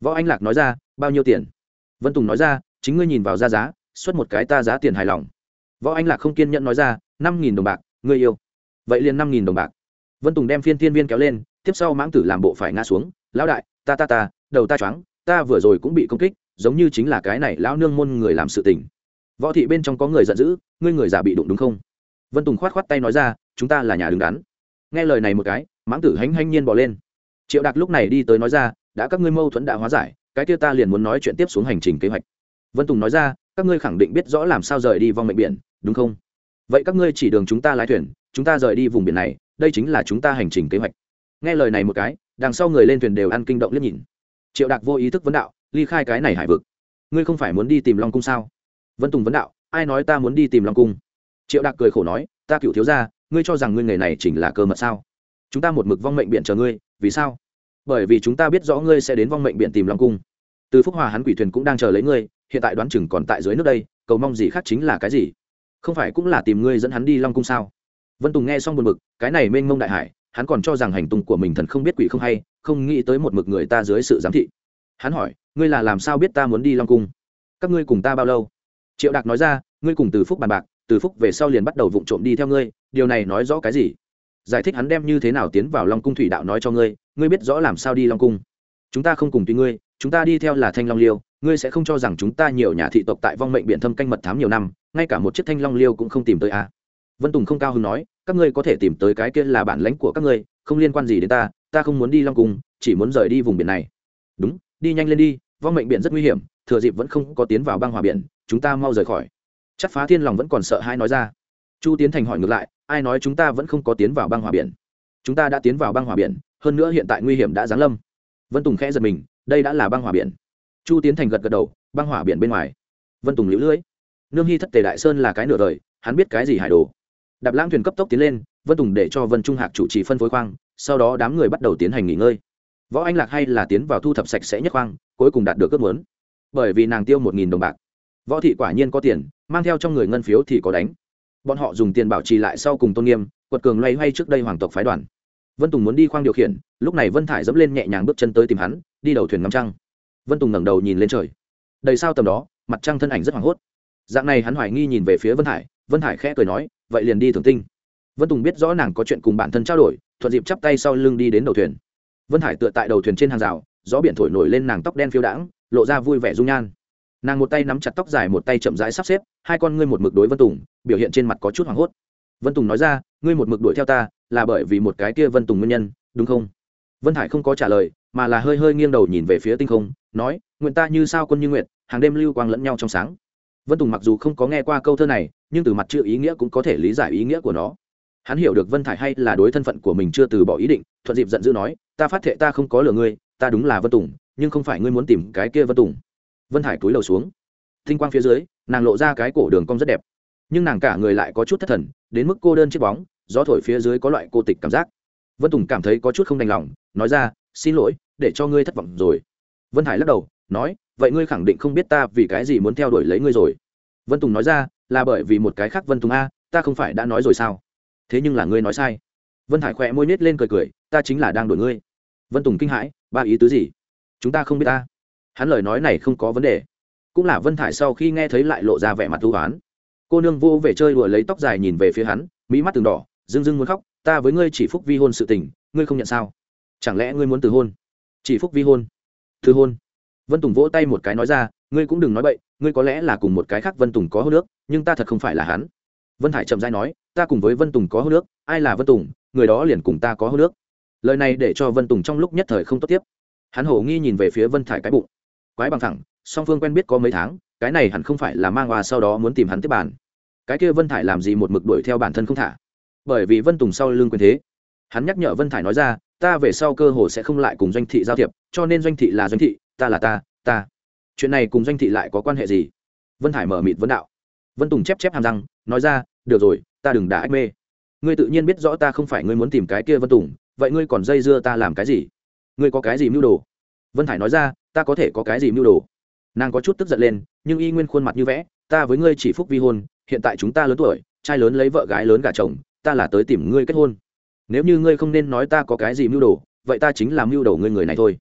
võ anh lạc nói ra, bao nhiêu tiền? Vân tùng nói ra, chính ngươi nhìn vào ra giá, xuất một cái ta giá tiền hài lòng. Võ anh lạc không kiên nhẫn nói ra, năm nghìn đồng bạc, ngươi yêu. Vậy liền năm nghìn đồng bạc. Vân tùng đem phiên thiên viên kéo lên, tiếp sau mãng tử làm bộ phải ngã xuống, lão đại, ta ta ta, đầu ta choáng, ta vừa rồi cũng bị công kích, giống như chính là cái này lão nương môn người làm sự tình. Võ thị bên trong có người giận dữ, ngươi người giả bị đụng đúng không? Vân tùng khoát khoát tay nói ra, chúng ta là nhà đứng đắn. Nghe lời này một cái, mãng tử hánh hanh nhiên bỏ lên. Triệu đạt lúc này đi tới nói ra đã các ngươi mâu thuẫn đã hóa giải, cái kia ta liền muốn nói chuyện tiếp xuống hành trình kế hoạch. Vân tùng nói ra, các ngươi khẳng định biết rõ làm sao rời đi vong mệnh biển, đúng không? Vậy các ngươi chỉ đường chúng ta lái thuyền, chúng ta rời đi vùng biển này, đây chính là chúng ta hành trình kế hoạch. Nghe lời này một cái, đằng sau người lên thuyền đều ăn kinh động liếc nhìn. Triệu đạt vô ý thức vấn đạo, ly khai cái này hải vực. Ngươi không phải muốn đi tìm long cung sao? Vân tùng vấn đạo, ai nói ta muốn đi tìm long cung? Triệu đạt cười khổ nói, ta cựu thiếu ra ngươi cho rằng ngươi nghề này chỉnh là cơ mật sao? Chúng ta một mực vong mệnh biện chờ ngươi, vì sao? Bởi vì chúng ta biết rõ ngươi sẽ đến vong mệnh biển tìm long cung. Từ phúc hòa hắn quỷ thuyền cũng đang chờ lấy ngươi, hiện tại đoán chừng còn tại dưới nước đây, cầu mong gì khác chính là cái gì? Không phải cũng là tìm ngươi dẫn hắn đi long cung sao? Vân tùng nghe xong buồn mực cái này mênh mông đại hải, hắn còn cho rằng hành tung của mình thần không biết quỷ không hay, không nghĩ tới một mực người ta dưới sự giám thị. Hắn hỏi, ngươi là làm sao biết ta muốn đi long cung? Các ngươi cùng ta bao lâu? Triệu đạc nói ra, ngươi cùng từ phúc bàn bạc, từ phúc về sau liền bắt đầu vụng trộm đi theo ngươi, điều này nói rõ cái gì? Giải thích hắn đem như thế nào tiến vào long cung thủy đạo nói cho ngươi ngươi biết rõ làm sao đi long cung. Chúng ta không cùng tùy ngươi, chúng ta đi theo là thanh long liêu, ngươi sẽ không cho rằng chúng ta nhiều nhà thị tộc tại vong mệnh biện thâm canh mật thám nhiều năm, ngay cả một chiếc thanh long liêu cũng không tìm tới a à. vân tùng không cao hứng nói, các ngươi có thể tìm tới cái kia là bản lãnh của các ngươi, không liên quan gì đến ta ta không muốn đi long cung, chỉ muốn rời đi vùng biển này. Đúng, đi nhanh lên đi, vong mệnh biển rất nguy hiểm, thừa dịp vẫn không có tiến vào băng hòa biển, chúng ta mau rời khỏi. Chắc phá thiên lòng vẫn còn sợ hai nói ra chu tiến thành hỏi ngược lại, ai nói chúng ta vẫn không có tiến vào băng hòa biển? Chúng ta đã tiến vào băng hòa biển, hơn nữa hiện tại nguy hiểm đã giáng lâm. Vân tùng khẽ giật mình, đây đã là băng hòa biển. Chu tiến thành gật gật đầu, băng hỏa biển bên ngoài. Vân tùng lũ lưỡi nương hy thất tề đại sơn là cái nửa đời, hắn biết cái gì hải đồ? Đạp lãng thuyền cấp tốc tiến lên, vân tùng để cho vân trung hạc chủ trì phân phối khoang, sau đó đám người bắt đầu tiến hành nghỉ ngơi. Võ anh lạc hay là tiến vào thu thập sạch sẽ nhất khoang, cuối cùng đạt được ước muốn. Bởi vì nàng tiêu một nghìn đồng bạc. Võ thị quả nhiên có tiền, mang theo trong người ngân phiếu thì có đánh bọn họ dùng tiền bảo trì lại sau cùng tôn nghiêm, quật cường loay hoay trước đây hoàng tộc phái đoàn. Vân tùng muốn đi khoang điều khiển, lúc này vân thải dẫm lên nhẹ nhàng bước chân tới tìm hắn, đi đầu thuyền ngắm trăng. Vân tùng ngẩng đầu nhìn lên trời. Đầy sao tầm đó, mặt trăng thân ảnh rất hoảng hốt. Dạng này hắn hoài nghi nhìn về phía vân hải vân hải khẽ cười nói, vậy liền đi thường tinh. Vân tùng biết rõ nàng có chuyện cùng bản thân trao đổi, thuận dịp chắp tay sau lưng đi đến đầu thuyền. Vân hải tựa tại đầu thuyền trên hàng rào, gió biển thổi nổi lên nàng tóc đen phiêu đãng, lộ ra vui vẻ dung nhan nàng một tay nắm chặt tóc dài một tay chậm rãi sắp xếp, hai con ngươi một mực đối vân tùng, biểu hiện trên mặt có chút hoảng hốt. Vân tùng nói ra, ngươi một mực đuổi theo ta, là bởi vì một cái kia vân tùng nguyên nhân, đúng không? Vân hải không có trả lời, mà là hơi hơi nghiêng đầu nhìn về phía tinh không, nói, nguyện ta như sao quân như nguyện, hàng đêm lưu quang lẫn nhau trong sáng. Vân tùng mặc dù không có nghe qua câu thơ này, nhưng từ mặt chữ ý nghĩa cũng có thể lý giải ý nghĩa của nó. Hắn hiểu được vân thải hay là đối thân phận của mình chưa từ bỏ ý định, thuận dịp giận dữ nói, ta phát thệ ta không có lừa ngươi, ta đúng là vân tùng, nhưng không phải ngươi muốn tìm cái kia vân tùng vân Hải túi lầu xuống. Thinh quang phía dưới, nàng lộ ra cái cổ đường cong rất đẹp. Nhưng nàng cả người lại có chút thất thần, đến mức cô đơn chiếc bóng, gió thổi phía dưới có loại cô tịch cảm giác. Vân tùng cảm thấy có chút không đành lòng, nói ra, xin lỗi, để cho ngươi thất vọng rồi. Vân hải lắc đầu, nói, vậy ngươi khẳng định không biết ta vì cái gì muốn theo đuổi lấy ngươi rồi. Vân tùng nói ra, là bởi vì một cái khác vân tùng a, ta không phải đã nói rồi sao? Thế nhưng là ngươi nói sai. Vân hải khỏe môi nết lên cười cười, ta chính là đang đổi ngươi. Vân tùng kinh hãi, ba ý tứ gì? Chúng ta không biết ta hắn lời nói này không có vấn đề. Cũng là vân thải sau khi nghe thấy lại lộ ra vẻ mặt thú oán. Cô nương vô về chơi đùa lấy tóc dài nhìn về phía hắn mỹ mắt từng đỏ dưng dưng muốn khóc, ta với ngươi chỉ phúc vi hôn sự tình, ngươi không nhận sao? Chẳng lẽ ngươi muốn từ hôn? Chỉ phúc vi hôn. Từ hôn? Vân tùng vỗ tay một cái nói ra, ngươi cũng đừng nói bậy, ngươi có lẽ là cùng một cái khác vân tùng có hô nước nhưng ta thật không phải là hắn. Vân hải chậm dai nói, ta cùng với vân tùng có hô nước ai là vân tùng, người đó liền cùng ta có hô nước lời này để cho vân tùng trong lúc nhất thời không tốt tiếp. Hắn hổ nghi nhìn về phía vân thải cái bụng quái bằng thẳng, song phương quen biết có mấy tháng, cái này hẳn không phải là mang hoa sau đó muốn tìm hắn tiếp bàn. Cái kia vân thải làm gì một mực đuổi theo bản thân không thả? Bởi vì vân tùng sau lưng quyền thế. Hắn nhắc nhở vân thải nói ra, ta về sau cơ hồ sẽ không lại cùng doanh thị giao thiệp, cho nên doanh thị là doanh thị, ta là ta ta. Chuyện này cùng doanh thị lại có quan hệ gì? Vân thải mở mịt vấn đạo. Vân tùng chép chép hàm răng, nói ra, được rồi, ta đừng đả ách mê. Ngươi tự nhiên biết rõ ta không phải ngươi muốn tìm cái kia vân tùng, vậy ngươi còn dây dưa ta làm cái gì? Ngươi có cái gì mưu đồ? Vân thải nói ra ta có thể có cái gì mưu đồ? Nàng có chút tức giận lên, nhưng y nguyên khuôn mặt như vẽ, ta với ngươi chỉ phúc vi hôn, hiện tại chúng ta lớn tuổi, trai lớn lấy vợ gái lớn gả chồng, ta là tới tìm ngươi kết hôn. Nếu như ngươi không nên nói ta có cái gì mưu đồ, vậy ta chính là mưu đồ ngươi người này thôi.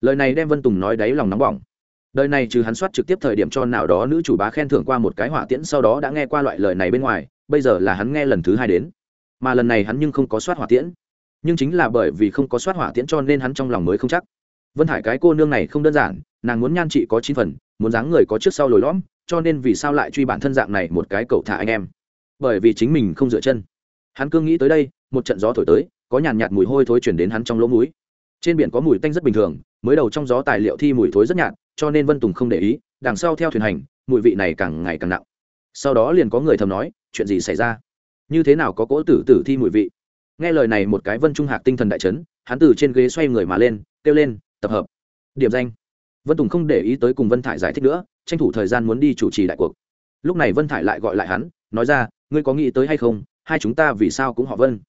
Lời này đem vân tùng nói đáy lòng nóng bỏng. Đời này trừ hắn soát trực tiếp thời điểm cho nào đó nữ chủ bá khen thưởng qua một cái hỏa tiễn sau đó đã nghe qua loại lời này bên ngoài, bây giờ là hắn nghe lần thứ hai đến. Mà lần này hắn nhưng không có soát hỏa tiễn. Nhưng chính là bởi vì không có soát hỏa tiễn cho nên hắn trong lòng mới không chắc vân hải cái cô nương này không đơn giản, nàng muốn nhan trị có chín phần, muốn dáng người có trước sau lồi lõm, cho nên vì sao lại truy bản thân dạng này một cái cậu thả anh em? Bởi vì chính mình không dựa chân. Hắn cương nghĩ tới đây, một trận gió thổi tới, có nhàn nhạt mùi hôi thối chuyển đến hắn trong lỗ mũi. Trên biển có mùi tanh rất bình thường, mới đầu trong gió tài liệu thi mùi thối rất nhạt, cho nên vân tùng không để ý, đằng sau theo thuyền hành, mùi vị này càng ngày càng nặng. Sau đó liền có người thầm nói, chuyện gì xảy ra? Như thế nào có cỗ tử tử thi mùi vị? Nghe lời này một cái vân trung hạc tinh thần đại chấn, hắn từ trên ghế xoay người mà lên, kêu lên tập hợp. Điểm danh. Vân tùng không để ý tới cùng vân thải giải thích nữa, tranh thủ thời gian muốn đi chủ trì đại cuộc. Lúc này vân thải lại gọi lại hắn, nói ra, ngươi có nghĩ tới hay không? Hai chúng ta vì sao cũng họ vân?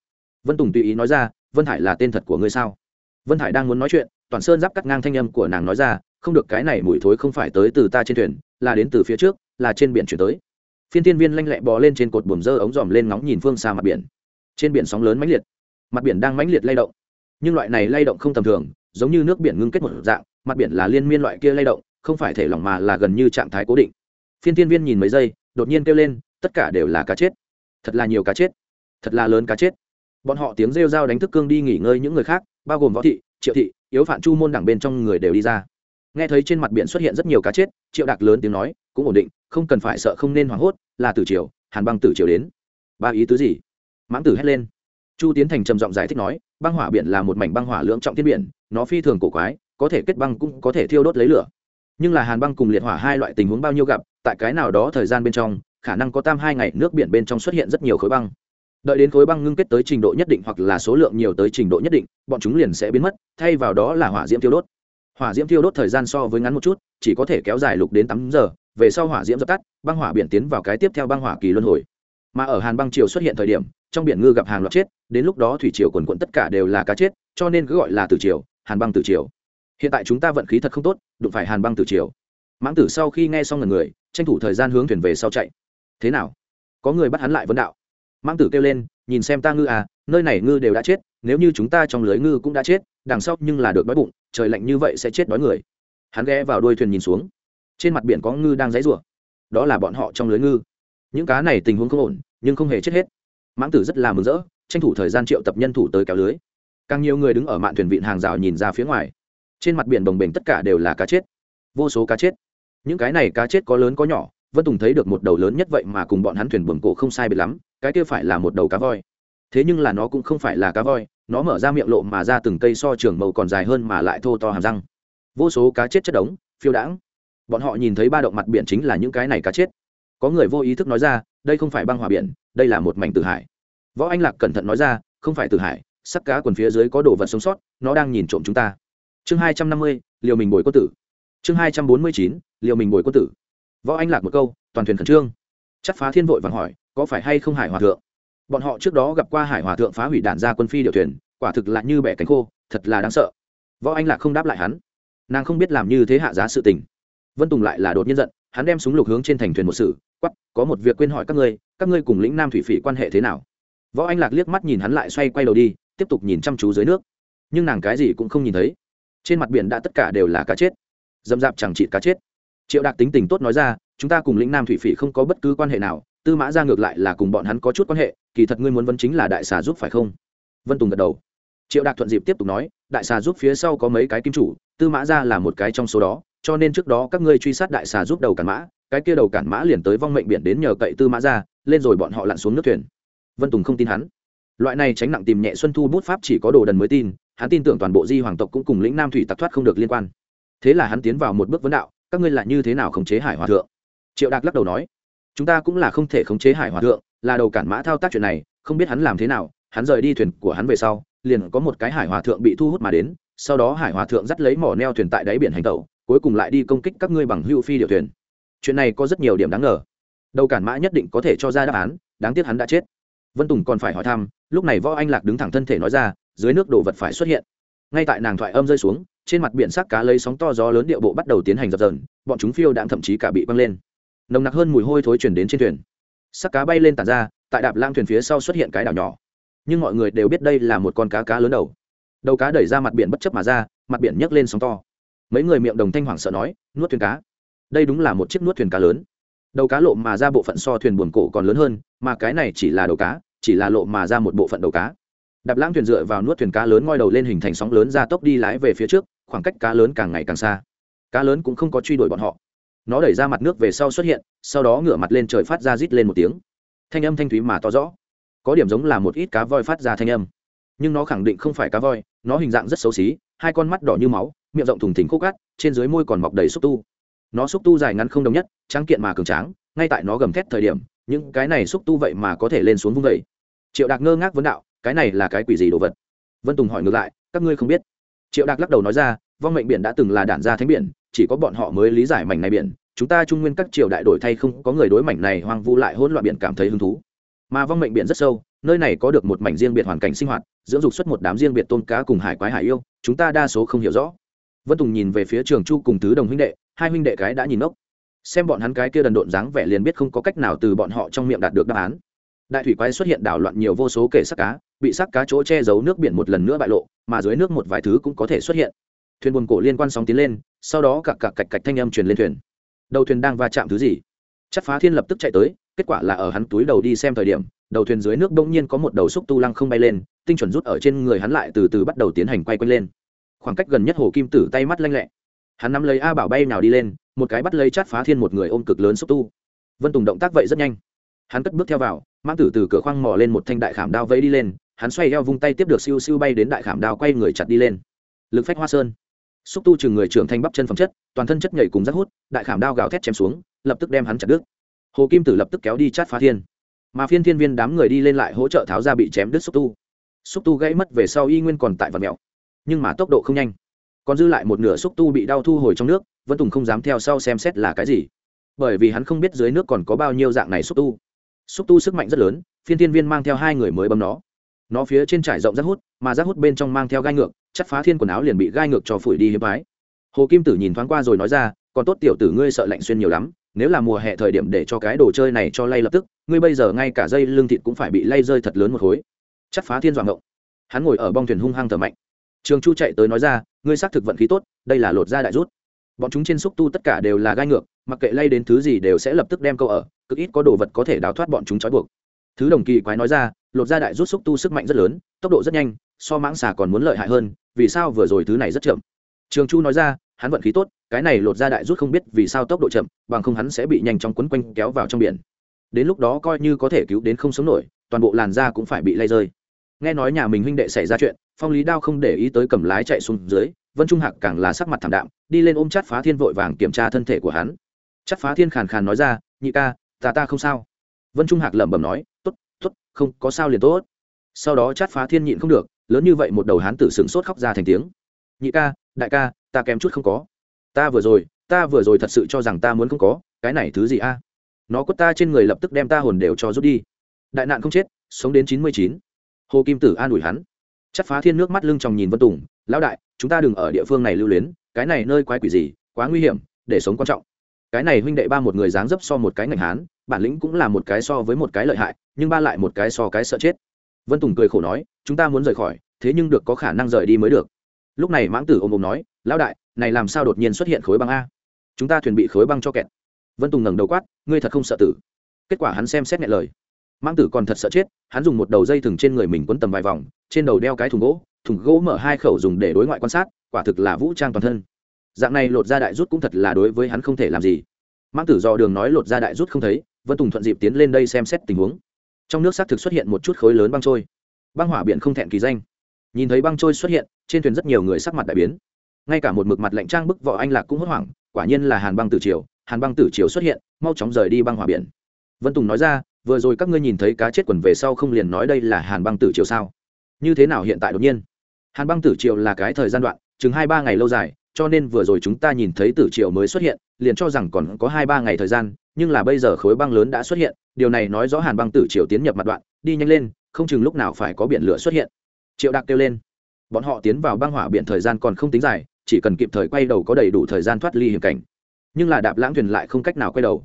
Vân tùng tùy ý nói ra, vân thải là tên thật của ngươi sao? Vân thải đang muốn nói chuyện, toàn sơn giáp cắt ngang thanh âm của nàng nói ra, không được, cái này mùi thối không phải tới từ ta trên thuyền, là đến từ phía trước, là trên biển chuyển tới. Phiên tiên viên lanh lẹ bò lên trên cột buồm dơ ống dòm lên ngóng nhìn phương xa mặt biển. Trên biển sóng lớn mãnh liệt, mặt biển đang mãnh liệt lay động. Nhưng loại này lay động không tầm thường giống như nước biển ngưng kết một dạng, mặt biển là liên miên loại kia lay động, không phải thể lỏng mà là gần như trạng thái cố định. Phiên tiên viên nhìn mấy giây, đột nhiên kêu lên, tất cả đều là cá chết. Thật là nhiều cá chết. Thật là lớn cá chết. Bọn họ tiếng rêu dao đánh thức cương đi nghỉ ngơi những người khác, bao gồm võ thị, triệu thị, yếu phản chu môn đẳng bên trong người đều đi ra. Nghe thấy trên mặt biển xuất hiện rất nhiều cá chết, triệu đạc lớn tiếng nói, cũng ổn định, không cần phải sợ không nên hoảng hốt, là tử triều, hàn băng tử triều đến. Ba ý tứ gì? Mãng tử hét lên chu tiến thành trầm giọng giải thích nói, băng hỏa biển là một mảnh băng hỏa lưỡng trọng thiên biển, nó phi thường cổ quái, có thể kết băng cũng có thể thiêu đốt lấy lửa. Nhưng là hàn băng cùng liệt hỏa hai loại tình huống bao nhiêu gặp, tại cái nào đó thời gian bên trong, khả năng có tam hai ngày nước biển bên trong xuất hiện rất nhiều khối băng. Đợi đến khối băng ngưng kết tới trình độ nhất định hoặc là số lượng nhiều tới trình độ nhất định, bọn chúng liền sẽ biến mất, thay vào đó là hỏa diễm thiêu đốt. Hỏa diễm thiêu đốt thời gian so với ngắn một chút, chỉ có thể kéo dài lục đến tám giờ, về sau hỏa diễm dập tắt, băng hỏa biển tiến vào cái tiếp theo băng hỏa kỳ luân hồi. Mà ở hàn băng triều xuất hiện thời điểm trong biển ngư gặp hàng loạt chết, đến lúc đó thủy triều quần quận tất cả đều là cá chết, cho nên cứ gọi là tử triều, hàn băng tử triều. Hiện tại chúng ta vận khí thật không tốt, đụng phải hàn băng tử triều. Mãng tử sau khi nghe xong ngần người, tranh thủ thời gian hướng thuyền về sau chạy. Thế nào? Có người bắt hắn lại vấn đạo. Mãng tử kêu lên, nhìn xem ta ngư à nơi này ngư đều đã chết, nếu như chúng ta trong lưới ngư cũng đã chết, đằng sau nhưng là được đói bụng, trời lạnh như vậy sẽ chết đói người. Hắn ghé vào đuôi thuyền nhìn xuống. Trên mặt biển có ngư đang dãy rủa đó là bọn họ trong lưới ngư. Những cá này tình huống không ổn, nhưng không hề chết hết mãng tử rất là mừng rỡ, tranh thủ thời gian triệu tập nhân thủ tới kéo lưới. Càng nhiều người đứng ở mạn thuyền vịn hàng rào nhìn ra phía ngoài. Trên mặt biển đồng bềnh tất cả đều là cá chết. Vô số cá chết. Những cái này cá chết có lớn có nhỏ, vân tùng thấy được một đầu lớn nhất vậy mà cùng bọn hắn thuyền buồm cổ không sai biệt lắm, cái kia phải là một đầu cá voi. Thế nhưng là nó cũng không phải là cá voi, nó mở ra miệng lộ mà ra từng cây so trường màu còn dài hơn mà lại thô to hàm răng. Vô số cá chết chất đống, phiêu đãng. Bọn họ nhìn thấy ba động mặt biển chính là những cái này cá chết có người vô ý thức nói ra, đây không phải băng hòa biển, đây là một mảnh tử hải. Võ anh lạc cẩn thận nói ra, không phải tử hải sắc cá quần phía dưới có đồ vật sống sót, nó đang nhìn trộm chúng ta. Chương hai trăm năm mươi, liều mình bồi quân tử. Chương hai trăm bốn mươi chín, liều mình bồi quân tử. Võ anh lạc một câu, toàn thuyền khẩn trương. Chắc phá thiên vội vàng hỏi, có phải hay không hải hòa thượng? Bọn họ trước đó gặp qua hải hòa thượng phá hủy đạn ra quân phi điều thuyền, quả thực là như bẻ cánh khô, thật là đáng sợ. Võ anh lạc không đáp lại hắn. Nàng không biết làm như thế hạ giá sự tình. Vân tùng lại là đột nhiên giận, hắn đem súng lục hướng trên thành thuyền một sự quắc, có một việc quên hỏi các ngươi các ngươi cùng lĩnh nam thủy phỉ quan hệ thế nào? Võ anh lạc liếc mắt nhìn hắn lại xoay quay đầu đi, tiếp tục nhìn chăm chú dưới nước. Nhưng nàng cái gì cũng không nhìn thấy. Trên mặt biển đã tất cả đều là cá chết. Dâm dạp chẳng trị cá chết. Triệu đạt tính tình tốt nói ra, chúng ta cùng lĩnh nam thủy phỉ không có bất cứ quan hệ nào, tư mã ra ngược lại là cùng bọn hắn có chút quan hệ, kỳ thật ngươi muốn vấn chính là đại xà giúp phải không? Vân tùng gật đầu. Triệu đạt thuận dịp tiếp tục nói, đại xà giúp phía sau có mấy cái kim chủ, tư mã ra là một cái trong số đó, cho nên trước đó các ngươi truy sát đại xà giúp đầu cản mã cái kia đầu cản mã liền tới vong mệnh biển đến nhờ cậy tư mã ra, lên rồi bọn họ lặn xuống nước thuyền. Vân tùng không tin hắn. Loại này tránh nặng tìm nhẹ xuân thu bút pháp chỉ có đồ đần mới tin, hắn tin tưởng toàn bộ di hoàng tộc cũng cùng lĩnh nam thủy tặc thoát không được liên quan. Thế là hắn tiến vào một bước vấn đạo, các ngươi là như thế nào khống chế hải hòa thượng? Triệu đạc lắc đầu nói, chúng ta cũng là không thể khống chế hải hòa thượng, là đầu cản mã thao tác chuyện này, không biết hắn làm thế nào, hắn rời đi thuyền của hắn về sau, liền có một cái hải hòa thượng bị thu hút mà đến, sau đó hải hòa thượng dắt lấy mỏ neo thuyền tại đáy biển hành tẩu, cuối cùng lại đi công kích các ngươi bằng hưu phi điều thuyền chuyện này có rất nhiều điểm đáng ngờ. Đầu cản mã nhất định có thể cho ra đáp án, đáng tiếc hắn đã chết. Vân tùng còn phải hỏi thăm, lúc này võ anh lạc đứng thẳng thân thể nói ra, dưới nước đồ vật phải xuất hiện. Ngay tại nàng thoại âm rơi xuống, trên mặt biển sắc cá lấy sóng to gió lớn điệu bộ bắt đầu tiến hành dập dờn, bọn chúng phiêu đạn thậm chí cả bị băng lên. Nồng nặc hơn mùi hôi thối chuyển đến trên thuyền. Sắc cá bay lên tàn ra, tại đạp lang thuyền phía sau xuất hiện cái đảo nhỏ. Nhưng mọi người đều biết đây là một con cá cá lớn đầu. Đầu cá đẩy ra mặt biển bất chấp mà ra, mặt biển nhấc lên sóng to. Mấy người miệng đồng thanh hoảng sợ nói, nuốt thuyền cá đây đúng là một chiếc nuốt thuyền cá lớn. Đầu cá lộ mà ra bộ phận so thuyền buồn cổ còn lớn hơn, mà cái này chỉ là đầu cá, chỉ là lộ mà ra một bộ phận đầu cá. Đạp lãng thuyền dựa vào nuốt thuyền cá lớn ngoi đầu lên hình thành sóng lớn ra tốc đi lái về phía trước, khoảng cách cá lớn càng ngày càng xa. Cá lớn cũng không có truy đuổi bọn họ. Nó đẩy ra mặt nước về sau xuất hiện, sau đó ngửa mặt lên trời phát ra rít lên một tiếng. Thanh âm thanh thúy mà to rõ. Có điểm giống là một ít cá voi phát ra thanh âm. Nhưng nó khẳng định không phải cá voi, nó hình dạng rất xấu xí, hai con mắt đỏ như máu, miệng rộng thùng thỉnh khô cát, trên dưới môi còn mọc đầy xúc tu nó xúc tu dài ngắn không đồng nhất trắng kiện mà cường tráng, ngay tại nó gầm thét thời điểm, những cái này xúc tu vậy mà có thể lên xuống vung vẩy triệu đạc ngơ ngác vấn đạo, cái này là cái quỷ gì đồ vật? Vân tùng hỏi ngược lại, các ngươi không biết. Triệu đạc lắc đầu nói ra, vong mệnh biển đã từng là đản gia thánh biển, chỉ có bọn họ mới lý giải mảnh này biển. Chúng ta trung nguyên các triều đại đổi thay không có người đối mảnh này hoang vu lại hỗn loạn biển cảm thấy hứng thú. Mà vong mệnh biển rất sâu, nơi này có được một mảnh riêng biệt hoàn cảnh sinh hoạt, dưỡng dục xuất một đám riêng biệt tôn cá cùng hải quái hải yêu, chúng ta đa số không hiểu rõ vân tùng nhìn về phía trường chu cùng tứ đồng huynh đệ, hai huynh đệ cái đã nhìn ốc xem bọn hắn cái kia đần độn dáng vẻ liền biết không có cách nào từ bọn họ trong miệng đạt được đáp án. Đại thủy quái xuất hiện đảo loạn nhiều vô số kể sắc cá, bị sắc cá chỗ che giấu nước biển một lần nữa bại lộ, mà dưới nước một vài thứ cũng có thể xuất hiện. Thuyền buồn cổ liên quan sóng tiến lên, sau đó cặp cặp cạch cạch thanh âm truyền lên thuyền. Đầu thuyền đang va chạm thứ gì? Chắc phá thiên lập tức chạy tới, kết quả là ở hắn túi đầu đi xem thời điểm, đầu thuyền dưới nước bỗng nhiên có một đầu xúc tu lăng không bay lên, tinh chuẩn rút ở trên người hắn lại từ từ bắt đầu tiến hành quay quanh lên khoảng cách gần nhất hồ kim tử tay mắt lanh lẹ. Hắn nắm lấy a bảo bay nào đi lên, một cái bắt lấy chát phá thiên một người ôm cực lớn xúc tu. Vân tùng động tác vậy rất nhanh. Hắn cất bước theo vào, mãng tử từ cửa khoang mò lên một thanh đại khảm đao vẫy đi lên, hắn xoay eo vung tay tiếp được siêu siêu bay đến đại khảm đao quay người chặt đi lên. Lực phách hoa sơn. Xúc tu chừng người trưởng thanh bắp chân phẩm chất, toàn thân chất nhảy cùng rác hút, đại khảm đao gào thét chém xuống, lập tức đem hắn chặt đứt. Hồ kim tử lập tức kéo đi chát phá thiên. Mà phiên thiên viên đám người đi lên lại hỗ trợ tháo ra bị chém đứt xúc tu. Xúc tu gãy mất về sau y nguyên còn tại vật mẹo nhưng mà tốc độ không nhanh. Còn dư lại một nửa xúc tu bị đau thu hồi trong nước, vân tùng không dám theo sau xem xét là cái gì. Bởi vì hắn không biết dưới nước còn có bao nhiêu dạng này xúc tu. Xúc tu sức mạnh rất lớn, phiên tiên viên mang theo hai người mới bấm nó. Nó phía trên trải rộng rác hút, mà rác hút bên trong mang theo gai ngược chắc phá thiên quần áo liền bị gai ngược cho phủi đi hiếm ái. hồ kim tử nhìn thoáng qua rồi nói ra, còn tốt tiểu tử ngươi sợ lạnh xuyên nhiều lắm, nếu là mùa hè thời điểm để cho cái đồ chơi này cho lay lập tức, ngươi bây giờ ngay cả dây lương thịt cũng phải bị lay rơi thật lớn một khối. Chắc phá thiên dọa ngộng. Hắn ngồi ở bong thuyền hung hăng thở mạnh trường chu chạy tới nói ra, ngươi xác thực vận khí tốt, đây là lột da đại rút. Bọn chúng trên xúc tu tất cả đều là gai ngược, mặc kệ lay đến thứ gì đều sẽ lập tức đem câu ở, cực ít có đồ vật có thể đào thoát bọn chúng trói buộc. Thứ đồng kỳ quái nói ra, lột da đại rút xúc tu sức mạnh rất lớn, tốc độ rất nhanh, so mãng xà còn muốn lợi hại hơn, vì sao vừa rồi thứ này rất chậm? Trường chu nói ra, hắn vận khí tốt, cái này lột ra đại rút không biết vì sao tốc độ chậm, bằng không hắn sẽ bị nhanh chóng quấn quanh kéo vào trong biển. Đến lúc đó coi như có thể cứu đến không sống nổi, toàn bộ làn da cũng phải bị lay rơi nghe nói nhà mình huynh đệ xảy ra chuyện, phong lý đao không để ý tới cầm lái chạy xuống dưới, vân trung hạc càng là sắc mặt thảm đạm, đi lên ôm chát phá thiên vội vàng kiểm tra thân thể của hắn. Chát phá thiên khàn khàn nói ra, nhị ca, ta ta không sao. Vân trung hạc lẩm bẩm nói t ố t t ố t không có sao liền tốt. Sau đó chát phá thiên nhịn không được, lớn như vậy một đầu hán tử sửng sốt khóc ra thành tiếng. Nhị ca, đại ca, ta kém chút không có. Ta vừa rồi, ta vừa rồi thật sự cho rằng ta muốn không có, cái này thứ gì a? Nó quất ta trên người lập tức đem ta hồn đều cho rút đi. Đại nạn không chết, sống đến chín mươi chín hồ kim tử an ủi hắn. Chắc phá thiên nước mắt lưng tròng nhìn vân tùng, lão đại, chúng ta đừng ở địa phương này lưu luyến, cái này nơi quái quỷ gì, quá nguy hiểm, để sống quan trọng. Cái này huynh đệ ba một người dáng dấp so một cái ngành hán, bản lĩnh cũng là một cái so với một cái lợi hại, nhưng ba lại một cái so cái sợ chết. Vân tùng cười khổ nói, chúng ta muốn rời khỏi, thế nhưng được có khả năng rời đi mới được. Lúc này mãng tử ôm ôm nói, lão đại, này làm sao đột nhiên xuất hiện khối băng a? Chúng ta thuyền bị khối băng cho kẹt. Vân tùng ngẩng đầu quát, ngươi thật không sợ tử. Kết quả hắn xem xét nhẹ lời mãng tử còn thật sợ chết, hắn dùng một đầu dây thừng trên người mình quấn tầm vài vòng, trên đầu đeo cái thùng gỗ thùng gỗ mở hai khẩu dùng để đối ngoại quan sát, quả thực là vũ trang toàn thân. Dạng này lột ra đại rút cũng thật là đối với hắn không thể làm gì. Mãng tử do đường nói lột ra đại rút không thấy vân tùng thuận dịp tiến lên đây xem xét tình huống. Trong nước xác thực xuất hiện một chút khối lớn băng trôi. Băng hỏa biển không thẹn kỳ danh. Nhìn thấy băng trôi xuất hiện, trên thuyền rất nhiều người sắc mặt đại biến. Ngay cả một mực mặt lạnh trang bức võ anh lạc cũng hốt hoảng, quả nhiên là hàn băng tử triều. Hàn băng tử triều xuất hiện, mau chóng rời đi băng hỏa biển. Vân tùng nói ra vừa rồi các ngươi nhìn thấy cá chết quần về sau không liền nói đây là hàn băng tử triều sao? Như thế nào hiện tại đột nhiên? Hàn băng tử triều là cái thời gian đoạn, chừng hai ba ngày lâu dài, cho nên vừa rồi chúng ta nhìn thấy tử triều mới xuất hiện, liền cho rằng còn có hai ba ngày thời gian, nhưng là bây giờ khối băng lớn đã xuất hiện, điều này nói rõ hàn băng tử triều tiến nhập mặt đoạn, đi nhanh lên, không chừng lúc nào phải có biển lửa xuất hiện. Triệu đạc kêu lên. Bọn họ tiến vào băng hỏa biển thời gian còn không tính dài, chỉ cần kịp thời quay đầu có đầy đủ thời gian thoát ly hiểm cảnh. Nhưng là đạp lãng thuyền lại không cách nào quay đầu.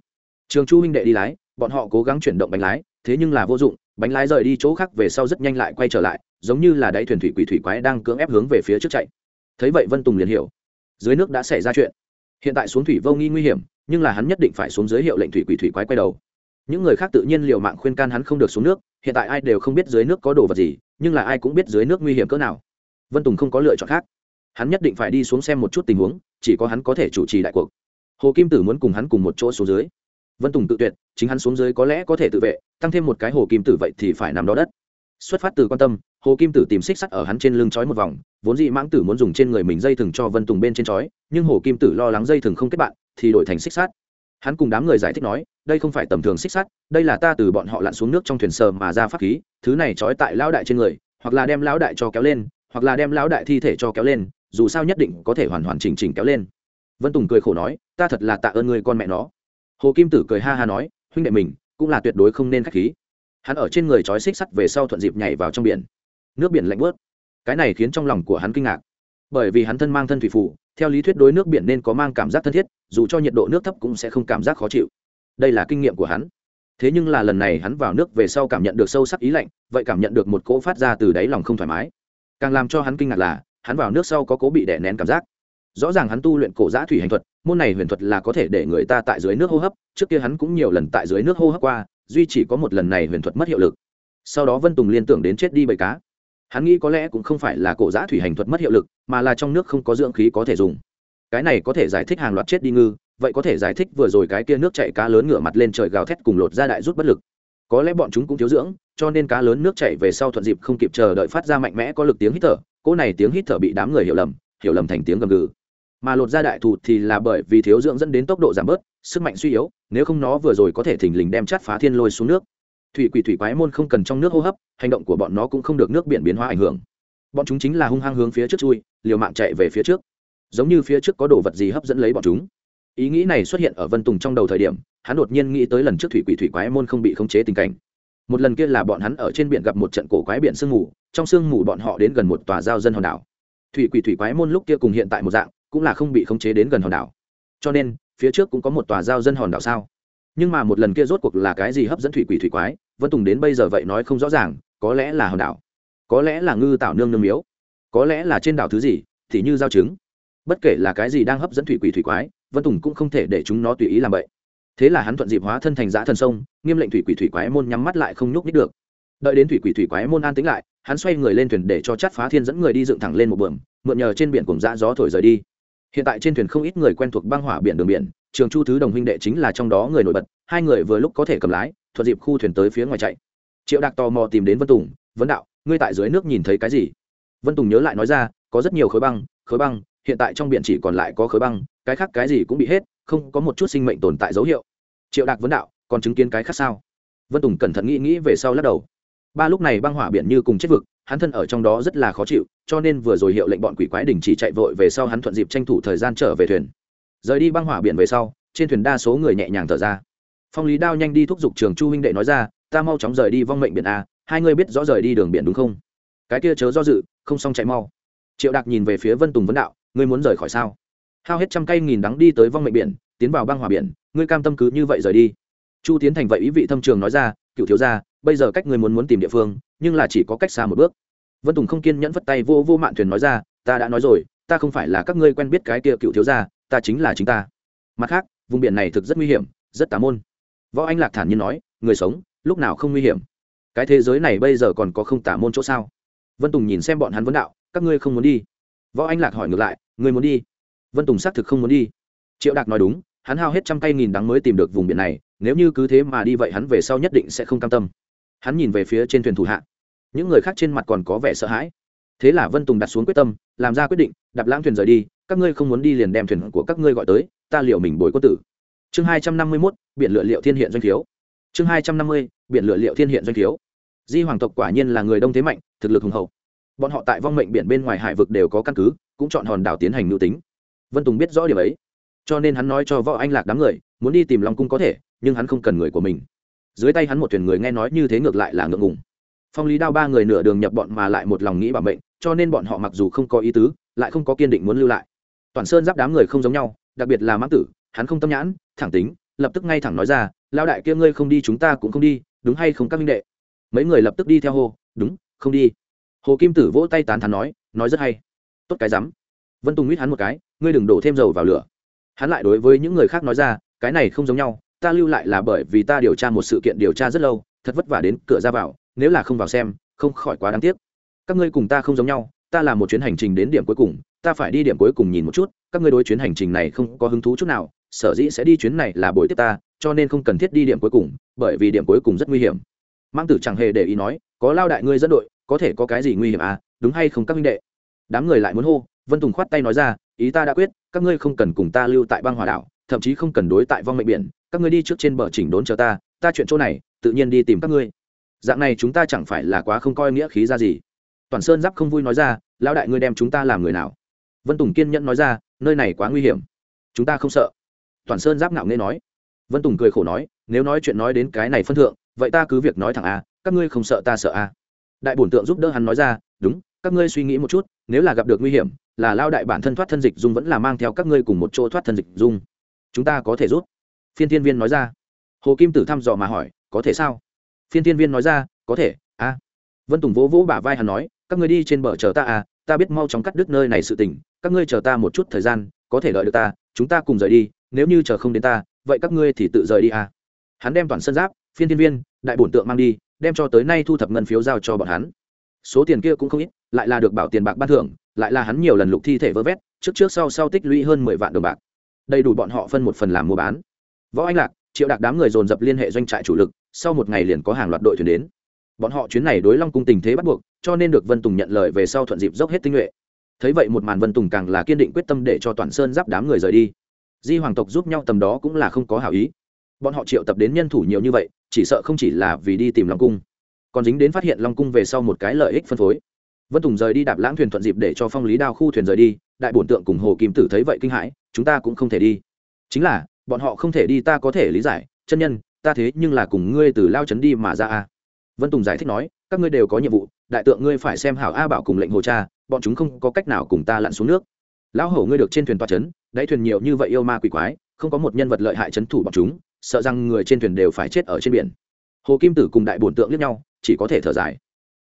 Trường chu huynh đệ đi lái bọn họ cố gắng chuyển động bánh lái, thế nhưng là vô dụng, bánh lái rời đi chỗ khác về sau rất nhanh lại quay trở lại, giống như là đáy thuyền thủy quỷ thủy quái đang cưỡng ép hướng về phía trước chạy. Thấy vậy vân tùng liền hiểu, dưới nước đã xảy ra chuyện. Hiện tại xuống thủy vô nghi nguy hiểm, nhưng là hắn nhất định phải xuống dưới hiệu lệnh thủy quỷ thủy quái quay đầu. Những người khác tự nhiên liều mạng khuyên can hắn không được xuống nước, hiện tại ai đều không biết dưới nước có đồ vật gì, nhưng là ai cũng biết dưới nước nguy hiểm cỡ nào. Vân tùng không có lựa chọn khác. Hắn nhất định phải đi xuống xem một chút tình huống, chỉ có hắn có thể chủ trì đại cuộc. Hồ kim tử muốn cùng hắn cùng một chỗ xuống dưới vân tùng tự tuyệt, chính hắn xuống dưới có lẽ có thể tự vệ, tăng thêm một cái hồ kim tử vậy thì phải nằm đó đất. Xuất phát từ quan tâm, hồ kim tử tìm xích sắt ở hắn trên lưng trói một vòng, vốn dị mãng tử muốn dùng trên người mình dây thừng cho vân tùng bên trên trói, nhưng hồ kim tử lo lắng dây thừng không kết bạn, thì đổi thành xích sắt. Hắn cùng đám người giải thích nói, đây không phải tầm thường xích sắt, đây là ta từ bọn họ lặn xuống nước trong thuyền sờ mà ra pháp khí, thứ này trói tại lão đại trên người, hoặc là đem lão đại cho kéo lên, hoặc là đem lão đại thi thể cho kéo lên, dù sao nhất định có thể hoàn hoàn chỉnh chỉnh kéo lên. Vân tùng cười khổ nói, ta thật là tạ ơn người con mẹ nó hồ kim tử cười ha ha nói, huynh đệ mình, cũng là tuyệt đối không nên k h á c h khí. Hắn ở trên người trói xích sắt về sau thuận dịp nhảy vào trong biển. Nước biển lạnh bớt cái này khiến trong lòng của hắn kinh ngạc. Bởi vì hắn thân mang thân thủy phủ theo lý thuyết đối nước biển nên có mang cảm giác thân thiết, dù cho nhiệt độ nước thấp cũng sẽ không cảm giác khó chịu. Đây là kinh nghiệm của hắn. Thế nhưng là lần này hắn vào nước về sau cảm nhận được sâu sắc ý lạnh, vậy cảm nhận được một cỗ phát ra từ đáy lòng không thoải mái. Càng làm cho hắn kinh ngạc là, hắn vào nước sau có cố bị đè nén cảm giác rõ ràng hắn tu luyện cổ giã thủy hành thuật, môn này huyền thuật là có thể để người ta tại dưới nước hô hấp, trước kia hắn cũng nhiều lần tại dưới nước hô hấp qua, duy chỉ có một lần này huyền thuật mất hiệu lực. Sau đó vân tùng liên tưởng đến chết đi bầy cá. Hắn nghĩ có lẽ cũng không phải là cổ giã thủy hành thuật mất hiệu lực, mà là trong nước không có dưỡng khí có thể dùng. Cái này có thể giải thích hàng loạt chết đi ngư, vậy có thể giải thích vừa rồi cái kia nước chạy cá lớn ngửa mặt lên trời gào thét cùng lột ra đại rút bất lực. Có lẽ bọn chúng cũng thiếu dưỡng, cho nên cá lớn nước chạy về sau thuận dịp không kịp chờ đợi phát ra mạnh mẽ có lực tiếng hít thở cỗ này tiếng hít thở bị đám người hiểu lầm hiểu lầm thành tiếng gầm gừ mà lột ra đại thụ thì là bởi vì thiếu dưỡng dẫn đến tốc độ giảm bớt, sức mạnh suy yếu, nếu không nó vừa rồi có thể thình lình đem chát phá thiên lôi xuống nước. Thủy quỷ thủy quái môn không cần trong nước hô hấp, hành động của bọn nó cũng không được nước biển biến hóa ảnh hưởng. Bọn chúng chính là hung hăng hướng phía trước chui, liều mạng chạy về phía trước. Giống như phía trước có đồ vật gì hấp dẫn lấy bọn chúng. Ý nghĩ này xuất hiện ở vân tùng trong đầu thời điểm, hắn đột nhiên nghĩ tới lần trước thủy quỷ thủy quái môn không bị khống chế tình cảnh. Một lần kia là bọn hắn ở trên biển gặp một trận cổ quái biển sương mù, trong sương mù bọn họ đến gần một tòa giao dân hòn đảo. Thủy quỷ thủy quái môn lúc kia cùng hiện tại một dạng cũng là không bị khống chế đến gần hòn đảo. Cho nên, phía trước cũng có một tòa giao dân hòn đảo sao? Nhưng mà một lần kia rốt cuộc là cái gì hấp dẫn thủy quỷ thủy quái? Vân tùng đến bây giờ vậy nói không rõ ràng, có lẽ là hòn đảo, có lẽ là ngư tạo nương nương miếu, có lẽ là trên đảo thứ gì, thì như giao trứng bất kể là cái gì đang hấp dẫn thủy quỷ thủy quái, vân tùng cũng không thể để chúng nó tùy ý làm vậy. Thế là hắn thuận dịp hóa thân thành giã thần sông, nghiêm lệnh thủy quỷ thủy quái môn nhắm mắt lại không nhúc nhích được. Đợi đến thủy quỷ thủy quái môn an tính lại, hắn xoay người lên thuyền để cho chát phá thiên dẫn người đi dựng thẳng lên một bờm mượn nhờ trên biển cùng dã gió thổi rời đi hiện tại trên thuyền không ít người quen thuộc băng hỏa biển đường biển, trường chu thứ đồng huynh đệ chính là trong đó người nổi bật, hai người vừa lúc có thể cầm lái, thuận dịp khu thuyền tới phía ngoài chạy. Triệu đạc tò mò tìm đến vân tùng vấn đạo, ngươi tại dưới nước nhìn thấy cái gì? Vân tùng nhớ lại nói ra, có rất nhiều khối băng khối băng, hiện tại trong biển chỉ còn lại có khối băng, cái khác cái gì cũng bị hết, không có một chút sinh mệnh tồn tại dấu hiệu. Triệu đạc vấn đạo, còn chứng kiến cái khác sao? Vân tùng cẩn thận nghĩ nghĩ về sau lắc đầu. Ba lúc này băng hỏa biển như cùng chết vực hắn thân ở trong đó rất là khó chịu, cho nên vừa rồi hiệu lệnh bọn quỷ quái đình chỉ chạy vội về sau hắn thuận dịp tranh thủ thời gian trở về thuyền. Rời đi băng hỏa biển về sau, trên thuyền đa số người nhẹ nhàng thở ra. Phong lý đao nhanh đi thúc giục trường chu huynh đệ nói ra, ta mau chóng rời đi vong mệnh biển a, hai người biết rõ rời đi đường biển đúng không? Cái kia chớ do dự, không xong chạy mau. Triệu đạc nhìn về phía vân tùng vấn đạo, ngươi muốn rời khỏi sao? Hao hết trăm cây nghìn đắng đi tới vong mệnh biển, tiến vào băng hòa biển, ngươi cam tâm cứ như vậy rời đi. Chu tiến thành vậy ý vị thâm trường nói ra, cựu thiếu gia, bây giờ cách ngươi muốn muốn tìm địa phương nhưng là chỉ có cách xa một bước. Vân tùng không kiên nhẫn vất tay vô vô mạn thuyền nói ra, ta đã nói rồi, ta không phải là các ngươi quen biết cái kia cựu thiếu gia, ta chính là chính ta. Mặt khác, vùng biển này thực rất nguy hiểm, rất tà môn. Võ anh lạc thản nhiên nói, người sống, lúc nào không nguy hiểm? Cái thế giới này bây giờ còn có không tả môn chỗ sao? Vân tùng nhìn xem bọn hắn vấn đạo, các ngươi không muốn đi? Võ anh lạc hỏi ngược lại, ngươi muốn đi? Vân tùng xác thực không muốn đi. Triệu đạc nói đúng, hắn hao hết trăm cây nghìn đắng mới tìm được vùng biển này, nếu như cứ thế mà đi vậy hắn về sau nhất định sẽ không cam tâm. Hắn nhìn về phía trên thuyền thủ hạ những người khác trên mặt còn có vẻ sợ hãi. Thế là vân tùng đặt xuống quyết tâm, làm ra quyết định, đạp lãng thuyền rời đi, các ngươi không muốn đi liền đem thuyền của các ngươi gọi tới, ta liệu mình bồi quân tử. Chương hai trăm năm mươi mốt, biển lựa liệu thiên hiện doanh thiếu. Chương hai trăm năm mươi, biển lựa liệu thiên hiện doanh thiếu. Di hoàng tộc quả nhiên là người đông thế mạnh, thực lực hùng hậu. Bọn họ tại vong mệnh biển bên ngoài hải vực đều có căn cứ, cũng chọn hòn đảo tiến hành mưu tính. Vân tùng biết rõ điều ấy, cho nên hắn nói cho võ anh lạc đám người, muốn đi tìm long cung có thể, nhưng hắn không cần người của mình. Dưới tay hắn một thuyền người nghe nói như thế ngược lại là ngượng ngùng phong lý đao ba người nửa đường nhập bọn mà lại một lòng nghĩ bảo mệnh, cho nên bọn họ mặc dù không có ý tứ, lại không có kiên định muốn lưu lại. Toàn sơn giáp đám người không giống nhau, đặc biệt là mãng tử, hắn không tâm nhãn, thẳng tính, lập tức ngay thẳng nói ra lao đại kia ngươi không đi chúng ta cũng không đi, đúng hay không các minh đệ? Mấy người lập tức đi theo hô, đúng, không đi. Hồ kim tử vỗ tay tán thắn nói nói rất hay. Tốt cái rắm. Vân tùng nguyết hắn một cái, ngươi đừng đổ thêm dầu vào lửa. Hắn lại đối với những người khác nói ra, cái này không giống nhau, ta lưu lại là bởi vì ta điều tra một sự kiện điều tra rất lâu, thật vất vả đến cửa ra vào nếu là không vào xem, không khỏi quá đáng tiếc. Các ngươi cùng ta không giống nhau, ta là một chuyến hành trình đến điểm cuối cùng, ta phải đi điểm cuối cùng nhìn một chút, các ngươi đối chuyến hành trình này không có hứng thú chút nào, sở dĩ sẽ đi chuyến này là buổi tiếp ta, cho nên không cần thiết đi điểm cuối cùng, bởi vì điểm cuối cùng rất nguy hiểm. Mang tử chẳng hề để ý nói, có lao đại ngươi dẫn đội, có thể có cái gì nguy hiểm à đúng hay không các minh đệ? Đám người lại muốn hô, vân tùng khoát tay nói ra, ý ta đã quyết, các ngươi không cần cùng ta lưu tại băng hòa đảo, thậm chí không cần đối tại vong mệnh biển, các ngươi đi trước trên bờ chỉnh đốn chờ ta ta chuyện chỗ này, tự nhiên đi tìm các ngươi dạng này chúng ta chẳng phải là quá không coi nghĩa khí ra gì. Toàn sơn giáp không vui nói ra, lão đại ngươi đem chúng ta làm người nào? Vân tùng kiên nhẫn nói ra, nơi này quá nguy hiểm. Chúng ta không sợ. Toàn sơn giáp ngạo nghê nói. Vân tùng cười khổ nói, nếu nói chuyện nói đến cái này phân thượng, vậy ta cứ việc nói thẳng a, các ngươi không sợ ta sợ a. Đại bổn tượng giúp đỡ hắn nói ra, đúng, các ngươi suy nghĩ một chút, nếu là gặp được nguy hiểm, là lao đại bản thân thoát thân dịch dung vẫn là mang theo các ngươi cùng một chỗ thoát thân dịch dung. Chúng ta có thể rút. Phiên thiên viên nói ra. Hồ kim tử thăm dò mà hỏi, có thể sao? Phiên thiên viên nói ra, có thể, a. Vân tùng vỗ vỗ bả vai hắn nói, các ngươi đi trên bờ chờ ta à ta biết mau chóng cắt đứt nơi này sự tình, các ngươi chờ ta một chút thời gian, có thể đợi được ta, chúng ta cùng rời đi, nếu như chờ không đến ta, vậy các ngươi thì tự rời đi à. Hắn đem toàn sân giáp, phiên thiên viên, đại bổn tượng mang đi, đem cho tới nay thu thập ngân phiếu giao cho bọn hắn. Số tiền kia cũng không ít, lại là được bảo tiền bạc ban thưởng, lại là hắn nhiều lần lục thi thể vơ vét, trước trước sau sau tích lũy hơn mười vạn đồng bạc. Đầy đủ bọn họ phân một phần làm mua bán. Võ anh lạc triệu đạc đám người dồn dập liên hệ doanh trại chủ lực, sau một ngày liền có hàng loạt đội thuyền đến. Bọn họ chuyến này đối long cung tình thế bắt buộc, cho nên được vân tùng nhận lời về sau thuận dịp dốc hết tinh nhuệ. Thấy vậy một màn vân tùng càng là kiên định quyết tâm để cho toàn sơn giáp đám người rời đi. Di hoàng tộc giúp nhau tầm đó cũng là không có hảo ý. Bọn họ triệu tập đến nhân thủ nhiều như vậy, chỉ sợ không chỉ là vì đi tìm long cung. Còn dính đến phát hiện long cung về sau một cái lợi ích phân phối. Vân tùng rời đi đạp lãng thuyền thuận dịp để cho phong lý đao khu thuyền rời đi, đại bổn tượng cùng hồ kim tử thấy vậy kinh hãi, chúng ta cũng không thể đi. Chính là bọn họ không thể đi ta có thể lý giải, chân nhân, ta thế nhưng là cùng ngươi từ lao trấn đi mà ra a vân tùng giải thích nói, các ngươi đều có nhiệm vụ, đại tượng ngươi phải xem hảo a bảo cùng lệnh hồ cha, bọn chúng không có cách nào cùng ta lặn xuống nước. Lão hổ ngươi được trên thuyền toa trấn, đáy thuyền nhiều như vậy yêu ma quỷ quái, không có một nhân vật lợi hại trấn thủ bọn chúng, sợ rằng người trên thuyền đều phải chết ở trên biển. Hồ kim tử cùng đại bổn tượng liếc nhau, chỉ có thể thở dài.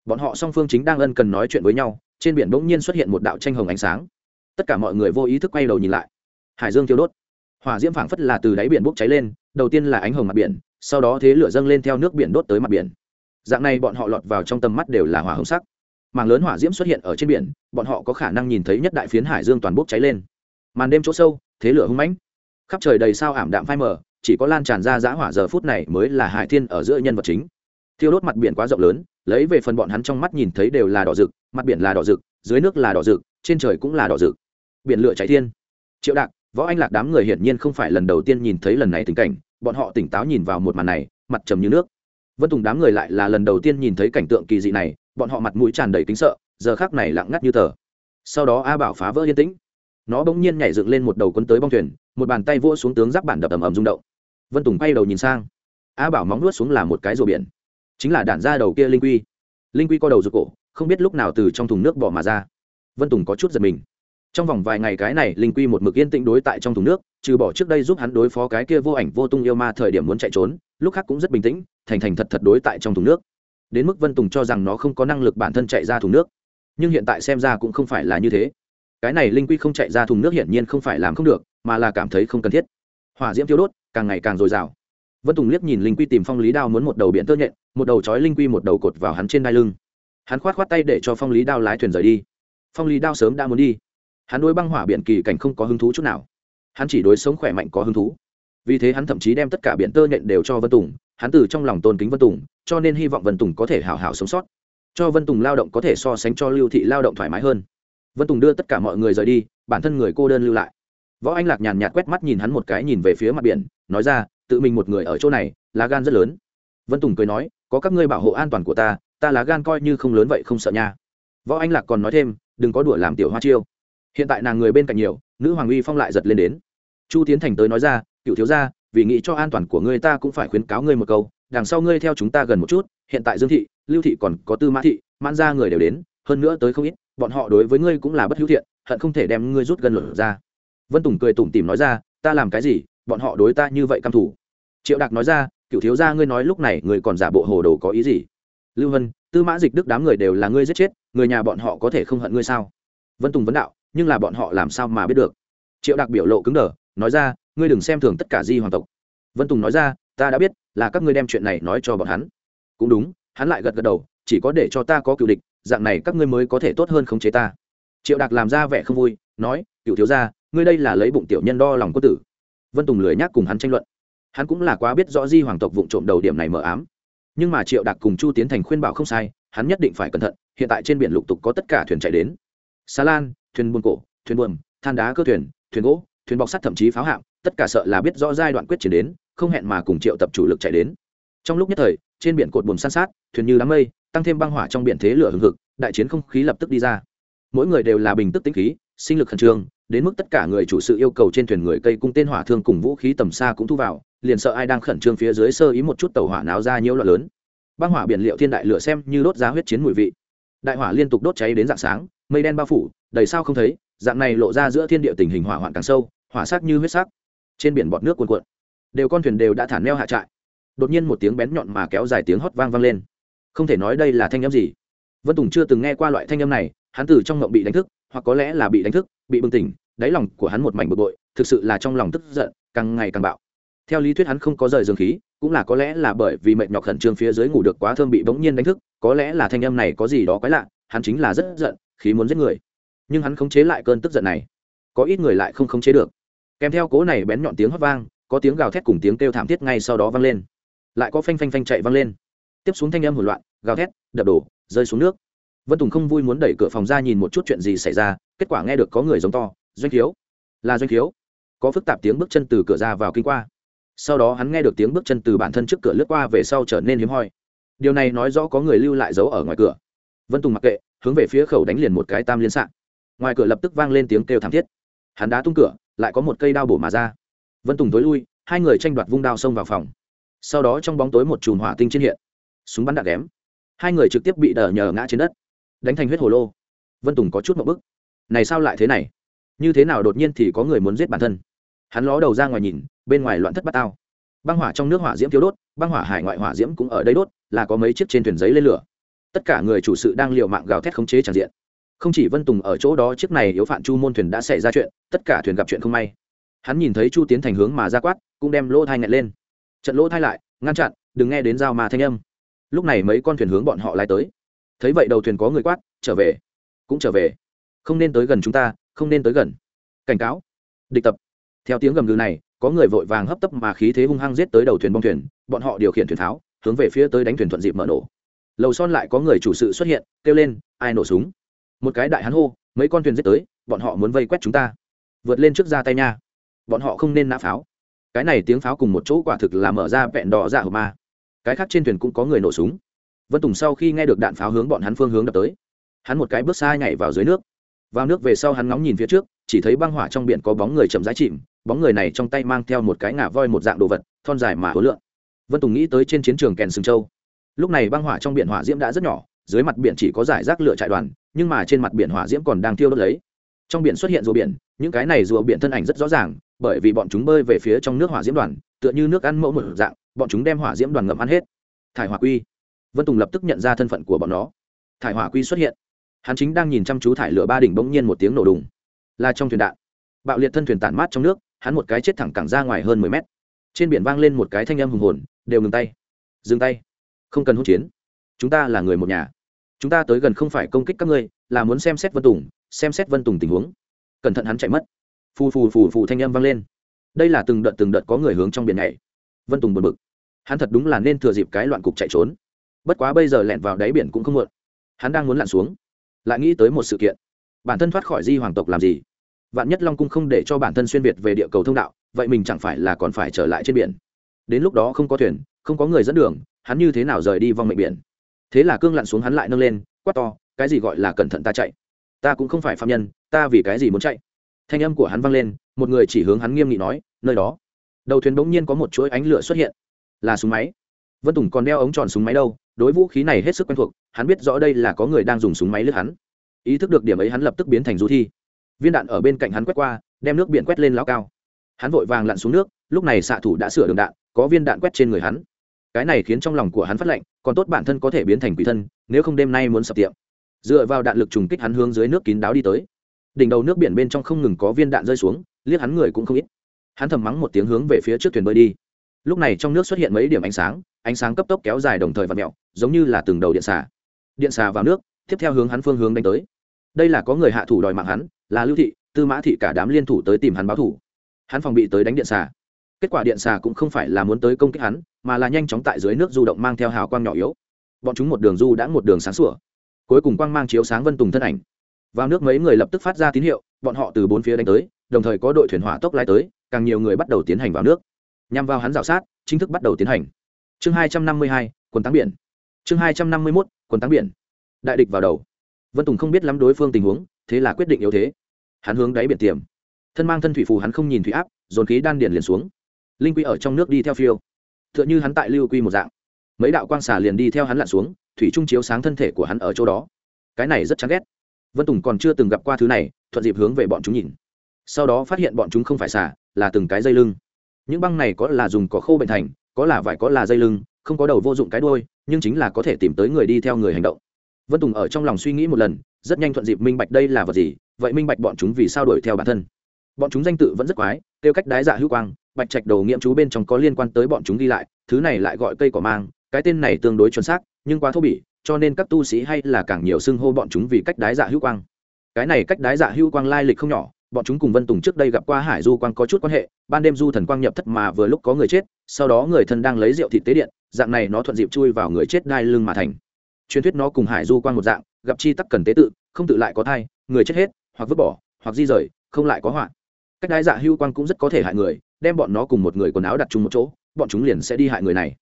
Bọn họ song phương chính đang ân cần nói chuyện với nhau, trên biển bỗng nhiên xuất hiện một đạo tranh hồng ánh sáng. Tất cả mọi người vô ý thức quay đầu nhìn lại. Hải dương thiêu đốt hỏa diễm phảng phất là từ đáy biển bốc cháy lên, đầu tiên là ánh hồng mặt biển, sau đó thế lửa dâng lên theo nước biển đốt tới mặt biển. Dạng này bọn họ lọt vào trong tầm mắt đều là hỏa hồng sắc. Mảng lớn hỏa diễm xuất hiện ở trên biển, bọn họ có khả năng nhìn thấy nhất đại phiến hải dương toàn bốc cháy lên. Màn đêm chỗ sâu, thế lửa hung mãnh. Khắp trời đầy sao ảm đạm phai mờ, chỉ có lan tràn ra giã hỏa giờ phút này mới là hải thiên ở giữa nhân vật chính. Thiêu đốt mặt biển quá rộng lớn, lấy về phần bọn hắn trong mắt nhìn thấy đều là đỏ rực, mặt biển là đỏ rực, dưới nước là đỏ rực, trên trời cũng là đỏ rực. Biển lửa cháy thiên. Triệu đạc võ anh lạc đám người hiển nhiên không phải lần đầu tiên nhìn thấy lần này tình cảnh, bọn họ tỉnh táo nhìn vào một màn này, mặt trầm như nước. Vân tùng đám người lại là lần đầu tiên nhìn thấy cảnh tượng kỳ dị này, bọn họ mặt mũi tràn đầy kính sợ, giờ khác này lặng ngắt như tờ. Sau đó a bảo phá vỡ yên tĩnh. Nó bỗng nhiên nhảy dựng lên một đầu quấn tới bong thuyền, một bàn tay vỗ xuống tướng giáp bản đập ầm ầm rung động. Vân tùng quay đầu nhìn sang. A bảo móng nuốt xuống là một cái rùa biển. Chính là đạn ra đầu kia linh quy. Linh quy co đầu rụt cổ, không biết lúc nào từ trong thùng nước bỏ mà ra. Vân tùng có chút giật mình trong vòng vài ngày cái này, linh quy một mực yên tĩnh đối tại trong thùng nước, trừ bỏ trước đây giúp hắn đối phó cái kia vô ảnh, vô tung yêu ma thời điểm muốn chạy trốn, lúc khác cũng rất bình tĩnh, thành thành thật thật đối tại trong thùng nước. Đến mức vân tùng cho rằng nó không có năng lực bản thân chạy ra thùng nước. Nhưng hiện tại xem ra cũng không phải là như thế. Cái này linh quy không chạy ra thùng nước hiển nhiên không phải làm không được, mà là cảm thấy không cần thiết. Hỏa diễm tiêu đốt, càng ngày càng dồi dào. Vân tùng liếc nhìn linh quy tìm phong lý đao muốn một đầu biển tơ nhện, một đầu chói linh quy một đầu cột vào hắn trên đai lưng. Hắn khoát khoát tay để cho phong lý đao lái thuyền rời đi. Phong lý đao sớm đã muốn đi hắn đối băng hỏa biển kỳ cảnh không có hứng thú chút nào. Hắn chỉ đối sống khỏe mạnh có hứng thú. Vì thế hắn thậm chí đem tất cả biển tơ nhện đều cho vân tùng, hắn từ trong lòng tôn kính vân tùng, cho nên hy vọng vân tùng có thể hào hào sống sót. Cho vân tùng lao động có thể so sánh cho lưu thị lao động thoải mái hơn. Vân tùng đưa tất cả mọi người rời đi, bản thân người cô đơn lưu lại. Võ anh lạc nhàn nhạt quét mắt nhìn hắn một cái nhìn về phía mặt biển, nói ra, tự mình một người ở chỗ này, lá gan rất lớn. Vân tùng cười nói, có các ngươi bảo hộ an toàn của ta ta lá gan coi như không lớn vậy không sợ nha. Võ anh lạc còn nói thêm, đừng có đùa làm tiểu hoa chiêu hiện tại nàng người bên cạnh nhiều, nữ hoàng uy phong lại giật lên đến. Chu tiến thành tới nói ra, cựu thiếu gia, vì nghĩ cho an toàn của ngươi ta cũng phải khuyến cáo ngươi một câu, đằng sau ngươi theo chúng ta gần một chút, hiện tại dương thị, lưu thị còn có tư mã thị, mãn ra người đều đến, hơn nữa tới không ít, bọn họ đối với ngươi cũng là bất hữu thiện, hận không thể đem ngươi rút gần lửa ra. Vân tùng cười tủm tỉm nói ra, ta làm cái gì, bọn họ đối ta như vậy căm thủ triệu đạc nói ra, cựu thiếu gia ngươi nói lúc này người còn giả bộ hồ đồ có ý gì? Lưu vân, tư mã dịch đức đám người đều là ngươi giết chết, người nhà bọn họ có thể không hận ngươi sao? Vân tùng vấn đạo nhưng là bọn họ làm sao mà biết được? Triệu đặc biểu lộ cứng đờ, nói ra, ngươi đừng xem thường tất cả di hoàng tộc. Vân tùng nói ra, ta đã biết là các ngươi đem chuyện này nói cho bọn hắn. Cũng đúng, hắn lại gật gật đầu, chỉ có để cho ta có cựu địch, dạng này các ngươi mới có thể tốt hơn khống chế ta. Triệu đạc làm ra vẻ không vui, nói, cựu thiếu gia, ngươi đây là lấy bụng tiểu nhân đo lòng quân tử. Vân tùng lười nhác cùng hắn tranh luận. Hắn cũng là quá biết rõ di hoàng tộc vụ trộm đầu điểm này mờ ám. Nhưng mà triệu đạc cùng chu tiến thành khuyên bảo không sai, hắn nhất định phải cẩn thận, hiện tại trên biển lục tục có tất cả thuyền chạy đến. Xà lan thuyền buôn cổ thuyền buồm than đá cơ thuyền thuyền gỗ thuyền bọc sắt thậm chí pháo hạm, tất cả sợ là biết rõ giai đoạn quyết chiến đến không hẹn mà cùng triệu tập chủ lực chạy đến. Trong lúc nhất thời trên biển cột buồm san sát thuyền như đám mây tăng thêm băng hỏa trong biển thế lửa hừng hực đại chiến không khí lập tức đi ra. Mỗi người đều là bình tức tĩnh khí sinh lực khẩn trương đến mức tất cả người chủ sự yêu cầu trên thuyền người cây cung tên hỏa thương cùng vũ khí tầm xa cũng thu vào liền sợ ai đang khẩn trương phía dưới sơ ý một chút tàu hỏa náo ra nhiễu loạn lớn. Băng hỏa biển liệu thiên đại lửa xem như đốt ra huyết chiến mùi vị. Đại hỏa liên tục đốt cháy đến dạng sáng mây đen bao phủ, đầy sao không thấy, dạng này lộ ra giữa thiên địa tình hình hỏa hoạn càng sâu, hỏa sắc như huyết sắc, trên biển bọt nước cuồn cuộn. Đều con thuyền đều đã thả neo hạ trại. Đột nhiên một tiếng bén nhọn mà kéo dài tiếng hót vang vang lên. Không thể nói đây là thanh âm gì. Vân tùng chưa từng nghe qua loại thanh âm này, hắn từ trong ngộng bị đánh thức, hoặc có lẽ là bị đánh thức, bị bừng tỉnh, đáy lòng của hắn một mảnh bực bội, thực sự là trong lòng tức giận, càng ngày càng bạo. Theo lý thuyết hắn không có rời dương khí, cũng là có lẽ là bởi vì mệt nhọc khẩn trương phía dưới ngủ được quá thơm bị bỗng nhiên đánh thức, có lẽ là thanh âm này có gì đó quái lạ, hắn chính là rất giận khí muốn giết người. Nhưng hắn khống chế lại cơn tức giận này, có ít người lại không khống chế được. Kèm theo cố này bén nhọn tiếng hót vang, có tiếng gào thét cùng tiếng kêu thảm thiết ngay sau đó vang lên. Lại có phanh phanh phanh chạy vang lên. Tiếp xuống thanh âm hỗn loạn, gào thét, đập đổ, rơi xuống nước. Vân tùng không vui muốn đẩy cửa phòng ra nhìn một chút chuyện gì xảy ra, kết quả nghe được có người giống to, doanh thiếu là doanh thiếu có phức tạp tiếng bước chân từ cửa ra vào kinh qua. Sau đó hắn nghe được tiếng bước chân từ bản thân trước cửa lướt qua về sau trở nên hiếm hoi. Điều này nói rõ có người lưu lại dấu ở ngoài cửa. Vân tùng mặc kệ hướng về phía khẩu đánh liền một cái tam liên s ngoài cửa lập tức vang lên tiếng kêu thảm thiết. Hắn đá tung cửa, lại có một cây đao bổ mà ra. Vân tùng tối lui, hai người tranh đoạt vung đao xông vào phòng. Sau đó trong bóng tối một chùm hỏa tinh trên hiện. Súng bắn đạn ghém hai người trực tiếp bị đờ nhờ ngã trên đất. Đánh thành huyết hồ lô. Vân tùng có chút một bức. Này sao lại thế này? Như thế nào đột nhiên thì có người muốn giết bản thân? Hắn ló đầu ra ngoài nhìn, bên ngoài loạn thất bát tao. Băng hỏa trong nước hỏa diễm thiếu đốt, băng hỏa hải ngoại hỏa diễm cũng ở đây đốt, là có mấy chiếc trên thuyền giấy lên lửa tất cả người chủ sự đang liều mạng gào thét khống chế tràn diện. Không chỉ vân tùng ở chỗ đó, chiếc này yếu phạm chu môn thuyền đã xảy ra chuyện, tất cả thuyền gặp chuyện không may. Hắn nhìn thấy chu tiến thành hướng mà ra quát, cũng đem lỗ thai nghẹn lên. Trận lỗ thai lại, ngăn chặn, đừng nghe đến dao mà thanh âm. Lúc này mấy con thuyền hướng bọn họ lai tới. Thấy vậy đầu thuyền có người quát, trở về. Cũng trở về. Không nên tới gần chúng ta, không nên tới gần. Cảnh cáo. Địch tập. Theo tiếng gầm gừ này, có người vội vàng hấp tấp mà khí thế hung hăng giết tới đầu thuyền bong thuyền, bọn họ điều khiển thuyền tháo, hướng về phía tới đánh thuyền thuận dịp mở nổ lầu son lại có người chủ sự xuất hiện, kêu lên, ai nổ súng? Một cái đại hắn hô, mấy con thuyền giết tới, bọn họ muốn vây quét chúng ta. Vượt lên trước ra tay nha. Bọn họ không nên nã pháo. Cái này tiếng pháo cùng một chỗ quả thực là mở ra vẹn đỏ dạ hộp ma. Cái khác trên thuyền cũng có người nổ súng. Vân tùng sau khi nghe được đạn pháo hướng bọn hắn phương hướng đập tới, hắn một cái bước xa nhảy vào dưới nước. Vào nước về sau hắn ngóng nhìn phía trước, chỉ thấy băng hỏa trong biển có bóng người chậm rãi chìm, bóng người này trong tay mang theo một cái ngả voi một dạng đồ vật, thon dài mà hối lượng vân tùng nghĩ tới trên chiến trường kèn sừng châu lúc này băng hỏa trong biển hỏa diễm đã rất nhỏ, dưới mặt biển chỉ có giải rác lửa trại đoàn, nhưng mà trên mặt biển hỏa diễm còn đang tiêu đốt lấy. Trong biển xuất hiện rùa biển, những cái này rùa biển thân ảnh rất rõ ràng, bởi vì bọn chúng bơi về phía trong nước hỏa diễm đoàn, tựa như nước ăn mẫu một dạng, bọn chúng đem hỏa diễm đoàn ngậm ăn hết. Thải hỏa quy. Vân tùng lập tức nhận ra thân phận của bọn nó. Thải hỏa quy xuất hiện. Hắn chính đang nhìn chăm chú thải lửa ba đỉnh bỗng nhiên một tiếng nổ đùng. Là trong thuyền đạn. Bạo liệt thân thuyền tản mát trong nước, hắn một cái chết thẳng cẳng ra ngoài hơn mười mét. Trên biển vang lên một cái thanh âm hùng hồn, đều ngừng tay. Dừng tay không cần hỗn chiến. Chúng ta là người một nhà. Chúng ta tới gần không phải công kích các ngươi, là muốn xem xét vân tùng, xem xét vân tùng tình huống. Cẩn thận hắn chạy mất. Phù phù phù phù thanh âm vang lên. Đây là từng đợt từng đợt có người hướng trong biển này vân tùng buồn bực. Hắn thật đúng là nên thừa dịp cái loạn cục chạy trốn. Bất quá bây giờ lẹn vào đáy biển cũng không muộn. Hắn đang muốn lặn xuống. Lại nghĩ tới một sự kiện. Bản thân thoát khỏi di hoàng tộc làm gì? Vạn nhất long cung không để cho bản thân xuyên việt về địa cầu thông đạo, vậy mình chẳng phải là còn phải trở lại trên biển. Đến lúc đó không có thuyền, không có người dẫn đường hắn như thế nào rời đi vòng mệnh biển? Thế là cương lặn xuống hắn lại nâng lên, quát to, cái gì gọi là cẩn thận ta chạy? Ta cũng không phải phạm nhân, ta vì cái gì muốn chạy? Thanh âm của hắn vang lên, một người chỉ hướng hắn nghiêm nghị nói, nơi đó. Đầu thuyền bỗng nhiên có một chuỗi ánh lửa xuất hiện. Là súng máy. Vân tùng còn đeo ống tròn súng máy đâu, đối vũ khí này hết sức quen thuộc, hắn biết rõ đây là có người đang dùng súng máy lướt hắn. Ý thức được điểm ấy hắn lập tức biến thành du thi. Viên đạn ở bên cạnh hắn quét qua, đem nước biển quét lên lao cao. Hắn vội vàng lặn xuống nước, lúc này xạ thủ đã sửa đường đạn, có viên đạn quét trên người hắn cái này khiến trong lòng của hắn phát lệnh, còn tốt bản thân có thể biến thành quỷ thân, nếu không đêm nay muốn sập tiệm. Dựa vào đạn lực trùng kích hắn hướng dưới nước kín đáo đi tới. Đỉnh đầu nước biển bên trong không ngừng có viên đạn rơi xuống, liếc hắn người cũng không ít. Hắn thầm mắng một tiếng hướng về phía trước thuyền bơi đi. Lúc này trong nước xuất hiện mấy điểm ánh sáng ánh sáng cấp tốc kéo dài đồng thời và mẹo giống như là từng đầu điện xà. Điện xà vào nước, tiếp theo hướng hắn phương hướng đánh tới. Đây là có người hạ thủ đòi mạng hắn, là lưu thị, tư mã thị cả đám liên thủ tới tìm hắn báo thủ. Hắn phòng bị tới đánh điện xà kết quả điện xà cũng không phải là muốn tới công kích hắn, mà là nhanh chóng tại dưới nước du động mang theo hào quang nhỏ yếu. Bọn chúng một đường du đã một đường sáng sủa. Cuối cùng quang mang chiếu sáng vân tùng thân ảnh. Vào nước mấy người lập tức phát ra tín hiệu, bọn họ từ bốn phía đánh tới, đồng thời có đội thuyền hỏa tốc lái tới, càng nhiều người bắt đầu tiến hành vào nước. Nhằm vào hắn rào sát, chính thức bắt đầu tiến hành. Chương hai trăm năm mươi hai, quần táng biển. Chương hai trăm năm mươi mốt, quần táng biển. Đại địch vào đầu. Vân tùng không biết lắm đối phương tình huống, thế là quyết định yếu thế. Hắn hướng đáy biển tiềm. Thân mang thân thủy phù hắn không nhìn thủy áp, dồn khí đan điền liền xuống linh quy ở trong nước đi theo phiêu. T h ư ợ n h ư hắn tại lưu quy một dạng. Mấy đạo quang xà liền đi theo hắn lặn xuống, thủy trung chiếu sáng thân thể của hắn ở chỗ đó. Cái này rất chán ghét. Vân tùng còn chưa từng gặp qua thứ này, thuận dịp hướng về bọn chúng nhìn. Sau đó phát hiện bọn chúng không phải xà, là từng cái dây lưng. Những băng này có là dùng cỏ khô bệnh thành, có là vải có là dây lưng, không có đầu vô dụng cái đôi nhưng chính là có thể tìm tới người đi theo người hành động. Vân tùng ở trong lòng suy nghĩ một lần, rất nhanh thuận dịp minh bạch đây là vật gì, vậy minh bạch bọn chúng vì sao đuổi theo bản thân. Bọn chúng danh tự vẫn rất quái tiêu cách đái dạ hữu quang bạch trạch đầu nghiệm chú bên trong có liên quan tới bọn chúng đi lại, thứ này lại gọi cây cỏ mang, cái tên này tương đối chuẩn xác, nhưng quá thô bỉ, cho nên các tu sĩ hay là càng nhiều xưng hô bọn chúng vì cách đái dạ hữu quang. Cái này cách đái dạ hữu quang lai lịch không nhỏ, bọn chúng cùng vân tùng trước đây gặp qua hải du quang có chút quan hệ, ban đêm du thần quang nhập thất mà vừa lúc có người chết, sau đó người thân đang lấy rượu thịt tế điện, dạng này nó thuận dịp chui vào người chết đai lưng mà thành. Truyền thuyết nó cùng hải du quang một dạng, gặp chi tắc cần tế tự, không tự lại có thai, người chết hết, hoặc vứt bỏ, hoặc di rời, không lại có hoạn cách đái dạ hưu quang cũng rất có thể hại người, đem bọn nó cùng một người quần áo đặt chung một chỗ, bọn chúng liền sẽ đi hại người này.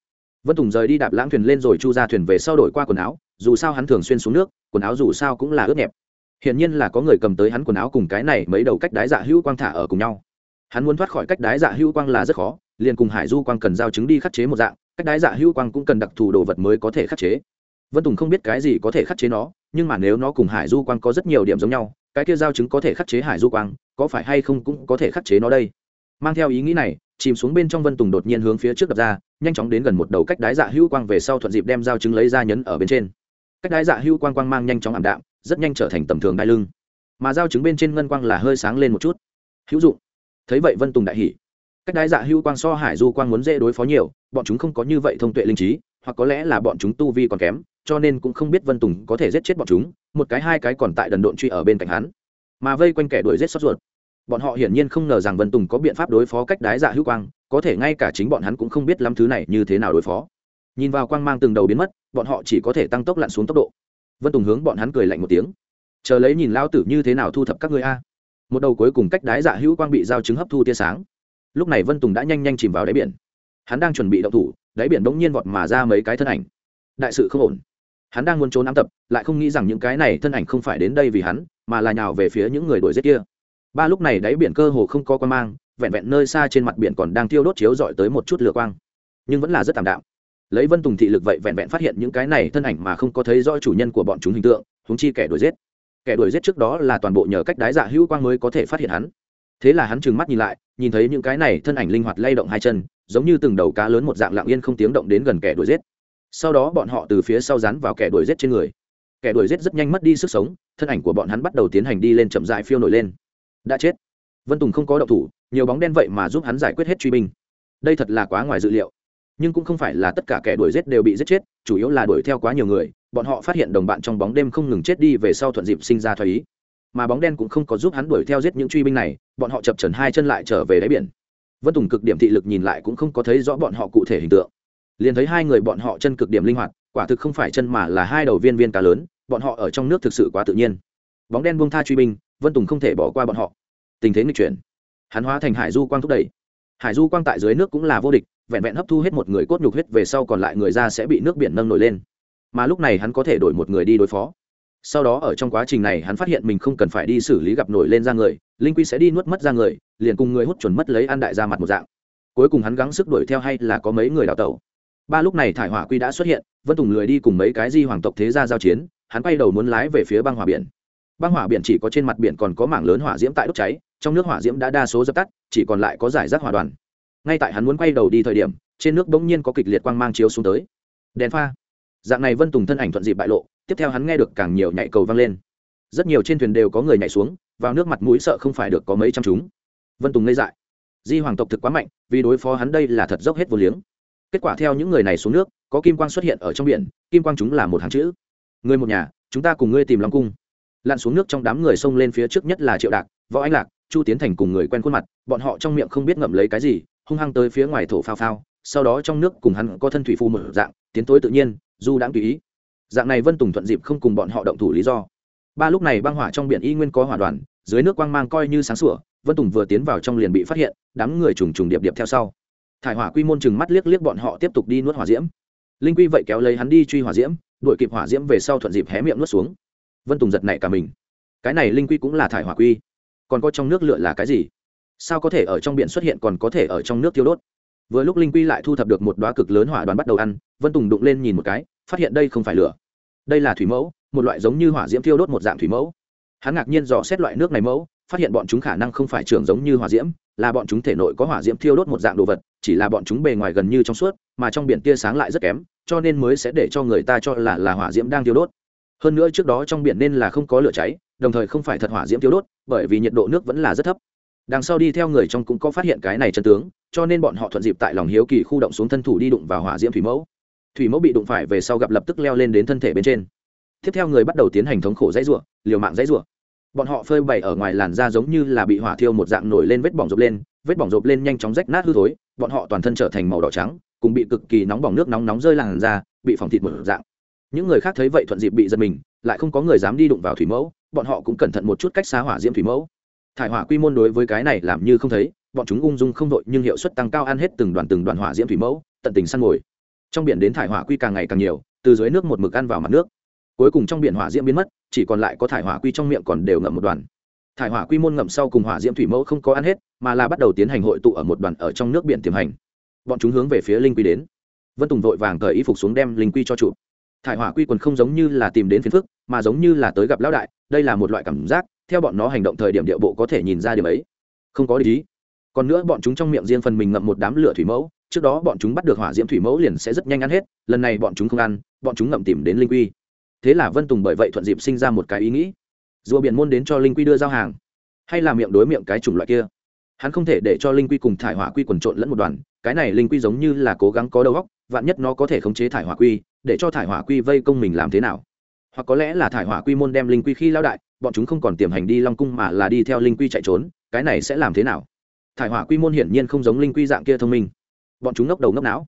Vân tùng rời đi đạp lãng thuyền lên rồi chu ra thuyền về sau đổi qua quần áo, dù sao hắn thường xuyên xuống nước, quần áo dù sao cũng là ướt nhẹp. Hiển nhiên là có người cầm tới hắn quần áo cùng cái này mấy đầu cách đái dạ hữu quang thả ở cùng nhau. Hắn muốn thoát khỏi cách đái dạ hữu quang là rất khó, liền cùng hải du quang cần giao chứng đi khắc chế một dạng, cách đái dạ hữu quang cũng cần đặc thù đồ vật mới có thể khắc chế. Vân tùng không biết cái gì có thể khắc chế nó, nhưng mà nếu nó cùng hải du quang có rất nhiều điểm giống nhau cái kia giao chứng có thể khắc chế hải du quang, có phải hay không cũng có thể khắc chế nó đây. Mang theo ý nghĩ này, chìm xuống bên trong vân tùng đột nhiên hướng phía trước đập ra, nhanh chóng đến gần một đầu cách đái dạ hữu quang về sau thuận dịp đem giao chứng lấy ra nhấn ở bên trên. Cách đái dạ hữu quang quang mang nhanh chóng ảm đạm, rất nhanh trở thành tầm thường đai lưng. Mà giao chứng bên trên ngân quang là hơi sáng lên một chút. Hữu dụng. Thấy vậy vân tùng đại hỉ. Cách đái dạ hữu quang so hải du quang muốn dễ đối phó nhiều, bọn chúng không có như vậy thông tuệ linh trí hoặc có lẽ là bọn chúng tu vi còn kém, cho nên cũng không biết vân tùng có thể giết chết bọn chúng, một cái hai cái còn tại đần độn truy ở bên cạnh hắn. Mà vây quanh kẻ đuổi giết sót ruột. Bọn họ hiển nhiên không ngờ rằng vân tùng có biện pháp đối phó cách đái dạ hữu quang, có thể ngay cả chính bọn hắn cũng không biết lắm thứ này như thế nào đối phó. Nhìn vào quang mang từng đầu biến mất, bọn họ chỉ có thể tăng tốc lặn xuống tốc độ. Vân tùng hướng bọn hắn cười lạnh một tiếng. Chờ lấy nhìn lao tử như thế nào thu thập các người a. Một đầu cuối cùng cách đái dạ hữu quang bị giao chứng hấp thu tia sáng. Lúc này vân tùng đã nhanh nhanh chìm vào đáy biển. Hắn đang chuẩn bị động thủ đáy biển bỗng nhiên vọt mà ra mấy cái thân ảnh. Đại sự không ổn. Hắn đang muốn trốn ám tập, lại không nghĩ rằng những cái này thân ảnh không phải đến đây vì hắn, mà là nhào về phía những người đuổi giết kia. Ba lúc này đáy biển cơ hồ không có quan mang, vẹn vẹn nơi xa trên mặt biển còn đang tiêu đốt chiếu dọi tới một chút lửa quang. Nhưng vẫn là rất tạm đạm. Lấy vân tùng thị lực vậy vẹn vẹn phát hiện những cái này thân ảnh mà không có thấy rõ chủ nhân của bọn chúng hình tượng húng chi kẻ đuổi giết. Kẻ đuổi giết trước đó là toàn bộ nhờ cách đái dạ hữu quang mới có thể phát hiện hắn. Thế là hắn trừng mắt nhìn lại, nhìn thấy những cái này thân ảnh linh hoạt lay động hai chân giống như từng đầu cá lớn một dạng lạng yên không tiếng động đến gần kẻ đuổi giết. Sau đó bọn họ từ phía sau rán vào kẻ đuổi giết trên người. Kẻ đuổi giết rất nhanh mất đi sức sống, thân ảnh của bọn hắn bắt đầu tiến hành đi lên chậm dại phiêu nổi lên. Đã chết. Vân tùng không có động thủ, nhiều bóng đen vậy mà giúp hắn giải quyết hết truy binh. Đây thật là quá ngoài dự liệu. Nhưng cũng không phải là tất cả kẻ đuổi giết đều bị giết chết, chủ yếu là đuổi theo quá nhiều người, bọn họ phát hiện đồng bạn trong bóng đêm không ngừng chết đi về sau thuận dịp sinh ra thoái ý. Mà bóng đen cũng không có giúp hắn đuổi theo giết những truy binh này, bọn họ chập trần hai chân lại trở về đáy biển vân tùng cực điểm thị lực nhìn lại cũng không có thấy rõ bọn họ cụ thể hình tượng. Liền thấy hai người bọn họ chân cực điểm linh hoạt, quả thực không phải chân mà là hai đầu viên viên cá lớn, bọn họ ở trong nước thực sự quá tự nhiên. Bóng đen buông tha truy binh, vân tùng không thể bỏ qua bọn họ. Tình thế nghịch chuyển. Hắn hóa thành hải du quang thúc đẩy. Hải du quang tại dưới nước cũng là vô địch, vẹn vẹn hấp thu hết một người cốt nhục huyết về sau còn lại người ra sẽ bị nước biển nâng nổi lên. Mà lúc này hắn có thể đổi một người đi đối phó sau đó ở trong quá trình này hắn phát hiện mình không cần phải đi xử lý gặp nổi lên ra người, linh quy sẽ đi nuốt mất ra người, liền cùng người hút chuẩn mất lấy ăn đại ra mặt một dạng. Cuối cùng hắn gắng sức đuổi theo hay là có mấy người đào tẩu. Ba lúc này thải hỏa quy đã xuất hiện, vân tùng lười đi cùng mấy cái di hoàng tộc thế gia giao chiến, hắn quay đầu muốn lái về phía băng hỏa biển. Băng hỏa biển chỉ có trên mặt biển còn có mảng lớn hỏa diễm tại đốt cháy, trong nước hỏa diễm đã đa số dập tắt, chỉ còn lại có giải rác hỏa đoàn. Ngay tại hắn muốn quay đầu đi thời điểm, trên nước bỗng nhiên có kịch liệt quang mang chiếu xuống tới. Đèn pha. Dạng này vân tùng thân ảnh thuận dịp bại lộ tiếp theo hắn nghe được càng nhiều nhạy cầu vang lên. Rất nhiều trên thuyền đều có người nhảy xuống, vào nước mặt mũi sợ không phải được có mấy trăm chúng. Vân tùng ngây dại. Di hoàng tộc thực quá mạnh, vì đối phó hắn đây là thật dốc hết vô liếng. Kết quả theo những người này xuống nước, có kim quang xuất hiện ở trong biển, kim quang chúng là một hàng chữ. Người một nhà, chúng ta cùng ngươi tìm long cung. Lặn xuống nước trong đám người xông lên phía trước nhất là triệu đạc, võ anh lạc, chu tiến thành cùng người quen khuôn mặt, bọn họ trong miệng không biết ngậm lấy cái gì, hung hăng tới phía ngoài thổ phao phao, sau đó trong nước cùng hắn có thân thủy phu mở dạng, tiến tối tự nhiên, du đãng tùy ý dạng này vân tùng thuận dịp không cùng bọn họ động thủ lý do. Ba lúc này băng hỏa trong biển y nguyên có hỏa đoàn, dưới nước quang mang coi như sáng sủa, vân tùng vừa tiến vào trong liền bị phát hiện, đám người trùng trùng điệp điệp theo sau. Thải hỏa quy môn chừng mắt liếc liếc bọn họ tiếp tục đi nuốt hỏa diễm. Linh quy vậy kéo lấy hắn đi truy hỏa diễm, đuổi kịp hỏa diễm về sau thuận dịp hé miệng nuốt xuống. Vân tùng giật nảy cả mình. Cái này linh quy cũng là thải hỏa quy. Còn có trong nước lựa là cái gì? Sao có thể ở trong biển xuất hiện còn có thể ở trong nước tiêu đốt? Vừa lúc linh quy lại thu thập được một đoá cực lớn hỏa đoàn bắt đầu ăn, vân tùng đụng lên nhìn một cái, phát hiện đây không phải lửa. Đây là thủy mẫu, một loại giống như hỏa diễm thiêu đốt một dạng thủy mẫu. Hắn ngạc nhiên dò xét loại nước này mẫu, phát hiện bọn chúng khả năng không phải trưởng giống như hỏa diễm, là bọn chúng thể nội có hỏa diễm thiêu đốt một dạng đồ vật, chỉ là bọn chúng bề ngoài gần như trong suốt, mà trong biển tia sáng lại rất kém, cho nên mới sẽ để cho người ta cho là là hỏa diễm đang thiêu đốt. Hơn nữa trước đó trong biển nên là không có lửa cháy, đồng thời không phải thật hỏa diễm thiêu đốt, bởi vì nhiệt độ nước vẫn là rất thấp. Đằng sau đi theo người trong cũng có phát hiện cái này chân tướng cho nên bọn họ thuận dịp tại lòng hiếu kỳ khu động xuống thân thủ đi đụng vào hỏa diễm thủy mẫu. Thủy mẫu bị đụng phải về sau gặp lập tức leo lên đến thân thể bên trên. Tiếp theo người bắt đầu tiến hành thống khổ dãy rủa, liều mạng dãy rủa. Bọn họ phơi bày ở ngoài làn da giống như là bị hỏa thiêu một dạng nổi lên vết bỏng rộp lên, vết bỏng rộp lên nhanh chóng rách nát hư thối, bọn họ toàn thân trở thành màu đỏ trắng, cùng bị cực kỳ nóng bỏng nước nóng nóng rơi làn da, bị phòng thịt một dạng. Những người khác thấy vậy thuận dịp bị giật mình, lại không có người dám đi đụng vào thủy mẫu, bọn họ cũng cẩn thận một chút cách xa hỏa diễm thủy mẫu. Thải hỏa quy môn đối với cái này làm như không thấy bọn chúng ung dung không đội nhưng hiệu suất tăng cao ăn hết từng đoàn từng đoàn hỏa diễm thủy mẫu, tận tình săn mồi. Trong biển đến thải hỏa quy càng ngày càng nhiều, từ dưới nước một mực ăn vào mặt nước. Cuối cùng trong biển hỏa diễm biến mất, chỉ còn lại có thải hỏa quy trong miệng còn đều ngậm một đoàn. Thải hỏa quy môn ngậm sau cùng hỏa diễm thủy mẫu không có ăn hết, mà là bắt đầu tiến hành hội tụ ở một đoàn ở trong nước biển tiềm hành. Bọn chúng hướng về phía linh quy đến. Vân tùng vội vàng cởi y phục xuống đem linh quy cho chụp thải hỏa quy quần không giống như là tìm đến phiền phức, mà giống như là tới gặp lão đại, đây là một loại cảm giác, theo bọn nó hành động thời điểm địa bộ có thể nhìn ra điểm ấy. Không có lý còn nữa bọn chúng trong miệng riêng phần mình ngậm một đám lửa thủy mẫu, trước đó bọn chúng bắt được hỏa diễm thủy mẫu liền sẽ rất nhanh ăn hết, lần này bọn chúng không ăn, bọn chúng ngậm tìm đến linh quy. Thế là vân tùng bởi vậy thuận dịp sinh ra một cái ý nghĩ, rùa biển môn đến cho linh quy đưa giao hàng, hay là miệng đối miệng cái chủng loại kia. Hắn không thể để cho linh quy cùng thải hỏa quy quần trộn lẫn một đoàn, cái này linh quy giống như là cố gắng có đầu óc, vạn nhất nó có thể khống chế thải hỏa quy, để cho thải hỏa quy vây công mình làm thế nào. Hoặc có lẽ là thải hỏa quy môn đem linh quy khi lao đại, bọn chúng không còn tiềm hành đi long cung mà là đi theo linh quy chạy trốn, cái này sẽ làm thế nào? Thải hỏa quy môn hiển nhiên không giống linh quy dạng kia thông minh. Bọn chúng ngốc đầu ngốc não.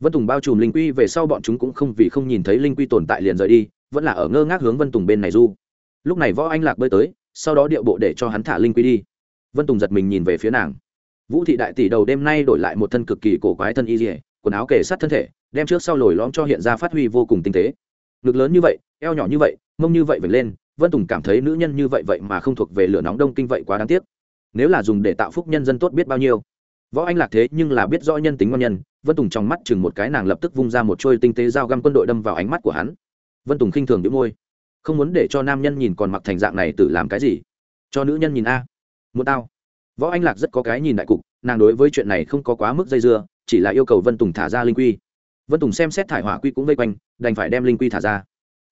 Vân tùng bao trùm linh quy về sau bọn chúng cũng không vì không nhìn thấy linh quy tồn tại liền rời đi, vẫn là ở ngơ ngác hướng vân tùng bên này du. Lúc này võ anh lạc bơi tới, sau đó điệu bộ để cho hắn thả linh quy đi. Vân tùng giật mình nhìn về phía nàng. Vũ thị đại tỷ đầu đêm nay đổi lại một thân cực kỳ cổ quái thân y dỉa quần áo kể sát thân thể, đem trước sau lồi lõm cho hiện ra phát huy vô cùng tinh tế. Ngực lớn như vậy, eo nhỏ như vậy, mông như vậy vệt lên, vân tùng cảm thấy nữ nhân như vậy vậy mà không thuộc về lửa nóng đông kinh vậy quá đáng tiếc nếu là dùng để tạo phúc nhân dân tốt biết bao nhiêu. Võ anh lạc thế nhưng là biết rõ nhân tính ngon nhân, vân tùng trong mắt chừng một cái nàng lập tức vung ra một trôi tinh tế dao găm quân đội đâm vào ánh mắt của hắn. Vân tùng khinh thường đĩu môi. Không muốn để cho nam nhân nhìn còn mặc thành dạng này tự làm cái gì? Cho nữ nhân nhìn a. Muốn tao. Võ anh lạc rất có cái nhìn đại cục, nàng đối với chuyện này không có quá mức dây dưa, chỉ là yêu cầu vân tùng thả ra linh quy. Vân tùng xem xét thải hỏa quy cũng vây quanh, đành phải đem linh quy thả ra.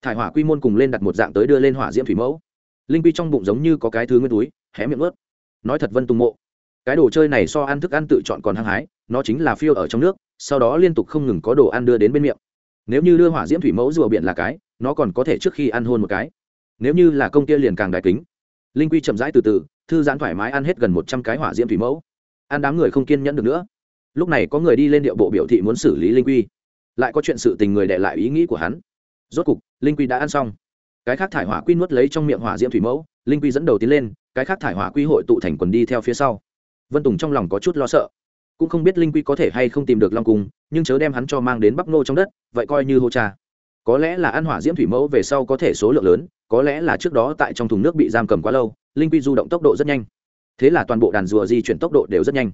Thải hỏa quy môn cùng lên đặt một dạng tới đưa lên hỏa diễm thủy mẫu. Linh quy trong bụng giống như có cái thứ nguyên túi, hé miệng ướt nói thật vân tùng mộ. Cái đồ chơi này so ăn thức ăn tự chọn còn hăng hái, nó chính là phiêu ở trong nước, sau đó liên tục không ngừng có đồ ăn đưa đến bên miệng. Nếu như đưa hỏa diễm thủy mẫu rùa biển là cái, nó còn có thể trước khi ăn hôn một cái. Nếu như là công kia liền càng đại kính. Linh quy chậm rãi từ từ, thư giãn thoải mái ăn hết gần một trăm cái hỏa diễm thủy mẫu. Ăn đám người không kiên nhẫn được nữa. Lúc này có người đi lên điệu bộ biểu thị muốn xử lý linh quy. Lại có chuyện sự tình người để lại ý nghĩ của hắn. Rốt cục, linh quy đã ăn xong. Cái khác thải hỏa quy nuốt lấy trong miệng hỏa diễm thủy mẫu, linh quy dẫn đầu tiến lên cái khác thải hỏa quy hội tụ thành quần đi theo phía sau. Vân tùng trong lòng có chút lo sợ. Cũng không biết linh quy có thể hay không tìm được long cung, nhưng chớ đem hắn cho mang đến bắc nô trong đất, vậy coi như hô cha. Có lẽ là ăn hỏa diễm thủy mẫu về sau có thể số lượng lớn, có lẽ là trước đó tại trong thùng nước bị giam cầm quá lâu, linh quy du động tốc độ rất nhanh. Thế là toàn bộ đàn rùa di chuyển tốc độ đều rất nhanh.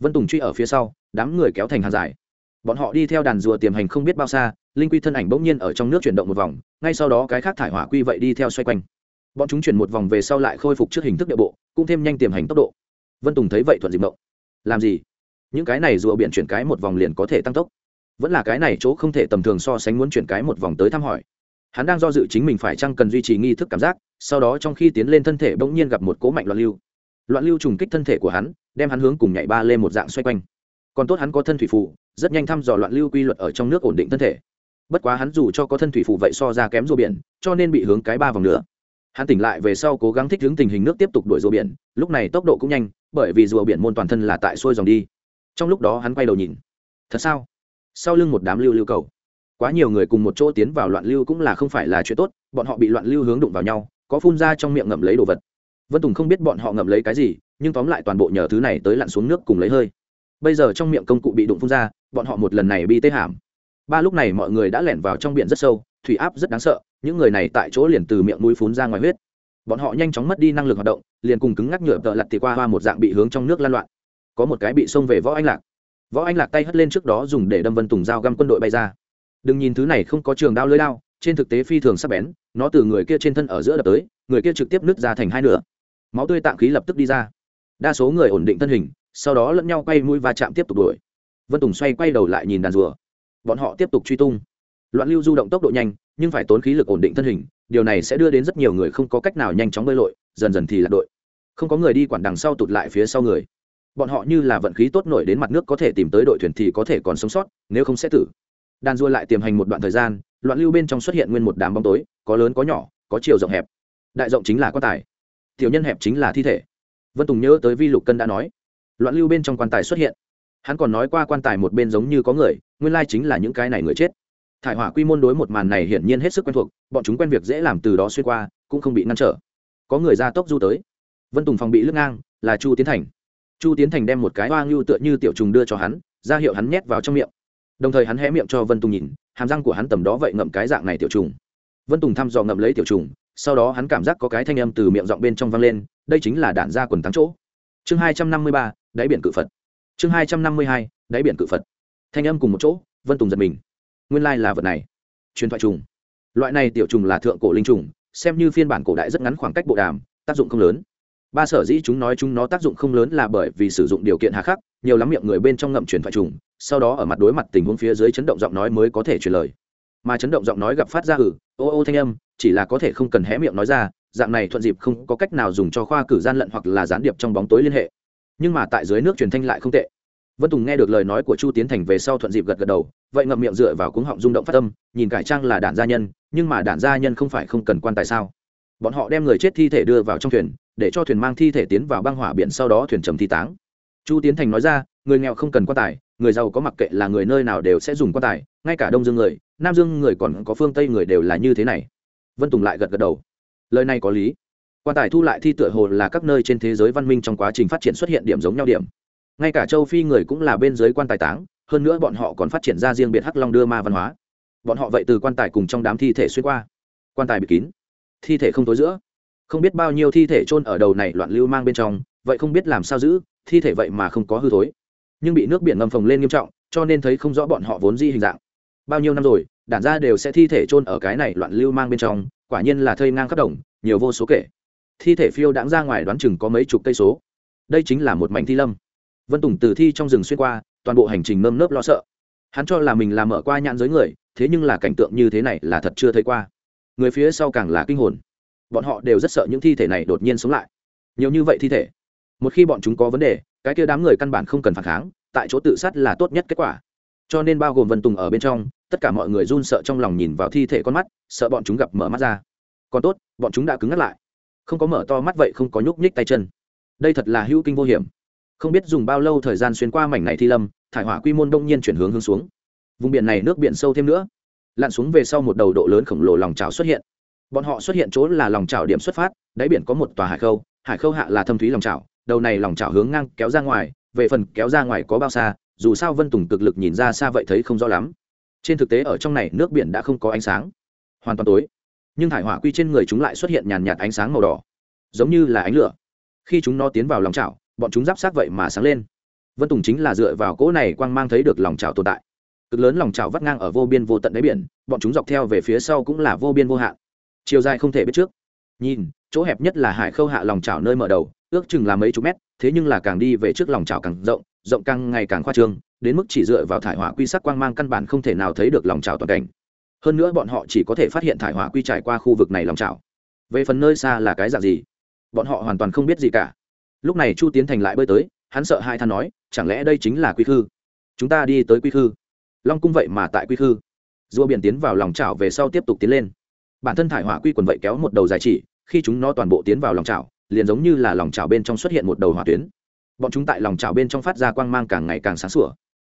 Vân tùng truy ở phía sau, đám người kéo thành hàng dài. Bọn họ đi theo đàn rùa tiềm hành không biết bao xa, linh quy thân ảnh bỗng nhiên ở trong nước chuyển động một vòng, ngay sau đó cái khác thải hỏa quy vậy đi theo xoay quanh bọn chúng chuyển một vòng về sau lại khôi phục trước hình thức địa bộ, cũng thêm nhanh tiềm hành tốc độ. Vân tùng thấy vậy thuận dịp động làm gì? Những cái này rùa biển chuyển cái một vòng liền có thể tăng tốc. Vẫn là cái này chỗ không thể tầm thường so sánh muốn chuyển cái một vòng tới thăm hỏi. Hắn đang do dự chính mình phải chăng cần duy trì nghi thức cảm giác, sau đó trong khi tiến lên thân thể bỗng nhiên gặp một cố mạnh loạn lưu. Loạn lưu trùng kích thân thể của hắn, đem hắn hướng cùng nhảy ba lên một dạng xoay quanh. Còn tốt hắn có thân thủy phụ rất nhanh thăm dò loạn lưu quy luật ở trong nước ổn định thân thể. Bất quá hắn dù cho có thân thủy phụ vậy so ra kém rùa biển, cho nên bị hướng cái ba vòng nữa hắn tỉnh lại về sau cố gắng thích hướng tình hình nước tiếp tục đuổi rùa biển, lúc này tốc độ cũng nhanh, bởi vì rùa biển môn toàn thân là tại xuôi dòng đi. Trong lúc đó hắn quay đầu nhìn. Thật sao? Sau lưng một đám lưu lưu cầu. Quá nhiều người cùng một chỗ tiến vào loạn lưu cũng là không phải là chuyện tốt, bọn họ bị loạn lưu hướng đụng vào nhau, có phun ra trong miệng ngậm lấy đồ vật. Vân tùng không biết bọn họ ngậm lấy cái gì, nhưng tóm lại toàn bộ nhờ thứ này tới lặn xuống nước cùng lấy hơi. Bây giờ trong miệng công cụ bị đụng phun ra, bọn họ một lần này bị tê hàm. Ba lúc này mọi người đã lẻn vào trong biển rất sâu thủy áp rất đáng sợ, những người này tại chỗ liền từ miệng mũi phun ra ngoài huyết. Bọn họ nhanh chóng mất đi năng lực hoạt động, liền cùng cứng ngắc nhựa tợ lặt thì qua hoa một dạng bị hướng trong nước lan loạn. Có một cái bị xông về võ anh lạc. Võ anh lạc tay hất lên trước đó dùng để đâm vân tùng dao găm quân đội bay ra. Đừng nhìn thứ này không có trường đao lưới đao, trên thực tế phi thường sắp bén, nó từ người kia trên thân ở giữa đập tới, người kia trực tiếp nứt ra thành hai nửa. Máu tươi tạng khí lập tức đi ra. Đa số người ổn định thân hình, sau đó lẫn nhau quay mũi và chạm tiếp tục đuổi. Vân tùng xoay quay đầu lại nhìn đàn rùa. Bọn họ tiếp tục truy tung loạn lưu du động tốc độ nhanh, nhưng phải tốn khí lực ổn định thân hình, điều này sẽ đưa đến rất nhiều người không có cách nào nhanh chóng bơi lội, dần dần thì lạc đội. Không có người đi quản đằng sau tụt lại phía sau người. Bọn họ như là vận khí tốt nổi đến mặt nước có thể tìm tới đội thuyền thì có thể còn sống sót, nếu không sẽ tử. Đàn rua lại tiềm hành một đoạn thời gian, loạn lưu bên trong xuất hiện nguyên một đám bóng tối, có lớn có nhỏ, có chiều rộng hẹp. Đại rộng chính là quan tài, tiểu nhân hẹp chính là thi thể. Vân tùng nhớ tới vi lục cân đã nói, loạn lưu bên trong quan tài xuất hiện. Hắn còn nói qua quan tài một bên giống như có người, nguyên lai chính là những cái này người chết thải hỏa quy môn đối một màn này hiển nhiên hết sức quen thuộc, bọn chúng quen việc dễ làm từ đó xuyên qua, cũng không bị ngăn trở. Có người ra tốc du tới. Vân tùng phòng bị lướt ngang, là chu tiến thành. Chu tiến thành đem một cái hoa ngưu tựa như tiểu trùng đưa cho hắn, ra hiệu hắn nhét vào trong miệng. Đồng thời hắn hé miệng cho vân tùng nhìn, hàm răng của hắn tầm đó vậy ngậm cái dạng này tiểu trùng. Vân tùng thăm dò ngậm lấy tiểu trùng, sau đó hắn cảm giác có cái thanh âm từ miệng giọng bên trong vang lên, đây chính là đạn ra quần thắng chỗ. Chương hai trăm năm mươi ba, đáy biển cự phật. Chương hai trăm năm mươi hai, đáy biển cự phật. Thanh âm cùng một chỗ, vân tùng giật mình nguyên lai là vật này. Truyền thoại trùng. Loại này tiểu trùng là thượng cổ linh trùng, xem như phiên bản cổ đại rất ngắn khoảng cách bộ đàm, tác dụng không lớn. Ba sở dĩ chúng nói chúng nó tác dụng không lớn là bởi vì sử dụng điều kiện hà khắc, nhiều lắm miệng người bên trong ngậm truyền thoại trùng, sau đó ở mặt đối mặt tình huống phía dưới chấn động giọng nói mới có thể truyền lời. Mà chấn động giọng nói gặp phát ra ử ô ô thanh âm, chỉ là có thể không cần hé miệng nói ra, dạng này thuận dịp không có cách nào dùng cho khoa cử gian lận hoặc là gián điệp trong bóng tối liên hệ. Nhưng mà tại dưới nước truyền thanh lại không tệ vân tùng nghe được lời nói của chu tiến thành về sau thuận dịp gật gật đầu, vậy ngậm miệng dựa vào cuống họng rung động phát tâm nhìn cải trang là đản gia nhân, nhưng mà đản gia nhân không phải không cần quan tài sao? Bọn họ đem người chết thi thể đưa vào trong thuyền, để cho thuyền mang thi thể tiến vào băng hỏa biển sau đó thuyền trầm thi táng. Chu tiến thành nói ra, người nghèo không cần quan tài, người giàu có mặc kệ là người nơi nào đều sẽ dùng quan tài, ngay cả đông dương người, nam dương người còn có phương tây người đều là như thế này. Vân tùng lại gật gật đầu. Lời này có lý. Quan tài thu lại thi tựa hồ là các nơi trên thế giới văn minh trong quá trình phát triển xuất hiện điểm giống nhau điểm ngay cả châu phi người cũng là bên dưới quan tài táng, hơn nữa bọn họ còn phát triển ra riêng biệt hắc long đưa ma văn hóa. Bọn họ vậy từ quan tài cùng trong đám thi thể xuyên qua. Quan tài bị kín, thi thể không tối giữa. Không biết bao nhiêu thi thể chôn ở đầu này loạn lưu mang bên trong, vậy không biết làm sao giữ, thi thể vậy mà không có hư thối. Nhưng bị nước biển ngầm phồng lên nghiêm trọng, cho nên thấy không rõ bọn họ vốn di hình dạng. Bao nhiêu năm rồi, đản ra đều sẽ thi thể chôn ở cái này loạn lưu mang bên trong, quả nhiên là thây ngang khắp đồng, nhiều vô số kể. Thi thể phiêu đãng ra ngoài đoán chừng có mấy chục cây số. Đây chính là một mảnh thi lâm vân tùng từ thi trong rừng xuyên qua, toàn bộ hành trình nơm nớp lo sợ. Hắn cho là mình làm mở qua nhãn giới người, thế nhưng là cảnh tượng như thế này là thật chưa thấy qua. Người phía sau càng là kinh hồn. Bọn họ đều rất sợ những thi thể này đột nhiên sống lại. Nhiều như vậy thi thể. Một khi bọn chúng có vấn đề, cái kia đám người căn bản không cần phản kháng, tại chỗ tự sát là tốt nhất kết quả. Cho nên bao gồm vân tùng ở bên trong, tất cả mọi người run sợ trong lòng nhìn vào thi thể con mắt, sợ bọn chúng gặp mở mắt ra. Còn tốt, bọn chúng đã cứng ngắt lại. Không có mở to mắt vậy không có nhúc nhích tay chân. Đây thật là hữu kinh vô hiểm không biết dùng bao lâu thời gian xuyên qua mảnh này thi lâm, thải hỏa quy môn đông nhiên chuyển hướng hướng xuống. Vùng biển này nước biển sâu thêm nữa. Lặn xuống về sau một đầu độ lớn khổng lồ lòng trào xuất hiện. Bọn họ xuất hiện chỗ là lòng trào điểm xuất phát, đáy biển có một tòa hải khâu hải khâu hạ là thâm thúy lòng trào đầu này lòng trào hướng ngang kéo ra ngoài, về phần kéo ra ngoài có bao xa, dù sao vân tùng cực lực nhìn ra xa vậy thấy không rõ lắm. Trên thực tế ở trong này nước biển đã không có ánh sáng. Hoàn toàn tối. Nhưng thải hỏa quy trên người chúng lại xuất hiện nhàn nhạt ánh sáng màu đỏ. Giống như là ánh lửa. Khi chúng nó tiến vào lòng chảo bọn chúng giáp sát vậy mà sáng lên. Vân tùng chính là dựa vào cỗ này quang mang thấy được lòng chảo tồn tại. Cực lớn lòng chảo vắt ngang ở vô biên vô tận đáy biển, bọn chúng dọc theo về phía sau cũng là vô biên vô hạn. Chiều dài không thể biết trước. Nhìn, chỗ hẹp nhất là hải khâu hạ lòng chảo nơi mở đầu, ước chừng là mấy chục mét, thế nhưng là càng đi về trước lòng chảo càng rộng rộng càng ngày càng khoa trương, đến mức chỉ dựa vào thải hỏa quy sắc quang mang căn bản không thể nào thấy được lòng chảo toàn cảnh. Hơn nữa bọn họ chỉ có thể phát hiện thải hỏa quy trải qua khu vực này lòng trào về phần nơi xa là cái dạng gì, bọn họ hoàn toàn không biết gì cả lúc này chu tiến thành lại bơi tới, hắn sợ hai than nói, chẳng lẽ đây chính là quy khư? Chúng ta đi tới quy khư. Long cung vậy mà tại quy khư. Rùa biển tiến vào lòng chảo về sau tiếp tục tiến lên. Bản thân thải hỏa quy quần vậy kéo một đầu dài chỉ, khi chúng nó toàn bộ tiến vào lòng chảo, liền giống như là lòng chảo bên trong xuất hiện một đầu hỏa tuyến. Bọn chúng tại lòng chảo bên trong phát ra quang mang càng ngày càng sáng sủa.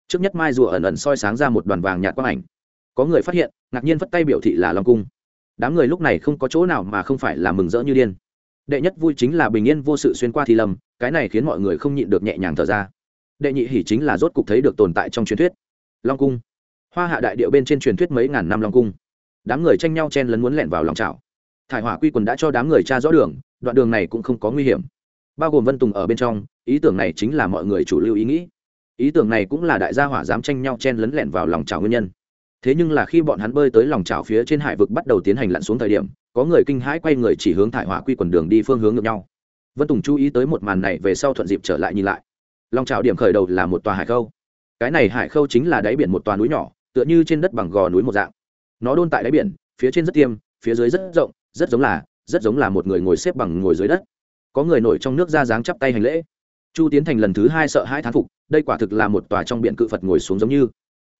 Trước nhất mai rùa ẩn ẩn soi sáng ra một đoàn vàng nhạt quang ảnh. Có người phát hiện, ngạc nhiên vất tay biểu thị là long cung. Đám người lúc này không có chỗ nào mà không phải là mừng rỡ như điên đệ nhất vui chính là bình yên vô sự xuyên qua thi lâm, cái này khiến mọi người không nhịn được nhẹ nhàng thở ra. Đệ nhị hỉ chính là rốt cục thấy được tồn tại trong truyền thuyết. Long cung. Hoa hạ đại điệu bên trên truyền thuyết mấy ngàn năm long cung. Đám người tranh nhau chen lấn muốn lẻn vào lòng trào thải hỏa quy quần đã cho đám người tra rõ đường, đoạn đường này cũng không có nguy hiểm. Bao gồm vân tùng ở bên trong, ý tưởng này chính là mọi người chủ lưu ý nghĩ. Ý tưởng này cũng là đại gia hỏa dám tranh nhau chen lấn lẻn vào lòng trào nguyên nhân thế nhưng là khi bọn hắn bơi tới lòng trào phía trên hải vực bắt đầu tiến hành lặn xuống thời điểm, có người kinh hãi quay người chỉ hướng thải hỏa quy quần đường đi phương hướng ngược nhau. Vân tùng chú ý tới một màn này về sau thuận dịp trở lại nhìn lại. Lòng trào điểm khởi đầu là một tòa hải khâu. Cái này hải khâu chính là đáy biển một tòa núi nhỏ, tựa như trên đất bằng gò núi một dạng. Nó đôn tại đáy biển, phía trên rất tiêm, phía dưới rất rộng, rất giống là, rất giống là một người ngồi xếp bằng ngồi dưới đất. Có người nổi trong nước ra dáng chắp tay hành lễ. Chu tiến thành lần thứ hai sợ hai thán phục, đây quả thực là một tòa trong biển cự phật ngồi xuống giống như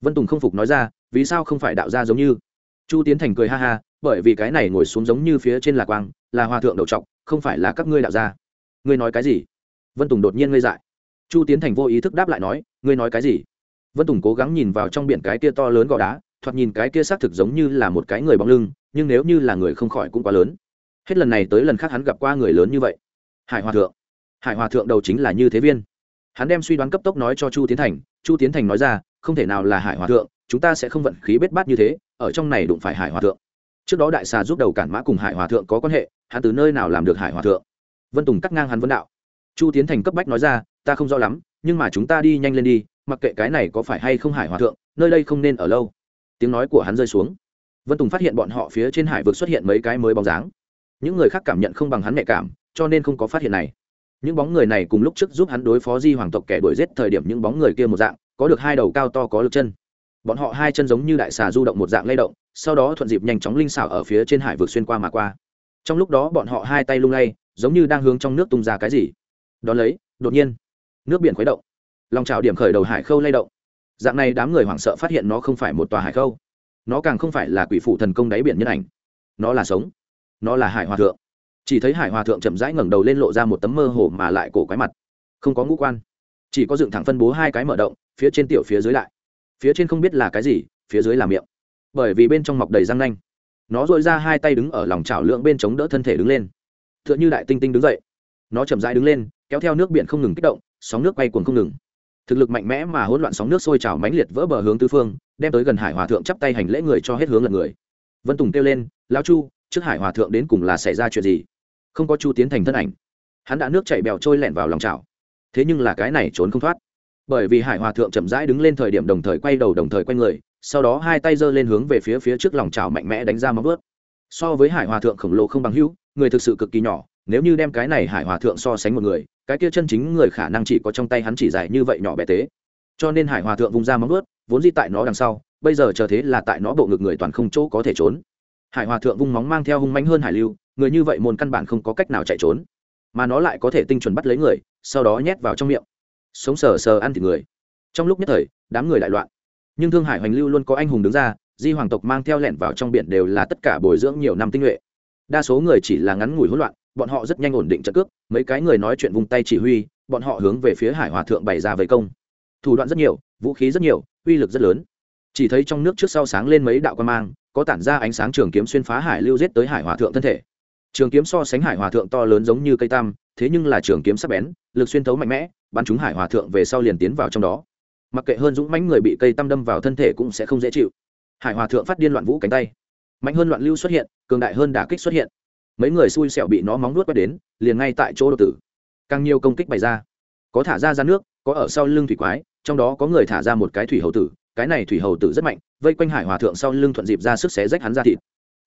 vân tùng không phục nói ra, vì sao không phải đạo gia giống như? Chu tiến thành cười ha ha, bởi vì cái này ngồi xuống giống như phía trên là quang, là hòa thượng đầu trọc, không phải là các ngươi đạo gia. Ngươi nói cái gì? Vân tùng đột nhiên ngây dại. Chu tiến thành vô ý thức đáp lại nói, ngươi nói cái gì? Vân tùng cố gắng nhìn vào trong biển cái kia to lớn gò đá, thoạt nhìn cái kia xác thực giống như là một cái người bóng lưng, nhưng nếu như là người không khỏi cũng quá lớn. Hết lần này tới lần khác hắn gặp qua người lớn như vậy. Hải hòa thượng. Hải hòa thượng đầu chính là như thế viên. Hắn đem suy đoán cấp tốc nói cho chu tiến thành, chu tiến thành nói ra không thể nào là hải hòa thượng, chúng ta sẽ không vận khí bết bát như thế, ở trong này đụng phải hải hòa thượng. Trước đó đại xà giúp đầu cản mã cùng hải hòa thượng có quan hệ, hắn từ nơi nào làm được hải hòa thượng? Vân tùng cắt ngang hắn vân đạo. Chu tiến thành cấp bách nói ra, ta không rõ lắm, nhưng mà chúng ta đi nhanh lên đi, mặc kệ cái này có phải hay không hải hòa thượng, nơi đây không nên ở lâu. Tiếng nói của hắn rơi xuống. Vân tùng phát hiện bọn họ phía trên hải vực xuất hiện mấy cái mới bóng dáng. Những người khác cảm nhận không bằng hắn nhạy cảm, cho nên không có phát hiện này những bóng người này cùng lúc trước giúp hắn đối phó di hoàng tộc kẻ đuổi giết thời điểm những bóng người kia một dạng, có được hai đầu cao to có lực chân. Bọn họ hai chân giống như đại xà du động một dạng lay động, sau đó thuận dịp nhanh chóng linh xảo ở phía trên hải vượt xuyên qua mà qua. Trong lúc đó bọn họ hai tay lung lay, giống như đang hướng trong nước tung ra cái gì. Đón lấy, đột nhiên, nước biển khuấy động. Lòng trào điểm khởi đầu hải khâu lay động. Dạng này đám người hoảng sợ phát hiện nó không phải một tòa hải khâu. Nó càng không phải là quỷ phụ thần công đáy biển nhân ảnh. Nó là sống. Nó là hải hòa thượng chỉ thấy hải hòa thượng chậm rãi ngẩng đầu lên lộ ra một tấm mơ hồ mà lại cổ quái mặt. Không có ngũ quan, chỉ có dựng thẳng phân bố hai cái mở động, phía trên tiểu phía dưới lại. Phía trên không biết là cái gì, phía dưới là miệng. Bởi vì bên trong mọc đầy răng nanh. Nó dội ra hai tay đứng ở lòng chảo lượng bên chống đỡ thân thể đứng lên. T h ư ợ n h ư đại tinh tinh đứng dậy. Nó chậm rãi đứng lên, kéo theo nước biển không ngừng kích động, sóng nước quay cuồng không ngừng. Thực lực mạnh mẽ mà hỗn loạn sóng nước sôi trào mãnh liệt vỡ bờ hướng tư phương, đem tới gần hải hòa thượng chắp tay hành lễ người cho hết hướng lần người. Vân tùng kêu lên lao chu, trước hải hòa thượng đến cùng là xảy ra chuyện gì? Không có chu tiến thành thân ảnh. Hắn đã nước chảy bèo trôi lẹn vào lòng chảo. Thế nhưng là cái này trốn không thoát. Bởi vì hải hòa thượng chậm rãi đứng lên thời điểm đồng thời quay đầu đồng thời quay người, sau đó hai tay giơ lên hướng về phía phía trước lòng chảo mạnh mẽ đánh ra móng vớt so với hải hòa thượng khổng lồ không bằng hữu, người thực sự cực kỳ nhỏ, nếu như đem cái này hải hòa thượng so sánh một người, cái kia chân chính người khả năng chỉ có trong tay hắn chỉ dài như vậy nhỏ bé tế cho nên hải hòa thượng vùng ra móng vớt vốn di tại nó đằng sau, bây giờ chờ thế là tại nó bộ ngực người toàn không chỗ có thể trốn. Hải hòa thượng vung móng mang theo hung mánh hơn hải lưu người như vậy môn căn bản không có cách nào chạy trốn, mà nó lại có thể tinh chuẩn bắt lấy người, sau đó nhét vào trong miệng. Sống sờ sờ ăn thịt người. Trong lúc nhất thời, đám người đại loạn. Nhưng thương hải hoành lưu luôn có anh hùng đứng ra, di hoàng tộc mang theo lẹn vào trong biển đều là tất cả bồi dưỡng nhiều năm tinh nhuệ. Đa số người chỉ là ngắn ngủi hỗn loạn, bọn họ rất nhanh ổn định trận cước, mấy cái người nói chuyện vùng tay chỉ huy, bọn họ hướng về phía hải hòa thượng bày ra vây công. Thủ đoạn rất nhiều, vũ khí rất nhiều, uy lực rất lớn. Chỉ thấy trong nước trước sau sáng lên mấy đạo quan mang, có tản ra ánh sáng trường kiếm xuyên phá hải lưu giết tới hải hòa thượng thân thể trường kiếm so sánh hải hòa thượng to lớn giống như cây tam, thế nhưng là trường kiếm sắc bén, lực xuyên thấu mạnh mẽ, bắn chúng hải hòa thượng về sau liền tiến vào trong đó. Mặc kệ hơn dũng mãnh người bị cây tam đâm vào thân thể cũng sẽ không dễ chịu. Hải hòa thượng phát điên loạn vũ cánh tay. Mạnh hơn loạn lưu xuất hiện, cường đại hơn đả kích xuất hiện. Mấy người xui xẻo bị nó móng nuốt quét đến, liền ngay tại chỗ đột tử. Càng nhiều công kích bày ra. Có thả ra ra nước, có ở sau lưng thủy quái, trong đó có người thả ra một cái thủy hầu tử, cái này thủy hầu tử rất mạnh, vây quanh hải hòa thượng sau lưng thuận dịp ra sức xé rách hắn ra thịt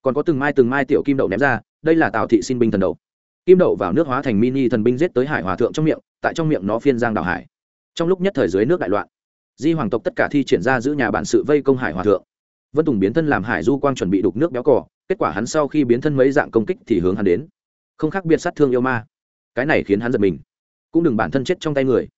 còn có từng mai từng mai tiểu kim đậu ném ra, đây là tào thị xin binh thần đậu kim đậu vào nước hóa thành mini thần binh giết tới hải hòa thượng trong miệng, tại trong miệng nó phiên giang đào hải. Trong lúc nhất thời dưới nước đại loạn, di hoàng tộc tất cả thi triển ra giữ nhà bản sự vây công hải hòa thượng. Vân tùng biến thân làm hải du quang chuẩn bị đục nước béo cỏ kết quả hắn sau khi biến thân mấy dạng công kích thì hướng hắn đến. Không khác biệt sát thương yêu ma. Cái này khiến hắn giật mình. Cũng đừng bản thân chết trong tay người.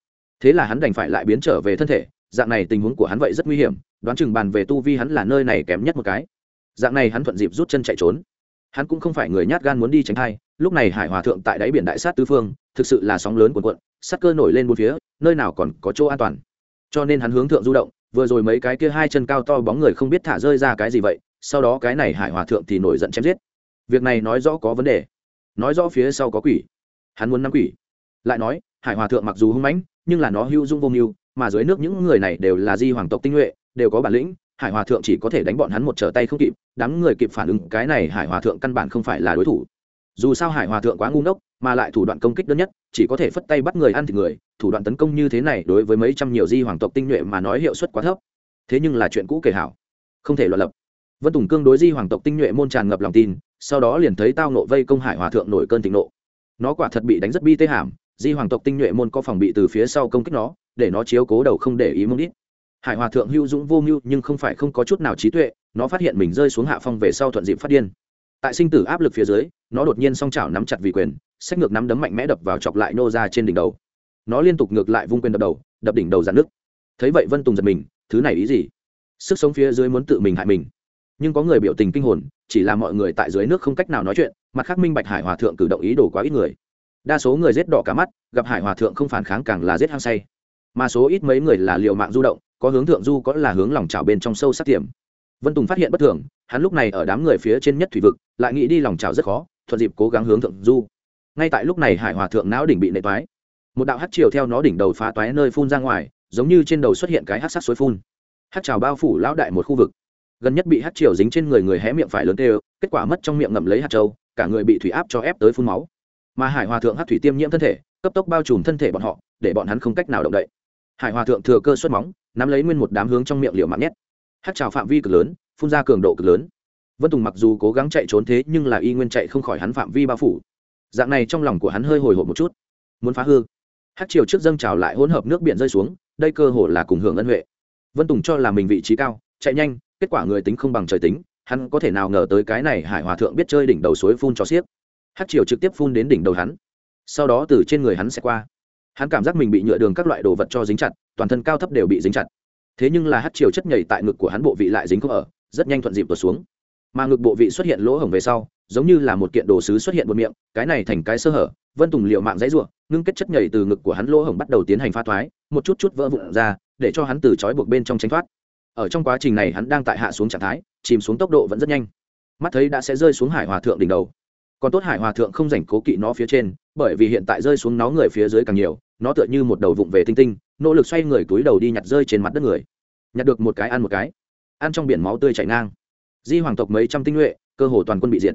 Thế là hắn đành phải lại biến trở về thân thể, dạng này tình huống của hắn vậy rất nguy hiểm, đoán chừng bàn về tu vi hắn là nơi này kém nhất một cái dạng này hắn thuận dịp rút chân chạy trốn. Hắn cũng không phải người nhát gan muốn đi tránh thai, lúc này hải hòa thượng tại đáy biển đại sát tứ phương, thực sự là sóng lớn cuồn cuộn, sát cơ nổi lên bốn phía, nơi nào còn có chỗ an toàn. Cho nên hắn hướng thượng du động, vừa rồi mấy cái kia hai chân cao to bóng người không biết thả rơi ra cái gì vậy, sau đó cái này hải hòa thượng thì nổi giận chém giết. Việc này nói rõ có vấn đề, nói rõ phía sau có quỷ. Hắn muốn nắm quỷ. Lại nói, hải hòa thượng mặc dù hung mãnh, nhưng là nó hưu dung vô mưu, mà dưới nước những người này đều là di hoàng tộc tinh nhuệ, đều có bản lĩnh hải hòa thượng chỉ có thể đánh bọn hắn một trở tay không kịp, đám người kịp phản ứng, cái này hải hòa thượng căn bản không phải là đối thủ. Dù sao hải hòa thượng quá ngu ngốc, mà lại thủ đoạn công kích đơn nhất, chỉ có thể phất tay bắt người ăn thịt người, thủ đoạn tấn công như thế này đối với mấy trăm nhiều di hoàng tộc tinh nhuệ mà nói hiệu suất quá thấp. Thế nhưng là chuyện cũ kể hảo. Không thể loạn lập. Vân tùng cương đối di hoàng tộc tinh nhuệ môn tràn ngập lòng tin, sau đó liền thấy tao nộ vây công hải hòa thượng nổi cơn thịnh nộ. Nó quả thật bị đánh rất bi tê hàm, di hoàng tộc tinh nhuệ môn có phòng bị từ phía sau công kích nó, để nó chiếu cố đầu không để ý mông đít hải hòa thượng hữu dũng vô mưu nhưng không phải không có chút nào trí tuệ, nó phát hiện mình rơi xuống hạ phong về sau thuận dịp phát điên. Tại sinh tử áp lực phía dưới, nó đột nhiên song chảo nắm chặt vì quyền sách ngược nắm đấm mạnh mẽ đập vào chọc lại nô ra trên đỉnh đầu. Nó liên tục ngược lại vung quyền đập đầu, đập đỉnh đầu dạn nước thấy vậy vân tùng giật mình, thứ này ý gì? Sức sống phía dưới muốn tự mình hại mình. Nhưng có người biểu tình kinh hồn, chỉ là mọi người tại dưới nước không cách nào nói chuyện, mặt khác minh bạch hải hòa thượng cử động ý đồ quá ít người. Đa số người rết đỏ cả mắt, gặp hải hòa thượng không phản kháng càng là rết hăng say. Mà số ít mấy người là liều mạng du động có hướng thượng du có là hướng lòng trào bên trong sâu sắc tiềm. Vân tùng phát hiện bất thường, hắn lúc này ở đám người phía trên nhất thủy vực, lại nghĩ đi lòng trào rất khó, thuận dịp cố gắng hướng thượng du. Ngay tại lúc này hải hòa thượng não đỉnh bị nệ toái. Một đạo hát chiều theo nó đỉnh đầu phá toái nơi phun ra ngoài, giống như trên đầu xuất hiện cái hát sát suối phun. Hát trào bao phủ lão đại một khu vực. Gần nhất bị hát chiều dính trên người người hé miệng phải lớn tê kết quả mất trong miệng ngậm lấy hạt trâu cả người bị thủy áp cho ép tới phun máu. Mà hải hòa thượng hát thủy tiêm nhiễm thân thể, cấp tốc bao trùm thân thể bọn họ, để bọn hắn không cách nào động đậy. Hải hòa thượng thừa cơ xuất móng nắm lấy nguyên một đám hướng trong miệng liệu mạng nhét. Hát trào phạm vi cực lớn, phun ra cường độ cực lớn. Vân tùng mặc dù cố gắng chạy trốn thế nhưng là y nguyên chạy không khỏi hắn phạm vi bao phủ. Dạng này trong lòng của hắn hơi hồi hộp một chút. Muốn phá hư. Hát chiều trước dâng trào lại hỗn hợp nước biển rơi xuống, đây cơ hồ là cùng hưởng ân huệ. Vân tùng cho là mình vị trí cao, chạy nhanh, kết quả người tính không bằng trời tính, hắn có thể nào ngờ tới cái này hải hòa thượng biết chơi đỉnh đầu suối phun cho xiếc. Hát chiều trực tiếp phun đến đỉnh đầu hắn. Sau đó từ trên người hắn sẽ qua. Hắn cảm giác mình bị nhựa đường các loại đồ vật cho dính chặt toàn thân cao thấp đều bị dính chặt. Thế nhưng là hát chiều chất nhảy tại ngực của hắn bộ vị lại dính không ở, rất nhanh thuận dịp tuột xuống. Mà ngực bộ vị xuất hiện lỗ hổng về sau, giống như là một kiện đồ sứ xuất hiện một miệng, cái này thành cái sơ hở, vân tùng liệu mạng dãy ruộng ngưng kết chất nhảy từ ngực của hắn lỗ hổng bắt đầu tiến hành pha thoái, một chút chút vỡ vụn ra, để cho hắn từ trói buộc bên trong tránh thoát. Ở trong quá trình này hắn đang tại hạ xuống trạng thái, chìm xuống tốc độ vẫn rất nhanh. Mắt thấy đã sẽ rơi xuống hải hòa thượng đỉnh đầu. Còn tốt hải hòa thượng không dành cố kỵ nó phía trên, bởi vì hiện tại rơi xuống nó người phía dưới càng nhiều, nó tựa như một đầu vụng về tinh tinh nỗ lực xoay người túi đầu đi nhặt rơi trên mặt đất người. Nhặt được một cái ăn một cái. Ăn trong biển máu tươi chảy ngang. Di hoàng tộc mấy trăm tinh nhuệ, cơ hồ toàn quân bị diệt.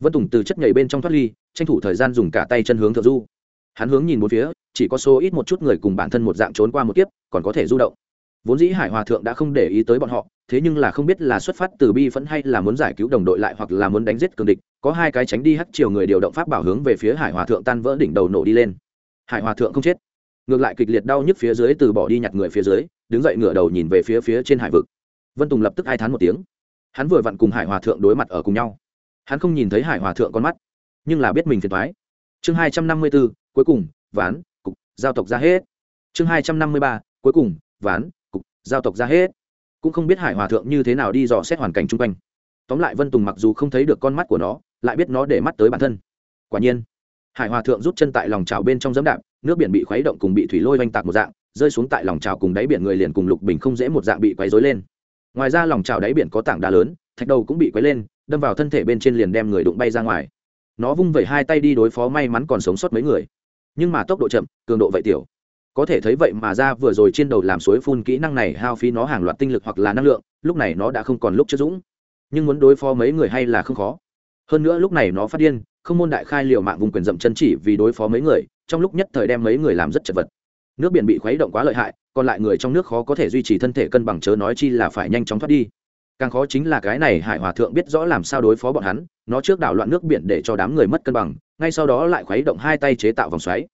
Vân tùng từ chất nhảy bên trong thoát ly, tranh thủ thời gian dùng cả tay chân hướng thượng du. Hắn hướng nhìn một phía, chỉ có số ít một chút người cùng bản thân một dạng trốn qua một kiếp, còn có thể du động. Vốn dĩ hải hòa thượng đã không để ý tới bọn họ, thế nhưng là không biết là xuất phát từ bi phẫn hay là muốn giải cứu đồng đội lại hoặc là muốn đánh giết cường địch, có hai cái tránh đi hắt chiều người điều động pháp bảo hướng về phía hải hòa thượng tan vỡ đỉnh đầu nổ đi lên. Hải hòa thượng không chết ngược lại kịch liệt đau nhức phía dưới từ bỏ đi nhặt người phía dưới, đứng dậy ngửa đầu nhìn về phía phía trên hải vực. Vân tùng lập tức hai thán một tiếng. Hắn vừa vặn cùng hải hòa thượng đối mặt ở cùng nhau. Hắn không nhìn thấy hải hòa thượng con mắt, nhưng là biết mình phiền thoái chương hai trăm năm mươi b ố cuối cùng, ván, cục, giao tộc ra hết. Chương hai trăm năm mươi ba, cuối cùng, ván, cục, giao tộc ra hết. Cũng không biết hải hòa thượng như thế nào đi dò xét hoàn cảnh chung quanh. Tóm lại vân tùng mặc dù không thấy được con mắt của nó, lại biết nó để mắt tới bản thân. Quả nhiên, hải hòa thượng rút chân tại lòng trào bên trong dẫm đạp nước biển bị khuấy động cùng bị thủy lôi oanh tạc một dạng, rơi xuống tại lòng trào cùng đáy biển người liền cùng lục bình không dễ một dạng bị quấy dối lên. Ngoài ra lòng trào đáy biển có tảng đá lớn, thạch đầu cũng bị quấy lên, đâm vào thân thể bên trên liền đem người đụng bay ra ngoài. Nó vung vẩy hai tay đi đối phó may mắn còn sống sót mấy người. Nhưng mà tốc độ chậm, cường độ vậy tiểu. Có thể thấy vậy mà ra vừa rồi trên đầu làm suối phun kỹ năng này hao phí nó hàng loạt tinh lực hoặc là năng lượng, lúc này nó đã không còn lúc chưa dũng. Nhưng muốn đối phó mấy người hay là không khó. Hơn nữa lúc này nó phát điên, không môn đại khai liều mạng vùng quyền dậm chân chỉ vì đối phó mấy người trong lúc nhất thời đem mấy người làm rất chật vật. Nước biển bị khuấy động quá lợi hại, còn lại người trong nước khó có thể duy trì thân thể cân bằng chớ nói chi là phải nhanh chóng thoát đi. Càng khó chính là cái này hải hòa thượng biết rõ làm sao đối phó bọn hắn, nó trước đảo loạn nước biển để cho đám người mất cân bằng, ngay sau đó lại khuấy động hai tay chế tạo vòng xoáy.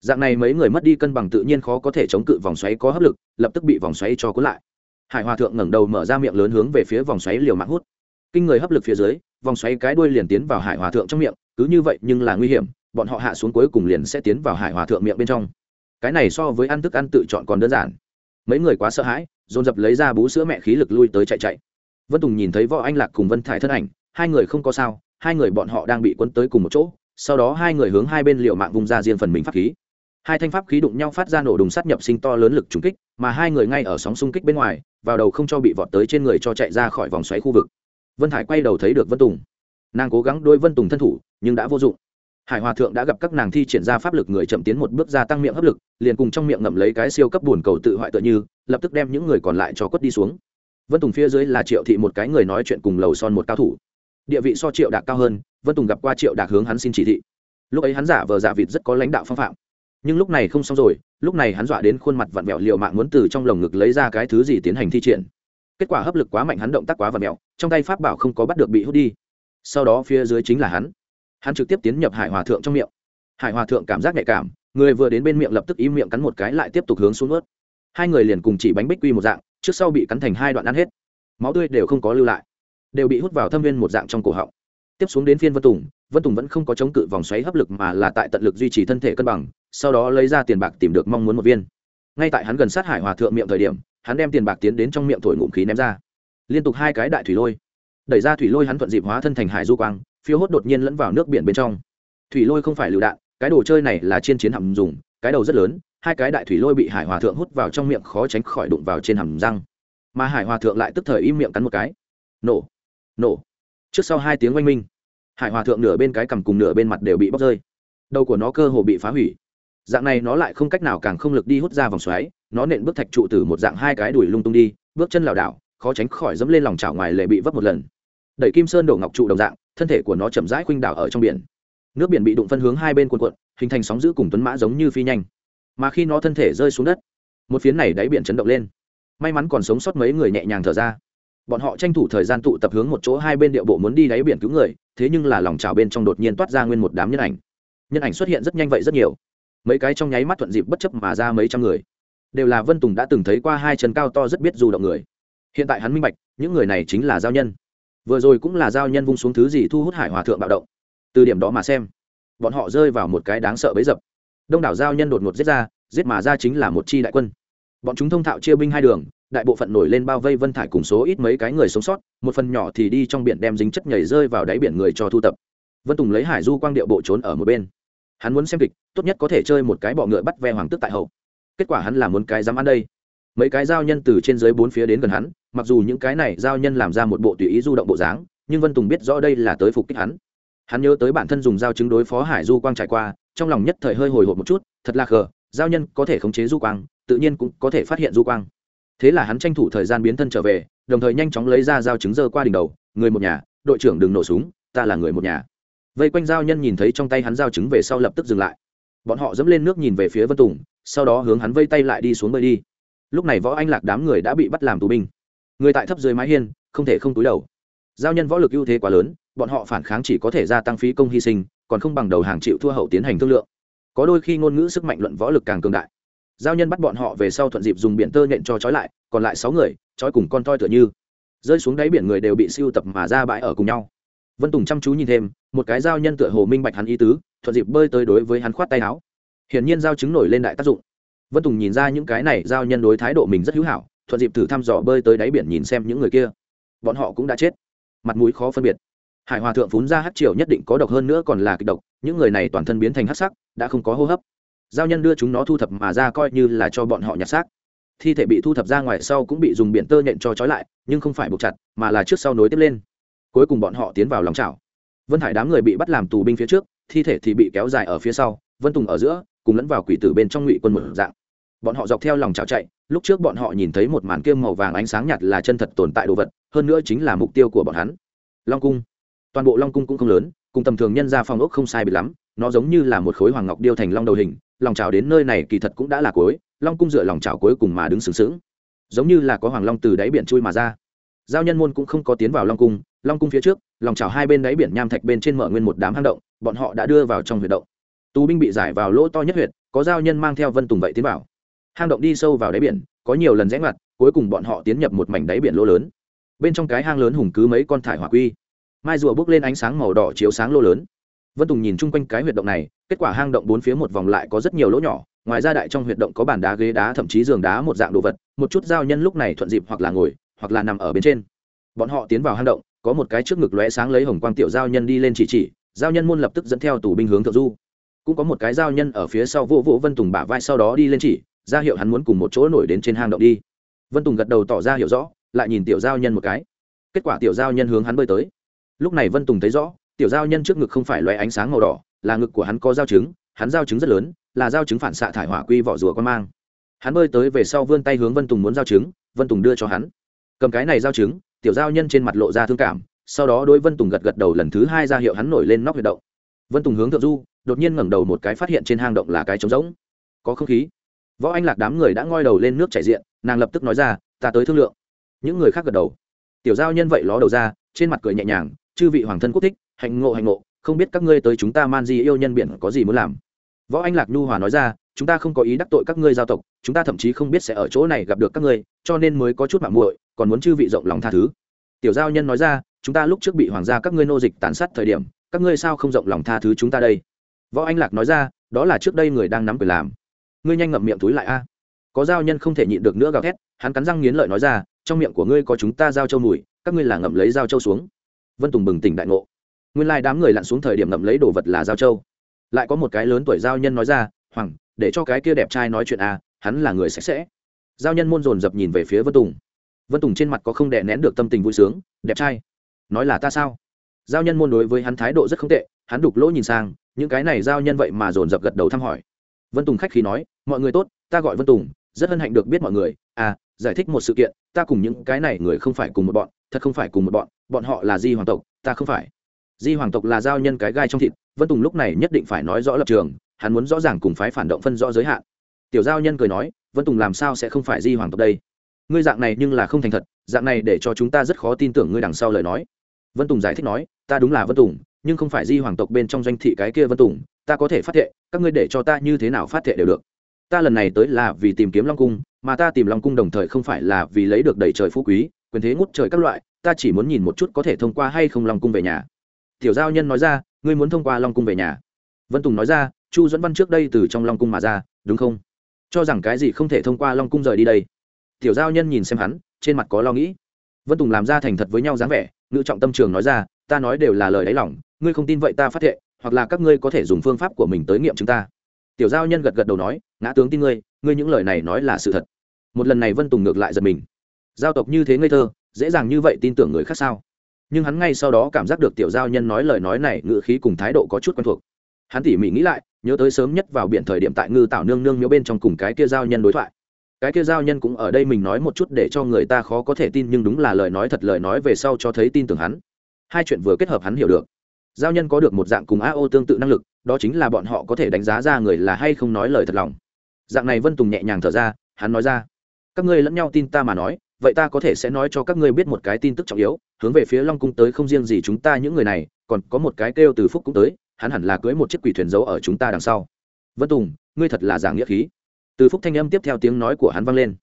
Dạng này mấy người mất đi cân bằng tự nhiên khó có thể chống cự vòng xoáy có hấp lực, lập tức bị vòng xoáy cho cuốn lại. Hải hòa thượng ngẩng đầu mở ra miệng lớn hướng về phía vòng xoáy liều mạng hút. Kinh người hấp lực phía dưới, vòng xoáy cái đuôi liền tiến vào hải hòa thượng trong miệng, cứ như vậy nhưng là nguy hiểm bọn họ hạ xuống cuối cùng liền sẽ tiến vào hải hòa thượng miệng bên trong. Cái này so với ăn thức ăn tự chọn còn đơn giản. Mấy người quá sợ hãi, dồn dập lấy ra bú sữa mẹ khí lực lui tới chạy chạy. Vân tùng nhìn thấy võ anh lạc cùng vân thải thân ảnh, hai người không có sao, hai người bọn họ đang bị quấn tới cùng một chỗ, sau đó hai người hướng hai bên liệu mạng vùng ra riêng phần mình pháp khí. Hai thanh pháp khí đụng nhau phát ra nổ đùng sát nhập sinh to lớn lực trúng kích, mà hai người ngay ở sóng xung kích bên ngoài, vào đầu không cho bị vọt tới trên người cho chạy ra khỏi vòng xoáy khu vực. Vân thải quay đầu thấy được vân tùng. Nàng cố gắng đôi vân tùng thân thủ, nhưng đã vô dụng hải hòa thượng đã gặp các nàng thi triển ra pháp lực người chậm tiến một bước gia tăng miệng hấp lực, liền cùng trong miệng ngậm lấy cái siêu cấp bùn cầu tự hoại tựa như, lập tức đem những người còn lại cho quất đi xuống. Vân tùng phía dưới là triệu thị một cái người nói chuyện cùng lầu son một cao thủ. Địa vị so triệu đạc cao hơn, vân tùng gặp qua triệu đạc hướng hắn xin chỉ thị. Lúc ấy hắn giả vờ giả vịt rất có lãnh đạo phong phạm. Nhưng lúc này không xong rồi, lúc này hắn dọa đến khuôn mặt vặn vẹo liệu mạng muốn từ trong lồng ngực lấy ra cái thứ gì tiến hành thi triển. Kết quả hấp lực quá mạnh hắn động tác quá vặn vẹo, trong tay pháp bảo không có bắt được bị hút đi. Sau đó phía dưới chính là hắn hắn trực tiếp tiến nhập hải hòa thượng trong miệng. Hải hòa thượng cảm giác nhạy cảm, người vừa đến bên miệng lập tức im miệng cắn một cái lại tiếp tục hướng xuống ướt hai người liền cùng chỉ bánh bích quy một dạng, trước sau bị cắn thành hai đoạn ăn hết. Máu tươi đều không có lưu lại, đều bị hút vào thâm viên một dạng trong cổ họng. Tiếp xuống đến phiên vân tùng vân tùng vẫn không có chống cự vòng xoáy hấp lực mà là tại tận lực duy trì thân thể cân bằng, sau đó lấy ra tiền bạc tìm được mong muốn một viên. Ngay tại hắn gần sát hải hòa thượng miệng thời điểm, hắn đem tiền bạc tiến đến trong miệng thổi ngụm khí ném ra. Liên tục hai cái đại thủy lôi. Đẩy ra thủy lôi hắn thuận dịp hóa thân thành hải du quang phiêu hốt đột nhiên lẫn vào nước biển bên trong. Thủy lôi không phải lựu đạn, cái đồ chơi này là chiên chiến hầm dùng, cái đầu rất lớn, hai cái đại thủy lôi bị hải hòa thượng hút vào trong miệng khó tránh khỏi đụng vào trên hầm răng. Mà hải hòa thượng lại tức thời im miệng cắn một cái. Nổ nổ. Trước sau hai tiếng oanh minh, hải hòa thượng nửa bên cái cằm cùng nửa bên mặt đều bị bóc rơi. Đầu của nó cơ hồ bị phá hủy. Dạng này nó lại không cách nào càng không lực đi hút ra vòng xoáy, nó nện bước thạch trụ từ một dạng hai cái đùi lung tung đi, bước chân lảo đảo, khó tránh khỏi dẫm lên lòng chảo ngoài lệ bị vấp một lần. Đẩy kim sơn đổ ngọc trụ đồng dạng thân thể của nó chậm rãi khuynh đảo ở trong biển. Nước biển bị đụng phân hướng hai bên cuộn cuộn, hình thành sóng giữ cùng tuấn mã giống như phi nhanh. Mà khi nó thân thể rơi xuống đất, một phiến này đáy biển chấn động lên. May mắn còn sống sót mấy người nhẹ nhàng thở ra. Bọn họ tranh thủ thời gian tụ tập hướng một chỗ hai bên điệu bộ muốn đi đáy biển cứu người, thế nhưng là lòng trào bên trong đột nhiên toát ra nguyên một đám nhân ảnh. Nhân ảnh xuất hiện rất nhanh vậy rất nhiều. Mấy cái trong nháy mắt thuận dịp bất chấp mà ra mấy trăm người. Đều là vân tùng đã từng thấy qua hai chân cao to rất biết dù động người. Hiện tại hắn minh bạch, những người này chính là giao nhân vừa rồi cũng là giao nhân vung xuống thứ gì thu hút hải hòa thượng bạo động. Từ điểm đó mà xem, bọn họ rơi vào một cái đáng sợ bấy dập. Đông đảo giao nhân đột ngột giết ra, giết mà ra chính là một chi đại quân. Bọn chúng thông thạo chia binh hai đường, đại bộ phận nổi lên bao vây vân thải cùng số ít mấy cái người sống sót, một phần nhỏ thì đi trong biển đem dính chất nhảy rơi vào đáy biển người cho thu tập. Vân tùng lấy hải du quang điệu bộ trốn ở một bên. Hắn muốn xem kịch, tốt nhất có thể chơi một cái bọ ngựa bắt ve hoàng tức tại hậu. Kết quả hắn là muốn cái dám ăn đây mấy cái giao nhân từ trên dưới bốn phía đến gần hắn, mặc dù những cái này giao nhân làm ra một bộ tùy ý du động bộ dáng, nhưng vân tùng biết rõ đây là tới phục kích hắn. Hắn nhớ tới bản thân dùng dao chứng đối phó hải du quang trải qua, trong lòng nhất thời hơi hồi hộp một chút, thật là khờ, giao nhân có thể khống chế du quang, tự nhiên cũng có thể phát hiện du quang. Thế là hắn tranh thủ thời gian biến thân trở về, đồng thời nhanh chóng lấy ra dao chứng dơ qua đỉnh đầu, người một nhà, đội trưởng đừng nổ súng, ta là người một nhà. Vây quanh giao nhân nhìn thấy trong tay hắn dao chứng về sau lập tức dừng lại. Bọn họ dẫm lên nước nhìn về phía vân tùng, sau đó hướng hắn vây tay lại đi xuống bơi đi lúc này võ anh lạc đám người đã bị bắt làm tù binh. Người tại thấp dưới mái hiên, không thể không túi đầu. Giao nhân võ lực ưu thế quá lớn, bọn họ phản kháng chỉ có thể gia tăng phí công hy sinh, còn không bằng đầu hàng chịu thua hậu tiến hành thương lượng. Có đôi khi ngôn ngữ sức mạnh luận võ lực càng cường đại. Giao nhân bắt bọn họ về sau thuận dịp dùng biển tơ nhện cho trói lại, còn lại sáu người, trói cùng con toi tựa như. Rơi xuống đáy biển người đều bị siêu tập mà ra bãi ở cùng nhau. Vân tùng chăm chú nhìn thêm, một cái giao nhân tựa hồ minh bạch hắn ý tứ, thuận dịp bơi tới đối với hắn khoát tay áo. Hiển nhiên giao chứng nổi lên đại tác dụng vân tùng nhìn ra những cái này giao nhân đối thái độ mình rất hữu hảo, thuận dịp thử thăm dò bơi tới đáy biển nhìn xem những người kia. Bọn họ cũng đã chết. Mặt mũi khó phân biệt. Hải hòa thượng phún ra hát triều nhất định có độc hơn nữa còn là kịch độc, những người này toàn thân biến thành hát sắc, đã không có hô hấp. Giao nhân đưa chúng nó thu thập mà ra coi như là cho bọn họ nhặt xác. Thi thể bị thu thập ra ngoài sau cũng bị dùng biển tơ nhện cho trói lại, nhưng không phải buộc chặt, mà là trước sau nối tiếp lên. Cuối cùng bọn họ tiến vào lòng chảo. Vân hải đám người bị bắt làm tù binh phía trước, thi thể thì bị kéo dài ở phía sau, vân tùng ở giữa, cùng lẫn vào quỷ tử bên trong ngụy quân một dạng bọn họ dọc theo lòng chảo chạy, lúc trước bọn họ nhìn thấy một màn kiêm màu vàng ánh sáng nhạt là chân thật tồn tại đồ vật, hơn nữa chính là mục tiêu của bọn hắn. Long cung. Toàn bộ long cung cũng không lớn, cùng tầm thường nhân ra phong ốc không sai bị lắm, nó giống như là một khối hoàng ngọc điêu thành long đầu hình, lòng trào đến nơi này kỳ thật cũng đã là cuối, long cung dựa lòng trào cuối cùng mà đứng sướng sướng giống như là có hoàng long từ đáy biển chui mà ra. Giao nhân môn cũng không có tiến vào long cung long cung phía trước, lòng trào hai bên đáy biển nham thạch bên trên mở nguyên một đám hang động, bọn họ đã đưa vào trong huyệt động. Tù binh bị giải vào lỗ to nhất huyệt, có giao nhân mang theo vân tùng vậy tiến vào hang động đi sâu vào đáy biển, có nhiều lần rẽ ngoặt, cuối cùng bọn họ tiến nhập một mảnh đáy biển lỗ lớn. Bên trong cái hang lớn hùng cứ mấy con thải hỏa quy. Mai rùa bước lên ánh sáng màu đỏ chiếu sáng lỗ lớn. Vân tùng nhìn chung quanh cái huyệt động này, kết quả hang động bốn phía một vòng lại có rất nhiều lỗ nhỏ, ngoài ra đại trong huyệt động có bàn đá ghế đá, thậm chí giường đá một dạng đồ vật, một chút giao nhân lúc này thuận dịp hoặc là ngồi, hoặc là nằm ở bên trên. Bọn họ tiến vào hang động, có một cái trước ngực lóe sáng lấy hồng quang tiểu giao nhân đi lên chỉ chỉ, giao nhân môn lập tức dẫn theo tù binh hướng thượng du. Cũng có một cái giao nhân ở phía sau vỗ vỗ vân tùng bả vai sau đó đi lên chỉ ra hiệu hắn muốn cùng một chỗ nổi đến trên hang động đi. Vân tùng gật đầu tỏ ra hiểu rõ, lại nhìn tiểu giao nhân một cái. Kết quả tiểu giao nhân hướng hắn bơi tới. Lúc này vân tùng thấy rõ, tiểu giao nhân trước ngực không phải loé ánh sáng màu đỏ, là ngực của hắn có giao trứng, hắn giao trứng rất lớn, là giao trứng phản xạ thải hỏa quy vỏ rùa con mang. Hắn bơi tới về sau vươn tay hướng vân tùng muốn giao trứng, vân tùng đưa cho hắn. Cầm cái này giao trứng, tiểu giao nhân trên mặt lộ ra thương cảm, sau đó đôi vân tùng gật gật đầu lần thứ hai ra hiệu hắn nổi lên nóc huyệt động. Vân tùng hướng thượng du, đột nhiên ngẩng đầu một cái phát hiện trên hang động là cái trống rỗng. Có không khí võ anh lạc đám người đã ngoi đầu lên nước chảy diện, nàng lập tức nói ra, ta tới thương lượng. Những người khác gật đầu. Tiểu giao nhân vậy ló đầu ra, trên mặt cười nhẹ nhàng, chư vị hoàng thân quốc thích, hạnh ngộ hạnh ngộ, không biết các ngươi tới chúng ta man di yêu nhân biển có gì muốn làm. Võ anh lạc nhu hòa nói ra, chúng ta không có ý đắc tội các ngươi giao tộc, chúng ta thậm chí không biết sẽ ở chỗ này gặp được các ngươi, cho nên mới có chút mạng muội, còn muốn chư vị rộng lòng tha thứ. Tiểu giao nhân nói ra, chúng ta lúc trước bị hoàng gia các ngươi nô dịch tàn sát thời điểm, các ngươi sao không rộng lòng tha thứ chúng ta đây? Võ anh lạc nói ra, đó là trước đây người đang nắm quyền làm ngươi nhanh ngậm miệng túi lại a. Có giao nhân không thể nhịn được nữa gào thét, hắn cắn răng nghiến lợi nói ra, trong miệng của ngươi có chúng ta giao châu mùi, các ngươi là ngậm lấy giao châu xuống. Vân tùng bừng tỉnh đại ngộ. Nguyên lai đám người lặn xuống thời điểm ngậm lấy đồ vật là giao châu. Lại có một cái lớn tuổi giao nhân nói ra, hoàng, để cho cái kia đẹp trai nói chuyện a, hắn là người sạch sẽ. Giao nhân môn dồn dập nhìn về phía vân tùng. Vân tùng trên mặt có không đè nén được tâm tình vui sướng, đẹp trai, nói là ta sao? Giao nhân môn đối với hắn thái độ rất không tệ, hắn đục lỗ nhìn sang, những cái này giao nhân vậy mà dồn dập gật đầu thăm hỏi. Vân tùng khách khí nói mọi người tốt, ta gọi vân tùng, rất hân hạnh được biết mọi người. À giải thích một sự kiện, ta cùng những cái này người không phải cùng một bọn, thật không phải cùng một bọn bọn họ là di hoàng tộc, ta không phải. Di hoàng tộc là giao nhân cái gai trong thịt, vân tùng lúc này nhất định phải nói rõ lập trường, hắn muốn rõ ràng cùng phái phản động phân rõ giới hạn. Tiểu giao nhân cười nói, vân tùng làm sao sẽ không phải di hoàng tộc đây? Ngươi dạng này nhưng là không thành thật, dạng này để cho chúng ta rất khó tin tưởng ngươi đằng sau lời nói. Vân tùng giải thích nói, ta đúng là vân tùng, nhưng không phải di hoàng tộc bên trong doanh thị cái kia vân tùng, ta có thể phát thệ, các ngươi để cho ta như thế nào phát thệ đều được ta lần này tới là vì tìm kiếm long cung, mà ta tìm long cung đồng thời không phải là vì lấy được đầy trời phú quý, quyền thế ngút trời các loại, ta chỉ muốn nhìn một chút có thể thông qua hay không long cung về nhà. Tiểu giao nhân nói ra, ngươi muốn thông qua long cung về nhà. Vân tùng nói ra, chu dẫn văn trước đây từ trong long cung mà ra, đúng không? Cho rằng cái gì không thể thông qua long cung rời đi đây. Tiểu giao nhân nhìn xem hắn, trên mặt có lo nghĩ. Vân tùng làm ra thành thật với nhau dáng vẻ ngự trọng tâm trường nói ra, ta nói đều là lời đáy lòng, ngươi không tin vậy ta phát thệ, hoặc là các ngươi có thể dùng phương pháp của mình tới nghiệm chúng ta tiểu giao nhân gật gật đầu nói, ngã tướng tin ngươi ngươi những lời này nói là sự thật. Một lần này vân tùng ngược lại giật mình. Giao tộc như thế ngây thơ, dễ dàng như vậy tin tưởng người khác sao? Nhưng hắn ngay sau đó cảm giác được tiểu giao nhân nói lời nói này ngự khí cùng thái độ có chút quen thuộc. Hắn tỉ mỉ nghĩ lại, nhớ tới sớm nhất vào biển thời điểm tại ngư tảo nương nương miếu bên trong cùng cái kia giao nhân đối thoại. Cái kia giao nhân cũng ở đây mình nói một chút để cho người ta khó có thể tin nhưng đúng là lời nói thật lời nói về sau cho thấy tin tưởng hắn. Hai chuyện vừa kết hợp hắn hiểu được giao nhân có được một dạng cùng a O tương tự năng lực, đó chính là bọn họ có thể đánh giá ra người là hay không nói lời thật lòng. Dạng này vân tùng nhẹ nhàng thở ra, hắn nói ra, các ngươi lẫn nhau tin ta mà nói, vậy ta có thể sẽ nói cho các ngươi biết một cái tin tức trọng yếu, hướng về phía long cung tới không riêng gì chúng ta những người này, còn có một cái kêu từ phúc cũng tới, hắn hẳn là cưới một chiếc quỷ thuyền giấu ở chúng ta đằng sau. Vân tùng, ngươi thật là giảng nghĩa khí. Từ phúc thanh âm tiếp theo tiếng nói của hắn vang lên.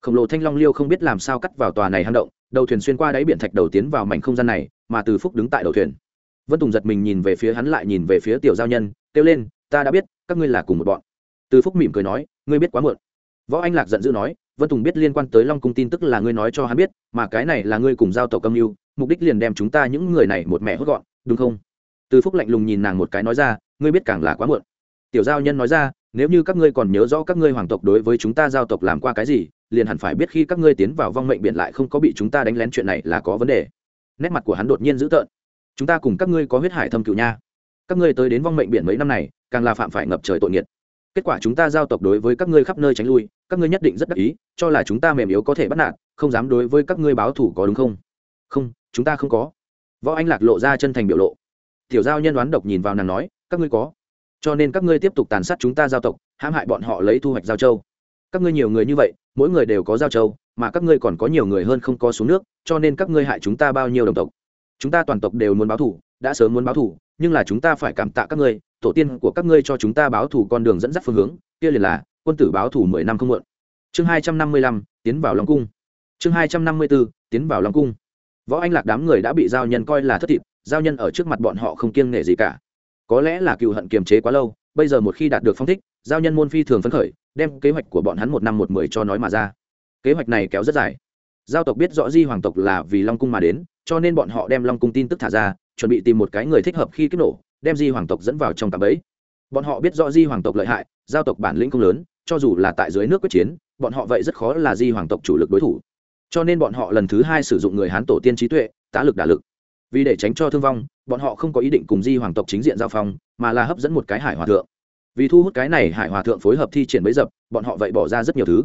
Khổng lồ thanh long liêu không biết làm sao cắt vào tòa này hang động, đầu thuyền xuyên qua đáy biển thạch đầu tiến vào mảnh không gian này, mà từ phúc đứng tại đầu thuyền vân tùng giật mình nhìn về phía hắn lại nhìn về phía tiểu giao nhân, kêu lên, ta đã biết, các ngươi là cùng một bọn. Từ phúc mỉm cười nói, ngươi biết quá muộn. Võ anh lạc giận dữ nói, vân tùng biết liên quan tới long cung tin tức là ngươi nói cho hắn biết, mà cái này là ngươi cùng giao tàu âm mưu, mục đích liền đem chúng ta những người này một mẹ hốt gọn, đúng không? Từ phúc lạnh lùng nhìn nàng một cái nói ra, ngươi biết càng là quá muộn. Tiểu giao nhân nói ra, nếu như các ngươi còn nhớ rõ các ngươi hoàng tộc đối với chúng ta giao tộc làm qua cái gì, liền hẳn phải biết khi các ngươi tiến vào vong mệnh biển lại không có bị chúng ta đánh lén chuyện này là có vấn đề. Nét mặt của hắn đột nhiên dữ tợn chúng ta cùng các ngươi có huyết hải thâm cựu nha. Các ngươi tới đến vong mệnh biển mấy năm này, càng là phạm phải ngập trời tội nghiệt. Kết quả chúng ta giao tộc đối với các ngươi khắp nơi tránh lui, các ngươi nhất định rất đắc ý, cho là chúng ta mềm yếu có thể bắt nạt, không dám đối với các ngươi báo thủ có đúng không? Không, chúng ta không có. Võ anh lạc lộ ra chân thành biểu lộ. Tiểu giao nhân đoán độc nhìn vào nàng nói, các ngươi có. Cho nên các ngươi tiếp tục tàn sát chúng ta giao tộc, hãm hại bọn họ lấy thu hoạch giao châu. Các ngươi nhiều người như vậy, mỗi người đều có giao châu, mà các ngươi còn có nhiều người hơn không có xuống nước, cho nên các ngươi hại chúng ta bao nhiêu đồng tộc chúng ta toàn tộc đều muốn báo thủ đã sớm muốn báo thủ nhưng là chúng ta phải cảm tạ các ngươi, tổ tiên của các ngươi cho chúng ta báo thủ con đường dẫn dắt phương hướng, kia liền là, quân tử báo thủ mười năm không muộn. Chương hai trăm năm mươi lăm, tiến vào long cung. Chương hai trăm năm mươi b ố tiến vào long cung. Võ anh lạc đám người đã bị giao nhân coi là thất thịt, giao nhân ở trước mặt bọn họ không kiêng nể gì cả. Có lẽ là cựu hận kiềm chế quá lâu, bây giờ một khi đạt được phong thích, giao nhân môn phi thường phấn khởi, đem kế hoạch của bọn hắn một năm một mười cho nói mà ra. Kế hoạch này kéo rất dài. Giao tộc biết rõ di hoàng tộc là vì long cung mà đến cho nên bọn họ đem long cung tin tức thả ra, chuẩn bị tìm một cái người thích hợp khi kích nổ, đem di hoàng tộc dẫn vào trong cạm ấy. bọn họ biết rõ di hoàng tộc lợi hại, giao tộc bản lĩnh không lớn, cho dù là tại dưới nước quyết chiến, bọn họ vậy rất khó là di hoàng tộc chủ lực đối thủ. Cho nên bọn họ lần thứ hai sử dụng người hán tổ tiên trí tuệ, tá lực đả lực. Vì để tránh cho thương vong, bọn họ không có ý định cùng di hoàng tộc chính diện giao phong, mà là hấp dẫn một cái hải hòa thượng. Vì thu hút cái này hải hòa thượng phối hợp thi triển bấy dập, bọn họ vậy bỏ ra rất nhiều thứ.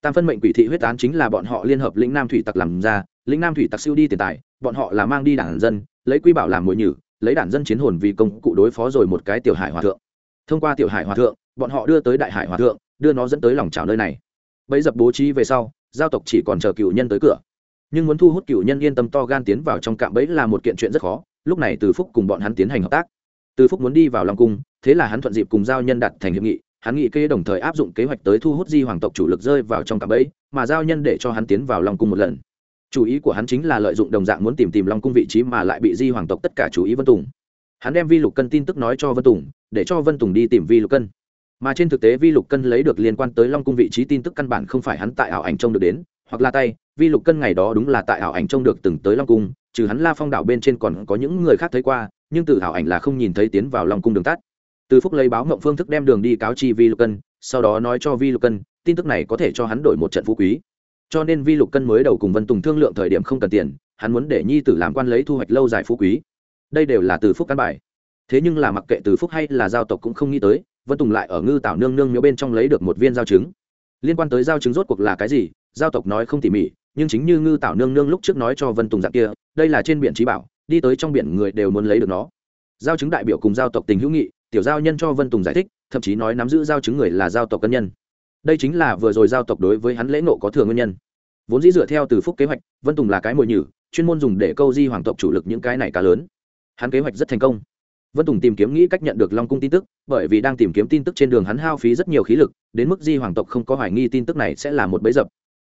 Tam phân mệnh quỷ thị huyết án chính là bọn họ liên hợp lĩnh nam thủy tặc làm ra, lĩnh nam thủy tặc siêu đi tiền tài bọn họ là mang đi đảng dân, lấy quy bảo làm mồi nhử, lấy đảng dân chiến hồn vì công cụ đối phó rồi một cái tiểu hải hòa thượng. Thông qua tiểu hải hòa thượng, bọn họ đưa tới đại hải hòa thượng, đưa nó dẫn tới lòng trào nơi này. Bấy dập bố trí về sau, giao tộc chỉ còn chờ cựu nhân tới cửa. Nhưng muốn thu hút cựu nhân yên tâm to gan tiến vào trong cạm bẫy là một kiện chuyện rất khó, lúc này từ phúc cùng bọn hắn tiến hành hợp tác. Từ phúc muốn đi vào long cung, thế là hắn thuận dịp cùng giao nhân đặt thành hiệp nghị, hắn nghị kê đồng thời áp dụng kế hoạch tới thu hút di hoàng tộc chủ lực rơi vào trong cạm bẫy, mà giao nhân để cho hắn tiến vào long cung một lần chủ ý của hắn chính là lợi dụng đồng dạng muốn tìm tìm long cung vị trí mà lại bị di hoàng tộc tất cả chú ý vân tùng. Hắn đem vi lục cân tin tức nói cho vân tùng, để cho vân tùng đi tìm vi lục cân. Mà trên thực tế vi lục cân lấy được liên quan tới long cung vị trí tin tức căn bản không phải hắn tại ảo ảnh trông được đến, hoặc là tay, vi lục cân ngày đó đúng là tại ảo ảnh trông được từng tới long cung, trừ hắn la phong đảo bên trên còn có những người khác thấy qua, nhưng từ ảo ảnh là không nhìn thấy tiến vào long cung đường tắt. Từ phúc lấy báo Mộng phương thức đem đường đi cáo chi vi lục cân, sau đó nói cho vi lục cân, tin tức này có thể cho hắn đổi một trận phú quý cho nên vi lục cân mới đầu cùng vân tùng thương lượng thời điểm không cần tiền, hắn muốn để nhi tử làm quan lấy thu hoạch lâu dài phú quý. Đây đều là từ phúc căn bài. Thế nhưng là mặc kệ từ phúc hay là giao tộc cũng không nghĩ tới, vân tùng lại ở ngư tảo nương nương miếu bên trong lấy được một viên giao trứng. Liên quan tới giao trứng rốt cuộc là cái gì, giao tộc nói không tỉ mỉ, nhưng chính như ngư tảo nương nương lúc trước nói cho vân tùng dạng kia, đây là trên biển trí bảo, đi tới trong biển người đều muốn lấy được nó. Giao chứng đại biểu cùng giao tộc tình hữu nghị, tiểu giao nhân cho vân tùng giải thích, thậm chí nói nắm giữ giao chứng người là giao tộc cân nhân đây chính là vừa rồi giao tộc đối với hắn lễ nộ có thừa nguyên nhân. Vốn dĩ dựa theo từ phúc kế hoạch, vân tùng là cái mồi nhử, chuyên môn dùng để câu di hoàng tộc chủ lực những cái này cá lớn. Hắn kế hoạch rất thành công. Vân tùng tìm kiếm nghĩ cách nhận được long cung tin tức, bởi vì đang tìm kiếm tin tức trên đường hắn hao phí rất nhiều khí lực, đến mức di hoàng tộc không có hoài nghi tin tức này sẽ là một bẫy dập.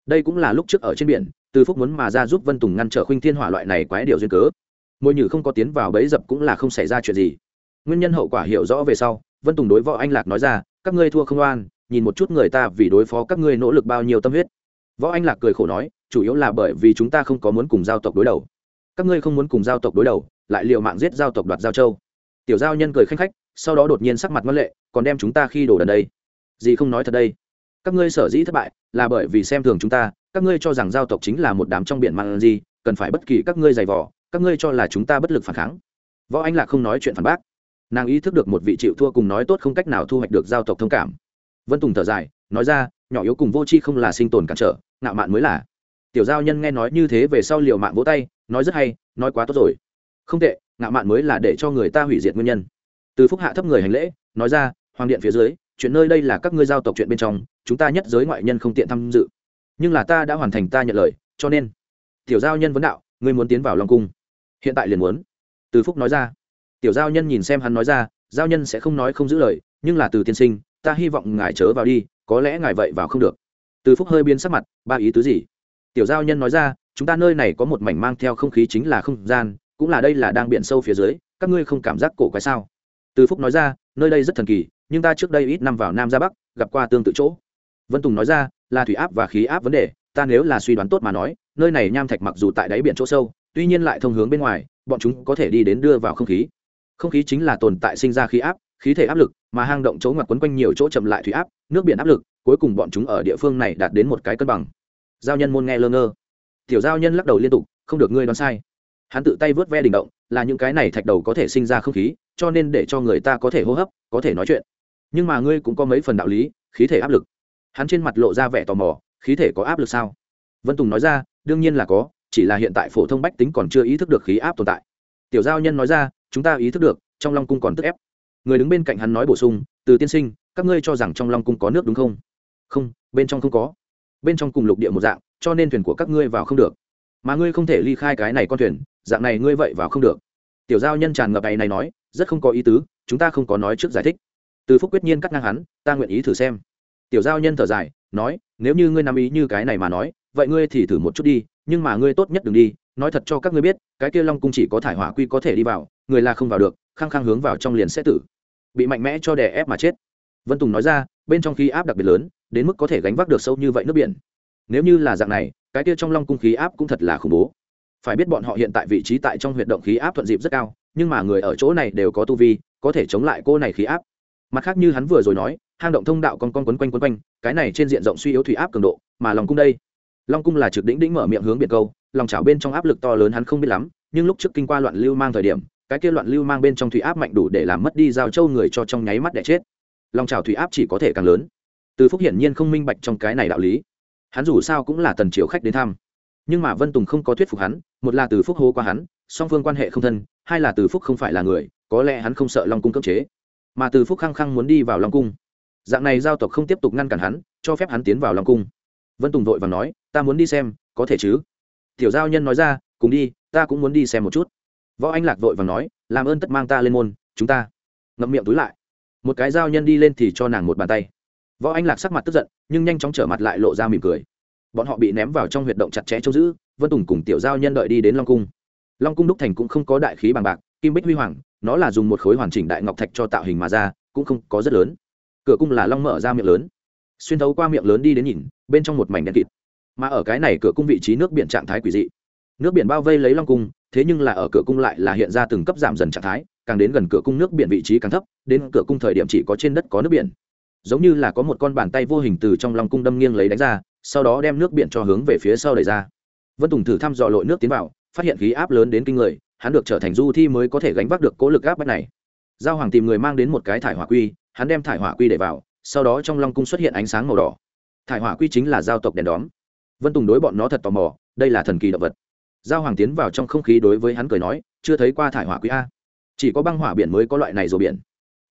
Đây cũng là lúc trước ở trên biển, từ phúc muốn mà ra giúp vân tùng ngăn trở khuynh thiên hỏa loại này quái điều duyên cớ. Mồi nhử không có tiến vào bẫy dập cũng là không xảy ra chuyện gì. Nguyên nhân hậu quả hiểu rõ về sau, vân tùng đối võ anh lạc nói ra, các ngươi thua không oan nhìn một chút người ta vì đối phó các ngươi nỗ lực bao nhiêu tâm huyết. Võ anh lạc cười khổ nói, chủ yếu là bởi vì chúng ta không có muốn cùng giao tộc đối đầu. Các ngươi không muốn cùng giao tộc đối đầu, lại liệu mạng giết giao tộc đoạt giao châu. Tiểu giao nhân cười khanh khách, sau đó đột nhiên sắc mặt ngân lệ, còn đem chúng ta khi đổ đần đây. Gì không nói thật đây? Các ngươi sở dĩ thất bại, là bởi vì xem thường chúng ta, các ngươi cho rằng giao tộc chính là một đám trong biển mang gì, cần phải bất kỳ các ngươi giày vỏ các ngươi cho là chúng ta bất lực phản kháng. Võ anh lạc không nói chuyện phản bác. Nàng ý thức được một vị chịu thua cùng nói tốt không cách nào thu hoạch được giao tộc thông cảm vân tùng thở dài, nói ra, nhỏ yếu cùng vô tri không là sinh tồn cản trở, ngạo mạn mới là. Tiểu giao nhân nghe nói như thế về sau liều mạng vỗ tay, nói rất hay, nói quá tốt rồi. Không tệ, ngạo mạn mới là để cho người ta hủy diệt nguyên nhân. Từ phúc hạ thấp người hành lễ, nói ra, hoàng điện phía dưới, chuyện nơi đây là các ngươi giao tộc chuyện bên trong, chúng ta nhất giới ngoại nhân không tiện tham dự. Nhưng là ta đã hoàn thành ta nhận lời, cho nên. Tiểu giao nhân vấn đạo, ngươi muốn tiến vào long cung? Hiện tại liền muốn. Từ phúc nói ra. Tiểu giao nhân nhìn xem hắn nói ra, giao nhân sẽ không nói không giữ lời, nhưng là từ tiên sinh ta hy vọng ngài chớ vào đi, có lẽ ngài vậy vào không được. Từ phúc hơi biến sắc mặt, ba ý tứ gì? Tiểu giao nhân nói ra, chúng ta nơi này có một mảnh mang theo không khí chính là không gian, cũng là đây là đang biển sâu phía dưới, các ngươi không cảm giác cổ quái sao? Từ phúc nói ra, nơi đây rất thần kỳ, nhưng ta trước đây ít năm vào nam ra bắc, gặp qua tương tự chỗ. Vân tùng nói ra, là thủy áp và khí áp vấn đề, ta nếu là suy đoán tốt mà nói, nơi này nham thạch mặc dù tại đáy biển chỗ sâu, tuy nhiên lại thông hướng bên ngoài, bọn chúng có thể đi đến đưa vào không khí. Không khí chính là tồn tại sinh ra khí áp khí thể áp lực, mà hang động chỗ ngoặt quấn quanh nhiều chỗ chậm lại thủy áp, nước biển áp lực, cuối cùng bọn chúng ở địa phương này đạt đến một cái cân bằng. Giao nhân môn nghe lơ ngơ. Tiểu giao nhân lắc đầu liên tục, không được ngươi đoán sai. Hắn tự tay vớt ve đỉnh động, là những cái này thạch đầu có thể sinh ra không khí, cho nên để cho người ta có thể hô hấp, có thể nói chuyện. Nhưng mà ngươi cũng có mấy phần đạo lý, khí thể áp lực. Hắn trên mặt lộ ra vẻ tò mò, khí thể có áp lực sao? Vân tùng nói ra, đương nhiên là có, chỉ là hiện tại phổ thông bách tính còn chưa ý thức được khí áp tồn tại. Tiểu giao nhân nói ra, chúng ta ý thức được, trong long cung còn tức ép người đứng bên cạnh hắn nói bổ sung, từ tiên sinh, các ngươi cho rằng trong long cung có nước đúng không? Không, bên trong không có. Bên trong cùng lục địa một dạng, cho nên thuyền của các ngươi vào không được. Mà ngươi không thể ly khai cái này con thuyền, dạng này ngươi vậy vào không được. Tiểu giao nhân tràn ngập ấy này nói, rất không có ý tứ, chúng ta không có nói trước giải thích. Từ phúc quyết nhiên cắt ngang hắn, ta nguyện ý thử xem. Tiểu giao nhân thở dài, nói, nếu như ngươi nắm ý như cái này mà nói, vậy ngươi thì thử một chút đi, nhưng mà ngươi tốt nhất đừng đi, nói thật cho các ngươi biết, cái kia long cung chỉ có thải hỏa quy có thể đi vào, người là không vào được, khăng khăng hướng vào trong liền sẽ tử bị mạnh mẽ cho đè ép mà chết. Vân tùng nói ra, bên trong khí áp đặc biệt lớn, đến mức có thể gánh vác được sâu như vậy nước biển. Nếu như là dạng này, cái kia trong long cung khí áp cũng thật là khủng bố. Phải biết bọn họ hiện tại vị trí tại trong huyệt động khí áp thuận dịp rất cao, nhưng mà người ở chỗ này đều có tu vi, có thể chống lại cô này khí áp. Mặt khác như hắn vừa rồi nói, hang động thông đạo con con quấn quanh quấn quanh, cái này trên diện rộng suy yếu thủy áp cường độ, mà lòng cung đây. Long cung là trực đỉnh đỉnh mở miệng hướng biển câu, lòng chảo bên trong áp lực to lớn hắn không biết lắm, nhưng lúc trước kinh qua loạn lưu mang thời điểm cái kia loạn lưu mang bên trong thủy áp mạnh đủ để làm mất đi giao châu người cho trong nháy mắt để chết. Lòng trào thủy áp chỉ có thể càng lớn. Từ phúc hiển nhiên không minh bạch trong cái này đạo lý. Hắn dù sao cũng là tần triều khách đến thăm. Nhưng mà vân tùng không có thuyết phục hắn, một là từ phúc hô qua hắn, song phương quan hệ không thân, hai là từ phúc không phải là người, có lẽ hắn không sợ long cung cấm chế. Mà từ phúc khăng khăng muốn đi vào long cung. Dạng này giao tộc không tiếp tục ngăn cản hắn, cho phép hắn tiến vào long cung. Vân tùng vội và nói, ta muốn đi xem, có thể chứ? Tiểu giao nhân nói ra, cùng đi, ta cũng muốn đi xem một chút võ anh lạc vội và nói, làm ơn tất mang ta lên môn, chúng ta. Ngậm miệng túi lại. Một cái giao nhân đi lên thì cho nàng một bàn tay. Võ anh lạc sắc mặt tức giận, nhưng nhanh chóng trở mặt lại lộ ra mỉm cười. Bọn họ bị ném vào trong huyệt động chặt chẽ trông giữ, vân tùng cùng tiểu giao nhân đợi đi đến long cung. Long cung đúc thành cũng không có đại khí bằng bạc, kim bích huy hoàng, nó là dùng một khối hoàn chỉnh đại ngọc thạch cho tạo hình mà ra, cũng không có rất lớn. Cửa cung là long mở ra miệng lớn. Xuyên thấu qua miệng lớn đi đến nhìn, bên trong một mảnh đen kịt. Mà ở cái này cửa cung vị trí nước biển trạng thái quỷ dị. Nước biển bao vây lấy long cung thế nhưng là ở cửa cung lại là hiện ra từng cấp giảm dần trạng thái, càng đến gần cửa cung nước biển vị trí càng thấp, đến cửa cung thời điểm chỉ có trên đất có nước biển. Giống như là có một con bàn tay vô hình từ trong lòng cung đâm nghiêng lấy đánh ra, sau đó đem nước biển cho hướng về phía sau đẩy ra. Vân tùng thử thăm dò lội nước tiến vào, phát hiện khí áp lớn đến kinh người, hắn được trở thành du thi mới có thể gánh vác được cố lực áp bắt này. Giao hoàng tìm người mang đến một cái thải hỏa quy, hắn đem thải hỏa quy để vào, sau đó trong long cung xuất hiện ánh sáng màu đỏ. Thải hỏa quy chính là giao tộc đèn đóm. Vân tùng đối bọn nó thật tò mò, đây là thần kỳ động vật giao hoàng tiến vào trong không khí đối với hắn cười nói, chưa thấy qua thải hỏa quý a. Chỉ có băng hỏa biển mới có loại này rồi biển.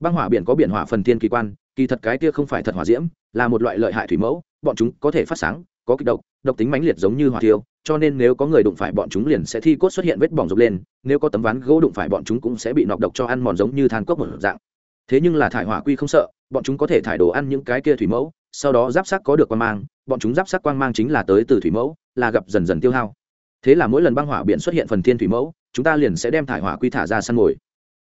Băng hỏa biển có biển hỏa phần thiên kỳ quan, kỳ thật cái kia không phải thật hỏa diễm, là một loại lợi hại thủy mẫu, bọn chúng có thể phát sáng, có kịch độc độc tính mãnh liệt giống như hỏa thiêu, cho nên nếu có người đụng phải bọn chúng liền sẽ thi cốt xuất hiện vết bỏng rục lên, nếu có tấm ván gỗ đụng phải bọn chúng cũng sẽ bị nọc độc cho ăn mòn giống như than cốc một dạng. Thế nhưng là thải hỏa quy không sợ, bọn chúng có thể thải đồ ăn những cái kia thủy mẫu, sau đó giáp sắc có được quang mang, bọn chúng giáp sắc quang mang chính là tới từ thủy mẫu, là gặp dần dần tiêu hao thế là mỗi lần băng hỏa biển xuất hiện phần thiên thủy mẫu, chúng ta liền sẽ đem thải hỏa quy thả ra săn mồi.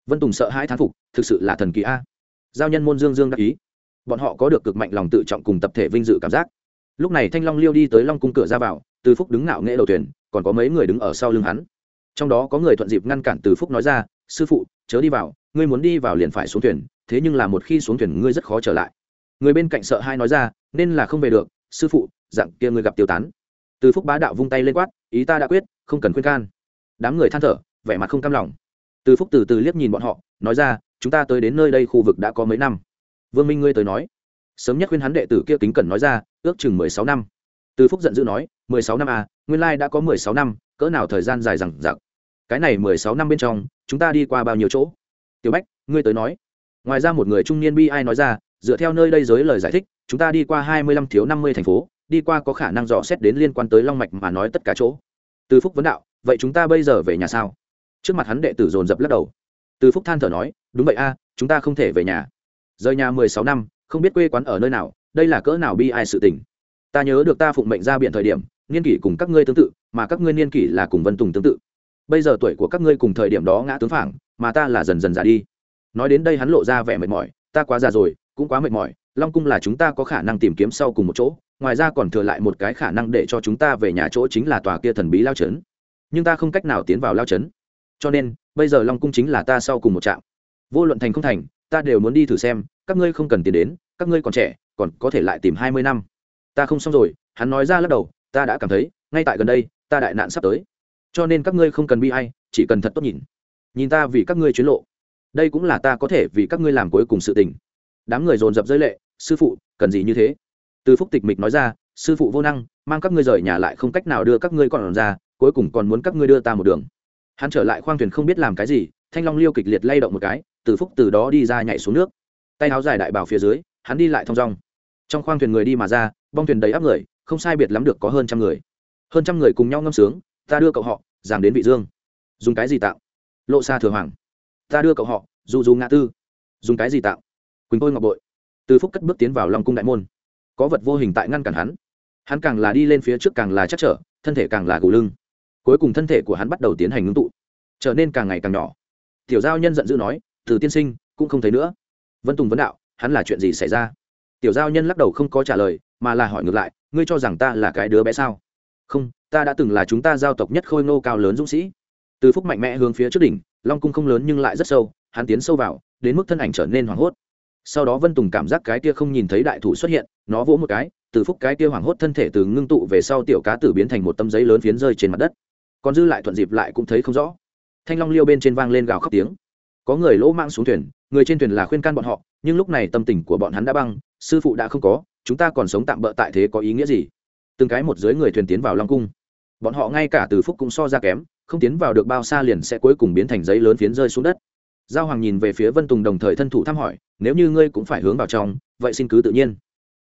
Vân tùng sợ hai thán phục, thực sự là thần kỳ a. Giao nhân môn dương dương đắc ý. Bọn họ có được cực mạnh lòng tự trọng cùng tập thể vinh dự cảm giác. Lúc này thanh long liêu đi tới long cung cửa ra vào, từ phúc đứng ngạo nghễ đầu thuyền, còn có mấy người đứng ở sau lưng hắn. Trong đó có người thuận dịp ngăn cản từ phúc nói ra, sư phụ, chớ đi vào, ngươi muốn đi vào liền phải xuống thuyền, thế nhưng là một khi xuống thuyền ngươi rất khó trở lại. Người bên cạnh sợ hai nói ra, nên là không về được, sư phụ dặn kia ngươi gặp tiêu tán. Từ phúc bá đạo vung tay lên quát ý ta đã quyết, không cần khuyên can. Đám người than thở, vẻ mặt không cam lòng. Từ phúc từ từ liếc nhìn bọn họ, nói ra, chúng ta tới đến nơi đây khu vực đã có mấy năm. Vương minh ngươi tới nói. Sớm nhất khuyên hắn đệ tử kia kính cẩn nói ra, ước chừng mười sáu năm. Từ phúc giận dữ nói, mười sáu năm à nguyên lai đã có mười sáu năm, cỡ nào thời gian dài rằng giặc cái này mười sáu năm bên trong, chúng ta đi qua bao nhiêu chỗ? Tiểu bách, ngươi tới nói. Ngoài ra một người trung niên bi ai nói ra, dựa theo nơi đây giới lời giải thích, chúng ta đi qua hai mươi lăm thiếu năm mươi thành phố đi qua có khả năng dò xét đến liên quan tới long mạch mà nói tất cả chỗ. Từ phúc vấn đạo, vậy chúng ta bây giờ về nhà sao? Trước mặt hắn đệ tử dồn dập lắc đầu. Từ phúc than thở nói, đúng vậy a, chúng ta không thể về nhà. Rời nhà mười sáu năm, không biết quê quán ở nơi nào, đây là cỡ nào bi ai sự tình. Ta nhớ được ta phụng mệnh ra biển thời điểm, niên kỷ cùng các ngươi tương tự, mà các ngươi niên kỷ là cùng vân tùng tương tự. Bây giờ tuổi của các ngươi cùng thời điểm đó ngã tướng phảng, mà ta là dần dần già đi. Nói đến đây hắn lộ ra vẻ mệt mỏi, ta quá già rồi, cũng quá mệt mỏi, long cung là chúng ta có khả năng tìm kiếm sau cùng một chỗ ngoài ra còn thừa lại một cái khả năng để cho chúng ta về nhà chỗ chính là tòa kia thần bí lao trấn. Nhưng ta không cách nào tiến vào lao trấn. Cho nên, bây giờ long cung chính là ta sau cùng một trạm. Vô luận thành không thành, ta đều muốn đi thử xem, các ngươi không cần tiền đến, các ngươi còn trẻ, còn có thể lại tìm hai mươi năm. Ta không xong rồi, hắn nói ra lắc đầu, ta đã cảm thấy, ngay tại gần đây, ta đại nạn sắp tới. Cho nên các ngươi không cần bi hay chỉ cần thật tốt nhìn. Nhìn ta vì các ngươi chuyến lộ. Đây cũng là ta có thể vì các ngươi làm cuối cùng sự tình. Đám người dồn dập giới lệ, sư phụ, cần gì như thế? Từ phúc tịch mịch nói ra, sư phụ vô năng, mang các ngươi rời nhà lại không cách nào đưa các ngươi còn ra, cuối cùng còn muốn các ngươi đưa ta một đường. Hắn trở lại khoang thuyền không biết làm cái gì, thanh long liêu kịch liệt lay động một cái, từ phúc từ đó đi ra nhảy xuống nước. Tay áo dài đại bảo phía dưới, hắn đi lại thong dong. Trong khoang thuyền người đi mà ra, bong thuyền đầy áp người, không sai biệt lắm được có hơn trăm người. Hơn trăm người cùng nhau ngâm sướng, ta đưa cậu họ giảm đến vị dương. Dùng cái gì tạo? Lộ xa thừa hoàng. Ta đưa cậu họ, dù dù ngã tư. Dùng cái gì tạo? Quỳnh tôi ngọc bội. Từ phúc cất bước tiến vào lòng cung đại môn có vật vô hình tại ngăn cản hắn. Hắn càng là đi lên phía trước càng là chắc trở, thân thể càng là gù lưng. Cuối cùng thân thể của hắn bắt đầu tiến hành ngưng tụ, trở nên càng ngày càng nhỏ. Tiểu giao nhân giận dữ nói, từ tiên sinh, cũng không thấy nữa. Vân tùng vấn đạo, hắn là chuyện gì xảy ra? Tiểu giao nhân lắc đầu không có trả lời, mà là hỏi ngược lại, ngươi cho rằng ta là cái đứa bé sao? Không, ta đã từng là chúng ta giao tộc nhất khôi ngô cao lớn dũng sĩ. Từ phúc mạnh mẽ hướng phía trước đỉnh, long cung không lớn nhưng lại rất sâu, hắn tiến sâu vào, đến mức thân ảnh trở nên hoảng hốt. Sau đó vân tùng cảm giác cái kia không nhìn thấy đại thủ xuất hiện nó vỗ một cái, từ phúc cái kia hoảng hốt thân thể từ ngưng tụ về sau tiểu cá tử biến thành một tấm giấy lớn phiến rơi trên mặt đất. Còn dư lại thuận dịp lại cũng thấy không rõ. Thanh long liêu bên trên vang lên gào khóc tiếng. Có người lỗ mang xuống thuyền, người trên thuyền là khuyên can bọn họ, nhưng lúc này tâm tình của bọn hắn đã băng, sư phụ đã không có, chúng ta còn sống tạm bỡ tại thế có ý nghĩa gì? Từng cái một dưới người thuyền tiến vào long cung. Bọn họ ngay cả từ phúc cũng so ra kém, không tiến vào được bao xa liền sẽ cuối cùng biến thành giấy lớn phiến rơi xuống đất. Giao hoàng nhìn về phía vân tùng đồng thời thân thủ thăm hỏi, nếu như ngươi cũng phải hướng vào trong, vậy xin cứ tự nhiên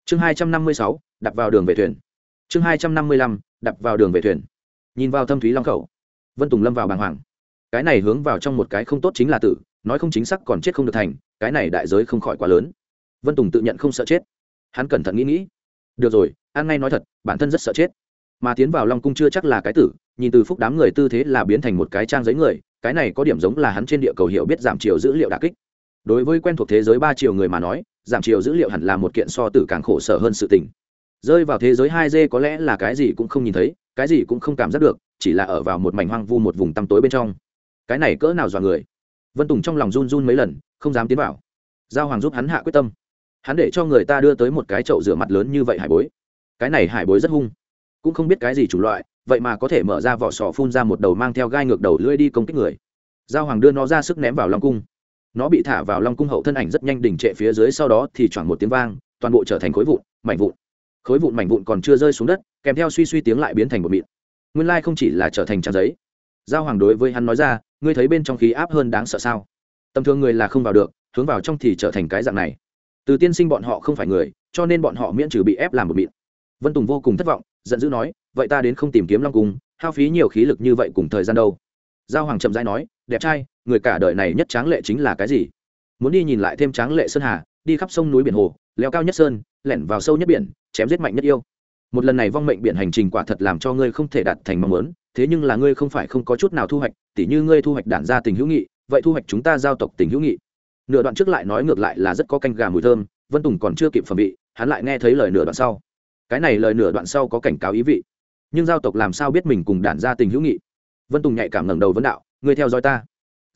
chương hai trăm năm mươi sáu đặt vào đường về thuyền. Chương hai trăm năm mươi lăm đặt vào đường về thuyền. Nhìn vào thâm thúy long khẩu, vân tùng lâm vào bàng hoàng. Cái này hướng vào trong một cái không tốt chính là tử, nói không chính xác còn chết không được thành, cái này đại giới không khỏi quá lớn. Vân tùng tự nhận không sợ chết. Hắn cẩn thận nghĩ nghĩ. Được rồi, an ngay nói thật, bản thân rất sợ chết. Mà tiến vào long cung chưa chắc là cái tử, nhìn từ phúc đám người tư thế là biến thành một cái trang giấy người, cái này có điểm giống là hắn trên địa cầu hiểu biết giảm chiều dữ liệu đà kích. Đối với quen thuộc thế giới ba chiều người mà nói giảm chiều dữ liệu hẳn là một kiện so tử càng khổ sở hơn sự tình. Rơi vào thế giới hai d có lẽ là cái gì cũng không nhìn thấy, cái gì cũng không cảm giác được, chỉ là ở vào một mảnh hoang vu một vùng tăm tối bên trong. Cái này cỡ nào dọa người? Vân tùng trong lòng run run mấy lần, không dám tiến vào. Giao hoàng giúp hắn hạ quyết tâm. Hắn để cho người ta đưa tới một cái chậu rửa mặt lớn như vậy hải bối. Cái này hải bối rất hung. Cũng không biết cái gì chủng loại, vậy mà có thể mở ra vỏ sò phun ra một đầu mang theo gai ngược đầu lưỡi đi công kích người. Giao hoàng đưa nó ra sức ném vào long cung nó bị thả vào long cung hậu thân ảnh rất nhanh đỉnh trệ phía dưới, sau đó thì choảng một tiếng vang, toàn bộ trở thành khối vụn, mảnh vụn. Khối vụn mảnh vụn còn chưa rơi xuống đất, kèm theo suy suy tiếng lại biến thành một mịn. Nguyên lai không chỉ là trở thành trang giấy. Giao hoàng đối với hắn nói ra, ngươi thấy bên trong khí áp hơn đáng sợ sao? Tầm thường người là không vào được, hướng vào trong thì trở thành cái dạng này. Từ tiên sinh bọn họ không phải người, cho nên bọn họ miễn trừ bị ép làm một mịn. Vân tùng vô cùng thất vọng, giận dữ nói, vậy ta đến không tìm kiếm long cung, hao phí nhiều khí lực như vậy cùng thời gian đâu? Giao hoàng chậm rãi nói, đẹp trai người cả đời này nhất tráng lệ chính là cái gì? Muốn đi nhìn lại thêm tráng lệ sơn hà, đi khắp sông núi biển hồ, leo cao nhất sơn, lẻn vào sâu nhất biển, chém giết mạnh nhất yêu. Một lần này vong mệnh biển hành trình quả thật làm cho ngươi không thể đạt thành mong muốn, thế nhưng là ngươi không phải không có chút nào thu hoạch, tỉ như ngươi thu hoạch đản ra tình hữu nghị, vậy thu hoạch chúng ta giao tộc tình hữu nghị. Nửa đoạn trước lại nói ngược lại là rất có canh gà mùi thơm, vân tùng còn chưa kịp phẩm vị, hắn lại nghe thấy lời nửa đoạn sau. Cái này lời nửa đoạn sau có cảnh cáo ý vị. Nhưng giao tộc làm sao biết mình cùng đản ra tình hữu nghị? Vân tùng nhạy cảm ngẩng đầu vấn đạo, ngươi theo dõi ta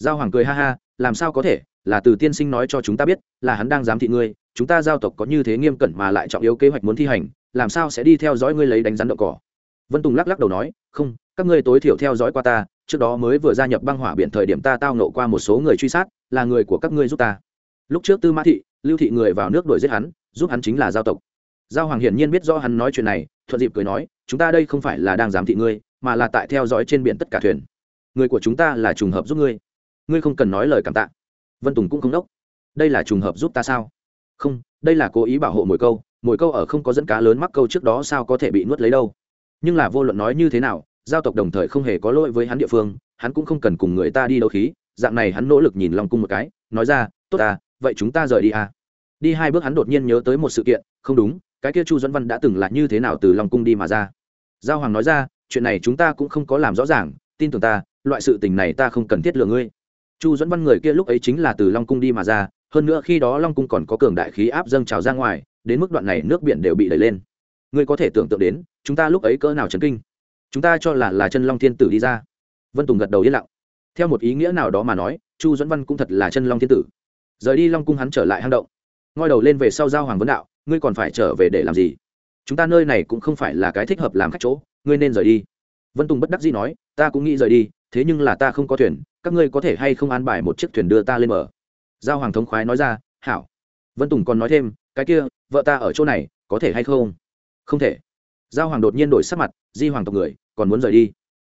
giao hoàng cười ha ha, làm sao có thể? Là từ tiên sinh nói cho chúng ta biết, là hắn đang giám thị ngươi, chúng ta giao tộc có như thế nghiêm cẩn mà lại trọng yếu kế hoạch muốn thi hành, làm sao sẽ đi theo dõi ngươi lấy đánh rắn đậu cỏ? Vân tùng lắc lắc đầu nói, không, các ngươi tối thiểu theo dõi qua ta, trước đó mới vừa gia nhập băng hỏa biển thời điểm ta tao nộ qua một số người truy sát, là người của các ngươi giúp ta. Lúc trước tư mã thị, lưu thị người vào nước đuổi giết hắn, giúp hắn chính là giao tộc. Giao hoàng hiển nhiên biết do hắn nói chuyện này, thuận dịp cười nói, chúng ta đây không phải là đang giám thị ngươi, mà là tại theo dõi trên biển tất cả thuyền. Người của chúng ta là trùng hợp giúp ngươi ngươi không cần nói lời cảm tạ. Vân tùng cũng không đốc. Đây là trùng hợp giúp ta sao? Không, đây là cố ý bảo hộ mồi câu. Mồi câu ở không có dẫn cá lớn mắc câu trước đó sao có thể bị nuốt lấy đâu? Nhưng là vô luận nói như thế nào, giao tộc đồng thời không hề có lỗi với hắn địa phương, hắn cũng không cần cùng người ta đi đâu khí. Dạng này hắn nỗ lực nhìn long cung một cái, nói ra, tốt à vậy chúng ta rời đi à? Đi hai bước hắn đột nhiên nhớ tới một sự kiện, không đúng, cái kia chu dẫn văn đã từng là như thế nào từ long cung đi mà ra? Giao hoàng nói ra, chuyện này chúng ta cũng không có làm rõ ràng, tin tưởng ta, loại sự tình này ta không cần thiết lừa ngươi chu dẫn văn người kia lúc ấy chính là từ long cung đi mà ra, hơn nữa khi đó long cung còn có cường đại khí áp dâng trào ra ngoài, đến mức đoạn này nước biển đều bị đẩy lên. Ngươi có thể tưởng tượng đến, chúng ta lúc ấy cỡ nào chấn kinh. Chúng ta cho là là chân long thiên tử đi ra. Vân tùng gật đầu yên lặng. Theo một ý nghĩa nào đó mà nói, chu dẫn văn cũng thật là chân long thiên tử. Rời đi long cung hắn trở lại hang động. Ngoi đầu lên về sau giao hoàng vấn đạo, ngươi còn phải trở về để làm gì? Chúng ta nơi này cũng không phải là cái thích hợp làm khách chỗ, ngươi nên rời đi. Vân tùng bất đắc dĩ nói, ta cũng nghĩ rời đi thế nhưng là ta không có thuyền, các ngươi có thể hay không an bài một chiếc thuyền đưa ta lên bờ? Giao hoàng thống khoái nói ra, hảo. Vân tùng còn nói thêm, cái kia, vợ ta ở chỗ này, có thể hay không? Không thể. Giao hoàng đột nhiên đổi sắc mặt, di hoàng tộc người, còn muốn rời đi?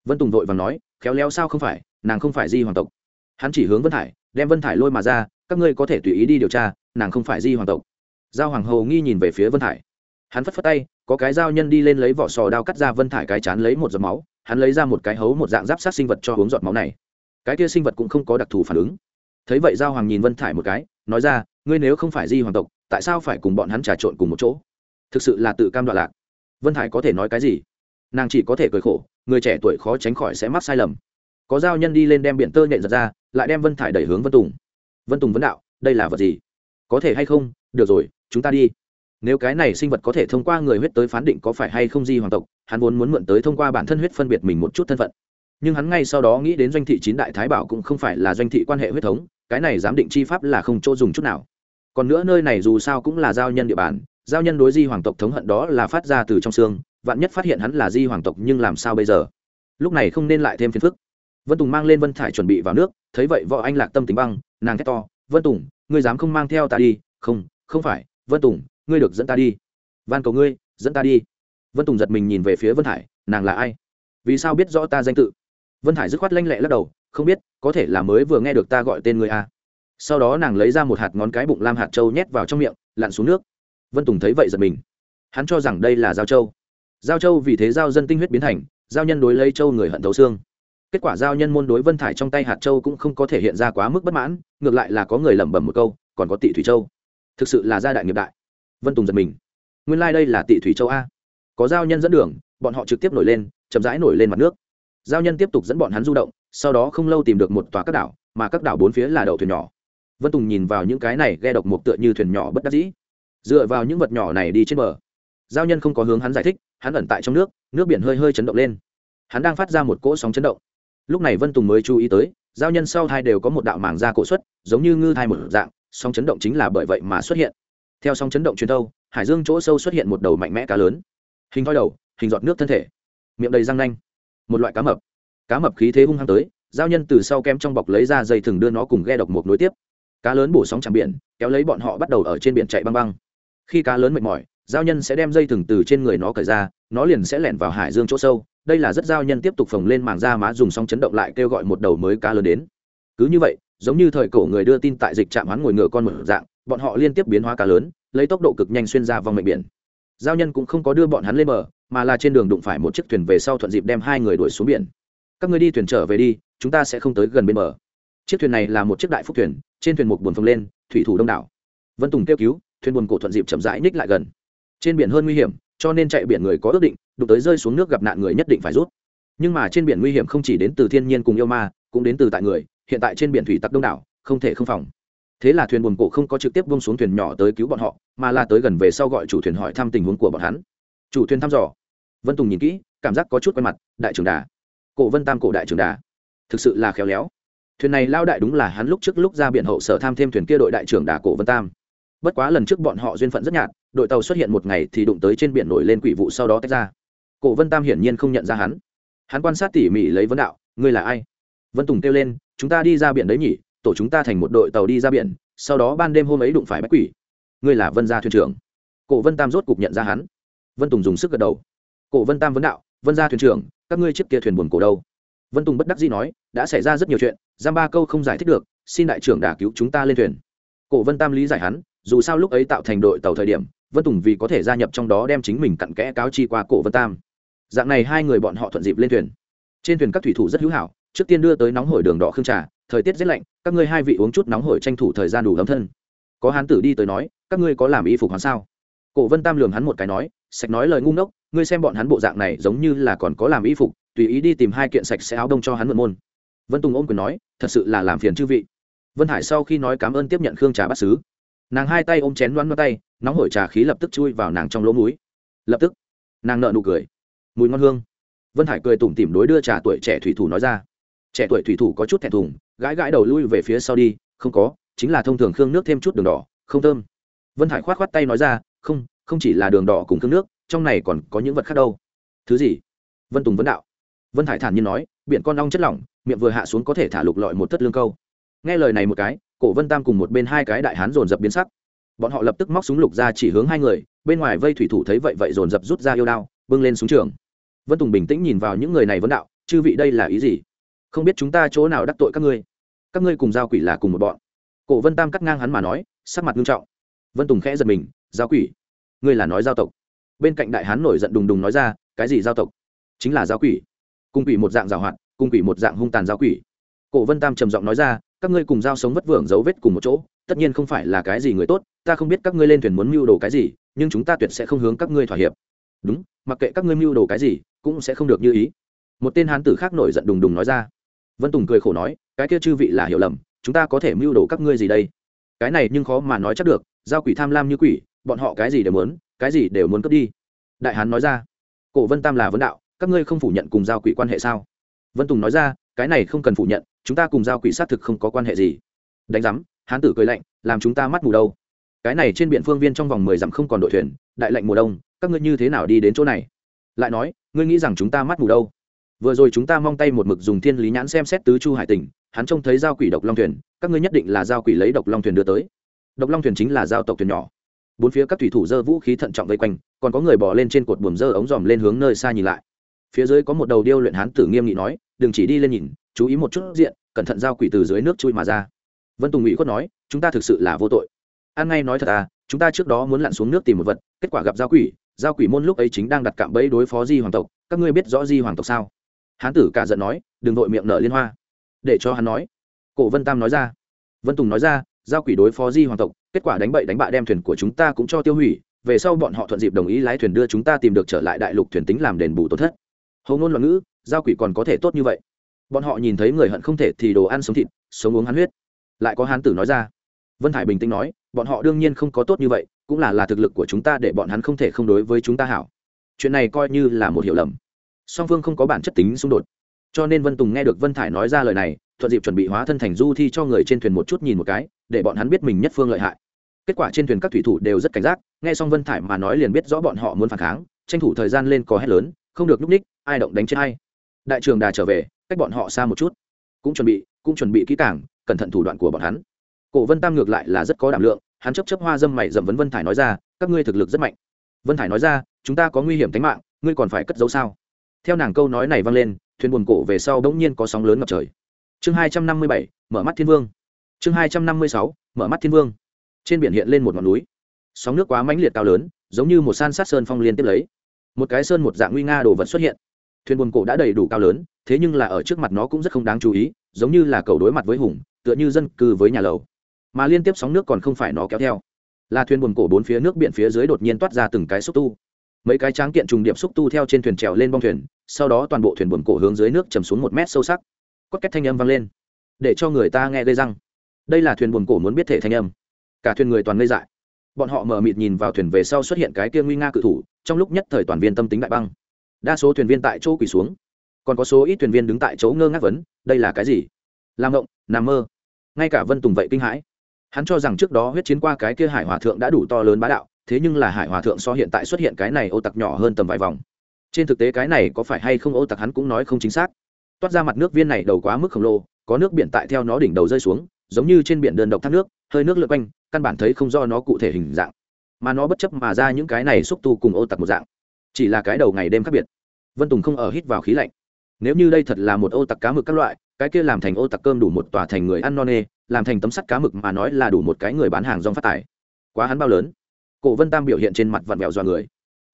Vân tùng vội và nói, khéo léo sao không phải, nàng không phải di hoàng tộc. Hắn chỉ hướng vân thải đem vân thải lôi mà ra, các ngươi có thể tùy ý đi điều tra, nàng không phải di hoàng tộc. Giao hoàng hầu nghi nhìn về phía vân thải hắn phất phất tay, có cái giao nhân đi lên lấy vỏ sò đao cắt ra vân thải cái chán lấy một giọt máu hắn lấy ra một cái hấu một dạng giáp sát sinh vật cho uống giọt máu này. Cái kia sinh vật cũng không có đặc thù phản ứng. Thấy vậy giao hoàng nhìn vân thải một cái, nói ra, ngươi nếu không phải di hoàng tộc, tại sao phải cùng bọn hắn trà trộn cùng một chỗ? Thực sự là tự cam đoạn lạc. Vân thải có thể nói cái gì? Nàng chỉ có thể cười khổ, người trẻ tuổi khó tránh khỏi sẽ mắc sai lầm. Có giao nhân đi lên đem biển tơ nhện giật ra, lại đem vân thải đẩy hướng vân tùng. Vân tùng vấn đạo, đây là vật gì? Có thể hay không? Được rồi, chúng ta đi nếu cái này sinh vật có thể thông qua người huyết tới phán định có phải hay không di hoàng tộc, hắn vốn muốn mượn tới thông qua bản thân huyết phân biệt mình một chút thân phận. Nhưng hắn ngay sau đó nghĩ đến doanh thị chín đại thái bảo cũng không phải là doanh thị quan hệ huyết thống, cái này giám định chi pháp là không chỗ dùng chút nào. Còn nữa nơi này dù sao cũng là giao nhân địa bàn, giao nhân đối di hoàng tộc thống hận đó là phát ra từ trong xương, vạn nhất phát hiện hắn là di hoàng tộc nhưng làm sao bây giờ? Lúc này không nên lại thêm phiền phức. Vân tùng mang lên vân thải chuẩn bị vào nước, thấy vậy võ anh lạc tâm tính băng, nàng thét to, vân tùng, ngươi dám không mang theo ta đi? Không không phải, vân tùng ngươi được dẫn ta đi. Van cầu ngươi, dẫn ta đi. Vân tùng giật mình nhìn về phía vân hải, nàng là ai? Vì sao biết rõ ta danh tự? Vân hải dứt khoát lanh lẹ lắc đầu, không biết, có thể là mới vừa nghe được ta gọi tên người a à. sau đó nàng lấy ra một hạt ngón cái bụng lam hạt trâu nhét vào trong miệng, lặn xuống nước. Vân tùng thấy vậy giật mình. Hắn cho rằng đây là giao châu. Giao châu vì thế giao dân tinh huyết biến thành, giao nhân đối lấy châu người hận thấu xương. Kết quả giao nhân môn đối vân thải trong tay hạt châu cũng không có thể hiện ra quá mức bất mãn, ngược lại là có người lẩm bẩm một câu, còn có tị thủy châu. Thực sự là gia đại nghiệp đại vân tùng giật mình nguyên lai、like、đây là tị thủy châu a có giao nhân dẫn đường bọn họ trực tiếp nổi lên chậm rãi nổi lên mặt nước giao nhân tiếp tục dẫn bọn hắn du động sau đó không lâu tìm được một tòa các đảo mà các đảo bốn phía là đậu thuyền nhỏ vân tùng nhìn vào những cái này ghe độc một tựa như thuyền nhỏ bất đắc dĩ dựa vào những vật nhỏ này đi trên bờ giao nhân không có hướng hắn giải thích hắn ẩn tại trong nước nước biển hơi hơi chấn động lên hắn đang phát ra một cỗ sóng chấn động lúc này vân tùng mới chú ý tới giao nhân sau thai đều có một đạo màng da cổ xuất giống như ngư thai một dạng sóng chấn động chính là bởi vậy mà xuất hiện theo sóng chấn động truyền thâu, hải dương chỗ sâu xuất hiện một đầu mạnh mẽ cá lớn. Hình thoi đầu, hình giọt nước thân thể. Miệng đầy răng nanh. Một loại cá mập. Cá mập khí thế hung hăng tới, giao nhân từ sau kem trong bọc lấy ra dây thừng đưa nó cùng ghe độc một nối tiếp. Cá lớn bổ sóng chẳng biển, kéo lấy bọn họ bắt đầu ở trên biển chạy băng băng. Khi cá lớn mệt mỏi, giao nhân sẽ đem dây thừng từ trên người nó cởi ra, nó liền sẽ lẻn vào hải dương chỗ sâu. Đây là rất giao nhân tiếp tục phồng lên màng da má dùng sóng chấn động lại kêu gọi một đầu mới cá lớn đến. Cứ như vậy, giống như thời cổ người đưa tin tại dịch trạm hoán ngồi ngựa con một dạng bọn họ liên tiếp biến hóa cá lớn, lấy tốc độ cực nhanh xuyên ra vòng mệnh biển. Giao nhân cũng không có đưa bọn hắn lên bờ, mà là trên đường đụng phải một chiếc thuyền về sau thuận dịp đem hai người đuổi xuống biển. Các người đi thuyền trở về đi, chúng ta sẽ không tới gần bên bờ. Chiếc thuyền này là một chiếc đại phúc thuyền, trên thuyền một buồn phồng lên, thủy thủ đông đảo. Vân tùng kêu cứu, thuyền buồn cổ thuận dịp chậm rãi ních lại gần. Trên biển hơn nguy hiểm, cho nên chạy biển người có ước định, đụng tới rơi xuống nước gặp nạn người nhất định phải rút. Nhưng mà trên biển nguy hiểm không chỉ đến từ thiên nhiên cùng yêu ma, cũng đến từ tại người, hiện tại trên biển thủy tặc đông đảo, không thể không phòng thế là thuyền buồn cổ không có trực tiếp bông xuống thuyền nhỏ tới cứu bọn họ, mà là tới gần về sau gọi chủ thuyền hỏi thăm tình huống của bọn hắn. Chủ thuyền thăm dò. Vân tùng nhìn kỹ, cảm giác có chút quen mặt, đại trưởng đà. Cổ vân tam cổ đại trưởng đà. Thực sự là khéo léo. Thuyền này lao đại đúng là hắn lúc trước lúc ra biển hậu sở tham thêm thuyền kia đội đại trưởng đà cổ vân tam. Bất quá lần trước bọn họ duyên phận rất nhạt, đội tàu xuất hiện một ngày thì đụng tới trên biển nổi lên quỷ vụ sau đó tách ra. Cổ vân tam hiển nhiên không nhận ra hắn. Hắn quan sát tỉ mỉ lấy vấn đạo, ngươi là ai? Vân tùng kêu lên, chúng ta đi ra biển đấy nhỉ tổ chúng ta thành một đội tàu đi ra biển, sau đó ban đêm hôm ấy đụng phải bách quỷ. Ngươi là vân gia thuyền trưởng. Cổ vân tam rốt cục nhận ra hắn. Vân tùng dùng sức gật đầu. Cổ vân tam vấn đạo, vân gia thuyền trưởng, các ngươi chiếc kia thuyền buồn cổ đâu? Vân tùng bất đắc dĩ nói, đã xảy ra rất nhiều chuyện, giam ba câu không giải thích được, xin đại trưởng đà cứu chúng ta lên thuyền. Cổ vân tam lý giải hắn, dù sao lúc ấy tạo thành đội tàu thời điểm, vân tùng vì có thể gia nhập trong đó đem chính mình cặn kẽ cáo chi qua cổ vân tam. Dạng này hai người bọn họ thuận dịp lên thuyền. Trên thuyền các thủy thủ rất hữu hảo, trước tiên đưa tới nóng hổi đường đỏ khương trà thời tiết rất lạnh, các ngươi hai vị uống chút nóng hổi tranh thủ thời gian đủ ấm thân. Có hán tử đi tới nói, các ngươi có làm y phục hắn sao? Cổ vân tam lường hắn một cái nói, sạch nói lời ngu ngốc, ngươi xem bọn hắn bộ dạng này giống như là còn có làm y phục, tùy ý đi tìm hai kiện sạch sẽ áo đông cho hắn mượn môn. Vân tùng ôm quyền nói, thật sự là làm phiền chư vị. Vân hải sau khi nói cảm ơn tiếp nhận khương trà bắt xứ. Nàng hai tay ôm chén loan loan tay, nóng hổi trà khí lập tức chui vào nàng trong lỗ mũi. lập tức, nàng nợ nụ cười. Mùi ngon hương. Vân hải cười tủm tỉm đối đưa trà tuổi trẻ thủy thủ nói ra. Trẻ tuổi thủy thủ có chút thẹn thùng gãi gãi đầu lui về phía sau đi, không có, chính là thông thường khương nước thêm chút đường đỏ, không thơm. Vân hải khoát khoát tay nói ra, không không chỉ là đường đỏ cùng khương nước, trong này còn có những vật khác đâu. Thứ gì? Vân tùng vấn đạo. Vân hải thản nhiên nói, biển con ong chất lỏng, miệng vừa hạ xuống có thể thả lục lọi một thất lương câu. Nghe lời này một cái, cổ vân tam cùng một bên hai cái đại hán dồn dập biến sắc. Bọn họ lập tức móc súng lục ra chỉ hướng hai người, bên ngoài vây thủy thủ thấy vậy vậy dồn dập rút ra yêu đao, bưng lên súng trường. Vân tùng bình tĩnh nhìn vào những người này vấn đạo, chư vị đây là ý gì? Không biết chúng ta chỗ nào đắc tội các ngươi. Các ngươi cùng giao quỷ là cùng một bọn. Cổ vân tam cắt ngang hắn mà nói, sắc mặt nghiêm trọng. Vân tùng khẽ giật mình, giao quỷ? Ngươi là nói giao tộc. Bên cạnh đại hán nổi giận đùng đùng nói ra, cái gì giao tộc? Chính là giao quỷ. Cung quỷ một dạng giảo hoạt cung quỷ một dạng hung tàn giao quỷ. Cổ vân tam trầm giọng nói ra, các ngươi cùng giao sống vất vưởng dấu vết cùng một chỗ, tất nhiên không phải là cái gì người tốt, ta không biết các ngươi lên thuyền muốn mưu đồ cái gì, nhưng chúng ta tuyệt sẽ không hướng các ngươi thỏa hiệp. Đúng, mặc kệ các ngươi mưu đồ cái gì, cũng sẽ không được như ý. Một tên hán tử khác nổi giận đùng đùng nói ra vân tùng cười khổ nói, cái kia chư vị là hiểu lầm, chúng ta có thể mưu đồ các ngươi gì đây? Cái này nhưng khó mà nói chắc được, giao quỷ tham lam như quỷ, bọn họ cái gì đều muốn, cái gì đều muốn cướp đi. Đại hán nói ra, cổ vân tam là vấn đạo, các ngươi không phủ nhận cùng giao quỷ quan hệ sao? Vân tùng nói ra, cái này không cần phủ nhận, chúng ta cùng giao quỷ xác thực không có quan hệ gì. Đánh giám, hán tử cười lạnh, làm chúng ta mắt mù đâu? Cái này trên biển phương viên trong vòng mười dặm không còn đội thuyền, đại lệnh mùa đông, các ngươi như thế nào đi đến chỗ này? Lại nói, ngươi nghĩ rằng chúng ta mắt mù đâu? Vừa rồi chúng ta mong tay một mực dùng thiên lý nhãn xem xét tứ chu hải tỉnh hắn trông thấy giao quỷ độc long thuyền, các ngươi nhất định là giao quỷ lấy độc long thuyền đưa tới. Độc long thuyền chính là giao tộc thuyền nhỏ. Bốn phía các thủy thủ dơ vũ khí thận trọng vây quanh, còn có người bỏ lên trên cột buồm dơ ống dòm lên hướng nơi xa nhìn lại. Phía dưới có một đầu điêu luyện hán tử nghiêm nghị nói, đừng chỉ đi lên nhìn, chú ý một chút diện, cẩn thận giao quỷ từ dưới nước chui mà ra. Vân tùng ngụy khuất nói, chúng ta thực sự là vô tội. An ngay nói thật à chúng ta trước đó muốn lặn xuống nước tìm một vật, kết quả gặp giao quỷ giao quỷ môn lúc ấy chính đang đặt cạm bẫy đối phó di hoàng tộc, các ngươi biết rõ di hoàng tộc sao? Hán tử cả giận nói, đừng vội miệng nở liên hoa. Để cho hắn nói. Cổ vân tam nói ra. Vân tùng nói ra, giao quỷ đối phó di hoàng tộc, kết quả đánh bậy đánh bạ đem thuyền của chúng ta cũng cho tiêu hủy, về sau bọn họ thuận dịp đồng ý lái thuyền đưa chúng ta tìm được trở lại đại lục thuyền tính làm đền bù tổn thất. Hầu ngôn loạn ngữ, giao quỷ còn có thể tốt như vậy? Bọn họ nhìn thấy người hận không thể thì đồ ăn sống thịt, sống uống hắn huyết. Lại có hán tử nói ra. Vân Hải bình tĩnh nói, bọn họ đương nhiên không có tốt như vậy, cũng là là thực lực của chúng ta để bọn hắn không thể không đối với chúng ta hảo. Chuyện này coi như là một hiểu lầm song phương không có bản chất tính xung đột. Cho nên vân tùng nghe được vân thải nói ra lời này, thuận dịp chuẩn bị hóa thân thành du thi cho người trên thuyền một chút nhìn một cái, để bọn hắn biết mình nhất phương lợi hại. Kết quả trên thuyền các thủy thủ đều rất cảnh giác, nghe xong vân thải mà nói liền biết rõ bọn họ muốn phản kháng, tranh thủ thời gian lên cò hét lớn, không được núp ních ai động đánh chết hay đại trường đà trở về, cách bọn họ xa một chút. Cũng chuẩn bị, cũng chuẩn bị kỹ càng, cẩn thận thủ đoạn của bọn hắn. Cổ vân tam ngược lại là rất có đảm lượng, hắn chấp chấp hoa dâm mày dầm vấn vân thải nói ra, các ngươi thực lực rất mạnh. Vân thải nói ra, chúng ta có nguy hiểm tính mạng, ngươi còn phải cất giấu sao? Theo nàng câu nói này vang lên, thuyền buồn cổ về sau bỗng nhiên có sóng lớn ngập trời. Chương hai trăm năm mươi bảy, mở mắt thiên vương. Chương hai trăm năm mươi sáu, mở mắt thiên vương. Trên biển hiện lên một ngọn núi. Sóng nước quá mãnh liệt cao lớn, giống như một san sát sơn phong liên tiếp lấy. Một cái sơn một dạng nguy nga đồ vật xuất hiện. Thuyền buồn cổ đã đầy đủ cao lớn, thế nhưng là ở trước mặt nó cũng rất không đáng chú ý, giống như là cầu đối mặt với hùng, tựa như dân cư với nhà lầu. Mà liên tiếp sóng nước còn không phải nó kéo theo. Là thuyền buồn cổ bốn phía nước biển phía dưới đột nhiên toát ra từng cái xúc tu mấy cái tráng kiện trùng điệp xúc tu theo trên thuyền trèo lên bong thuyền, sau đó toàn bộ thuyền buồn cổ hướng dưới nước chầm xuống một mét sâu sắc. Cốt két thanh âm vang lên. Để cho người ta nghe gây răng. Đây là thuyền buồn cổ muốn biết thể thanh âm. Cả thuyền người toàn ngây dại. Bọn họ mở mịt nhìn vào thuyền về sau xuất hiện cái kia nguy nga cự thủ, trong lúc nhất thời toàn viên tâm tính đại băng. Đa số thuyền viên tại chỗ quỳ xuống. Còn có số ít thuyền viên đứng tại chỗ ngơ ngác vấn, đây là cái gì? Làm ngộng nằm mơ. Ngay cả vân tùng vậy kinh hãi. Hắn cho rằng trước đó huyết chiến qua cái kia hải hòa thượng đã đủ to lớn bá đạo thế nhưng là hải hòa thượng so hiện tại xuất hiện cái này ô tặc nhỏ hơn tầm vài vòng. Trên thực tế cái này có phải hay không ô tặc hắn cũng nói không chính xác. Toát ra mặt nước viên này đầu quá mức khổng lồ, có nước biển tại theo nó đỉnh đầu rơi xuống, giống như trên biển đơn độc thác nước, hơi nước lượt quanh, căn bản thấy không do nó cụ thể hình dạng. Mà nó bất chấp mà ra những cái này xúc tu cùng ô tặc một dạng. Chỉ là cái đầu ngày đêm khác biệt. Vân tùng không ở hít vào khí lạnh. Nếu như đây thật là một ô tặc cá mực các loại, cái kia làm thành ô tặc cơm đủ một tòa thành người ăn no nê, làm thành tấm sắt cá mực mà nói là đủ một cái người bán hàng rong phát tài. Quá hắn bao lớn cổ vân tam biểu hiện trên mặt vặn vẹo dọa người.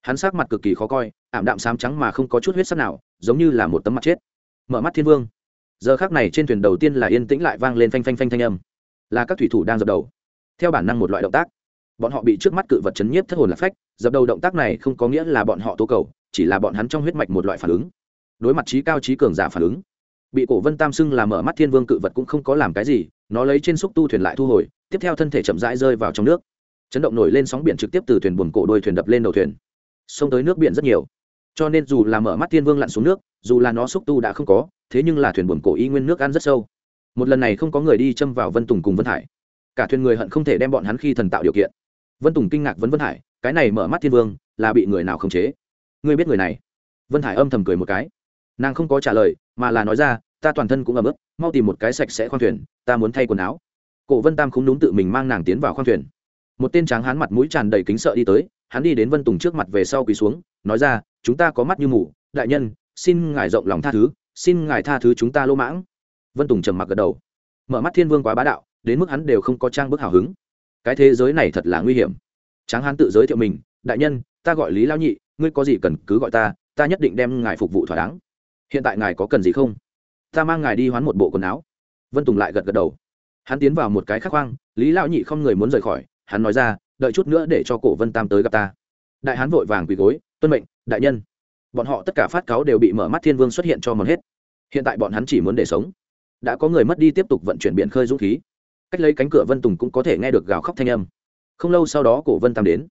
Hắn sắc mặt cực kỳ khó coi, ảm đạm xám trắng mà không có chút huyết sắc nào, giống như là một tấm mặt chết. Mở mắt thiên vương. Giờ khác này trên thuyền đầu tiên là yên tĩnh lại vang lên phanh phanh phanh thanh âm. Là các thủy thủ đang dập đầu. Theo bản năng một loại động tác, bọn họ bị trước mắt cự vật chấn nhiếp thất hồn lạc phách, dập đầu động tác này không có nghĩa là bọn họ tố cầu, chỉ là bọn hắn trong huyết mạch một loại phản ứng. Đối mặt trí cao trí cường giả phản ứng, bị cổ vân tam xưng là mở mắt thiên vương cự vật cũng không có làm cái gì, nó lấy trên xúc tu thuyền lại thu hồi, tiếp theo thân thể chậm rãi rơi vào trong nước chấn động nổi lên sóng biển trực tiếp từ thuyền buồn cổ đôi thuyền đập lên đầu thuyền. Xông tới nước biển rất nhiều. Cho nên dù là mở mắt thiên vương lặn xuống nước, dù là nó xúc tu đã không có, thế nhưng là thuyền buồn cổ y nguyên nước ăn rất sâu. Một lần này không có người đi châm vào vân tùng cùng vân hải. Cả thuyền người hận không thể đem bọn hắn khi thần tạo điều kiện. Vân tùng kinh ngạc vấn vân hải, cái này mở mắt thiên vương là bị người nào khống chế? Ngươi biết người này? Vân hải âm thầm cười một cái. Nàng không có trả lời, mà là nói ra, ta toàn thân cũng ấm ức mau tìm một cái sạch sẽ khoang thuyền, ta muốn thay quần áo. Cổ vân tam không đúng tự mình mang nàng tiến vào khoang thuyền một tên tráng hán mặt mũi tràn đầy kính sợ đi tới, hắn đi đến vân tùng trước mặt về sau quỳ xuống, nói ra, chúng ta có mắt như mù, đại nhân, xin ngài rộng lòng tha thứ, xin ngài tha thứ chúng ta lô mãng. Vân tùng trầm mặc gật đầu. Mở mắt thiên vương quá bá đạo, đến mức hắn đều không có trang bức hào hứng. Cái thế giới này thật là nguy hiểm. Tráng hán tự giới thiệu mình, đại nhân, ta gọi lý lao nhị, ngươi có gì cần cứ gọi ta ta nhất định đem ngài phục vụ thỏa đáng. Hiện tại ngài có cần gì không? Ta mang ngài đi hoán một bộ quần áo. Vân tùng lại gật gật đầu. Hắn tiến vào một cái khắc khoang, lý lao nhị không người muốn rời khỏi hắn nói ra, đợi chút nữa để cho cổ vân tam tới gặp ta. Đại hán vội vàng quỳ gối, tuân mệnh, đại nhân. Bọn họ tất cả phát cáo đều bị mở mắt thiên vương xuất hiện cho mòn hết. Hiện tại bọn hắn chỉ muốn để sống. Đã có người mất đi tiếp tục vận chuyển biển khơi dũng khí. Cách lấy cánh cửa vân tùng cũng có thể nghe được gào khóc thanh âm. Không lâu sau đó cổ vân tam đến.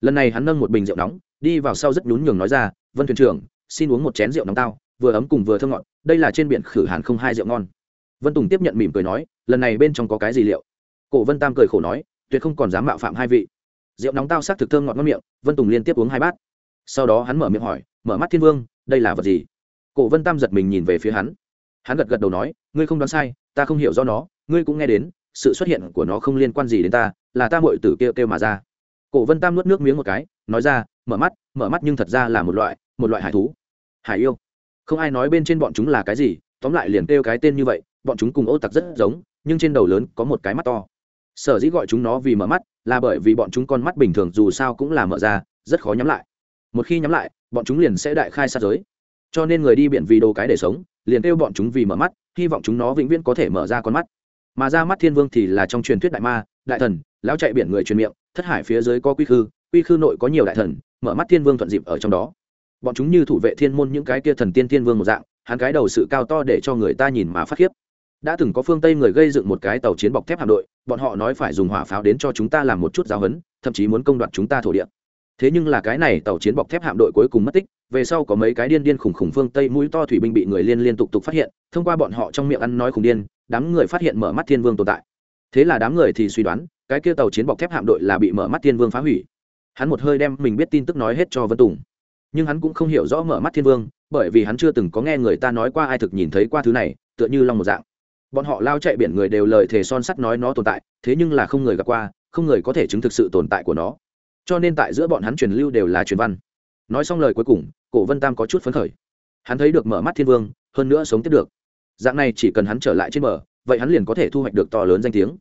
Lần này hắn nâng một bình rượu nóng, đi vào sau rất nhún nhường nói ra, vân thuyền trưởng, xin uống một chén rượu nóng tao, vừa ấm cùng vừa thơ ngọt, đây là trên biển khử hàn không hai rượu ngon. Vân tùng tiếp nhận mỉm cười nói, lần này bên trong có cái gì liệu? Cổ vân tam cười khổ nói tuyệt không còn dám mạo phạm hai vị. Rượu nóng tao sắc thực thơm ngọt ngon miệng, vân tùng liên tiếp uống hai bát. Sau đó hắn mở miệng hỏi, mở mắt thiên vương, đây là vật gì? Cổ vân tam giật mình nhìn về phía hắn. Hắn gật gật đầu nói, ngươi không đoán sai, ta không hiểu do nó, ngươi cũng nghe đến, sự xuất hiện của nó không liên quan gì đến ta, là ta mội tử kêu kêu mà ra. Cổ vân tam nuốt nước miếng một cái, nói ra, mở mắt mở mắt nhưng thật ra là một loại một loại hải thú. Hải yêu? Không ai nói bên trên bọn chúng là cái gì, tóm lại liền kêu cái tên như vậy, bọn chúng cùng ô tặc rất giống, nhưng trên đầu lớn có một cái mắt to sở dĩ gọi chúng nó vì mở mắt là bởi vì bọn chúng con mắt bình thường dù sao cũng là mở ra, rất khó nhắm lại. Một khi nhắm lại, bọn chúng liền sẽ đại khai sát giới. Cho nên người đi biển vì đồ cái để sống, liền kêu bọn chúng vì mở mắt, hy vọng chúng nó vĩnh viễn có thể mở ra con mắt. Mà ra mắt thiên vương thì là trong truyền thuyết đại ma, đại thần, lão chạy biển người truyền miệng, thất hải phía dưới có quy khư quy khư nội có nhiều đại thần, mở mắt thiên vương thuận dịp ở trong đó. Bọn chúng như thủ vệ thiên môn những cái kia thần tiên thiên vương một dạng, hắn cái đầu sự cao to để cho người ta nhìn mà phát khiếp đã từng có phương tây người gây dựng một cái tàu chiến bọc thép hạm đội, bọn họ nói phải dùng hỏa pháo đến cho chúng ta làm một chút giáo hấn thậm chí muốn công đoạt chúng ta thổ địa. Thế nhưng là cái này tàu chiến bọc thép hạm đội cuối cùng mất tích, về sau có mấy cái điên điên khủng khủng phương tây mũi to thủy binh bị người liên liên tục tục phát hiện, thông qua bọn họ trong miệng ăn nói khủng điên, đám người phát hiện mở mắt thiên vương tồn tại. Thế là đám người thì suy đoán, cái kia tàu chiến bọc thép hạm đội là bị mở mắt thiên vương phá hủy. Hắn một hơi đem mình biết tin tức nói hết cho vân tùng. Nhưng hắn cũng không hiểu rõ mở mắt thiên vương, bởi vì hắn chưa từng có nghe người ta nói qua ai thực nhìn thấy qua thứ này, tựa như long một dạng bọn họ lao chạy biển người đều lời thề son sắt nói nó tồn tại, thế nhưng là không người gặp qua, không người có thể chứng thực sự tồn tại của nó. Cho nên tại giữa bọn hắn truyền lưu đều là truyền văn. Nói xong lời cuối cùng, cổ vân tam có chút phấn khởi. Hắn thấy được mở mắt thiên vương, hơn nữa sống tiếp được. Dạng này chỉ cần hắn trở lại trên bờ, vậy hắn liền có thể thu hoạch được to lớn danh tiếng.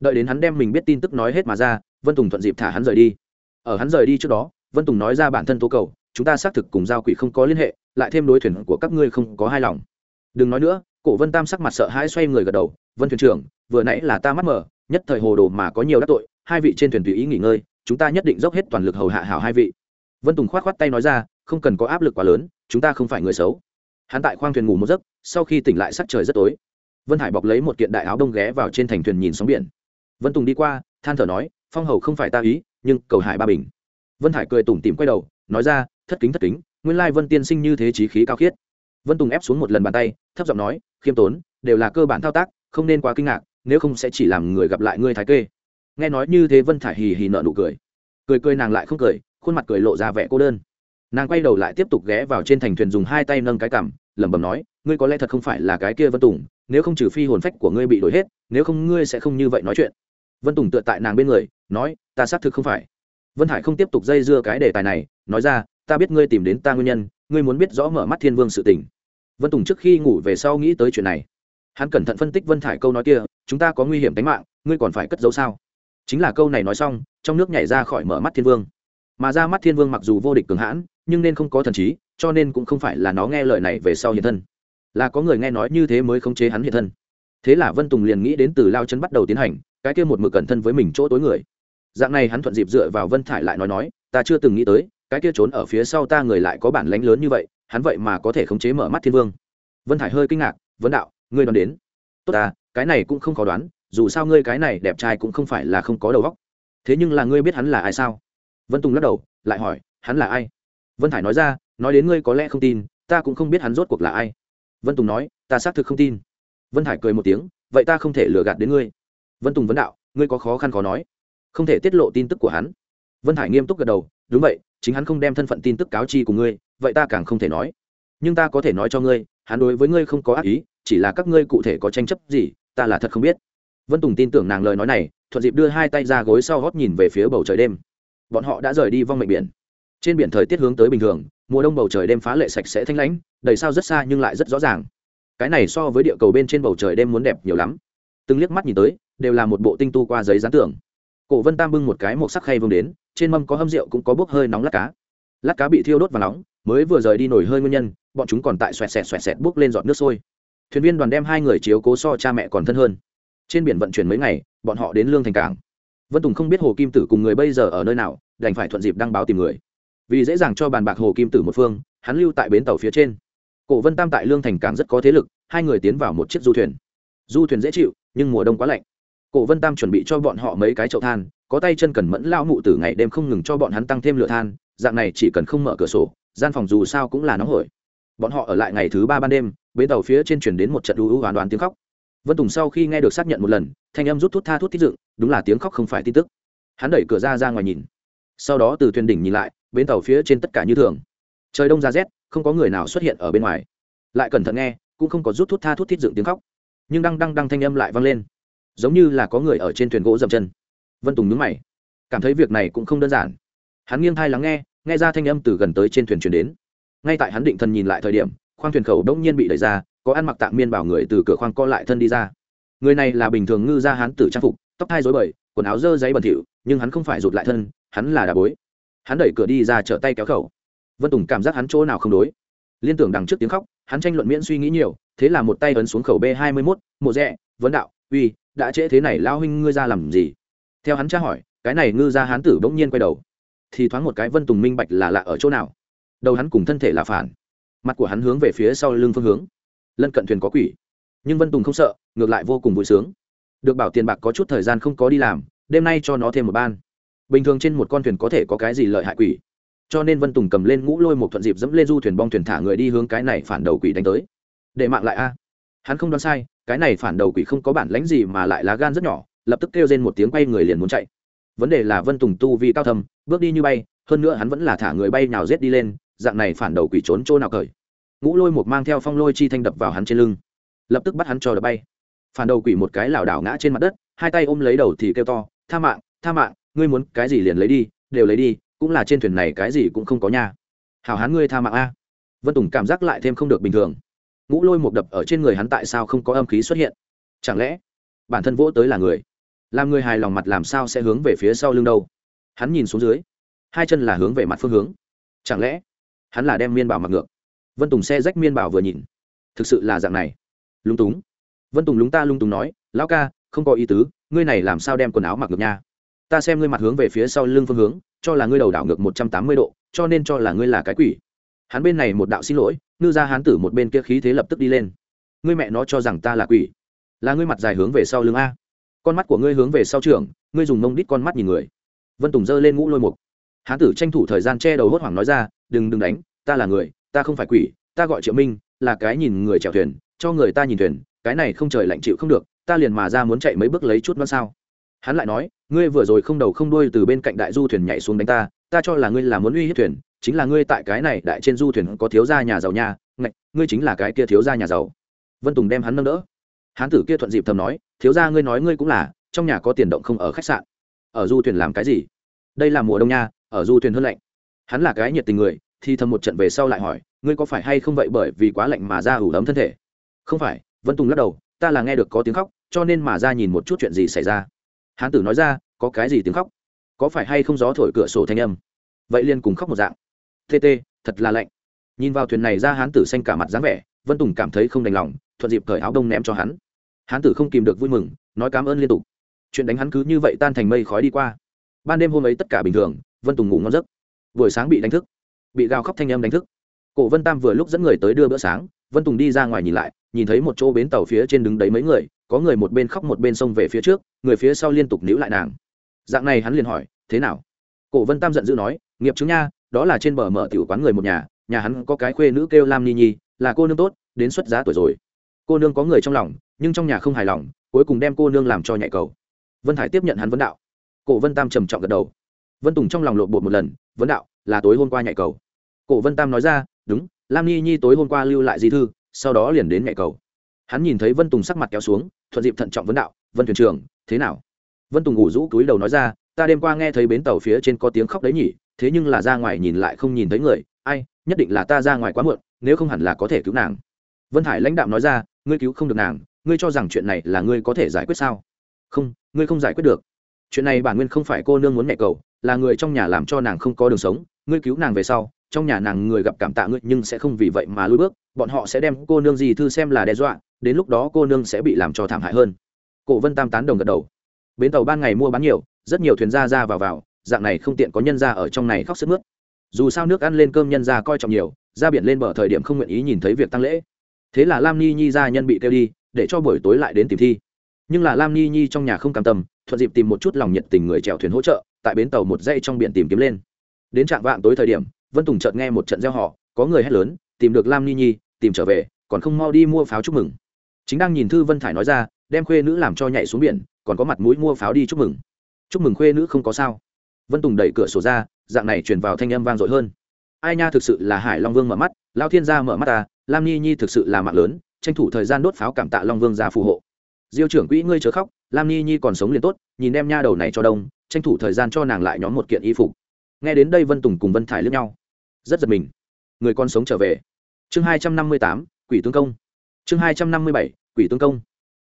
Đợi đến hắn đem mình biết tin tức nói hết mà ra, vân tùng thuận dịp thả hắn rời đi. Ở hắn rời đi trước đó, vân tùng nói ra bản thân tố cầu, chúng ta xác thực cùng giao quỷ không có liên hệ, lại thêm đối thuyền của các ngươi không có hài lòng. Đừng nói nữa cổ vân tam sắc mặt sợ hãi xoay người gật đầu, vân thuyền trưởng, vừa nãy là ta mắt mở nhất thời hồ đồ mà có nhiều đắc tội, hai vị trên thuyền tùy ý nghỉ ngơi, chúng ta nhất định dốc hết toàn lực hầu hạ hảo hai vị. Vân tùng k h o á t k h o á t tay nói ra, không cần có áp lực quá lớn, chúng ta không phải người xấu. Hắn tại khoang thuyền ngủ một giấc, sau khi tỉnh lại sắc trời rất tối. Vân hải bọc lấy một kiện đại áo đông ghé vào trên thành thuyền nhìn sóng biển. Vân tùng đi qua, than thở nói, phong hầu không phải ta ý, nhưng cầu hải ba bình. Vân hải cười tủm tìm quay đầu, nói ra, thất kính thất kính, nguyên lai vân tiên sinh như thế trí khí cao khiết. Vân tùng ép xuống một lần bàn tay, thấp giọng nói khiêm tốn, đều là cơ bản thao tác, không nên quá kinh ngạc, nếu không sẽ chỉ làm người gặp lại ngươi thái kê. Nghe nói như thế vân thải hì hì nợ nụ cười. Cười cười nàng lại không cười, khuôn mặt cười lộ ra vẻ cô đơn. Nàng quay đầu lại tiếp tục ghé vào trên thành thuyền dùng hai tay nâng cái cằm, lẩm bẩm nói, ngươi có lẽ thật không phải là cái kia vân tùng, nếu không trừ phi hồn phách của ngươi bị đổi hết, nếu không ngươi sẽ không như vậy nói chuyện. Vân tùng tựa tại nàng bên người, nói, ta xác thực không phải. Vân hải không tiếp tục dây dưa cái đề tài này, nói ra, ta biết ngươi tìm đến ta nguyên nhân, ngươi muốn biết rõ mở mắt thiên vương sự tình vân tùng trước khi ngủ về sau nghĩ tới chuyện này. Hắn cẩn thận phân tích vân thải câu nói kia, chúng ta có nguy hiểm tính mạng, ngươi còn phải cất giấu sao? Chính là câu này nói xong, trong nước nhảy ra khỏi mở mắt thiên vương. Mà ra mắt thiên vương mặc dù vô địch cường hãn, nhưng nên không có thần trí, cho nên cũng không phải là nó nghe lời này về sau hiện thân. Là có người nghe nói như thế mới khống chế hắn hiện thân. Thế là vân tùng liền nghĩ đến từ lao chân bắt đầu tiến hành, cái kia một mực cẩn thân với mình chỗ tối người. Dạng này hắn thuận dịp dựa vào vân thải lại nói nói, ta chưa từng nghĩ tới, cái kia trốn ở phía sau ta người lại có bản lánh lớn như vậy hắn vậy mà có thể khống chế mở mắt thiên vương. Vân thải hơi kinh ngạc vấn đạo, ngươi đoán đến. Tốt ta, cái này cũng không khó đoán, dù sao ngươi cái này đẹp trai cũng không phải là không có đầu óc. Thế nhưng là ngươi biết hắn là ai sao? Vân tùng lắc đầu, lại hỏi, hắn là ai? Vân thải nói ra, nói đến ngươi có lẽ không tin, ta cũng không biết hắn rốt cuộc là ai. Vân tùng nói, ta xác thực không tin. Vân thải cười một tiếng, vậy ta không thể lừa gạt đến ngươi. Vân tùng vấn đạo, ngươi có khó khăn khó nói, không thể tiết lộ tin tức của hắn. Vân thải nghiêm túc gật đầu, đúng vậy, chính hắn không đem thân phận tin tức cáo chi của ngươi vậy ta càng không thể nói. Nhưng ta có thể nói cho ngươi, hắn đối với ngươi không có ác ý, chỉ là các ngươi cụ thể có tranh chấp gì, ta là thật không biết. Vân tùng tin tưởng nàng lời nói này, thuận dịp đưa hai tay ra gối sau gót nhìn về phía bầu trời đêm. Bọn họ đã rời đi vong mệnh biển. Trên biển thời tiết hướng tới bình thường, mùa đông bầu trời đêm phá lệ sạch sẽ thanh lãnh, đầy sao rất xa nhưng lại rất rõ ràng. Cái này so với địa cầu bên trên bầu trời đêm muốn đẹp nhiều lắm. Từng liếc mắt nhìn tới, đều là một bộ tinh tu qua giấy dán tưởng cổ vân tam bưng một cái một sắc khay vương đến, trên mâm có hâm rượu cũng có bốc hơi nóng lát cá lát cá bị thiêu đốt và nóng, mới vừa rời đi nổi hơi nguyên nhân, bọn chúng còn tại xoẹt xẹt xoẹt xẹt bốc lên giọt nước sôi. Thuyền viên đoàn đem hai người chiếu cố so cha mẹ còn thân hơn. Trên biển vận chuyển mấy ngày, bọn họ đến lương thành cảng. Vân tùng không biết hồ kim tử cùng người bây giờ ở nơi nào, đành phải thuận dịp đăng báo tìm người. Vì dễ dàng cho bàn bạc hồ kim tử một phương, hắn lưu tại bến tàu phía trên. Cổ vân tam tại lương thành cảng rất có thế lực, hai người tiến vào một chiếc du thuyền. Du thuyền dễ chịu, nhưng mùa đông quá lạnh. Cổ vân tam chuẩn bị cho bọn họ mấy cái chậu than, có tay chân cần mẫn lao mụ từ ngày đêm không ngừng cho bọn hắn tăng thêm lửa than dạng này chỉ cần không mở cửa sổ, gian phòng dù sao cũng là nóng hổi. Bọn họ ở lại ngày thứ ba ban đêm, bến tàu phía trên chuyển đến một trận đu ưu hoàn đoán tiếng khóc. Vân tùng sau khi nghe được xác nhận một lần, thanh âm rút thút tha thút tích dựng, đúng là tiếng khóc không phải tin tức. Hắn đẩy cửa ra ra ngoài nhìn. Sau đó từ thuyền đỉnh nhìn lại, bến tàu phía trên tất cả như thường. Trời đông ra rét, không có người nào xuất hiện ở bên ngoài. Lại cẩn thận nghe, cũng không có rút thút tha thút thiết dựng tiếng khóc. Nhưng đăng đăng đăng thanh âm lại vang lên. Giống như là có người ở trên thuyền gỗ dậm chân. Vân tùng nhướng mày. Cảm thấy việc này cũng không đơn giản hắn nghiêng thai lắng nghe nghe ra thanh âm từ gần tới trên thuyền chuyển đến. Ngay tại hắn định thần nhìn lại thời điểm, khoang thuyền khẩu đông nhiên bị đẩy ra, có ăn mặc tạm miên bảo người từ cửa khoang co lại thân đi ra. Người này là bình thường ngư gia hán tử trang phục, tóc thai dối bời, quần áo dơ giấy bẩn thỉu, nhưng hắn không phải rụt lại thân, hắn là đà bối. Hắn đẩy cửa đi ra trở tay kéo khẩu. Vân tùng cảm giác hắn chỗ nào không đối. Liên tưởng đằng trước tiếng khóc, hắn tranh luận miễn suy nghĩ nhiều, thế là một tay ấn xuống khẩu b hai mươi mốt, mộ rẽ vấn đạo, uy, đã trễ thế này lao huynh ngươi ra làm gì? Theo hắn tra hỏi, cái này ngư ra hán tử bỗng nhiên quay đầu thì thoáng một cái vân tùng minh bạch là lạ ở chỗ nào. Đầu hắn cùng thân thể là phản. Mặt của hắn hướng về phía sau lưng phương hướng. Lân cận thuyền có quỷ. Nhưng vân tùng không sợ, ngược lại vô cùng vui sướng. Được bảo tiền bạc có chút thời gian không có đi làm, đêm nay cho nó thêm một ban. Bình thường trên một con thuyền có thể có cái gì lợi hại quỷ. Cho nên vân tùng cầm lên ngũ lôi một thuận dịp dẫm lên du thuyền bong thuyền thả người đi hướng cái này phản đầu quỷ đánh tới. Để mạng lại a. Hắn không đoán sai, cái này phản đầu quỷ không có bản lánh gì mà lại lá gan rất nhỏ, lập tức kêu lên một tiếng quay người liền muốn chạy vấn đề là vân tùng tu vì cao thầm bước đi như bay, hơn nữa hắn vẫn là thả người bay nào rết đi lên, dạng này phản đầu quỷ trốn chỗ nào cởi. Ngũ lôi một mang theo phong lôi chi thanh đập vào hắn trên lưng, lập tức bắt hắn cho đập bay. Phản đầu quỷ một cái lảo đảo ngã trên mặt đất, hai tay ôm lấy đầu thì kêu to, tha mạng tha mạng, ngươi muốn cái gì liền lấy đi, đều lấy đi, cũng là trên thuyền này cái gì cũng không có nha. Hảo hán ngươi tha mạng a. Vân tùng cảm giác lại thêm không được bình thường. Ngũ lôi một đập ở trên người hắn tại sao không có âm khí xuất hiện? Chẳng lẽ bản thân vỗ tới là người? Làm người hài lòng mặt làm sao sẽ hướng về phía sau lưng đâu? Hắn nhìn xuống dưới, hai chân là hướng về mặt phương hướng. Chẳng lẽ, hắn là đem miên bảo mặc ngược? Vân tùng xe rách miên bảo vừa nhìn, thực sự là dạng này. Lúng túng. Vân tùng lúng ta lung túng nói, lão ca, không có ý tứ, ngươi này làm sao đem quần áo mặc ngược nha? Ta xem ngươi mặt hướng về phía sau lưng phương hướng, cho là ngươi đầu đảo ngược một trăm tám mươi độ, cho nên cho là ngươi là cái quỷ. Hắn bên này một đạo xin lỗi, ngư ra hán tử một bên kia khí thế lập tức đi lên. Ngươi mẹ nó cho rằng ta là quỷ, là ngươi mặt dài hướng về sau lưng a con mắt của ngươi hướng về sau trường ngươi dùng mông đít con mắt nhìn người. Vân tùng giơ lên ngũ lôi mục. Hán tử tranh thủ thời gian che đầu hốt hoảng nói ra, đừng đừng đánh, ta là người, ta không phải quỷ, ta gọi triệu minh, là cái nhìn người chèo thuyền, cho người ta nhìn thuyền, cái này không trời lạnh chịu không được, ta liền mà ra muốn chạy mấy bước lấy chút văn sao? Hắn lại nói, ngươi vừa rồi không đầu không đuôi từ bên cạnh đại du thuyền nhảy xuống đánh ta ta cho là ngươi là muốn uy hiếp thuyền, chính là ngươi tại cái này đại trên du thuyền có thiếu gia nhà giàu nhà ngạch, ngươi chính là cái kia thiếu gia nhà giàu. Vân tùng đem hắn nâng đỡ hán tử kia thuận dịp thầm nói, thiếu gia ngươi nói ngươi cũng là, trong nhà có tiền động không ở khách sạn. Ở du thuyền làm cái gì? Đây là mùa đông nha, ở du thuyền hơn lạnh. Hắn là cái nhiệt tình người, thì thầm một trận về sau lại hỏi, ngươi có phải hay không vậy bởi vì quá lạnh mà ra ủ ấm thân thể? Không phải, vân tùng lắc đầu, ta là nghe được có tiếng khóc, cho nên mà ra nhìn một chút chuyện gì xảy ra. Hán tử nói ra, có cái gì tiếng khóc? Có phải hay không gió thổi cửa sổ thanh âm? Vậy liền cùng khóc một dạng. Tt thật là lạnh. Nhìn vào thuyền này ra hán tử xanh cả mặt dáng vẻ, vân tùng cảm thấy không đành lòng, thuận dịp cởi áo đông ném cho hắn hán tử không kìm được vui mừng, nói cảm ơn liên tục. Chuyện đánh hắn cứ như vậy tan thành mây khói đi qua. Ban đêm hôm ấy tất cả bình thường, vân tùng ngủ ngon giấc. Buổi sáng bị đánh thức. Bị gào khóc thanh em đánh thức. Cổ vân tam vừa lúc dẫn người tới đưa bữa sáng, vân tùng đi ra ngoài nhìn lại, nhìn thấy một chỗ bến tàu phía trên đứng đấy mấy người, có người một bên khóc một bên xông về phía trước, người phía sau liên tục níu lại nàng. Dạng này hắn liền hỏi, thế nào? Cổ vân tam giận dữ nói, nghiệp chứng nha, đó là trên bờ mở tiểu quán người một nhà nhà hắn có cái khuê nữ kêu lam ni nhi, là cô nương tốt, đến xuất giá tuổi rồi. Cô nương có người trong lòng nhưng trong nhà không hài lòng, cuối cùng đem cô nương làm cho nhạy cầu. Vân hải tiếp nhận hắn vấn đạo. Cổ vân tam trầm trọng gật đầu. Vân tùng trong lòng lộn bột một lần, vấn đạo, là tối hôm qua nhạy cầu. Cổ vân tam nói ra, đúng, lam Nhi nhi tối hôm qua lưu lại di thư, sau đó liền đến nhạy cầu. Hắn nhìn thấy vân tùng sắc mặt kéo xuống, thuận dịp thận trọng vấn đạo, vân thuyền trưởng, thế nào? Vân tùng ngủ rũ cúi đầu nói ra, ta đêm qua nghe thấy bến tàu phía trên có tiếng khóc đấy nhỉ, thế nhưng là ra ngoài nhìn lại không nhìn thấy người, ai, nhất định là ta ra ngoài quá muộn, nếu không hẳn là có thể cứu nàng. Vân hải lãnh đạo nói ra, ngươi cứu không được nàng ngươi cho rằng chuyện này là ngươi có thể giải quyết sao? Không, ngươi không giải quyết được. Chuyện này bản nguyên không phải cô nương muốn mẹ cầu, là người trong nhà làm cho nàng không có đường sống, ngươi cứu nàng về sau, trong nhà nàng người gặp cảm tạ ngươi nhưng sẽ không vì vậy mà lùi bước, bọn họ sẽ đem cô nương gì thư xem là đe dọa, đến lúc đó cô nương sẽ bị làm cho thảm hại hơn. Cổ vân tam tán đồng gật đầu. Bến tàu ban ngày mua bán nhiều, rất nhiều thuyền ra ra vào vào, dạng này không tiện có nhân ra ở trong này khóc sức mướt. Dù sao nước ăn lên cơm nhân ra coi trọng nhiều, ra biển lên bờ thời điểm không nguyện ý nhìn thấy việc tăng lễ. Thế là lam ni nhi gia nhân bị kêu đi để cho buổi tối lại đến tìm thi. Nhưng là lam ni nhi trong nhà không cam tâm, thuận dịp tìm một chút lòng nhiệt tình người chèo thuyền hỗ trợ, tại bến tàu một dây trong biển tìm kiếm lên. Đến trạm vạng tối thời điểm, vân tùng chợt nghe một trận gieo họ có người hét lớn, tìm được lam ni nhi, tìm trở về, còn không mau đi mua pháo chúc mừng. Chính đang nhìn thư vân thải nói ra, đem khuê nữ làm cho nhảy xuống biển, còn có mặt mũi mua pháo đi chúc mừng. Chúc mừng khuê nữ không có sao. Vân tùng đẩy cửa sổ ra, dạng này truyền vào thanh âm vang dội hơn. Ai nha, thực sự là hải long vương mở mắt lao thiên gia mở mắt ta, lam nhi nhi thực sự là mạng lớn tranh thủ thời gian đốt pháo cảm tạ long vương ra phù hộ. Diêu trưởng quỹ ngươi chớ khóc, lam nhi nhi còn sống liền tốt, nhìn em nha đầu này cho đông, tranh thủ thời gian cho nàng lại nhóm một kiện y phục. Nghe đến đây vân tùng cùng vân thải lướt nhau, rất giật mình. Người con sống trở về. Chương hai trăm năm mươi tám, quỷ tướng công. Chương hai trăm năm mươi bảy, quỷ tướng công.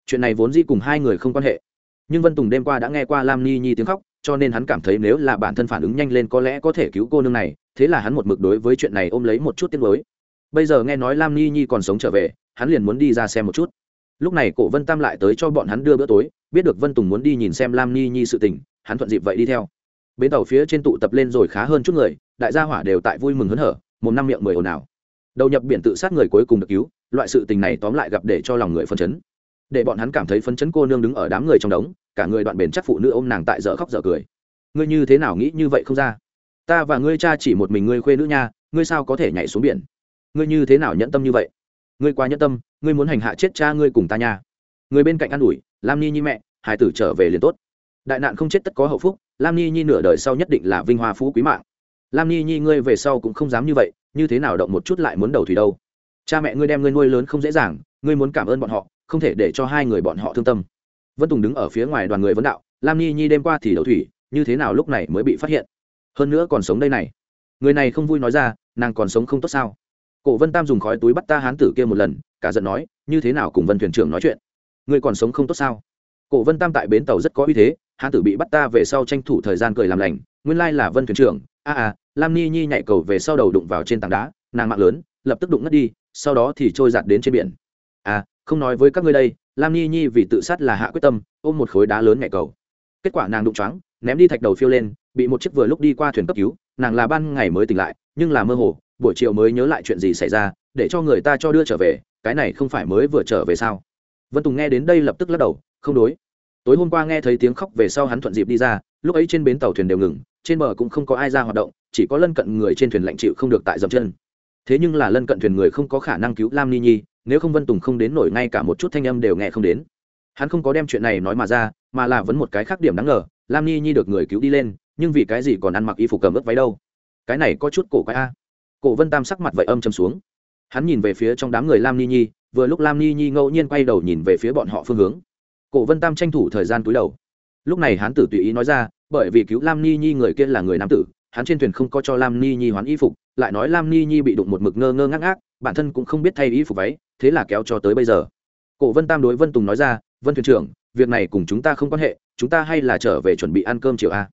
Chuyện này vốn di cùng hai người không quan hệ. Nhưng vân tùng đêm qua đã nghe qua lam ni nhi tiếng khóc, cho nên hắn cảm thấy nếu là bản thân phản ứng nhanh lên có lẽ có thể cứu cô nương này, thế là hắn một mực đối với chuyện này ôm lấy một chút tiếng mới bây giờ nghe nói lam ni nhi còn sống trở về, hắn liền muốn đi ra xem một chút. Lúc này cổ vân tam lại tới cho bọn hắn đưa bữa tối, biết được vân tùng muốn đi nhìn xem lam ni nhi sự tình, hắn thuận dịp vậy đi theo. Bến tàu phía trên tụ tập lên rồi khá hơn chút người, đại gia hỏa đều tại vui mừng hớn hở, một năm miệng mười ồn ào. Đầu nhập biển tự sát người cuối cùng được cứu, loại sự tình này tóm lại gặp để cho lòng người phân chấn. Để bọn hắn cảm thấy phấn chấn cô nương đứng ở đám người trong đống, cả người đoạn bền chắc phụ nữ ôm nàng tại dở khóc dở cười. Ngươi như thế nào nghĩ như vậy không ra? Ta và ngươi cha chỉ một mình ngươi khuê nữ nha, ngươi sao có thể nhảy xuống biển? Ngươi như thế nào nhẫn tâm như vậy? Ngươi quá nhẫn tâm, ngươi muốn hành hạ chết cha ngươi cùng ta nha. Người bên cạnh an ủi, lam ni nhi mẹ hải tử trở về liền tốt. Đại nạn không chết tất có hậu phúc, lam ni nhi nửa đời sau nhất định là vinh hoa phú quý mạng. Lam ni nhi ngươi về sau cũng không dám như vậy, như thế nào động một chút lại muốn đầu thủy đâu. Cha mẹ ngươi đem ngươi nuôi lớn không dễ dàng, ngươi muốn cảm ơn bọn họ, không thể để cho hai người bọn họ thương tâm. Vân tùng đứng ở phía ngoài đoàn người vấn đạo, lam ni nhi đêm qua thì đầu thủy, như thế nào lúc này mới bị phát hiện? Hơn nữa còn sống đây này. Người này không vui nói ra, nàng còn sống không tốt sao? Cổ vân tam dùng khói túi bắt ta hán tử kia một lần cả giận nói như thế nào cùng vân thuyền trưởng nói chuyện? Người còn sống không tốt sao? Cổ vân tam tại bến tàu rất có uy thế hán tử bị bắt ta về sau tranh thủ thời gian cười làm lành nguyên lai là vân thuyền trưởng a à, à lam ni nhi nhảy cầu về sau đầu đụng vào trên tảng đá nàng mạng lớn lập tức đụng ngất đi sau đó thì trôi giạt đến trên biển. À không nói với các ngươi đây lam ni nhi vì tự sát là hạ quyết tâm ôm một khối đá lớn nhảy cầu. Kết quả nàng đụng choáng ném đi thạch đầu phiêu lên bị một chiếc vừa lúc đi qua thuyền cấp cứu nàng là ban ngày mới tỉnh lại nhưng là mơ hồ buổi chiều mới nhớ lại chuyện gì xảy ra, để cho người ta cho đưa trở về, cái này không phải mới vừa trở về sao? Vân tùng nghe đến đây lập tức lắc đầu, không đối. Tối hôm qua nghe thấy tiếng khóc về sau hắn thuận dịp đi ra, lúc ấy trên bến tàu thuyền đều ngừng, trên bờ cũng không có ai ra hoạt động, chỉ có lân cận người trên thuyền lạnh chịu không được tại dậm chân. Thế nhưng là lân cận thuyền người không có khả năng cứu lam ni nhi, nếu không vân tùng không đến nổi ngay cả một chút thanh âm đều nghe không đến. Hắn không có đem chuyện này nói mà ra, mà là vấn một cái khác điểm đáng ngờ, lam ni nhi được người cứu đi lên, nhưng vì cái gì còn ăn mặc y phục cầm ướp váy đâu? Cái này có chút cổ quái a cổ vân tam sắc mặt vậy âm châm xuống. Hắn nhìn về phía trong đám người lam ni nhi, vừa lúc lam ni nhi ngẫu nhiên quay đầu nhìn về phía bọn họ phương hướng. Cổ vân tam tranh thủ thời gian túi đầu. Lúc này hắn tử tùy ý nói ra, bởi vì cứu lam ni nhi người kia là người nam tử, hắn trên thuyền không có cho lam ni nhi hoán y phục, lại nói lam ni nhi bị đụng một mực ngơ ngơ ngác ngác, bản thân cũng không biết thay y phục váy, thế là kéo cho tới bây giờ. Cổ vân tam đối vân tùng nói ra, vân thuyền trưởng, việc này cùng chúng ta không quan hệ, chúng ta hay là trở về chuẩn bị ăn cơm chiều a.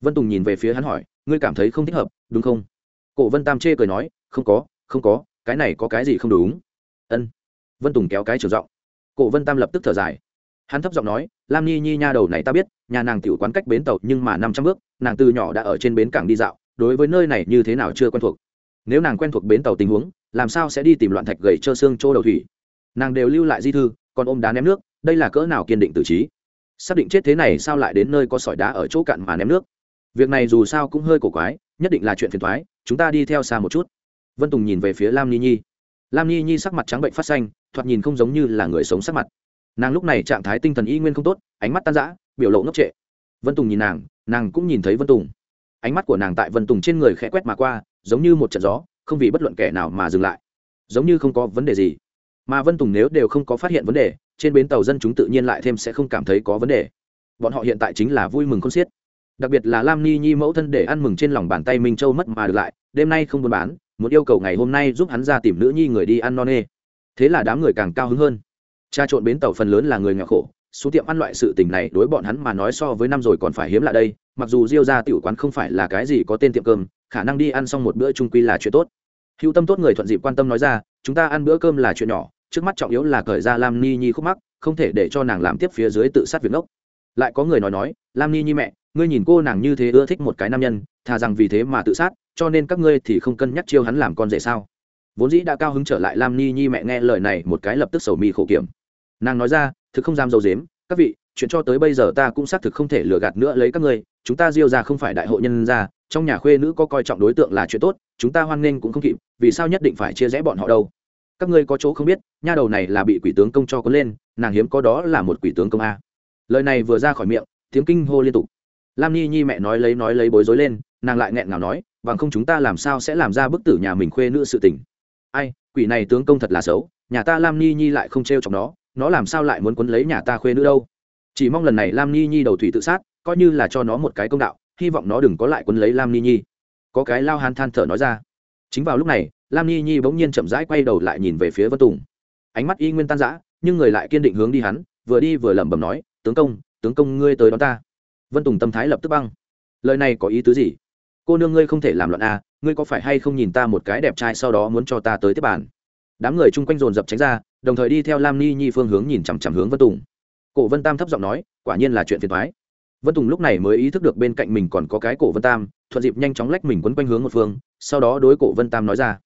Vân tùng nhìn về phía hắn hỏi, ngươi cảm thấy không thích hợp, đúng không? Cổ vân tam chê cười nói, không có không có, cái này có cái gì không đúng? Ân. Vân tùng kéo cái trường giọng. Cổ vân tam lập tức thở dài. Hắn thấp giọng nói, lam nhi nhi nha đầu này ta biết, nhà nàng tiểu quán cách bến tàu nhưng mà năm trăm bước, nàng từ nhỏ đã ở trên bến cảng đi dạo, đối với nơi này như thế nào chưa quen thuộc. Nếu nàng quen thuộc bến tàu tình huống, làm sao sẽ đi tìm loạn thạch gầy trơ xương chỗ đầu thủy? Nàng đều lưu lại di thư, còn ôm đá ném nước, đây là cỡ nào kiên định tử trí? Xác định chết thế này sao lại đến nơi có sỏi đá ở chỗ cạn mà ném nước? Việc này dù sao cũng hơi cổ quái nhất định là chuyện phiền thoái, chúng ta đi theo xa một chút. Vân tùng nhìn về phía lam ni nhi. Lam ni nhi sắc mặt trắng bệnh phát xanh, thoạt nhìn không giống như là người sống sắc mặt. Nàng lúc này trạng thái tinh thần y nguyên không tốt, ánh mắt tan rã, biểu lộ ngốc trệ. Vân tùng nhìn nàng nàng cũng nhìn thấy vân tùng. Ánh mắt của nàng tại vân tùng trên người khẽ quét mà qua, giống như một trận gió, không vì bất luận kẻ nào mà dừng lại. Giống như không có vấn đề gì. Mà vân tùng nếu đều không có phát hiện vấn đề, trên bến tàu dân chúng tự nhiên lại thêm sẽ không cảm thấy có vấn đề. Bọn họ hiện tại chính là vui mừng con xiết đặc biệt là lam ni nhi mẫu thân để ăn mừng trên lòng bàn tay minh châu mất mà được lại, đêm nay không buôn bán, muốn yêu cầu ngày hôm nay giúp hắn ra tìm nữ nhi người đi ăn non nê. Thế là đám người càng cao hứng hơn. Cha trộn bến tàu phần lớn là người nghèo khổ, số tiệm ăn loại sự tình này đối bọn hắn mà nói so với năm rồi còn phải hiếm lại đây, mặc dù riêu ra tiểu quán không phải là cái gì có tên tiệm cơm, khả năng đi ăn xong một bữa trung quy là chuyện tốt. Hữu tâm tốt người thuận dịp quan tâm nói ra, chúng ta ăn bữa cơm là chuyện nhỏ, trước mắt trọng yếu là cởi ra lam ni nhi khúc mắc, không thể để cho nàng làm tiếp phía dưới tự sát việc ngốc. Lại có người nói nói, lam ni nhi mẹ ngươi nhìn cô nàng như thế ưa thích một cái nam nhân, thà rằng vì thế mà tự sát, cho nên các ngươi thì không cân nhắc chiêu hắn làm con rể sao? Vốn dĩ đã cao hứng trở lại lam ni nhi mẹ nghe lời này một cái lập tức sầu mi khổ kiểm. Nàng nói ra, thực không dám dầu dếm, các vị, chuyện cho tới bây giờ ta cũng xác thực không thể lừa gạt nữa lấy các ngươi, chúng ta diêu ra không phải đại hội nhân ra trong nhà khuê nữ có coi trọng đối tượng là chuyện tốt, chúng ta hoan nghênh cũng không kịp, vì sao nhất định phải chia rẽ bọn họ đâu? Các ngươi có chỗ không biết, nha đầu này là bị quỷ tướng công cho có lên, nàng hiếm có đó là một quỷ tướng công a. Lời này vừa ra khỏi miệng, tiếng kinh hô liên tục lam nhi nhi mẹ nói lấy nói lấy bối rối lên, nàng lại nghẹn ngào nói bằng không chúng ta làm sao sẽ làm ra bức tử nhà mình khuê nữ sự tình? Ai, quỷ này tướng công thật là xấu, nhà ta lam nhi nhi lại không t r e o chọc nó nó làm sao lại muốn quấn lấy nhà ta khuê nữ đâu? Chỉ mong lần này lam nhi nhi đầu thủy tự sát, coi như là cho nó một cái công đạo, hy vọng nó đừng có lại quấn lấy lam nhi nhi. Có cái lao hàn than thở nói ra. Chính vào lúc này, lam nhi nhi bỗng nhiên chậm rãi quay đầu lại nhìn về phía vân tùng. Ánh mắt y nguyên tan giã nhưng người lại kiên định hướng đi hắn, vừa đi vừa lẩm bẩm nói, tướng công tướng công ngươi tới đón ta vân tùng tâm thái lập tức băng lời này có ý tứ gì cô nương ngươi không thể làm loạn à, ngươi có phải hay không nhìn ta một cái đẹp trai sau đó muốn cho ta tới tiếp bàn? Đám người chung quanh dồn dập tránh ra đồng thời đi theo lam ni nhi phương hướng nhìn chằm chằm hướng vân tùng. Cổ vân tam thấp giọng nói quả nhiên là chuyện phiền thoái vân tùng lúc này mới ý thức được bên cạnh mình còn có cái cổ vân tam thuận dịp nhanh chóng lách mình quấn quanh hướng một phương sau đó đối cổ vân tam nói ra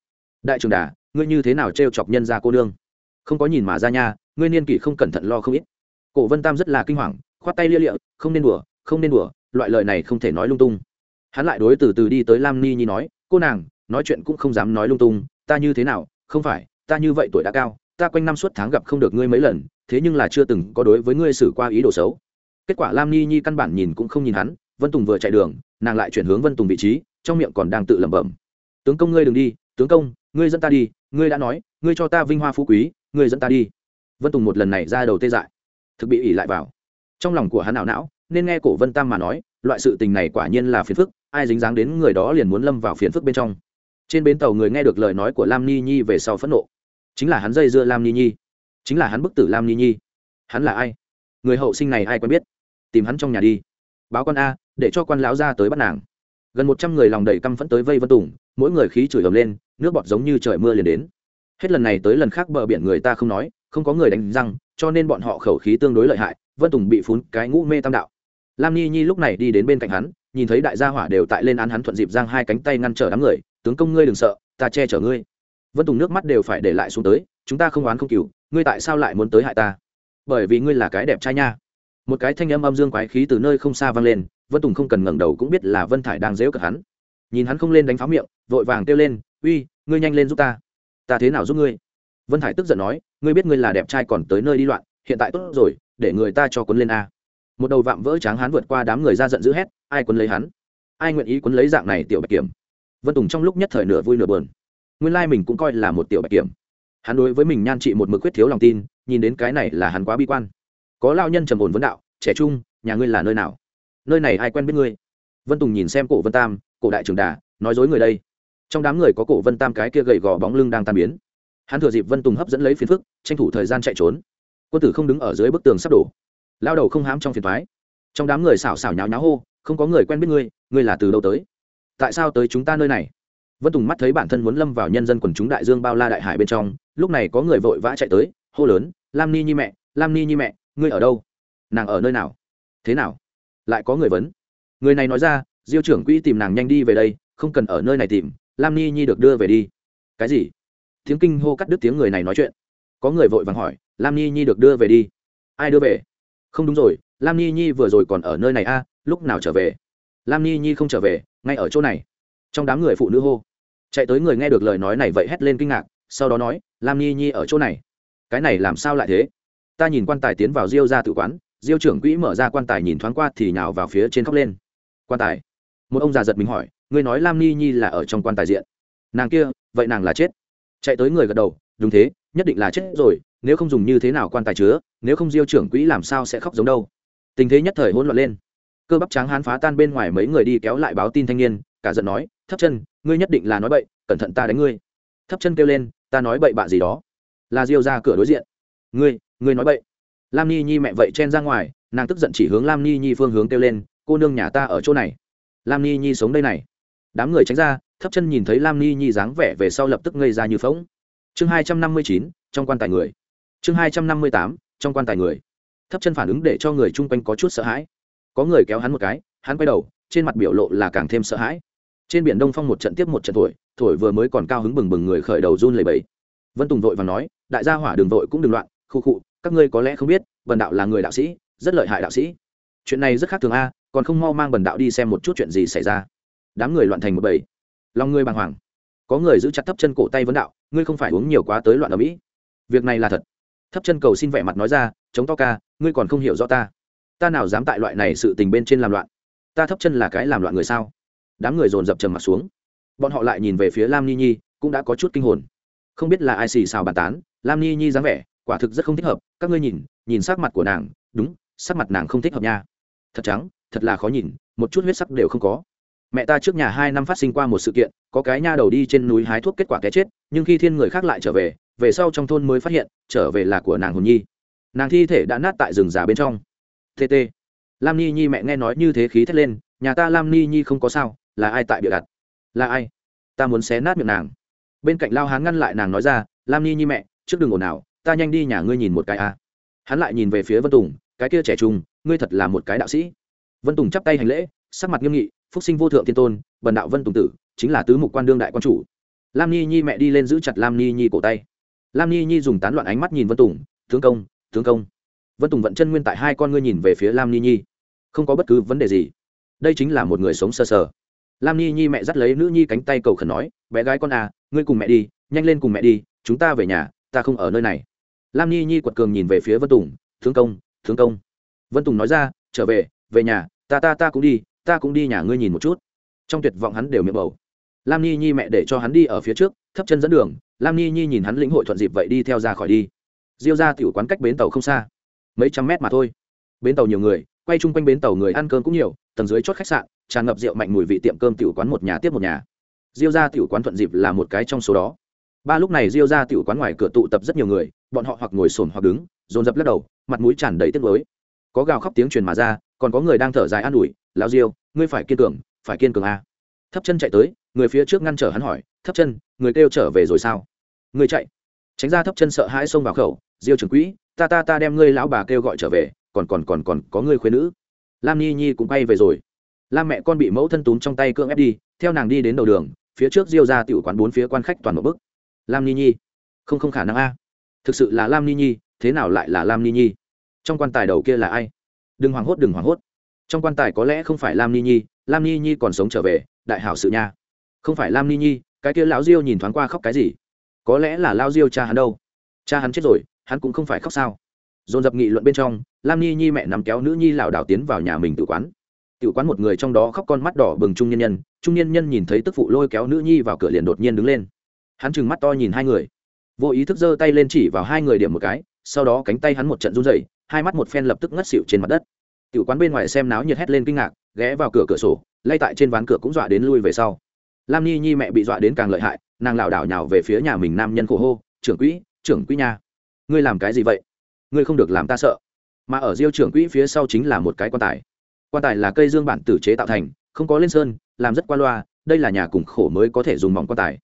đại trường đà ngươi như thế nào t r e o chọc nhân ra cô nương? Không có nhìn mà ra nha ngươi niên kỷ không cẩn thận lo không ít. Cổ vân tam rất là kinh hoàng khoát tay lia lịa không nên đùa không nên đùa, loại lời này không thể nói lung tung. Hắn lại đối từ từ đi tới lam ni nhi nói, cô nàng, nói chuyện cũng không dám nói lung tung, ta như thế nào? Không phải, ta như vậy tuổi đã cao, ta quanh năm suốt tháng gặp không được ngươi mấy lần, thế nhưng là chưa từng có đối với ngươi xử qua ý đồ xấu. Kết quả lam ni nhi căn bản nhìn cũng không nhìn hắn, vân tùng vừa chạy đường, nàng lại chuyển hướng vân tùng vị trí, trong miệng còn đang tự lẩm bẩm. Tướng công ngươi đừng đi, tướng công, ngươi dẫn ta đi, ngươi đã nói, ngươi cho ta vinh hoa phú quý, ngươi dẫn ta đi. Vân tùng một lần này ra đầu tê dại, thực bị ỉ lại vào. Trong lòng của hắn ảo não nên nghe cổ vân tam mà nói, loại sự tình này quả nhiên là phiền phức, ai dính dáng đến người đó liền muốn lâm vào phiền phức bên trong. Trên bến tàu người nghe được lời nói của lam ni nhi về sau phẫn nộ. Chính là hắn dây dưa lam ni nhi. Chính là hắn bức tử lam ni nhi. Hắn là ai? Người hậu sinh này ai quen biết? Tìm hắn trong nhà đi. Báo con a, để cho quan lão ra tới bắt nàng. Gần một trăm người lòng đầy căm phẫn tới vây vân tùng, mỗi người khí chửi ầm lên, nước bọt giống như trời mưa liền đến. Hết lần này tới lần khác bờ biển người ta không nói, không có người đánh răng, cho nên bọn họ khẩu khí tương đối lợi hại, vân tùng bị phún cái ngũ mê tam đạo lam nhi nhi lúc này đi đến bên cạnh hắn, nhìn thấy đại gia hỏa đều tại lên án hắn thuận dịp giang hai cánh tay ngăn trở đám người, tướng công ngươi đừng sợ, ta che chở ngươi. Vân tùng nước mắt đều phải để lại xuống tới, chúng ta không oán không cừu, ngươi tại sao lại muốn tới hại ta? Bởi vì ngươi là cái đẹp trai nha. Một cái thanh âm âm dương quái khí từ nơi không xa vang lên, vân tùng không cần ngẩng đầu cũng biết là vân thải đang dễu cợt hắn. Nhìn hắn không lên đánh pháo miệng, vội vàng kêu lên, uy, ngươi nhanh lên giúp ta. Ta thế nào giúp ngươi? Vân thải tức giận nói, ngươi biết ngươi là đẹp trai còn tới nơi đi loạn, hiện tại tốt rồi, để người ta cho cuốn lên a một đầu vạm vỡ tráng hán vượt qua đám người ra giận dữ hét, ai quấn lấy hắn? Ai nguyện ý quấn lấy dạng này tiểu bạch kiểm? Vân tùng trong lúc nhất thời nửa vui nửa buồn. Nguyên lai mình cũng coi là một tiểu bạch kiểm. Hắn đối với mình nhan trị một mực quyết thiếu lòng tin, nhìn đến cái này là hắn quá bi quan. Có lao nhân trầm ổn vấn đạo, trẻ trung, nhà ngươi là nơi nào? Nơi này ai quen biết ngươi? Vân tùng nhìn xem cổ vân tam, cổ đại trường đà, nói dối người đây. Trong đám người có cổ vân tam cái kia gầy gò bóng lưng đang tan biến. Hắn thừa dịp vân tùng hấp dẫn lấy phiến phức, tranh thủ thời gian chạy trốn. Quân tử không đứng ở dưới bức tường sắp đổ lao đầu không hám trong phiền thoái trong đám người xảo xảo nháo nháo hô, không có người quen biết ngươi ngươi là từ đâu tới? Tại sao tới chúng ta nơi này? Vân tùng mắt thấy bản thân muốn lâm vào nhân dân quần chúng đại dương bao la đại hải bên trong, lúc này có người vội vã chạy tới, hô lớn, lam ni nhi mẹ, lam ni nhi mẹ, ngươi ở đâu? Nàng ở nơi nào? Thế nào? Lại có người vấn. Người này nói ra, diêu trưởng quỹ tìm nàng nhanh đi về đây, không cần ở nơi này tìm, lam ni nhi được đưa về đi. Cái gì? Tiếng kinh hô cắt đứt tiếng người này nói chuyện. Có người vội vàng hỏi, lam ni nhi được đưa về đi? Ai đưa về? Không đúng rồi, lam ni nhi vừa rồi còn ở nơi này a, lúc nào trở về? Lam ni nhi không trở về, ngay ở chỗ này. Trong đám người phụ nữ hô. Chạy tới người nghe được lời nói này vậy hét lên kinh ngạc, sau đó nói, lam ni nhi ở chỗ này. Cái này làm sao lại thế? Ta nhìn quan tài tiến vào diêu ra tự quán, diêu trưởng quỹ mở ra quan tài nhìn thoáng qua thì nhào vào phía trên khóc lên. Quan tài? Một ông già giật mình hỏi, ngươi nói lam ni nhi là ở trong quan tài diện? Nàng kia, vậy nàng là chết. Chạy tới người gật đầu, đúng thế, nhất định là chết rồi, nếu không dùng như thế nào quan tài chứa? Nếu không diêu trưởng quỹ làm sao sẽ khóc giống đâu. Tình thế nhất thời hỗn loạn lên. Cơ bắp trắng hán phá tan bên ngoài mấy người đi kéo lại báo tin thanh niên, cả giận nói, thấp chân, ngươi nhất định là nói bậy, cẩn thận ta đánh ngươi. Thấp chân kêu lên, ta nói bậy bạ gì đó? Là diêu ra cửa đối diện. Ngươi ngươi nói bậy. Lam ni nhi mẹ vậy chen ra ngoài, nàng tức giận chỉ hướng lam ni nhi phương hướng kêu lên, cô nương nhà ta ở chỗ này. Lam ni nhi sống đây này. Đám người tránh ra, thấp chân nhìn thấy lam ni nhi dáng vẻ về sau lập tức ngây ra như phóng chương hai trăm năm mươi chín, trong quan tài người. Chương hai trăm năm mươi tám trong quan tài người. Thấp chân phản ứng để cho người chung quanh có chút sợ hãi. Có người kéo hắn một cái, hắn quay đầu, trên mặt biểu lộ là càng thêm sợ hãi. Trên biển đông phong một trận tiếp một trận thổi thổi vừa mới còn cao hứng bừng bừng người khởi đầu run lầy bẫy vân tùng vội và nói, đại gia hỏa đường vội cũng đừng loạn, khu khụ các ngươi có lẽ không biết bần đạo là người đạo sĩ, rất lợi hại đạo sĩ. Chuyện này rất khác thường a, còn không mau mang bần đạo đi xem một chút chuyện gì xảy ra. Đám người loạn thành một bầy. Lòng ngươi bàng hoàng. Có người giữ chặt thấp chân cổ tay vấn đạo, ngươi không phải uống nhiều quá tới loạn ở mỹ. Việc này là thật thấp chân cầu xin vẻ mặt nói ra, chống to ca, ngươi còn không hiểu rõ ta. Ta nào dám tại loại này sự tình bên trên làm loạn? Ta thấp chân là cái làm loạn người sao? Đám người dồn dập trầm mặt xuống. Bọn họ lại nhìn về phía lam ni nhi, cũng đã có chút kinh hồn. Không biết là ai xì xào bàn tán, lam ni nhi dáng vẻ, quả thực rất không thích hợp. Các ngươi nhìn nhìn sắc mặt của nàng, đúng, sắc mặt nàng không thích hợp nha. Thật trắng, thật là khó nhìn, một chút huyết sắc đều không có. Mẹ ta trước nhà hai năm phát sinh qua một sự kiện, có cái nha đầu đi trên núi hái thuốc kết quả cái chết, nhưng khi thiên người khác lại trở về về sau trong thôn mới phát hiện, trở về là của nàng hồn nhi. Nàng thi thể đã nát tại rừng già bên trong. Tt lam ni nhi mẹ nghe nói như thế khí thét lên, nhà ta lam ni nhi không có sao, là ai tại bịa đặt? Là ai? Ta muốn xé nát miệng nàng. Bên cạnh lao hán ngăn lại nàng nói ra, lam ni nhi mẹ, trước đừng ồn nào ta nhanh đi nhà ngươi nhìn một cái a. Hắn lại nhìn về phía vân tùng, cái kia trẻ trung, ngươi thật là một cái đạo sĩ. Vân tùng chắp tay hành lễ, sắc mặt nghiêm nghị, phúc sinh vô thượng thiên tôn, bần đạo vân tùng tử, chính là tứ mục quan đương đại quan chủ. Lam ni nhi mẹ đi lên giữ chặt lam ni nhi cổ tay lam ni nhi dùng tán loạn ánh mắt nhìn vân tùng tướng công tướng công. Vân tùng vận chân nguyên tại hai con ngươi nhìn về phía lam ni nhi. Không có bất cứ vấn đề gì. Đây chính là một người sống sơ sờ, sờ lam ni nhi mẹ dắt lấy nữ nhi cánh tay cầu khẩn nói bé gái con à ngươi cùng mẹ đi nhanh lên cùng mẹ đi chúng ta về nhà ta không ở nơi này. Lam ni nhi quật cường nhìn về phía vân tùng thương công thương công. Vân tùng nói ra trở về về nhà ta ta ta cũng đi ta cũng đi nhà ngươi nhìn một chút. Trong tuyệt vọng hắn đều miệng bầu lam Nhi nhi mẹ để cho hắn đi ở phía trước, thấp chân dẫn đường, lam Nhi nhi nhìn hắn lĩnh hội thuận dịp vậy đi theo ra khỏi đi. Diêu ra tiểu quán cách bến tàu không xa, mấy trăm mét mà thôi. Bến tàu nhiều người, quay chung quanh bến tàu người ăn cơm cũng nhiều, tầng dưới chót khách sạn, tràn ngập rượu mạnh mùi vị tiệm cơm tiểu quán một nhà tiếp một nhà. Diêu ra tiểu quán thuận dịp là một cái trong số đó. Ba lúc này diêu ra tiểu quán ngoài cửa tụ tập rất nhiều người, bọn họ hoặc ngồi sồn hoặc đứng, dồn dập lắc đầu, mặt mũi tràn đầy tiếc lối có gào khóc tiếng truyền mà ra, còn có người đang thở dài an ủi, lão diêu, ngươi phải kiên cường, phải kiên cường a. Thấp chân chạy tới người phía trước ngăn trở hắn hỏi, thấp chân, người kêu trở về rồi sao? Người chạy. Tránh ra thấp chân sợ hãi xông vào khẩu, diêu trưởng quỹ, ta ta ta đem ngươi lão bà kêu gọi trở về, còn còn còn còn có người khuyên nữ. Lam nhi nhi cũng bay về rồi. Lam mẹ con bị mẫu thân túm trong tay cưỡng ép đi, theo nàng đi đến đầu đường, phía trước diêu ra tiểu quán bốn phía quan khách toàn một bức lam nhi nhi. Không không khả năng a. Thực sự là lam nhi nhi, thế nào lại là lam nhi nhi? Trong quan tài đầu kia là ai? Đừng hoảng hốt, đừng hoảng hốt. Trong quan tài có lẽ không phải lam ni nhi, lam ni nhi còn sống trở về, đại hảo sự nha không phải lam ni nhi, cái kia lão diêu nhìn thoáng qua khóc cái gì? Có lẽ là lao diêu cha hắn đâu. Cha hắn chết rồi, hắn cũng không phải khóc sao. Dồn dập nghị luận bên trong, lam ni nhi mẹ nắm kéo nữ nhi lảo đảo tiến vào nhà mình tự quán. Tự quán một người trong đó khóc con mắt đỏ bừng trung nhân nhân, trung nhân nhân nhìn thấy tức phụ lôi kéo nữ nhi vào cửa liền đột nhiên đứng lên. Hắn trừng mắt to nhìn hai người. Vô ý thức giơ tay lên chỉ vào hai người điểm một cái, sau đó cánh tay hắn một trận run rẩy, hai mắt một phen lập tức ngất xỉu trên mặt đất. Tiểu quán bên ngoài xem náo nhiệt hét lên kinh ngạc, ghé vào cửa cửa sổ, lay tại trên ván cửa cũng dọa đến lui về sau lam nhi nhi mẹ bị dọa đến càng lợi hại, nàng lảo đảo nhào về phía nhà mình nam nhân khổ hô, trưởng quỹ trưởng quỹ nha. Ngươi làm cái gì vậy? Ngươi không được làm ta sợ. Mà ở diêu trưởng quỹ phía sau chính là một cái quan tài. Quan tài là cây dương bản tử chế tạo thành, không có lên sơn, làm rất qua loa, đây là nhà cùng khổ mới có thể dùng mỏng quan tài.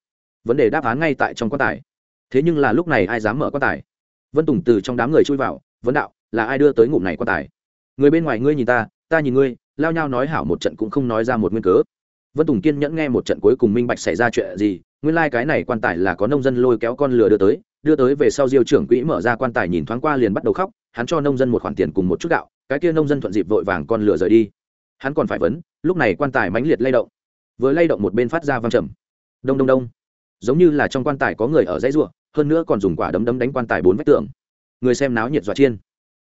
Vấn đề đáp án ngay tại trong quan tài. Thế nhưng là lúc này ai dám mở quan tài? Vân tùng từ trong đám người chui vào, vấn đạo, là ai đưa tới ngụm này quan tài? Người bên ngoài ngươi nhìn ta ta nhìn ngươi, lao nhau nói hảo một trận cũng không nói ra một nguyên cớ vân tùng kiên nhẫn nghe một trận cuối cùng minh bạch xảy ra chuyện gì, nguyên lai、like、cái này quan tài là có nông dân lôi kéo con lừa đưa tới đưa tới về sau diêu trưởng quỹ mở ra quan tài nhìn thoáng qua liền bắt đầu khóc, hắn cho nông dân một khoản tiền cùng một chút gạo, cái kia nông dân thuận dịp vội vàng con lừa rời đi. Hắn còn phải vấn, lúc này quan tài mãnh liệt lay động. Vừa lay động một bên phát ra văng trầm. Đông đông đông. Giống như là trong quan tài có người ở dãy ruộng hơn nữa còn dùng quả đấm đấm đánh quan tài bốn vách tường. Người xem náo nhiệt dọa chiên.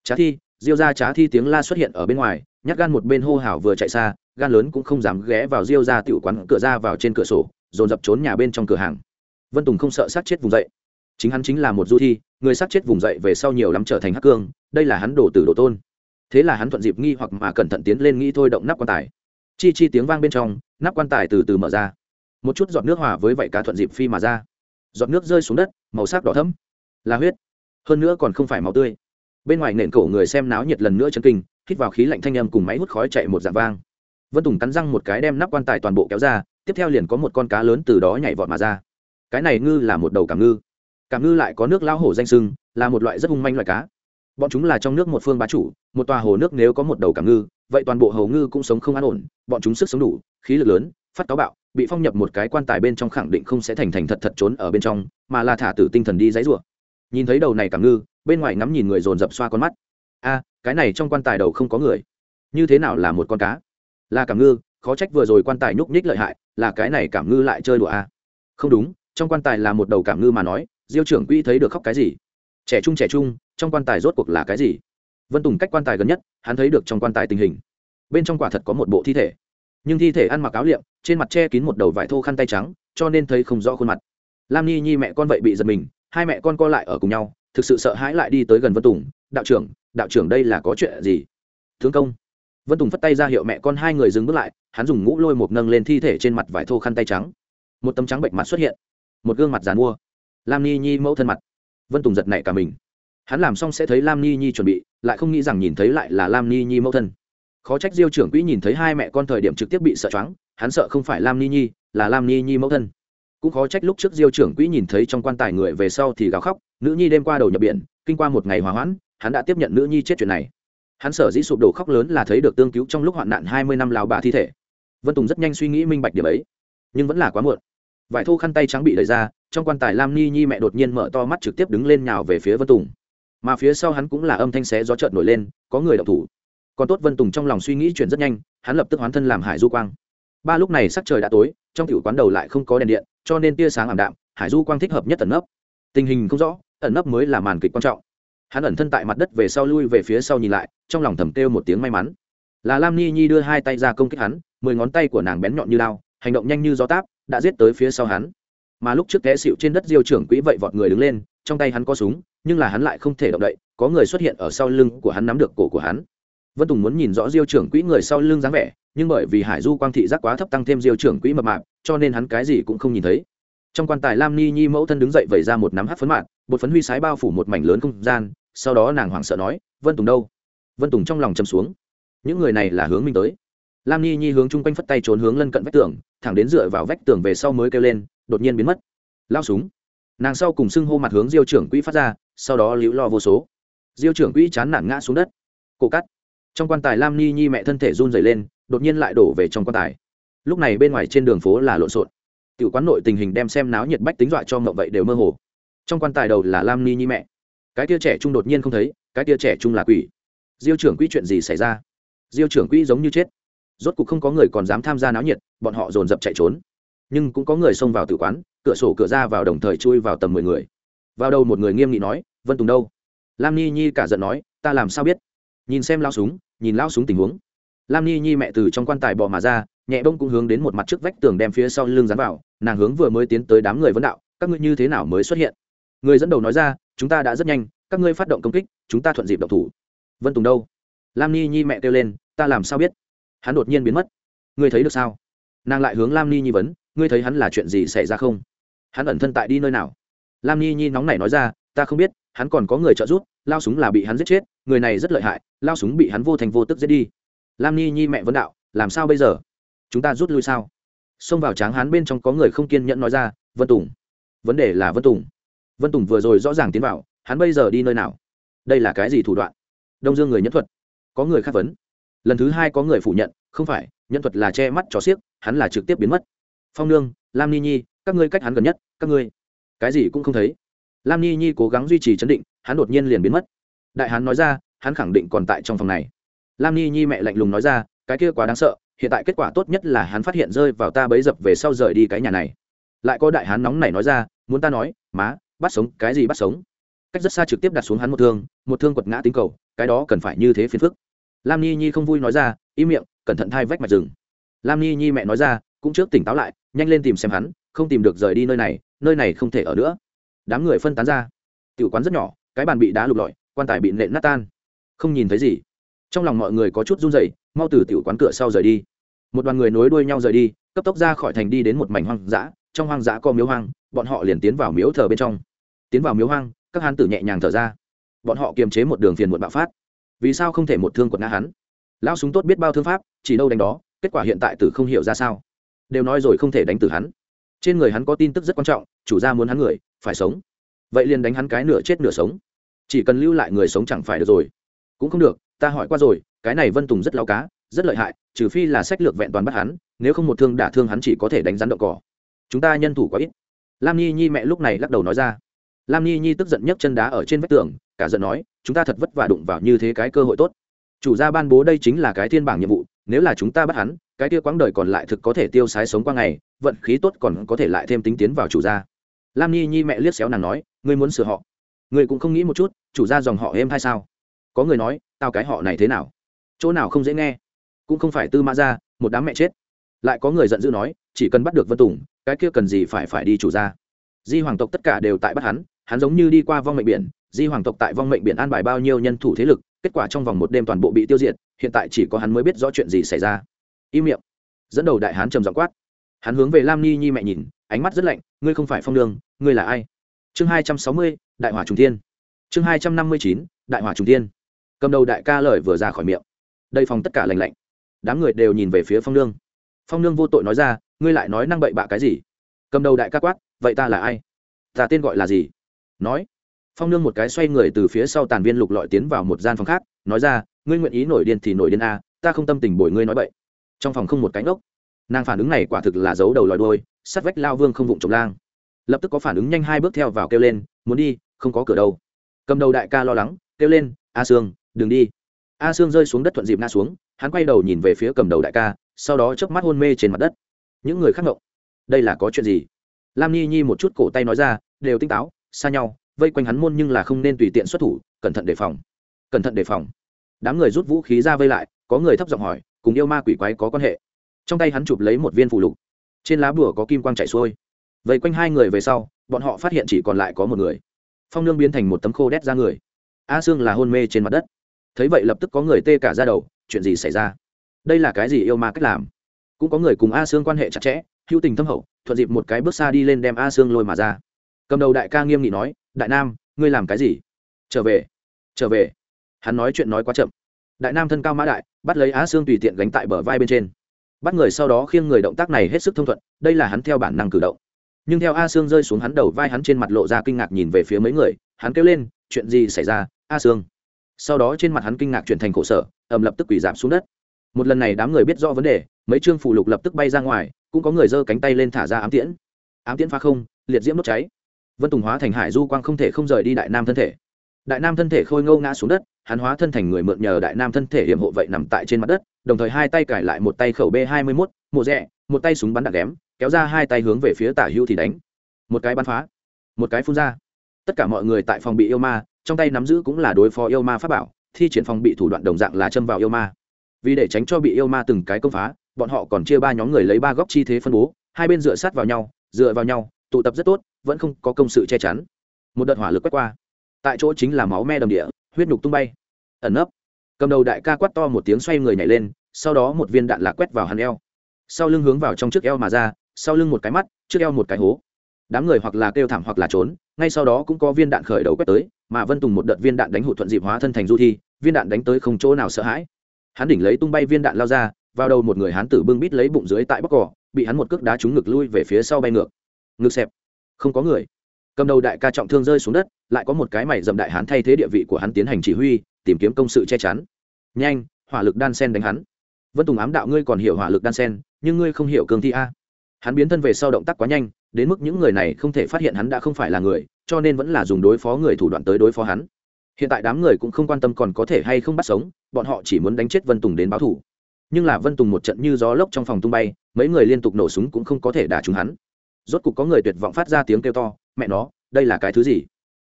Trá thi diêu ra trá thi tiếng la xuất hiện ở bên ngoài, nhát gan một bên hô hào vừa chạy xa, gan lớn cũng không dám ghé vào diêu ra tiểu quán cửa ra vào trên cửa sổ, dồn dập trốn nhà bên trong cửa hàng. Vân tùng không sợ sát chết vùng dậy. Chính hắn chính là một du thi, người sát chết vùng dậy về sau nhiều lắm trở thành hắc cương, đây là hắn đổ tử đổ tôn. Thế là hắn thuận dịp nghi hoặc mà cẩn thận tiến lên nghĩ thôi động nắp quan tài. Chi chi tiếng vang bên trong, nắp quan tài từ từ mở ra. Một chút giọt nước hòa với vậy cá thuận dịp phi mà ra. Giọt nước rơi xuống đất, màu sắc đỏ thẫm. Là huyết. Hơn nữa còn không phải màu tươi bên ngoài nền cổ người xem náo nhiệt lần nữa chân kinh, hít vào khí lạnh thanh âm cùng máy hút khói chạy một dạng vang. Vân tùng cắn răng một cái đem nắp quan tài toàn bộ kéo ra, tiếp theo liền có một con cá lớn từ đó nhảy vọt mà ra. Cái này ngư là một đầu cảm ngư. Cảm ngư lại có nước lao hổ danh sưng, là một loại rất hung manh loại cá. Bọn chúng là trong nước một phương bá chủ, một tòa hồ nước nếu có một đầu cảm ngư, vậy toàn bộ hầu ngư cũng sống không an ổn, bọn chúng sức sống đủ, khí lực lớn, phát táo bạo, bị phong nhập một cái quan tài bên trong khẳng định không sẽ thành thành thật thật trốn ở bên trong, mà là thả tử tinh thần đi dãy rủa. Nhìn thấy đầu này cảm ngư bên ngoài ngắm nhìn người dồn dập xoa con mắt. A, cái này trong quan tài đầu không có người. Như thế nào là một con cá? Là cảm ngư, khó trách vừa rồi quan tài nhúc nhích lợi hại, là cái này cảm ngư lại chơi đùa a. Không đúng, trong quan tài là một đầu cảm ngư mà nói, diêu trưởng quỹ thấy được khóc cái gì? Trẻ trung trẻ trung, trong quan tài rốt cuộc là cái gì? Vân tùng cách quan tài gần nhất, hắn thấy được trong quan tài tình hình. Bên trong quả thật có một bộ thi thể. Nhưng thi thể ăn mặc áo liệm, trên mặt che kín một đầu vải thô khăn tay trắng, cho nên thấy không rõ khuôn mặt. Lam nhi nhi mẹ con vậy bị giật mình, hai mẹ con co lại ở cùng nhau thực sự sợ hãi lại đi tới gần vân tùng, đạo trưởng đạo trưởng đây là có chuyện gì? Thương công. Vân tùng phất tay ra hiệu mẹ con hai người dừng bước lại, hắn dùng ngũ lôi một nâng lên thi thể trên mặt vải thô khăn tay trắng. Một tấm trắng bệnh mặt xuất hiện, một gương mặt dàn mua lam ni nhi mẫu thân mặt. Vân tùng giật nảy cả mình. Hắn làm xong sẽ thấy lam ni nhi chuẩn bị, lại không nghĩ rằng nhìn thấy lại là lam ni nhi mẫu thân. Khó trách diêu trưởng quỹ nhìn thấy hai mẹ con thời điểm trực tiếp bị sợ choáng, hắn sợ không phải lam ni nhi, là lam ni nhi mẫu thân. Cũng khó trách lúc trước diêu trưởng quỹ nhìn thấy trong quan tài người về sau thì gào khóc nữ nhi đêm qua đầu nhập biển, kinh qua một ngày hòa hoãn, hắn đã tiếp nhận nữ nhi chết chuyện này. Hắn sở dĩ sụp đổ khóc lớn là thấy được tương cứu trong lúc hoạn nạn hai mươi năm lào bà thi thể. Vân tùng rất nhanh suy nghĩ minh bạch điểm ấy, nhưng vẫn là quá muộn. Vải thô khăn tay trắng bị đẩy ra, trong quan tài lam ni nhi mẹ đột nhiên mở to mắt trực tiếp đứng lên nhào về phía vân tùng. Mà phía sau hắn cũng là âm thanh xé gió trợn nổi lên, có người đọc thủ. Còn tốt vân tùng trong lòng suy nghĩ chuyện rất nhanh, hắn lập tức hoán thân làm hải du quang. Ba lúc này sắc trời đã tối, trong tiểu quán đầu lại không có đèn điện, cho nên tia sáng ảm đạm, hải du quang thích hợp nhất tần nấp. Tình hình không rõ ẩn nấp mới là màn kịch quan trọng. Hắn ẩn thân tại mặt đất về sau lui về phía sau nhìn lại, trong lòng thầm kêu một tiếng may mắn. Là lam ni nhi đưa hai tay ra công kích hắn, mười ngón tay của nàng bén nhọn như lao, hành động nhanh như gió táp, đã giết tới phía sau hắn. Mà lúc trước té xịu trên đất diêu trưởng quỹ vậy vọt người đứng lên, trong tay hắn có súng, nhưng là hắn lại không thể động đậy, có người xuất hiện ở sau lưng của hắn nắm được cổ của hắn. Vân tùng muốn nhìn rõ diêu trưởng quỹ người sau lưng dáng vẻ, nhưng bởi vì hải du quang thị giác quá thấp tăng thêm diêu trưởng quỹ mập mạp, cho nên hắn cái gì cũng không nhìn thấy trong quan tài lam ni nhi mẫu thân đứng dậy vẩy ra một nắm hát phấn mạn bột phấn huy sái bao phủ một mảnh lớn không gian, sau đó nàng hoảng sợ nói, vân tùng đâu? Vân tùng trong lòng châm xuống. Những người này là hướng minh tới. Lam ni nhi hướng chung quanh phất tay trốn hướng lân cận vách tường, thẳng đến dựa vào vách tường về sau mới kêu lên, đột nhiên biến mất. Lao súng. Nàng sau cùng xưng hô mặt hướng diêu trưởng quỹ phát ra, sau đó liễu lo vô số. Diêu trưởng quỹ chán nản ngã xuống đất. Cổ cắt. Trong quan tài lam ni nhi mẹ thân thể run dày lên, đột nhiên lại đổ về trong quan tài. Lúc này bên ngoài trên đường phố là lộn xộn tiểu quán nội tình hình đem xem náo nhiệt bách tính dọa cho mộng vậy đều mơ hồ. Trong quan tài đầu là lam ni nhi mẹ. Cái tia trẻ trung đột nhiên không thấy, cái tia trẻ trung là quỷ. Diêu trưởng quỹ chuyện gì xảy ra? Diêu trưởng quỹ giống như chết. Rốt cuộc không có người còn dám tham gia náo nhiệt, bọn họ dồn dập chạy trốn. Nhưng cũng có người xông vào tử quán, cửa sổ cửa ra vào đồng thời chui vào tầm mười người. Vào đầu một người nghiêm nghị nói, vân tùng đâu? Lam ni nhi cả giận nói, ta làm sao biết? Nhìn xem lao súng, nhìn lao súng tình huống. Lam ni nhi mẹ từ trong quan tài bò mà ra, nhẹ bông cũng hướng đến một mặt trước vách tường đem phía sau lưng dán vào nàng hướng vừa mới tiến tới đám người vấn đạo, các ngươi như thế nào mới xuất hiện? Người dẫn đầu nói ra, chúng ta đã rất nhanh, các ngươi phát động công kích, chúng ta thuận dịp động thủ. Vân tùng đâu? Lam ni nhi mẹ kêu lên, ta làm sao biết? Hắn đột nhiên biến mất. Ngươi thấy được sao? Nàng lại hướng lam ni nhi vấn, ngươi thấy hắn là chuyện gì xảy ra không? Hắn ẩn thân tại đi nơi nào? Lam ni nhi nóng nảy nói ra, ta không biết, hắn còn có người trợ giúp, lao súng là bị hắn giết chết, người này rất lợi hại, lao súng bị hắn vô thành vô tức giết đi. Lam ni nhi mẹ vấn đạo, làm sao bây giờ? Chúng ta rút lui sao? Xông vào tráng hán bên trong có người không kiên nhẫn nói ra, vân tùng. Vấn đề là vân tùng. Vân tùng vừa rồi rõ ràng tiến vào, hắn bây giờ đi nơi nào? Đây là cái gì thủ đoạn? Đông dương người nhẫn thuật. Có người khắc vấn. Lần thứ hai có người phủ nhận, không phải nhẫn thuật là che mắt cho xiếc, hắn là trực tiếp biến mất. Phong nương, lam ni nhi, các ngươi cách hắn gần nhất, các ngươi. Cái gì cũng không thấy. Lam ni nhi cố gắng duy trì chấn định, hắn đột nhiên liền biến mất. Đại hắn nói ra, hắn khẳng định còn tại trong phòng này. Lam ni nhi mẹ lạnh lùng nói ra, cái kia quá đáng sợ hiện tại kết quả tốt nhất là hắn phát hiện rơi vào ta bấy dập về sau rời đi cái nhà này. Lại có đại hán nóng này nói ra, muốn ta nói, má, bắt sống, cái gì bắt sống? Cách rất xa trực tiếp đặt xuống hắn một thương một thương quật ngã tính cầu, cái đó cần phải như thế phiền phức. Lam nhi nhi không vui nói ra im miệng, cẩn thận thai vách mạch rừng lam nhi nhi mẹ nói ra, cũng trước tỉnh táo lại, nhanh lên tìm xem hắn, không tìm được rời đi nơi này nơi này không thể ở nữa. Đám người phân tán ra. Tiểu quán rất nhỏ, cái bàn bị đá lục lọi, quan tài bị nện nát tan. Không nhìn thấy gì. Trong lòng mọi người có chút run rẩy mau từ tiểu quán cửa sau rời đi. Một đoàn người nối đuôi nhau rời đi, cấp tốc ra khỏi thành đi đến một mảnh hoang dã, trong hoang dã có miếu hoang, bọn họ liền tiến vào miếu thờ bên trong. Tiến vào miếu hoang, các hán tử nhẹ nhàng thở ra. Bọn họ kiềm chế một đường phiền muộn bạo phát. Vì sao không thể một thương quật ngã hắn? Lão súng tốt biết bao thương pháp, chỉ đâu đánh đó, kết quả hiện tại tử không hiểu ra sao. Đều nói rồi không thể đánh tử hắn. Trên người hắn có tin tức rất quan trọng, chủ gia muốn hắn người, phải sống. Vậy liền đánh hắn cái nửa chết nửa sống. Chỉ cần lưu lại người sống chẳng phải được rồi. Cũng không được, ta hỏi qua rồi cái này vân tùng rất lao cá, rất lợi hại, trừ phi là sách lược vẹn toàn bắt hắn, nếu không một thương đả thương hắn chỉ có thể đánh rắn động cỏ. Chúng ta nhân thủ quá ít. Lam nhi nhi mẹ lúc này lắc đầu nói ra. Lam nhi nhi tức giận nhấc chân đá ở trên vách tường, cả giận nói, chúng ta thật vất vả đụng vào như thế cái cơ hội tốt. Chủ gia ban bố đây chính là cái thiên bảng nhiệm vụ, nếu là chúng ta bắt hắn, cái kia quãng đời còn lại thực có thể tiêu sái sống qua ngày, vận khí tốt còn có thể lại thêm tính tiến vào chủ gia. Lam nhi nhi mẹ liếc xéo nàng nói, ngươi muốn sửa họ? Ngươi cũng không nghĩ một chút, chủ gia dòng họ êm hay sao? Có người nói, tao cái họ này thế nào? Chỗ nào không dễ nghe, cũng không phải tư mã ra một đám mẹ chết. Lại có người giận dữ nói, chỉ cần bắt được vân tùng, cái kia cần gì phải phải đi chủ gia. Di hoàng tộc tất cả đều tại bắt hắn hắn giống như đi qua vong mệnh biển. Di hoàng tộc tại vong mệnh biển an bài bao nhiêu nhân thủ thế lực, kết quả trong vòng một đêm toàn bộ bị tiêu diệt, hiện tại chỉ có hắn mới biết rõ chuyện gì xảy ra. Im miệng. Dẫn đầu đại hán trầm giọng quát. Hắn hướng về lam ni nhi mẹ nhìn, ánh mắt rất lạnh, ngươi không phải phong đường ngươi là ai? Chương hai trăm sáu mươi, đại hỏa trung thiên. Chương hai trăm năm mươi chín, đại hỏa trung thiên. Cầm đầu đại ca lời vừa ra khỏi miệng đây phòng tất cả lành lạnh. Đám người đều nhìn về phía phong nương. Phong nương vô tội nói ra, ngươi lại nói năng bậy bạ cái gì? Cầm đầu đại ca quát, vậy ta là ai? Ta tên gọi là gì? Nói. Phong nương một cái xoay người từ phía sau tàn viên lục lọi tiến vào một gian phòng khác, nói ra, ngươi nguyện ý nổi điên thì nổi điên a, ta không tâm tình bồi ngươi nói bậy. Trong phòng không một cánh ốc nàng phản ứng này quả thực là giấu đầu lòi đôi sắt vách lao vương không vụng trồng lang. Lập tức có phản ứng nhanh hai bước theo vào kêu lên, muốn đi, không có cửa đâu. Cầm đầu đại ca lo lắng, kêu lên, a sương, đừng đi a sương rơi xuống đất thuận dịp na xuống, hắn quay đầu nhìn về phía cầm đầu đại ca, sau đó chớp mắt hôn mê trên mặt đất. Những người khác ngộng. Đây là có chuyện gì? Lam nhi nhi một chút cổ tay nói ra, đều tinh táo, xa nhau, vây quanh hắn môn nhưng là không nên tùy tiện xuất thủ, cẩn thận đề phòng. Cẩn thận đề phòng. Đám người rút vũ khí ra vây lại, có người thấp giọng hỏi, cùng yêu ma quỷ quái có quan hệ? Trong tay hắn chụp lấy một viên phụ lục. Trên lá bùa có kim quang chạy xuôi. Vây quanh hai người về sau, bọn họ phát hiện chỉ còn lại có một người. Phong nương biến thành một tấm khô đét ra người. A sương là hôn mê trên mặt đất thấy vậy lập tức có người tê cả ra đầu, chuyện gì xảy ra? Đây là cái gì yêu ma cách làm? Cũng có người cùng a sương quan hệ chặt chẽ, hữu tình thâm hậu, thuận dịp một cái bước xa đi lên đem a sương lôi mà ra. Cầm đầu đại ca nghiêm nghị nói, đại nam, ngươi làm cái gì? Trở về trở về. Hắn nói chuyện nói quá chậm. Đại nam thân cao mã đại, bắt lấy a sương tùy tiện gánh tại bờ vai bên trên. Bắt người sau đó khiêng người động tác này hết sức thông thuận, đây là hắn theo bản năng cử động. Nhưng theo a sương rơi xuống hắn đầu vai hắn trên mặt lộ ra kinh ngạc nhìn về phía mấy người, hắn kêu lên, chuyện gì xảy ra, a sương? Sau đó trên mặt hắn kinh ngạc chuyển thành khổ sở, ầm lập tức quỷ giảm xuống đất. Một lần này đám người biết rõ vấn đề, mấy chương phụ lục lập tức bay ra ngoài, cũng có người giơ cánh tay lên thả ra ám tiễn. Ám tiễn phá không, liệt diễm đốt cháy. Vân tùng hóa thành hải du quang không thể không rời đi đại nam thân thể. Đại nam thân thể khôi ngâu ngã xuống đất, hắn hóa thân thành người mượn nhờ đại nam thân thể hiểm hộ vậy nằm tại trên mặt đất, đồng thời hai tay cải lại một tay khẩu b hai mươi mốt, mộ rẽ một tay súng bắn đạn ghém, kéo ra hai tay hướng về phía tả hưu thì đánh. Một cái bắn phá, một cái phun ra. Tất cả mọi người tại phòng bị yêu ma trong tay nắm giữ cũng là đối phó yêu ma pháp bảo, thi triển phòng bị thủ đoạn đồng dạng là châm vào yêu ma. Vì để tránh cho bị yêu ma từng cái công phá, bọn họ còn chia ba nhóm người lấy ba góc chi thế phân bố, hai bên dựa sát vào nhau, dựa vào nhau, tụ tập rất tốt, vẫn không có công sự che chắn. Một đợt hỏa lực quét qua. Tại chỗ chính là máu me đầm địa, huyết nhục tung bay. Ẩn nấp. Cầm đầu đại ca quát to một tiếng xoay người nhảy lên, sau đó một viên đạn lạc quét vào hắn eo. Sau lưng hướng vào trong trước eo mà ra, sau lưng một cái mắt, trước eo một cái hố. Đám người hoặc là kêu thảm hoặc là trốn, ngay sau đó cũng có viên đạn khởi đầu quét tới mà vân tùng một đợt viên đạn đánh hụt thuận dịp hóa thân thành du thi, viên đạn đánh tới không chỗ nào sợ hãi. Hắn đỉnh lấy tung bay viên đạn lao ra, vào đầu một người hán tử bưng bít lấy bụng dưới tại bóc cỏ, bị hắn một cước đá trúng ngực lui về phía sau bay ngược. Ngực xẹp. Không có người. Cầm đầu đại ca trọng thương rơi xuống đất, lại có một cái mày dầm đại hán thay thế địa vị của hắn tiến hành chỉ huy, tìm kiếm công sự che chắn. Nhanh, hỏa lực đan sen đánh hắn. Vân tùng ám đạo ngươi còn hiểu hỏa lực đan sen, nhưng ngươi không hiểu cường thi a. Hắn biến thân về sau động tác quá nhanh đến mức những người này không thể phát hiện hắn đã không phải là người, cho nên vẫn là dùng đối phó người thủ đoạn tới đối phó hắn. Hiện tại đám người cũng không quan tâm còn có thể hay không bắt sống, bọn họ chỉ muốn đánh chết vân tùng đến báo thủ. Nhưng là vân tùng một trận như gió lốc trong phòng tung bay, mấy người liên tục nổ súng cũng không có thể đả trúng hắn. Rốt cục có người tuyệt vọng phát ra tiếng kêu to, mẹ nó, đây là cái thứ gì?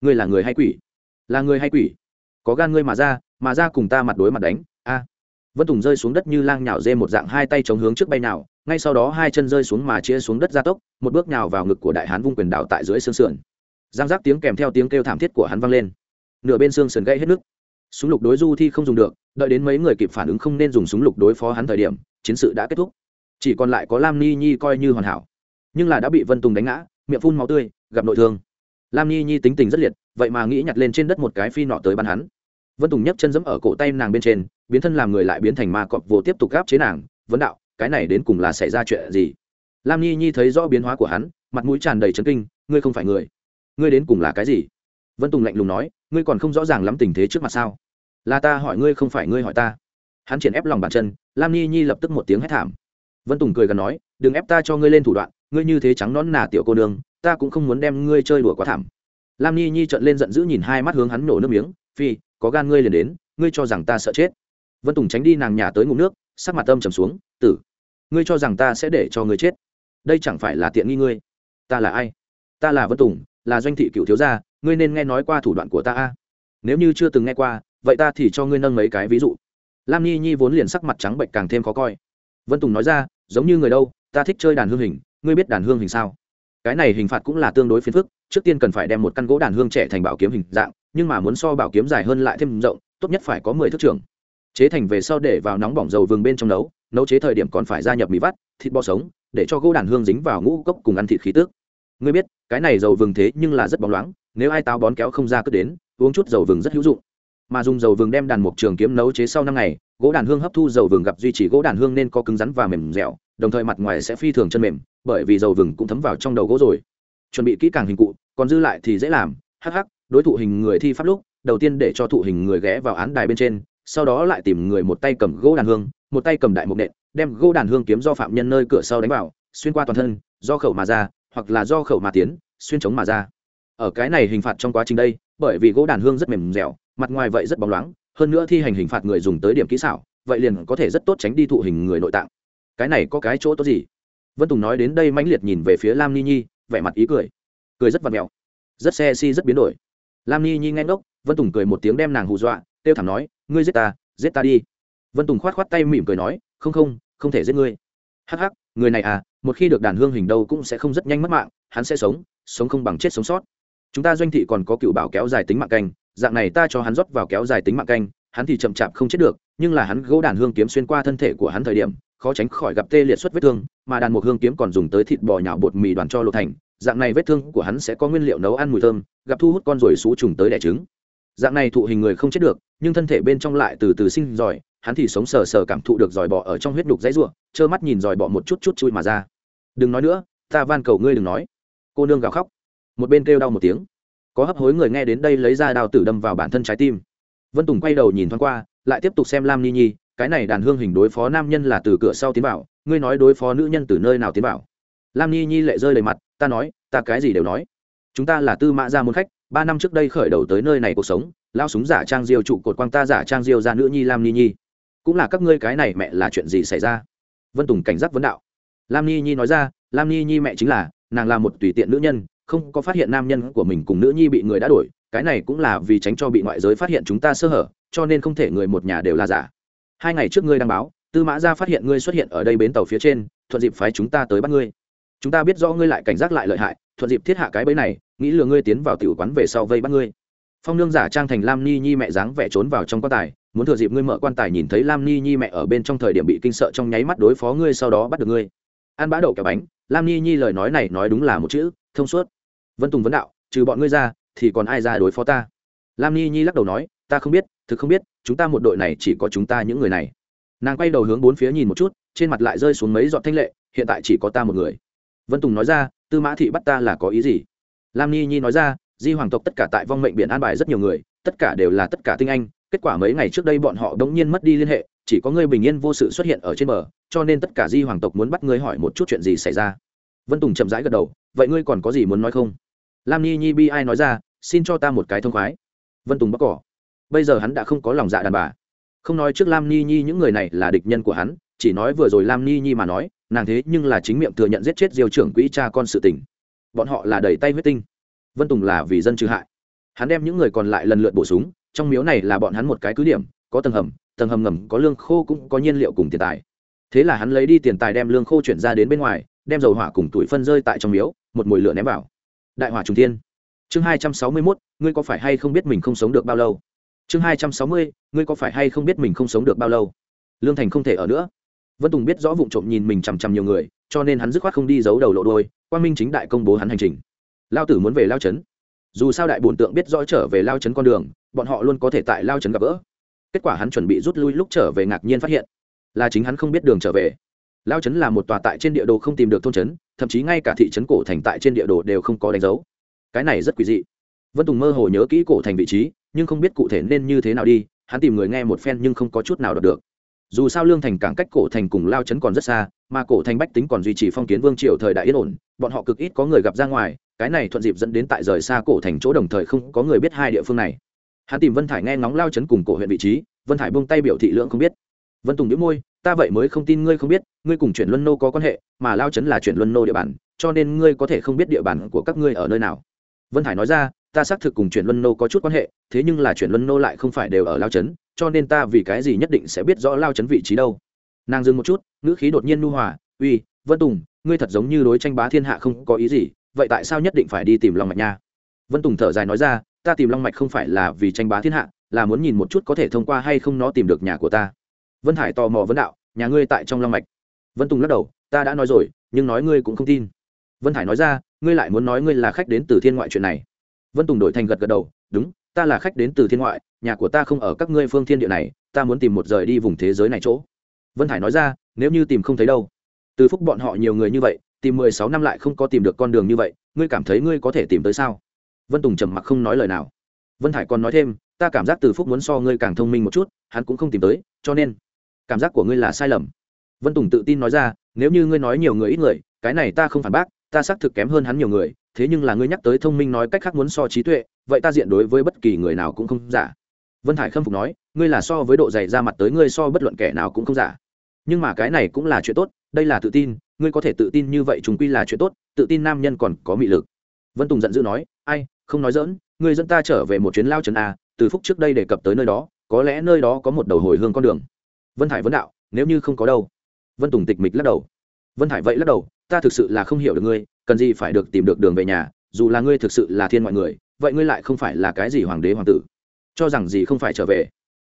Ngươi là người hay quỷ? Là người hay quỷ? Có gan ngươi mà ra mà ra cùng ta mặt đối mặt đánh, a. Vân tùng rơi xuống đất như lang nhảo dê một dạng, hai tay chống hướng trước bay nào ngay sau đó hai chân rơi xuống mà chia xuống đất gia tốc, một bước nhào vào ngực của đại hán vung quyền đạo tại dưới xương sườn. Giang giác tiếng kèm theo tiếng kêu thảm thiết của hắn vang lên. Nửa bên xương sườn gãy hết nước. Súng lục đối du thi không dùng được, đợi đến mấy người kịp phản ứng không nên dùng súng lục đối phó hắn thời điểm, chiến sự đã kết thúc. Chỉ còn lại có lam ni nhi coi như hoàn hảo. Nhưng là đã bị vân tùng đánh ngã, miệng phun máu tươi, gặp nội thương. Lam ni nhi tính tình rất liệt, vậy mà nghĩ nhặt lên trên đất một cái phi nọ tới bắn hắn. Vân tùng nhấc chân dẫm ở cổ tay nàng bên trên, biến thân làm người lại biến thành ma cọp vô tiếp tục gáp chế nàng, vấn đạo cái này đến cùng là xảy ra chuyện gì? Lam Nhi nhi thấy rõ biến hóa của hắn, mặt mũi tràn đầy trấn kinh, ngươi không phải người. Ngươi đến cùng là cái gì? Vân tùng lạnh lùng nói, ngươi còn không rõ ràng lắm tình thế trước mặt sao? Là ta hỏi ngươi không phải ngươi hỏi ta. Hắn triển ép lòng bàn chân, lam Nhi nhi lập tức một tiếng hét thảm. Vân tùng cười gần nói, đừng ép ta cho ngươi lên thủ đoạn, ngươi như thế trắng nón nà tiểu cô nương, ta cũng không muốn đem ngươi chơi đùa quá thảm. Lam nhi nhi trợn lên giận dữ nhìn hai mắt hướng hắn nổ nước miếng, phi, có gan ngươi liền đến, ngươi cho rằng ta sợ chết. Vân tùng tránh đi nàng nhà tới ngụm nước, sắc mặt tâm trầm xuống, tử ngươi cho rằng ta sẽ để cho ngươi chết. Đây chẳng phải là tiện nghi ngươi. Ta là ai? Ta là vân tùng, là doanh thị cựu thiếu gia, ngươi nên nghe nói qua thủ đoạn của ta a. Nếu như chưa từng nghe qua, vậy ta thì cho ngươi nâng mấy cái ví dụ. Lam nhi nhi vốn liền sắc mặt trắng bệnh càng thêm khó coi. Vân tùng nói ra, giống như người đâu, ta thích chơi đàn hương hình, ngươi biết đàn hương hình sao? Cái này hình phạt cũng là tương đối phiền phức, trước tiên cần phải đem một căn gỗ đàn hương trẻ thành bảo kiếm hình dạng, nhưng mà muốn so bảo kiếm dài hơn lại thêm rộng, tốt nhất phải có mười thước trường chế thành về sau để vào nóng bỏng dầu vừng bên trong nấu nấu chế thời điểm còn phải gia nhập mì vắt, thịt bò sống, để cho gỗ đàn hương dính vào ngũ cốc cùng ăn thịt khí tước ngươi biết, cái này dầu vừng thế nhưng là rất bóng loáng, nếu ai táo bón kéo không ra cứ đến, uống chút dầu vừng rất hữu dụng. Mà dùng dầu vừng đem đàn mục trường kiếm nấu chế sau năm ngày, gỗ đàn hương hấp thu dầu vừng gặp duy trì gỗ đàn hương nên có cứng rắn và mềm dẻo, đồng thời mặt ngoài sẽ phi thường chân mềm, bởi vì dầu vừng cũng thấm vào trong đầu gỗ rồi. Chuẩn bị kỹ càng hình cụ, còn dư lại thì dễ làm. Hh đối thủ hình người thi pháp lúc, đầu tiên để cho thụ hình người ghé vào án đài bên trên sau đó lại tìm người một tay cầm gỗ đàn hương, một tay cầm đại mục nện, đem gỗ đàn hương kiếm do phạm nhân nơi cửa sau đánh vào, xuyên qua toàn thân, do khẩu mà ra, hoặc là do khẩu mà tiến, xuyên chống mà ra. Ở cái này hình phạt trong quá trình đây, bởi vì gỗ đàn hương rất mềm dẻo, mặt ngoài vậy rất bóng loáng, hơn nữa thi hành hình phạt người dùng tới điểm kỹ xảo, vậy liền có thể rất tốt tránh đi thụ hình người nội tạng. Cái này có cái chỗ tốt gì? Vân tùng nói đến đây mãnh liệt nhìn về phía lam ni nhi, vẻ mặt ý cười. Cười rất vặt mẹo rất xe si rất biến đổi. Lam ni nhi nghe ngốc, vân tùng cười một tiếng đem nàng hù dọa têu thảm nói ngươi giết ta giết ta đi. Vân tùng khoát khoát tay mỉm cười nói, không không không thể giết ngươi. Hắc hắc, người này à một khi được đàn hương hình đâu cũng sẽ không rất nhanh mất mạng, hắn sẽ sống sống không bằng chết sống sót. Chúng ta doanh thị còn có cựu bảo kéo dài tính mạng canh, dạng này ta cho hắn rót vào kéo dài tính mạng canh, hắn thì chậm chạp không chết được, nhưng là hắn gỗ đàn hương kiếm xuyên qua thân thể của hắn thời điểm, khó tránh khỏi gặp tê liệt xuất vết thương, mà đàn một hương kiếm còn dùng tới thịt bò nhào bột mì đoàn cho lộ thành, dạng này vết thương của hắn sẽ có nguyên liệu nấu ăn mùi thơm, gặp thu hút con ruồi xú trùng tới đẻ trứng dạng này thụ hình người không chết được, nhưng thân thể bên trong lại từ từ sinh giỏi, hắn thì sống sờ sờ cảm thụ được giỏi bọ ở trong huyết đục dãy ruộng trơ mắt nhìn giỏi bọ một chút chút chui mà ra. Đừng nói nữa, ta van cầu ngươi đừng nói. Cô nương gào khóc. Một bên kêu đau một tiếng. Có hấp hối người nghe đến đây lấy ra đào tử đâm vào bản thân trái tim. Vân tùng quay đầu nhìn thoáng qua, lại tiếp tục xem lam ni nhi, cái này đàn hương hình đối phó nam nhân là từ cửa sau tiến vào, ngươi nói đối phó nữ nhân từ nơi nào tiến vào? Lam ni nhi lệ rơi đầy mặt, ta nói, ta cái gì đều nói. Chúng ta là tư mã gia muốn khách ba năm trước đây khởi đầu tới nơi này cuộc sống lao súng giả trang diêu trụ cột quang ta giả trang diêu ra nữ nhi lam ni nhi. Cũng là các ngươi cái này mẹ là chuyện gì xảy ra? Vân tùng cảnh giác vấn đạo. Lam ni nhi nói ra, lam ni nhi mẹ chính là, nàng là một tùy tiện nữ nhân, không có phát hiện nam nhân của mình cùng nữ nhi bị người đã đổi, cái này cũng là vì tránh cho bị ngoại giới phát hiện chúng ta sơ hở, cho nên không thể người một nhà đều là giả. Hai ngày trước ngươi đăng báo, tư mã ra phát hiện ngươi xuất hiện ở đây bến tàu phía trên, thuận dịp phái chúng ta tới bắt ngươi chúng ta biết rõ ngươi lại cảnh giác lại lợi hại, thuận dịp thiết hạ cái bẫy này, nghĩ lừa ngươi tiến vào tiểu quán về sau vây bắt ngươi. Phong nương giả trang thành lam ni nhi mẹ dáng vẻ trốn vào trong quan tài, muốn thừa dịp ngươi mở quan tài nhìn thấy lam ni nhi mẹ ở bên trong thời điểm bị kinh sợ trong nháy mắt đối phó ngươi sau đó bắt được ngươi. Ăn bã đậu kẹo bánh, lam ni nhi lời nói này nói đúng là một chữ, thông suốt. Vân tùng vấn đạo, trừ bọn ngươi ra, thì còn ai ra đối phó ta? Lam ni nhi lắc đầu nói, ta không biết, thực không biết, chúng ta một đội này chỉ có chúng ta những người này. Nàng quay đầu hướng bốn phía nhìn một chút, trên mặt lại rơi xuống mấy giọt thanh lệ, hiện tại chỉ có ta một người vân tùng nói ra, tư mã thị bắt ta là có ý gì? Lam ni nhi nói ra, di hoàng tộc tất cả tại vong mệnh biển an bài rất nhiều người, tất cả đều là tất cả tinh anh, kết quả mấy ngày trước đây bọn họ đống nhiên mất đi liên hệ, chỉ có người bình yên vô sự xuất hiện ở trên bờ, cho nên tất cả di hoàng tộc muốn bắt ngươi hỏi một chút chuyện gì xảy ra. Vân tùng chậm rãi gật đầu, vậy ngươi còn có gì muốn nói không? Lam ni nhi bi ai nói ra, xin cho ta một cái thông khoái. Vân tùng bóc cỏ, bây giờ hắn đã không có lòng dạ đàn bà. Không nói trước lam ni nhi những người này là địch nhân của hắn, chỉ nói vừa rồi lam ni nhi mà nói nàng thế nhưng là chính miệng thừa nhận giết chết diêu trưởng quỹ cha con sự tình. Bọn họ là đầy tay huyết tinh. Vân tùng là vì dân trừ hại. Hắn đem những người còn lại lần lượt bổ súng trong miếu này là bọn hắn một cái cứ điểm, có tầng hầm tầng hầm ngầm, có lương khô cũng có nhiên liệu cùng tiền tài. Thế là hắn lấy đi tiền tài đem lương khô chuyển ra đến bên ngoài, đem dầu hỏa cùng tuổi phân rơi tại trong miếu, một mồi lửa ném vào. Đại hỏa trung thiên. Chương hai trăm sáu mươi mốt, ngươi có phải hay không biết mình không sống được bao lâu? Chương hai trăm sáu mươi, ngươi có phải hay không biết mình không sống được bao lâu? Lương thành không thể ở nữa vân tùng biết rõ vụ trộm nhìn mình chằm chằm nhiều người, cho nên hắn dứt khoát không đi giấu đầu lộ đôi quan minh chính đại công bố hắn hành trình. Lao tử muốn về lao trấn. Dù sao đại bổn tượng biết rõ trở về lao trấn con đường, bọn họ luôn có thể tại lao trấn gặp gỡ. Kết quả hắn chuẩn bị rút lui lúc trở về ngạc nhiên phát hiện, là chính hắn không biết đường trở về. Lao trấn là một tòa tại trên địa đồ không tìm được thôn trấn, thậm chí ngay cả thị trấn cổ thành tại trên địa đồ đều không có đánh dấu. Cái này rất quỷ dị. Vân tùng mơ hồ nhớ kỹ cổ thành vị trí, nhưng không biết cụ thể nên như thế nào đi, hắn tìm người nghe một phen nhưng không có chút nào đọc được dù sao lương thành cảng cách cổ thành cùng lao chấn còn rất xa, mà cổ thành bách tính còn duy trì phong kiến vương triều thời đại yên ổn, bọn họ cực ít có người gặp ra ngoài, cái này thuận dịp dẫn đến tại rời xa cổ thành chỗ đồng thời không có người biết hai địa phương này. Hắn tìm vân thải nghe ngóng lao chấn cùng cổ huyện vị trí, vân thải buông tay biểu thị lưỡng không biết. Vân tùng đĩu môi, ta vậy mới không tin ngươi không biết, ngươi cùng chuyển luân nô có quan hệ, mà lao chấn là chuyển luân nô địa bàn, cho nên ngươi có thể không biết địa bàn của các ngươi ở nơi nào. Vân thải nói ra, ta xác thực cùng chuyển luân nô có chút quan hệ, thế nhưng là chuyển luân nô lại không phải đều ở lao chấn cho nên ta vì cái gì nhất định sẽ biết rõ lao chấn vị trí đâu. Nàng dừng một chút, ngữ khí đột nhiên nu hòa, uy, vân tùng, ngươi thật giống như đối tranh bá thiên hạ không có ý gì, vậy tại sao nhất định phải đi tìm long mạch nha? Vân tùng thở dài nói ra, ta tìm long mạch không phải là vì tranh bá thiên hạ, là muốn nhìn một chút có thể thông qua hay không nó tìm được nhà của ta. Vân hải tò mò vấn đạo, nhà ngươi tại trong long mạch? Vân tùng lắc đầu, ta đã nói rồi, nhưng nói ngươi cũng không tin. Vân hải nói ra, ngươi lại muốn nói ngươi là khách đến từ thiên ngoại chuyện này. Vân tùng đổi thành gật gật đầu, đúng, ta là khách đến từ thiên ngoại nhà của ta không ở các ngươi phương thiên địa này, ta muốn tìm một rời đi vùng thế giới này chỗ. Vân hải nói ra, nếu như tìm không thấy đâu. Từ phúc bọn họ nhiều người như vậy, tìm mười sáu năm lại không có tìm được con đường như vậy, ngươi cảm thấy ngươi có thể tìm tới sao? Vân tùng trầm mặc không nói lời nào. Vân hải còn nói thêm, ta cảm giác từ phúc muốn so ngươi càng thông minh một chút, hắn cũng không tìm tới, cho nên cảm giác của ngươi là sai lầm. Vân tùng tự tin nói ra, nếu như ngươi nói nhiều người ít người, cái này ta không phản bác, ta xác thực kém hơn hắn nhiều người, thế nhưng là ngươi nhắc tới thông minh nói cách khác muốn so trí tuệ, vậy ta diện đối với bất kỳ người nào cũng không giả vân hải khâm phục nói, ngươi là so với độ dày ra mặt tới ngươi so bất luận kẻ nào cũng không giả. Nhưng mà cái này cũng là chuyện tốt, đây là tự tin, ngươi có thể tự tin như vậy chúng quy là chuyện tốt, tự tin nam nhân còn có mị lực. Vân tùng giận dữ nói, ai, không nói dỡn ngươi dẫn ta trở về một chuyến lao trần a, từ phúc trước đây đề cập tới nơi đó, có lẽ nơi đó có một đầu hồi hương con đường. Vân hải vấn đạo, nếu như không có đâu? Vân tùng tịch mịch lắc đầu. Vân hải vậy lắc đầu, ta thực sự là không hiểu được ngươi, cần gì phải được tìm được đường về nhà, dù là ngươi thực sự là thiên mọi người, vậy ngươi lại không phải là cái gì hoàng đế hoàng tử cho rằng gì không phải trở về.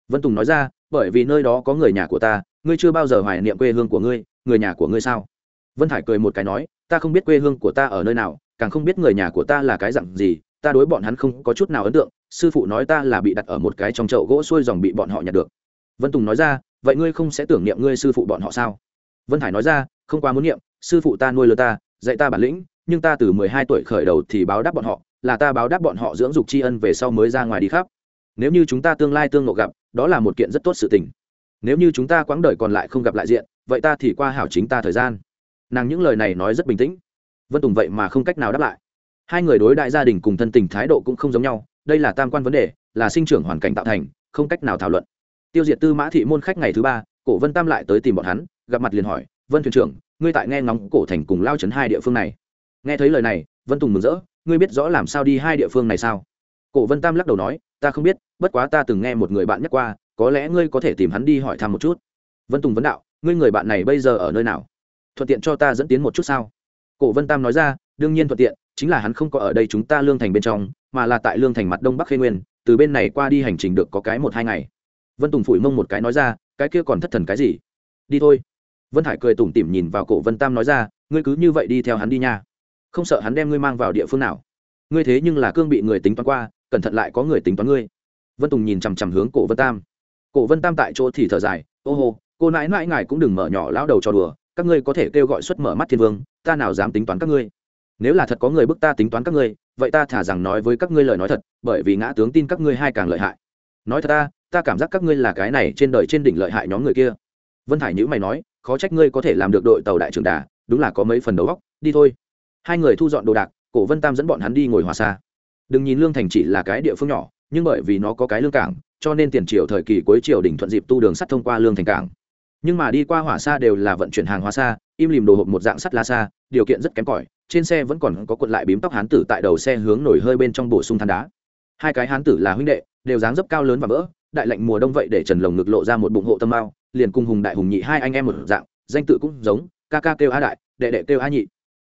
Vân tùng nói ra, bởi vì nơi đó có người nhà của ta, ngươi chưa bao giờ hoài niệm quê hương của ngươi, người nhà của ngươi sao? Vân hải cười một cái nói, ta không biết quê hương của ta ở nơi nào, càng không biết người nhà của ta là cái dặn gì, ta đối bọn hắn không có chút nào ấn tượng, sư phụ nói ta là bị đặt ở một cái trong chậu gỗ xuôi dòng bị bọn họ nhặt được. Vân tùng nói ra, vậy ngươi không sẽ tưởng niệm ngươi sư phụ bọn họ sao? Vân hải nói ra, không quá muốn niệm, sư phụ ta nuôi lớn ta, dạy ta bản lĩnh, nhưng ta từ mười hai tuổi khởi đầu thì báo đáp bọn họ, là ta báo đáp bọn họ dưỡng dục tri ân về sau mới ra ngoài đi khắp nếu như chúng ta tương lai tương ngộ gặp, đó là một kiện rất tốt sự tình. Nếu như chúng ta quãng đời còn lại không gặp lại diện, vậy ta thì qua hảo chính ta thời gian. Nàng những lời này nói rất bình tĩnh. Vân tùng vậy mà không cách nào đáp lại. Hai người đối đại gia đình cùng thân tình thái độ cũng không giống nhau, đây là tam quan vấn đề, là sinh trưởng hoàn cảnh tạo thành, không cách nào thảo luận. Tiêu diệt tư mã thị môn khách ngày thứ ba, cổ vân tam lại tới tìm bọn hắn, gặp mặt liền hỏi, vân thuyền trưởng, ngươi tại nghe ngóng cổ thành cùng lao trấn hai địa phương này? Nghe thấy lời này, vân tùng mừng rỡ, ngươi biết rõ làm sao đi hai địa phương này sao? Cổ vân tam lắc đầu nói ta không biết, bất quá ta từng nghe một người bạn nhắc qua, có lẽ ngươi có thể tìm hắn đi hỏi thăm một chút. Vân tùng vấn đạo, ngươi người bạn này bây giờ ở nơi nào? Thuận tiện cho ta dẫn tiến một chút sao? Cổ vân tam nói ra, đương nhiên thuận tiện, chính là hắn không có ở đây chúng ta lương thành bên trong, mà là tại lương thành mặt đông bắc khê nguyên, từ bên này qua đi hành trình được có cái một hai ngày. Vân tùng phủi mông một cái nói ra, cái kia còn thất thần cái gì? Đi thôi. Vân hải cười tủm tỉm nhìn vào cổ vân tam nói ra, ngươi cứ như vậy đi theo hắn đi nha. Không sợ hắn đem ngươi mang vào địa phương nào. Ngươi thế nhưng là cương bị người tính toán qua cẩn thận lại có người tính toán ngươi. Vân tùng nhìn chằm chằm hướng cổ vân tam. Cổ vân tam tại chỗ thì thở dài, ô hô, cô nãi nãi ngài cũng đừng mở nhỏ lão đầu cho đùa, các ngươi có thể kêu gọi xuất mở mắt thiên vương, ta nào dám tính toán các ngươi. Nếu là thật có người bức ta tính toán các ngươi, vậy ta thả rằng nói với các ngươi lời nói thật, bởi vì ngã tướng tin các ngươi hai càng lợi hại. Nói thật ta ta cảm giác các ngươi là cái này trên đời trên đỉnh lợi hại nhóm người kia. Vân thải nhữ mày nói, khó trách ngươi có thể làm được đội tàu đại trưởng đà, đúng là có mấy phần đầu góc đi thôi. Hai người thu dọn đồ đạc, cổ vân tam dẫn bọn hắn đi ngồi hòa xa đừng nhìn lương thành chỉ là cái địa phương nhỏ, nhưng bởi vì nó có cái lương cảng, cho nên tiền triều thời kỳ cuối triều đỉnh thuận dịp tu đường sắt thông qua lương thành cảng. Nhưng mà đi qua hỏa xa đều là vận chuyển hàng hóa xa, im lìm đồ hộp một dạng sắt la xa, điều kiện rất kém cỏi, trên xe vẫn còn có cuộn lại bím tóc hán tử tại đầu xe hướng nổi hơi bên trong bổ sung than đá. Hai cái hán tử là huynh đệ, đều dáng dấp cao lớn và vỡ, đại lạnh mùa đông vậy để trần lồng ngực lộ ra một bụng hộ tâm mao liền cùng hùng đại hùng nhị hai anh em một dạng, danh tự cũng giống, ca ca kêu a đại, đệ đệ kêu a nhị.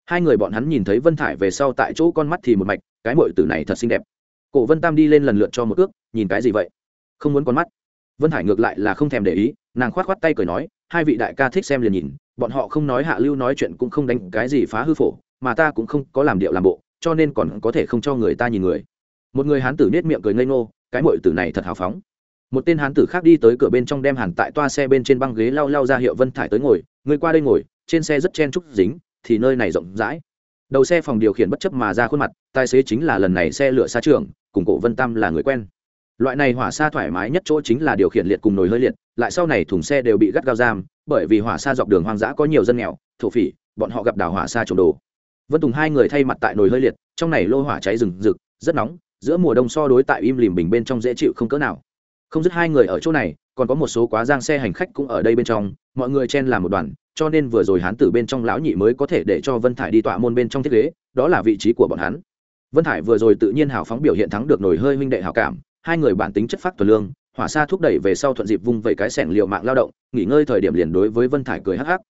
Hai người bọn hắn nhìn thấy vân thải về sau tại chỗ con mắt thì một mạch cái mội tử này thật xinh đẹp. Cổ vân tam đi lên lần lượt cho một ước, nhìn cái gì vậy? Không muốn con mắt. Vân hải ngược lại là không thèm để ý, nàng khoát khoát tay cười nói, hai vị đại ca thích xem liền nhìn, bọn họ không nói hạ lưu nói chuyện cũng không đánh cái gì phá hư phổ, mà ta cũng không có làm điệu làm bộ, cho nên còn có thể không cho người ta nhìn người. Một người hán tử nết miệng cười ngây ngô, cái mội tử này thật hào phóng. Một tên hán tử khác đi tới cửa bên trong đem hàn tại toa xe bên trên băng ghế lau lau ra hiệu vân thải tới ngồi người qua đây ngồi, trên xe rất chen trúc dính, thì nơi này rộng rãi đầu xe phòng điều khiển bất chấp mà ra khuôn mặt, tài xế chính là lần này xe lửa xa trường, cùng cổ vân tam là người quen. Loại này hỏa xa thoải mái nhất chỗ chính là điều khiển liệt cùng nồi hơi liệt, lại sau này thùng xe đều bị gắt gao giam, bởi vì hỏa xa dọc đường hoang dã có nhiều dân nghèo, thổ phỉ, bọn họ gặp đào hỏa xa trộm đồ. Vân tùng hai người thay mặt tại nồi hơi liệt, trong này lô hỏa cháy rừng rực, rất nóng, giữa mùa đông so đối tại im lìm bình bên trong dễ chịu không cỡ nào. Không dứt hai người ở chỗ này còn có một số quá giang xe hành khách cũng ở đây bên trong, mọi người chen làm một đoàn, cho nên vừa rồi hán tử bên trong lão nhị mới có thể để cho vân thải đi tọa môn bên trong thiết ghế, đó là vị trí của bọn hắn. Vân thải vừa rồi tự nhiên hào phóng biểu hiện thắng được nổi hơi huynh đệ hào cảm, hai người bản tính chất phát tuần lương, hỏa xa thúc đẩy về sau thuận dịp vung vẩy cái sẻng liệu mạng lao động, nghỉ ngơi thời điểm liền đối với vân thải cười hắc hắc.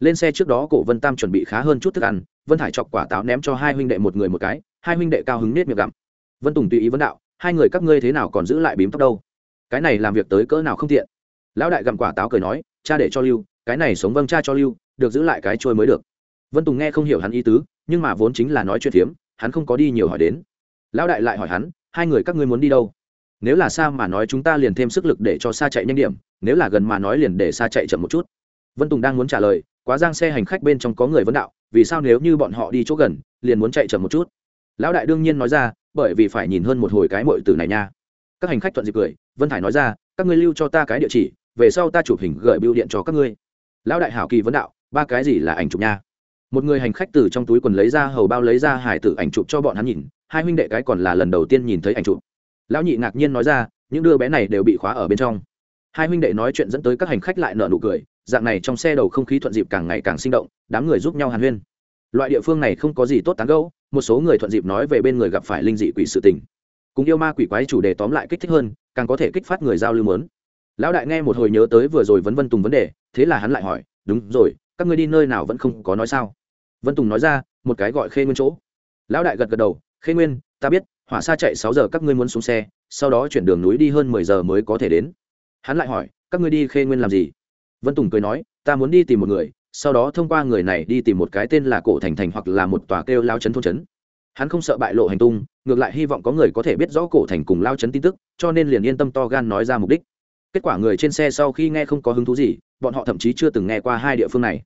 Lên xe trước đó, cổ vân tam chuẩn bị khá hơn chút thức ăn, vân thải chọc quả táo ném cho hai huynh đệ một người một cái, hai huynh đệ cao hứng nết miệng gặm. Vân tùng tùy ý vấn đạo, hai người các ngươi thế nào còn giữ lại bím tóc đâu? Cái này làm việc tới cỡ nào không tiện. Lão đại gặm quả táo cười nói, cha để cho lưu, cái này sống vâng cha cho lưu, được giữ lại cái trôi mới được. Vân tùng nghe không hiểu hắn ý tứ, nhưng mà vốn chính là nói chuyện phiếm, hắn không có đi nhiều hỏi đến. Lão đại lại hỏi hắn, hai người các ngươi muốn đi đâu? Nếu là xa mà nói chúng ta liền thêm sức lực để cho xa chạy nhanh điểm, nếu là gần mà nói liền để xa chạy chậm một chút. Vân tùng đang muốn trả lời, quá giang xe hành khách bên trong có người vấn đạo, vì sao nếu như bọn họ đi chỗ gần, liền muốn chạy chậm một chút? Lão đại đương nhiên nói ra, bởi vì phải nhìn hơn một hồi cái mội từ này nha các hành khách thuận dịp cười, vân thải nói ra, các ngươi lưu cho ta cái địa chỉ, về sau ta chụp hình gửi bưu điện cho các ngươi. Lão đại hảo kỳ vấn đạo, ba cái gì là ảnh chụp nha? Một người hành khách từ trong túi quần lấy ra hầu bao lấy ra hải tử ảnh chụp cho bọn hắn nhìn, hai huynh đệ cái còn là lần đầu tiên nhìn thấy ảnh chụp. Lão nhị ngạc nhiên nói ra, những đứa bé này đều bị khóa ở bên trong. Hai huynh đệ nói chuyện dẫn tới các hành khách lại nợ nụ cười, dạng này trong xe đầu không khí thuận dịp càng ngày càng sinh động, đám người giúp nhau hàn huyên. Loại địa phương này không có gì tốt tán gẫu, một số người thuận dịp nói về bên người gặp phải linh dị quỷ sự tình cùng yêu ma quỷ quái chủ đề tóm lại kích thích hơn, càng có thể kích phát người giao lưu mớn lão đại nghe một hồi nhớ tới vừa rồi vấn vân tùng vấn đề, thế là hắn lại hỏi, đúng rồi, các ngươi đi nơi nào vẫn không có nói sao? Vân tùng nói ra, một cái gọi khê nguyên chỗ. Lão đại gật gật đầu, khê nguyên, ta biết, hỏa xa chạy sáu giờ các ngươi muốn xuống xe, sau đó chuyển đường núi đi hơn mười giờ mới có thể đến. Hắn lại hỏi, các ngươi đi khê nguyên làm gì? Vân tùng cười nói, ta muốn đi tìm một người, sau đó thông qua người này đi tìm một cái tên là cổ thành thành hoặc là một tòa kêu lao chấn thôn chấn hắn không sợ bại lộ hành tung, ngược lại hy vọng có người có thể biết rõ cổ thành cùng lao chấn tin tức, cho nên liền yên tâm to gan nói ra mục đích. Kết quả người trên xe sau khi nghe không có hứng thú gì, bọn họ thậm chí chưa từng nghe qua hai địa phương này.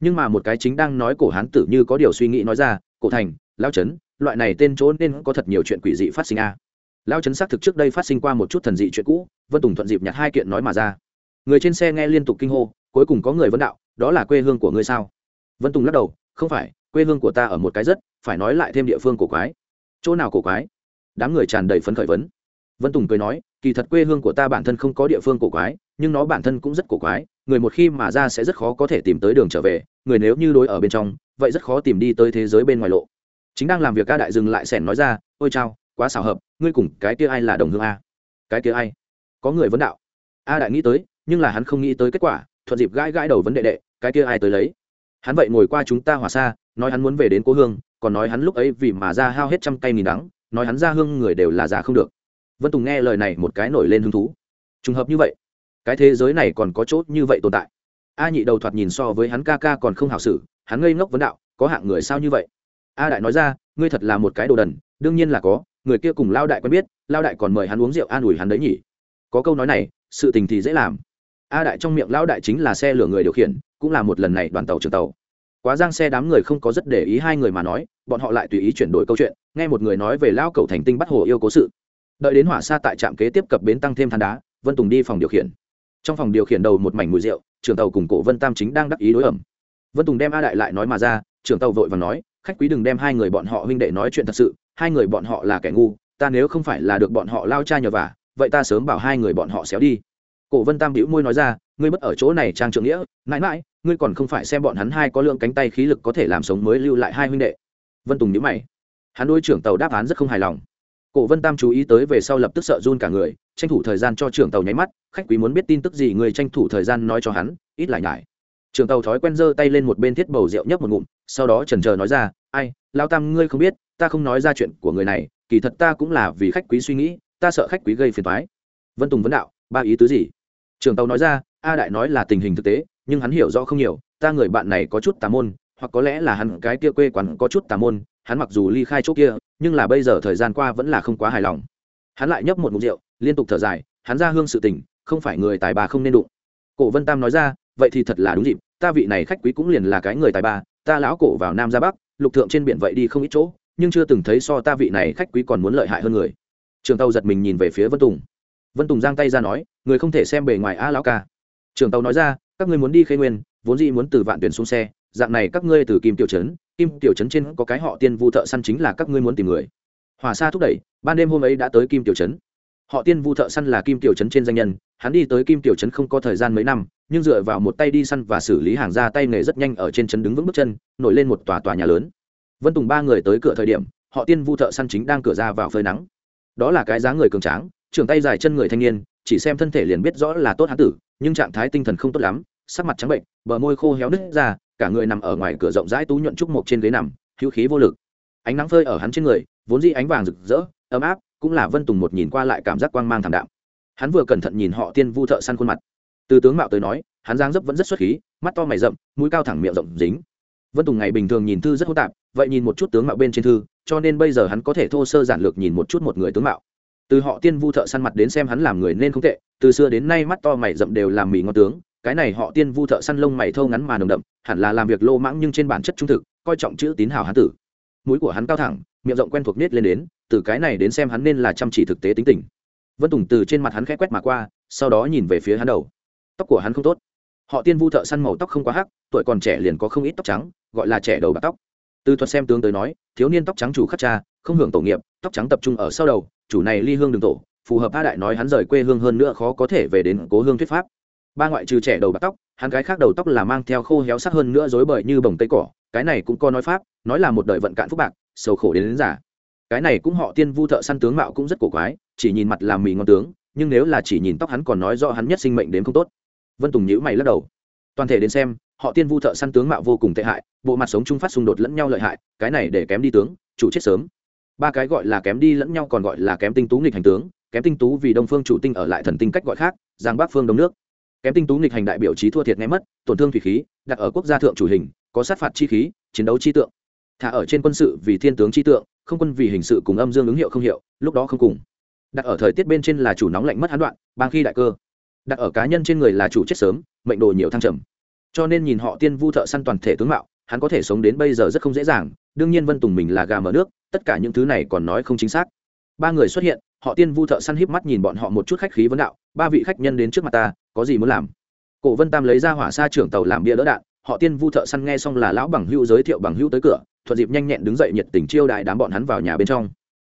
Nhưng mà một cái chính đang nói cổ hán tử như có điều suy nghĩ nói ra, cổ thành, lao chấn, loại này tên chỗ nên có thật nhiều chuyện quỷ dị phát sinh a. À. lao chấn xác thực trước đây phát sinh qua một chút thần dị chuyện cũ, vân tùng thuận dịp nhặt hai kiện nói mà ra. Người trên xe nghe liên tục kinh hô, cuối cùng có người vấn đạo, đó là quê hương của ngươi sao? Vân tùng lắc đầu, không phải, quê hương của ta ở một cái rất phải nói lại thêm địa phương cổ quái. Chỗ nào cổ quái? Đám người tràn đầy phấn khởi vấn. Vân tùng cười nói, kỳ thật quê hương của ta bản thân không có địa phương cổ quái, nhưng nó bản thân cũng rất cổ quái, người một khi mà ra sẽ rất khó có thể tìm tới đường trở về, người nếu như đối ở bên trong, vậy rất khó tìm đi tới thế giới bên ngoài lộ. Chính đang làm việc ca đại dừng lại sẻn nói ra, ôi chao, quá xảo hợp, ngươi cùng cái kia ai là đồng hương a? Cái kia ai? Có người vấn đạo. A đại nghĩ tới, nhưng là hắn không nghĩ tới kết quả, thuận dịp gãi gãi đầu vấn đệ đệ, cái kia ai tới lấy? Hắn vậy ngồi qua chúng ta hòa xa, nói hắn muốn về đến cố hương còn nói hắn lúc ấy vì mà ra hao hết trăm cây nghìn đắng, nói hắn ra hương người đều là già không được. Vân tùng nghe lời này một cái nổi lên hứng thú. Trùng hợp như vậy, cái thế giới này còn có chốt như vậy tồn tại. A nhị đầu thoạt nhìn so với hắn ca ca còn không hảo xử, hắn ngây ngốc vấn đạo, có hạng người sao như vậy? A đại nói ra, ngươi thật là một cái đồ đần, đương nhiên là có, người kia cùng lao đại quen biết, lao đại còn mời hắn uống rượu an ủi hắn đấy nhỉ. Có câu nói này, sự tình thì dễ làm. A đại trong miệng lao đại chính là xe lửa người điều khiển, cũng là một lần này đoàn tàu trường tàu. Quá giang xe đám người không có rất để ý hai người mà nói bọn họ lại tùy ý chuyển đổi câu chuyện, nghe một người nói về lao cầu thành tinh bắt hồ yêu cố sự. Đợi đến hỏa xa tại trạm kế tiếp cập bến tăng thêm than đá, vân tùng đi phòng điều khiển. Trong phòng điều khiển đầu một mảnh mùi rượu, trưởng tàu cùng cổ vân tam chính đang đắc ý đối ẩm. Vân tùng đem a đại lại nói mà ra, trưởng tàu vội và nói, khách quý đừng đem hai người bọn họ huynh đệ nói chuyện thật sự, hai người bọn họ là kẻ ngu, ta nếu không phải là được bọn họ lao cha nhờ vả, vậy ta sớm bảo hai người bọn họ xéo đi. Cổ vân tam bĩu môi nói ra, ngươi mất ở chỗ này trang trượng nghĩa, mãi mãi, ngươi còn không phải xem bọn hắn hai có lượng cánh tay khí lực có thể làm sống mới lưu lại hai huynh đệ vân tùng nhữ mày. Hắn đôi trưởng tàu đáp án rất không hài lòng. Cổ vân tam chú ý tới về sau lập tức sợ run cả người, tranh thủ thời gian cho trưởng tàu nháy mắt, khách quý muốn biết tin tức gì người tranh thủ thời gian nói cho hắn, ít lại nhải. Trưởng tàu thói quen giơ tay lên một bên thiết bầu rượu nhấp một ngụm, sau đó trần trờ nói ra, ai, lao tam ngươi không biết, ta không nói ra chuyện của người này, kỳ thật ta cũng là vì khách quý suy nghĩ, ta sợ khách quý gây phiền thoái vân tùng vấn đạo, ba ý tứ gì? Trưởng tàu nói ra, a đại nói là tình hình thực tế, nhưng hắn hiểu rõ không nhiều, ta người bạn này có chút tà môn hoặc có lẽ là hắn cái kia quê quán có chút tà môn, hắn mặc dù ly khai chỗ kia, nhưng là bây giờ thời gian qua vẫn là không quá hài lòng. Hắn lại nhấp một mục rượu, liên tục thở dài, hắn ra hương sự tình, không phải người tài bà không nên đụng. Cổ vân tam nói ra, vậy thì thật là đúng dịp, ta vị này khách quý cũng liền là cái người tài ba, ta lão cổ vào nam ra bắc, lục thượng trên biển vậy đi không ít chỗ, nhưng chưa từng thấy so ta vị này khách quý còn muốn lợi hại hơn người. Trường tàu giật mình nhìn về phía vân tùng. Vân tùng giang tay ra nói, người không thể xem bề ngoài a lão ca. Trường tàu nói ra, các ngươi muốn đi khê nguyên, vốn dĩ muốn từ vạn tuyển xuống xe dạng này các ngươi từ kim tiểu trấn, kim tiểu trấn trên có cái họ tiên vu thợ săn chính là các ngươi muốn tìm người. Hòa sa thúc đẩy, ban đêm hôm ấy đã tới kim tiểu trấn. Họ tiên vu thợ săn là kim tiểu trấn trên danh nhân, hắn đi tới kim tiểu trấn không có thời gian mấy năm, nhưng dựa vào một tay đi săn và xử lý hàng ra tay nghề rất nhanh ở trên trấn đứng vững bước chân, nổi lên một tòa tòa nhà lớn. Vân tùng ba người tới cửa thời điểm, họ tiên vu thợ săn chính đang cửa ra vào phơi nắng. Đó là cái dáng người cường tráng, trưởng tay dài chân người thanh niên, chỉ xem thân thể liền biết rõ là tốt hán tử, nhưng trạng thái tinh thần không tốt lắm sắc mặt trắng bệnh, bờ môi khô héo nứt ra, cả người nằm ở ngoài cửa rộng rãi tú nhuận trúc mộc trên ghế nằm, hữu khí vô lực. Ánh nắng phơi ở hắn trên người, vốn di ánh vàng rực rỡ, ấm áp, cũng là vân tùng một nhìn qua lại cảm giác quang mang thảm đạm. Hắn vừa cẩn thận nhìn họ tiên vu thợ săn khuôn mặt. Từ tướng mạo tới nói, hắn giang dấp vẫn rất xuất khí, mắt to mày rậm, mũi cao thẳng miệng rộng dính. Vân tùng ngày bình thường nhìn thư rất hỗn tạp, vậy nhìn một chút tướng mạo bên trên thư, cho nên bây giờ hắn có thể thô sơ giản lược nhìn một chút một người tướng mạo. Từ họ tiên vu thợ săn mặt đến xem hắn làm người nên không tệ, từ xưa đến nay mắt to mày rậm đều làm mì ngon tướng cái này họ tiên vu thợ săn lông mày thâu ngắn mà nồng đậm, hẳn là làm việc lô mãng nhưng trên bản chất trung thực, coi trọng chữ tín hào hán tử. Mũi của hắn cao thẳng, miệng rộng quen thuộc nết lên đến, từ cái này đến xem hắn nên là chăm chỉ thực tế tính tình. Vân tùng từ trên mặt hắn khẽ quét mà qua, sau đó nhìn về phía hắn đầu. Tóc của hắn không tốt. Họ tiên vu thợ săn màu tóc không quá hắc, tuổi còn trẻ liền có không ít tóc trắng, gọi là trẻ đầu bạc tóc. Từ thuật xem tướng tới nói, thiếu niên tóc trắng chủ khắc cha, không hưởng tổ nghiệp, tóc trắng tập trung ở sau đầu, chủ này ly hương đường tổ, phù hợp a đại nói hắn rời quê hương hơn nữa khó có thể về đến cố hương thuyết pháp ba ngoại trừ trẻ đầu bạc tóc hắn cái khác đầu tóc là mang theo khô héo sắc hơn nữa rối bời như bồng tây cỏ cái này cũng có nói pháp nói là một đời vận cạn phúc bạc sầu khổ đến, đến giả cái này cũng họ tiên vu thợ săn tướng mạo cũng rất cổ quái chỉ nhìn mặt làm mì ngon tướng nhưng nếu là chỉ nhìn tóc hắn còn nói rõ hắn nhất sinh mệnh đến không tốt. Vân tùng nhữ mày lắc đầu. Toàn thể đến xem họ tiên vu thợ săn tướng mạo vô cùng tệ hại bộ mặt sống chung phát xung đột lẫn nhau lợi hại cái này để kém đi tướng chủ chết sớm. Ba cái gọi là kém đi lẫn nhau còn gọi là kém tinh tú nghịch hành tướng kém tinh tú vì đông phương chủ tinh ở lại thần tinh cách gọi khác giang bắc phương đông nước kém tinh tú nghịch hành đại biểu trí thua thiệt nghe mất, tổn thương thủy khí, đặt ở quốc gia thượng chủ hình, có sát phạt chi khí, chiến đấu chi tượng. Thả ở trên quân sự vì thiên tướng chi tượng, không quân vì hình sự cùng âm dương ứng hiệu không hiệu, lúc đó không cùng. Đặt ở thời tiết bên trên là chủ nóng lạnh mất hán đoạn, bang khi đại cơ. Đặt ở cá nhân trên người là chủ chết sớm, mệnh đồ nhiều thăng trầm. Cho nên nhìn họ tiên vu thợ săn toàn thể tướng mạo, hắn có thể sống đến bây giờ rất không dễ dàng, đương nhiên vân tùng mình là gà mở nước, tất cả những thứ này còn nói không chính xác. Ba người xuất hiện họ tiên vu thợ săn híp mắt nhìn bọn họ một chút khách khí vấn đạo, ba vị khách nhân đến trước mặt ta, có gì muốn làm? Cổ vân tam lấy ra hỏa xa trưởng tàu làm bia đỡ đạn, họ tiên vu thợ săn nghe xong là lão bằng hữu giới thiệu bằng hữu tới cửa, thuận dịp nhanh nhẹn đứng dậy nhiệt tình chiêu đại đám bọn hắn vào nhà bên trong.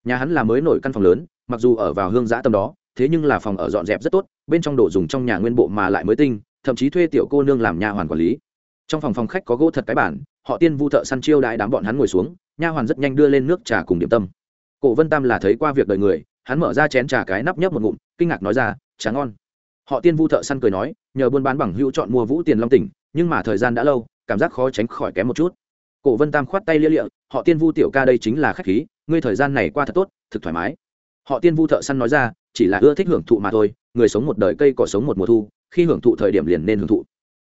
Nhà hắn là mới nổi căn phòng lớn, mặc dù ở vào hương giã tâm đó, thế nhưng là phòng ở dọn dẹp rất tốt, bên trong đồ dùng trong nhà nguyên bộ mà lại mới tinh, thậm chí thuê tiểu cô nương làm nhà hoàn quản lý. Trong phòng phòng khách có gỗ thật cái bản họ tiên vu thợ săn chiêu đại đám bọn hắn ngồi xuống, nha hoàn rất nhanh đưa lên nước trà cùng điểm tâm. Cổ vân tam là thấy qua việc đời người hắn mở ra chén trà cái nắp nhấp một ngụm, kinh ngạc nói ra tráng ngon. Họ tiên vu thợ săn cười nói, nhờ buôn bán bằng hữu chọn mua vũ tiền long tỉnh, nhưng mà thời gian đã lâu, cảm giác khó tránh khỏi kém một chút. Cổ vân tam khoát tay lia lịa, họ tiên vu tiểu ca đây chính là khách khí, ngươi thời gian này qua thật tốt, thực thoải mái. Họ tiên vu thợ săn nói ra, chỉ là ưa thích hưởng thụ mà thôi, người sống một đời cây cỏ sống một mùa thu, khi hưởng thụ thời điểm liền nên hưởng thụ.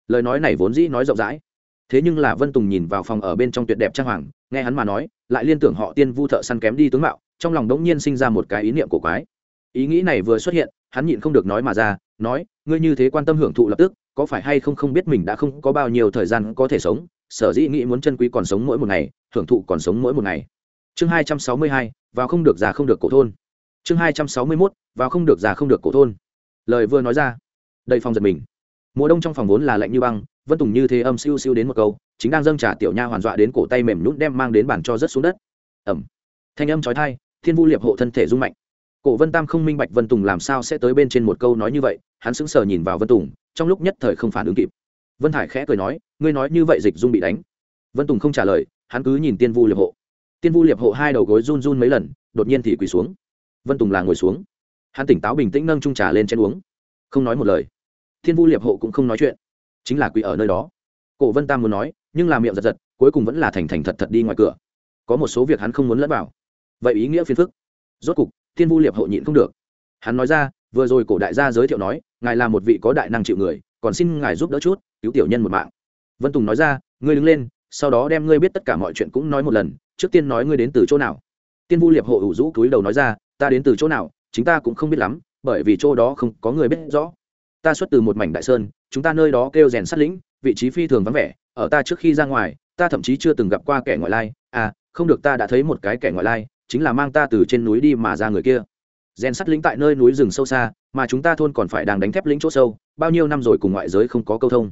Lời nói này vốn dĩ nói rộng rãi. Thế nhưng là vân tùng nhìn vào phòng ở bên trong tuyệt đẹp trang hoàng, nghe hắn mà nói, lại liên tưởng họ tiên vu thợ săn kém đi tướng mạo trong lòng đống nhiên sinh ra một cái ý niệm cổ quái. Ý nghĩ này vừa xuất hiện, hắn nhịn không được nói mà ra, nói, ngươi như thế quan tâm hưởng thụ lập tức, có phải hay không không biết mình đã không có bao nhiêu thời gian có thể sống, sở dĩ nghĩ muốn chân quý còn sống mỗi một ngày, hưởng thụ còn sống mỗi một ngày. Chương hai trăm sáu mươi hai, vào không được già không được cổ thôn. Chương hai trăm sáu mươi mốt, vào không được già không được cổ thôn. Lời vừa nói ra, đầy phòng giật mình. Mùa đông trong phòng vốn là lạnh như băng, vân tùng như thế âm siêu siêu đến một câu, chính đang dâng trả tiểu nha hoàn dọa đến cổ tay mềm nhún đem mang đến bàn cho rất xuống đất. Ẩm. Thanh âm trói thai thiên vu liệp hộ thân thể rung mạnh. Cổ vân tam không minh bạch vân tùng làm sao sẽ tới bên trên một câu nói như vậy, hắn sững sờ nhìn vào vân tùng, trong lúc nhất thời không phản ứng kịp. Vân hải khẽ cười nói, ngươi nói như vậy dịch dung bị đánh. Vân tùng không trả lời, hắn cứ nhìn tiên vu liệp hộ. Tiên vu liệp hộ hai đầu gối run run mấy lần, đột nhiên thì quỳ xuống. Vân tùng là ngồi xuống. Hắn tỉnh táo bình tĩnh nâng trung trà lên trên uống. Không nói một lời. Thiên vu liệp hộ cũng không nói chuyện. Chính là quỳ ở nơi đó. Cổ vân tam muốn nói, nhưng làm miệng giật giật, cuối cùng vẫn là thành thành thật thật đi ngoài cửa. Có một số việc hắn không muốn lẫn vào vậy ý nghĩa phiền phức. Rốt cục, thiên vu liệp hộ nhịn không được. Hắn nói ra, vừa rồi cổ đại gia giới thiệu nói, ngài là một vị có đại năng chịu người, còn xin ngài giúp đỡ chút, cứu tiểu nhân một mạng. Vân tùng nói ra, ngươi đứng lên, sau đó đem ngươi biết tất cả mọi chuyện cũng nói một lần, trước tiên nói ngươi đến từ chỗ nào. Tiên vu liệp hộ ủ rũ cúi đầu nói ra, ta đến từ chỗ nào, chính ta cũng không biết lắm, bởi vì chỗ đó không có người biết rõ. Ta xuất từ một mảnh đại sơn, chúng ta nơi đó kêu rèn sát lĩnh, vị trí phi thường vắng vẻ, ở ta trước khi ra ngoài, ta thậm chí chưa từng gặp qua kẻ ngoại lai. À không được ta đã thấy một cái kẻ ngoại lai chính là mang ta từ trên núi đi mà ra người kia. Rèn sắt lính tại nơi núi rừng sâu xa, mà chúng ta thôn còn phải đang đánh thép lính chỗ sâu, bao nhiêu năm rồi cùng ngoại giới không có câu thông.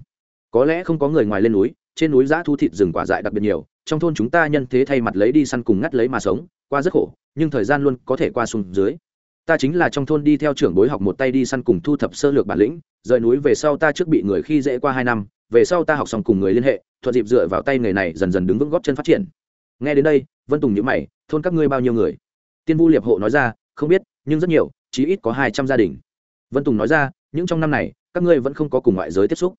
Có lẽ không có người ngoài lên núi, trên núi giã thu thịt rừng quả dại đặc biệt nhiều, trong thôn chúng ta nhân thế thay mặt lấy đi săn cùng ngắt lấy mà sống, qua rất khổ, nhưng thời gian luôn có thể qua xuống dưới. Ta chính là trong thôn đi theo trưởng bối học một tay đi săn cùng thu thập sơ lược bản lĩnh, rời núi về sau ta trước bị người khi dễ qua hai năm, về sau ta học xong cùng người liên hệ, thuận dịp dựa vào tay người này dần dần đứng vững góp chân phát triển nghe đến đây, vân tùng nhữ mày, thôn các ngươi bao nhiêu người? Tiên vu liệp hộ nói ra, không biết, nhưng rất nhiều, chí ít có hai trăm gia đình. Vân tùng nói ra, những trong năm này, các ngươi vẫn không có cùng ngoại giới tiếp xúc.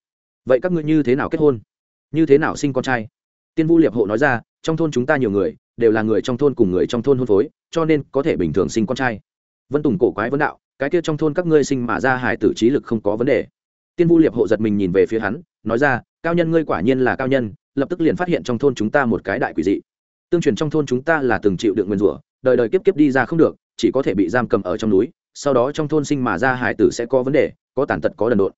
Vậy các ngươi như thế nào kết hôn? Như thế nào sinh con trai? Tiên vu liệp hộ nói ra, trong thôn chúng ta nhiều người, đều là người trong thôn cùng người trong thôn hôn phối, cho nên có thể bình thường sinh con trai. Vân tùng cổ quái vấn đạo, cái kia trong thôn các ngươi sinh mà ra hải tử trí lực không có vấn đề. Tiên vu liệp hộ giật mình nhìn về phía hắn, nói ra, cao nhân ngươi quả nhiên là cao nhân, lập tức liền phát hiện trong thôn chúng ta một cái đại quỷ dị tương truyền trong thôn chúng ta là từng chịu được nguyên rủa, đời đời kiếp kiếp đi ra không được, chỉ có thể bị giam cầm ở trong núi, sau đó trong thôn sinh mà ra hải tử sẽ có vấn đề, có tàn tật có đần độn.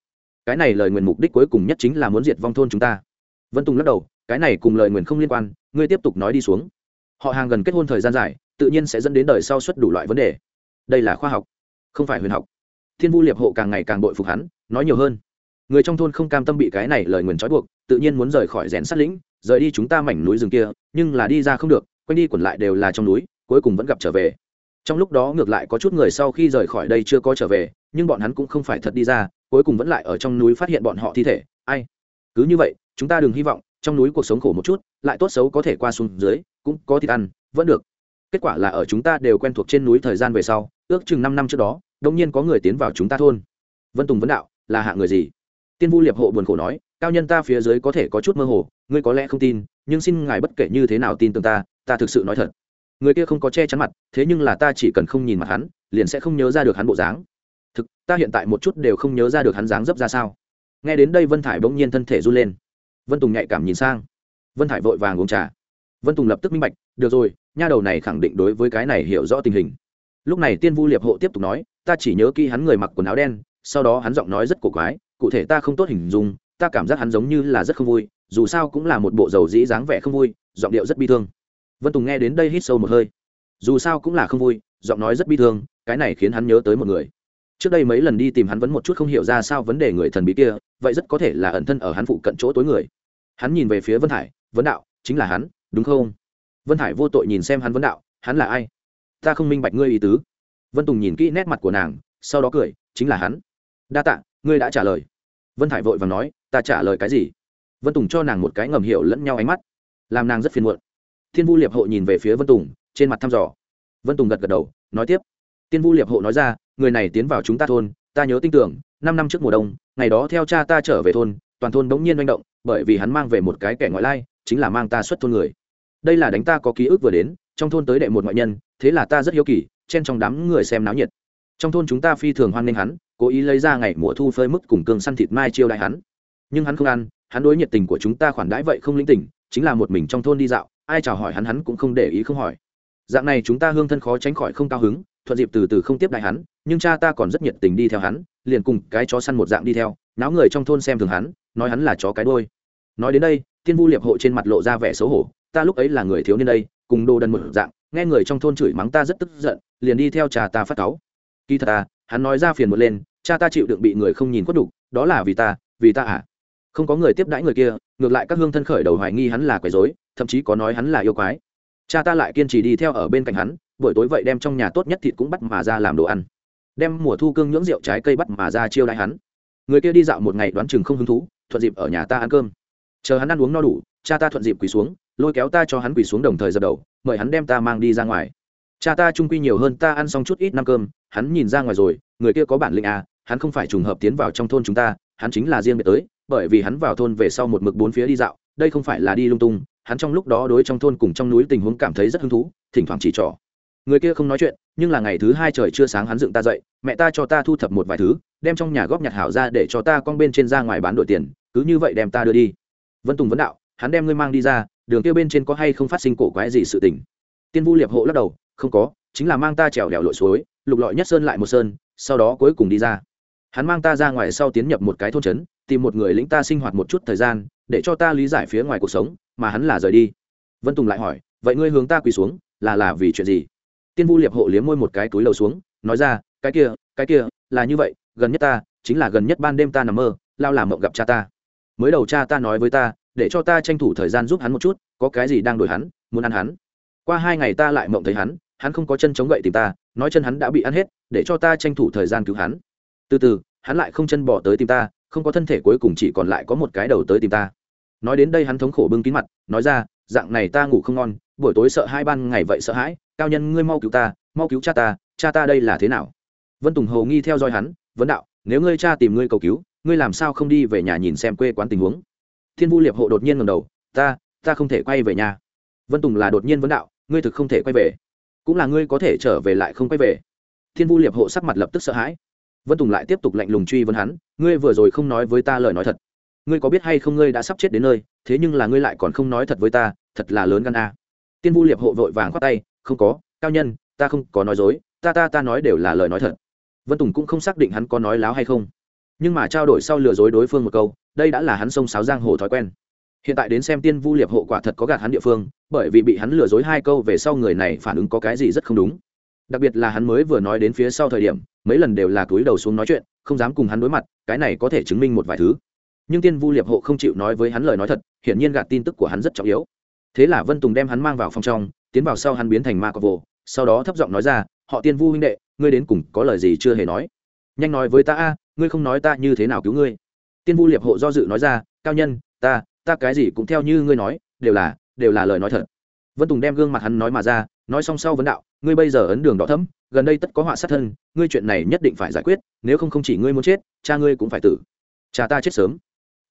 Cái này lời nguyền mục đích cuối cùng nhất chính là muốn diệt vong thôn chúng ta. Vân tùng lắc đầu, cái này cùng lời nguyền không liên quan, ngươi tiếp tục nói đi xuống. Họ hàng gần kết hôn thời gian dài, tự nhiên sẽ dẫn đến đời sau xuất đủ loại vấn đề. Đây là khoa học, không phải huyền học. Thiên vu liệp hộ càng ngày càng bội phục hắn, nói nhiều hơn. Người trong thôn không cam tâm bị cái này lời nguyền trói buộc, tự nhiên muốn rời khỏi rèn sát lĩnh rời đi chúng ta mảnh núi rừng kia, nhưng là đi ra không được, quanh đi quẩn lại đều là trong núi, cuối cùng vẫn gặp trở về. Trong lúc đó ngược lại có chút người sau khi rời khỏi đây chưa có trở về, nhưng bọn hắn cũng không phải thật đi ra, cuối cùng vẫn lại ở trong núi phát hiện bọn họ thi thể. Ai? Cứ như vậy, chúng ta đừng hy vọng, trong núi cuộc sống khổ một chút, lại tốt xấu có thể qua xuống dưới, cũng có thịt ăn, vẫn được. Kết quả là ở chúng ta đều quen thuộc trên núi thời gian về sau, ước chừng năm năm trước đó đông nhiên có người tiến vào chúng ta thôn. Vân tùng vấn đạo, là hạ người gì? Tiên vu liệp hộ buồn khổ nói, cao nhân ta phía dưới có thể có chút mơ hồ, ngươi có lẽ không tin, nhưng xin ngài bất kể như thế nào tin tưởng ta ta thực sự nói thật. Người kia không có che chắn mặt, thế nhưng là ta chỉ cần không nhìn mặt hắn, liền sẽ không nhớ ra được hắn bộ dáng. Thực, ta hiện tại một chút đều không nhớ ra được hắn dáng dấp ra sao. Nghe đến đây vân thải bỗng nhiên thân thể run lên. Vân tùng nhạy cảm nhìn sang. Vân thải vội vàng uống trà. Vân tùng lập tức minh bạch, được rồi, nha đầu này khẳng định đối với cái này hiểu rõ tình hình. Lúc này tiên vu liệp hộ tiếp tục nói, ta chỉ nhớ kỹ hắn người mặc quần áo đen, sau đó hắn giọng nói rất cổ quái cụ thể ta không tốt hình dung, ta cảm giác hắn giống như là rất không vui, dù sao cũng là một bộ dầu dĩ dáng vẻ không vui, giọng điệu rất bi thương. Vân tùng nghe đến đây hít sâu một hơi. Dù sao cũng là không vui, giọng nói rất bi thương, cái này khiến hắn nhớ tới một người. Trước đây mấy lần đi tìm hắn vẫn một chút không hiểu ra sao vấn đề người thần bí kia, vậy rất có thể là ẩn thân ở hắn phụ cận chỗ tối người. Hắn nhìn về phía vân hải vấn đạo, chính là hắn, đúng không? Vân hải vô tội nhìn xem hắn vấn đạo, hắn là ai? Ta không minh bạch ngươi ý tứ. Vân tùng nhìn kỹ nét mặt của nàng, sau đó cười, chính là hắn. Đa tạ, ngươi đã trả lời vân Thải vội và nói, ta trả lời cái gì? Vân tùng cho nàng một cái ngầm hiểu lẫn nhau ánh mắt. Làm nàng rất phiền muộn. Thiên vu liệp hộ nhìn về phía vân tùng, trên mặt thăm dò. Vân tùng gật gật đầu, nói tiếp. Tiên vu liệp hộ nói ra, người này tiến vào chúng ta thôn, ta nhớ tin tưởng, năm năm trước mùa đông, ngày đó theo cha ta trở về thôn, toàn thôn bỗng nhiên manh động, bởi vì hắn mang về một cái kẻ ngoại lai, chính là mang ta xuất thôn người. Đây là đánh ta có ký ức vừa đến, trong thôn tới đệ một ngoại nhân, thế là ta rất hiếu kỳ, chen trong đám người xem náo nhiệt. Trong thôn chúng ta phi thường hoan nghênh hắn cố ý lấy ra ngày mùa thu phơi mức cùng cương săn thịt mai chiêu đại hắn. Nhưng hắn không ăn, hắn đối nhiệt tình của chúng ta khoản đãi vậy không linh tình, chính là một mình trong thôn đi dạo, ai chào hỏi hắn hắn cũng không để ý không hỏi. Dạng này chúng ta hương thân khó tránh khỏi không cao hứng, thuận dịp từ từ không tiếp đại hắn, nhưng cha ta còn rất nhiệt tình đi theo hắn, liền cùng cái chó săn một dạng đi theo, náo người trong thôn xem thường hắn, nói hắn là chó cái đôi nói đến đây, thiên vu liệp hộ trên mặt lộ ra vẻ xấu hổ, ta lúc ấy là người thiếu niên đây, cùng đồ đần một dạng, nghe người trong thôn chửi mắng ta rất tức giận, liền đi theo cha ta phát cáu. Kỳ thật à hắn nói ra phiền một lên, cha ta chịu đựng bị người không nhìn quất đục đó là vì ta vì ta à? Không có người tiếp đãi người kia, ngược lại các hương thân khởi đầu hoài nghi hắn là quấy dối thậm chí có nói hắn là yêu quái. Cha ta lại kiên trì đi theo ở bên cạnh hắn, buổi tối vậy đem trong nhà tốt nhất thịt cũng bắt mà ra làm đồ ăn. Đem mùa thu cương nhưỡng rượu trái cây bắt mà ra chiêu đãi hắn. Người kia đi dạo một ngày đoán chừng không hứng thú, thuận dịp ở nhà ta ăn cơm. Chờ hắn ăn uống no đủ, cha ta thuận dịp quỳ xuống, lôi kéo ta cho hắn quỳ xuống đồng thời dập đầu, mời hắn đem ta mang đi ra ngoài. Cha ta trung quy nhiều hơn ta ăn xong chút ít năm cơm hắn nhìn ra ngoài rồi, người kia có bản lĩnh à hắn không phải trùng hợp tiến vào trong thôn chúng ta, hắn chính là riêng biệt tới, bởi vì hắn vào thôn về sau một mực bốn phía đi dạo, đây không phải là đi lung tung, hắn trong lúc đó đối trong thôn cùng trong núi tình huống cảm thấy rất hứng thú, thỉnh thoảng chỉ trỏ. Người kia không nói chuyện, nhưng là ngày thứ hai trời chưa sáng hắn dựng ta dậy, mẹ ta cho ta thu thập một vài thứ, đem trong nhà góp nhặt hảo ra để cho ta con bên trên ra ngoài bán đổi tiền, cứ như vậy đem ta đưa đi. Vân tùng vấn đạo, hắn đem ngươi mang đi ra, đường kia bên trên có hay không phát sinh cổ quái gì sự tình? Tiên vu liệp hộ lắc đầu, không có, chính là mang ta trèo đèo lội suối lục lọi nhất sơn lại một sơn, sau đó cuối cùng đi ra. Hắn mang ta ra ngoài sau tiến nhập một cái thôn trấn, tìm một người lĩnh ta sinh hoạt một chút thời gian, để cho ta lý giải phía ngoài cuộc sống, mà hắn là rời đi. Vân tùng lại hỏi, vậy ngươi hướng ta quỳ xuống, là là vì chuyện gì? Tiên vu liệp hộ liếm môi một cái túi lầu xuống, nói ra, cái kia cái kia, là như vậy, gần nhất ta, chính là gần nhất ban đêm ta nằm mơ, lao làm mộng gặp cha ta. Mới đầu cha ta nói với ta, để cho ta tranh thủ thời gian giúp hắn một chút, có cái gì đang đổi hắn, muốn ăn hắn. Qua hai ngày ta lại mộng thấy hắn hắn không có chân chống gậy tìm ta, nói chân hắn đã bị ăn hết, để cho ta tranh thủ thời gian cứu hắn. Từ từ, hắn lại không chân bỏ tới tìm ta, không có thân thể cuối cùng chỉ còn lại có một cái đầu tới tìm ta. Nói đến đây hắn thống khổ bưng kín mặt, nói ra, dạng này ta ngủ không ngon, buổi tối sợ hai ban ngày vậy sợ hãi, cao nhân ngươi mau cứu ta, mau cứu cha ta cha ta đây là thế nào? Vân tùng hầu nghi theo dõi hắn, vấn đạo, nếu ngươi cha tìm ngươi cầu cứu, ngươi làm sao không đi về nhà nhìn xem quê quán tình huống? Thiên vu liệp hộ đột nhiên ngầm đầu, ta ta không thể quay về nhà. Vân tùng là đột nhiên vấn đạo, ngươi thực không thể quay về cũng là ngươi có thể trở về lại không quay về. Thiên vu liệp hộ sắc mặt lập tức sợ hãi. Vân tùng lại tiếp tục lạnh lùng truy vấn hắn, ngươi vừa rồi không nói với ta lời nói thật. Ngươi có biết hay không ngươi đã sắp chết đến nơi, thế nhưng là ngươi lại còn không nói thật với ta, thật là lớn gan a. Tiên vu liệp hộ vội vàng khoát tay, không có, cao nhân, ta không có nói dối, ta ta ta nói đều là lời nói thật. Vân tùng cũng không xác định hắn có nói láo hay không. Nhưng mà trao đổi sau lừa dối đối phương một câu, đây đã là hắn xông sáo giang hồ thói quen. Hiện tại đến xem tiên vu liệp hộ quả thật có gạt hắn địa phương bởi vì bị hắn lừa dối hai câu về sau người này phản ứng có cái gì rất không đúng. Đặc biệt là hắn mới vừa nói đến phía sau thời điểm, mấy lần đều là túi đầu xuống nói chuyện, không dám cùng hắn đối mặt, cái này có thể chứng minh một vài thứ. Nhưng tiên vu liệp hộ không chịu nói với hắn lời nói thật, hiển nhiên gạt tin tức của hắn rất trọng yếu. Thế là vân tùng đem hắn mang vào phòng trong, tiến vào sau hắn biến thành ma cọc vồ, sau đó thấp giọng nói ra, họ tiên vu huynh đệ, ngươi đến cùng có lời gì chưa hề nói? Nhanh nói với ta a, ngươi không nói ta như thế nào cứu ngươi. Tiên vu liệp hộ do dự nói ra, cao nhân, ta ta cái gì cũng theo như ngươi nói, đều là đều là lời nói thật. Vân tùng đem gương mặt hắn nói mà ra, nói xong sau vấn đạo, ngươi bây giờ ấn đường đỏ thấm gần đây tất có họa sát thân, ngươi chuyện này nhất định phải giải quyết, nếu không không chỉ ngươi muốn chết, cha ngươi cũng phải tử. Cha ta chết sớm.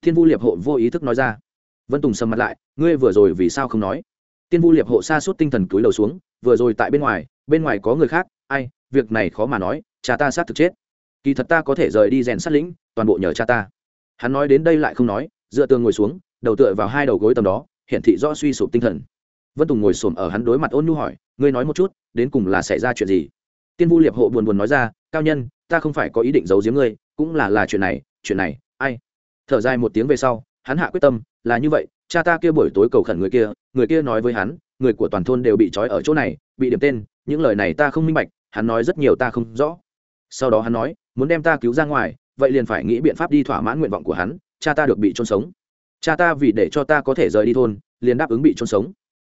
Thiên vu liệp hộ vô ý thức nói ra. Vân tùng sầm mặt lại, ngươi vừa rồi vì sao không nói? Tiên vu liệp hộ xa suốt tinh thần túi đầu xuống, vừa rồi tại bên ngoài bên ngoài có người khác, ai, việc này khó mà nói, cha ta sát thực chết. Kỳ thật ta có thể rời đi rèn sát lĩnh, toàn bộ nhờ cha ta. Hắn nói đến đây lại không nói, dựa tường ngồi xuống, đầu tựa vào hai đầu gối tầm đó hiển thị rõ suy sụp tinh thần. Vân tùng ngồi xổm ở hắn đối mặt ôn nhu hỏi, ngươi nói một chút, đến cùng là xảy ra chuyện gì? Tiên vu liệp hộ buồn buồn nói ra, cao nhân, ta không phải có ý định giấu giếm ngươi, cũng là là chuyện này chuyện này, ai? Thở dài một tiếng về sau, hắn hạ quyết tâm, là như vậy, cha ta kia buổi tối cầu khẩn người kia người kia nói với hắn, người của toàn thôn đều bị trói ở chỗ này, bị điểm tên, những lời này ta không minh bạch, hắn nói rất nhiều ta không rõ. Sau đó hắn nói, muốn đem ta cứu ra ngoài, vậy liền phải nghĩ biện pháp đi thỏa mãn nguyện vọng của hắn, cha ta được bị trôn sống cha ta vì để cho ta có thể rời đi thôn, liền đáp ứng bị trôn sống.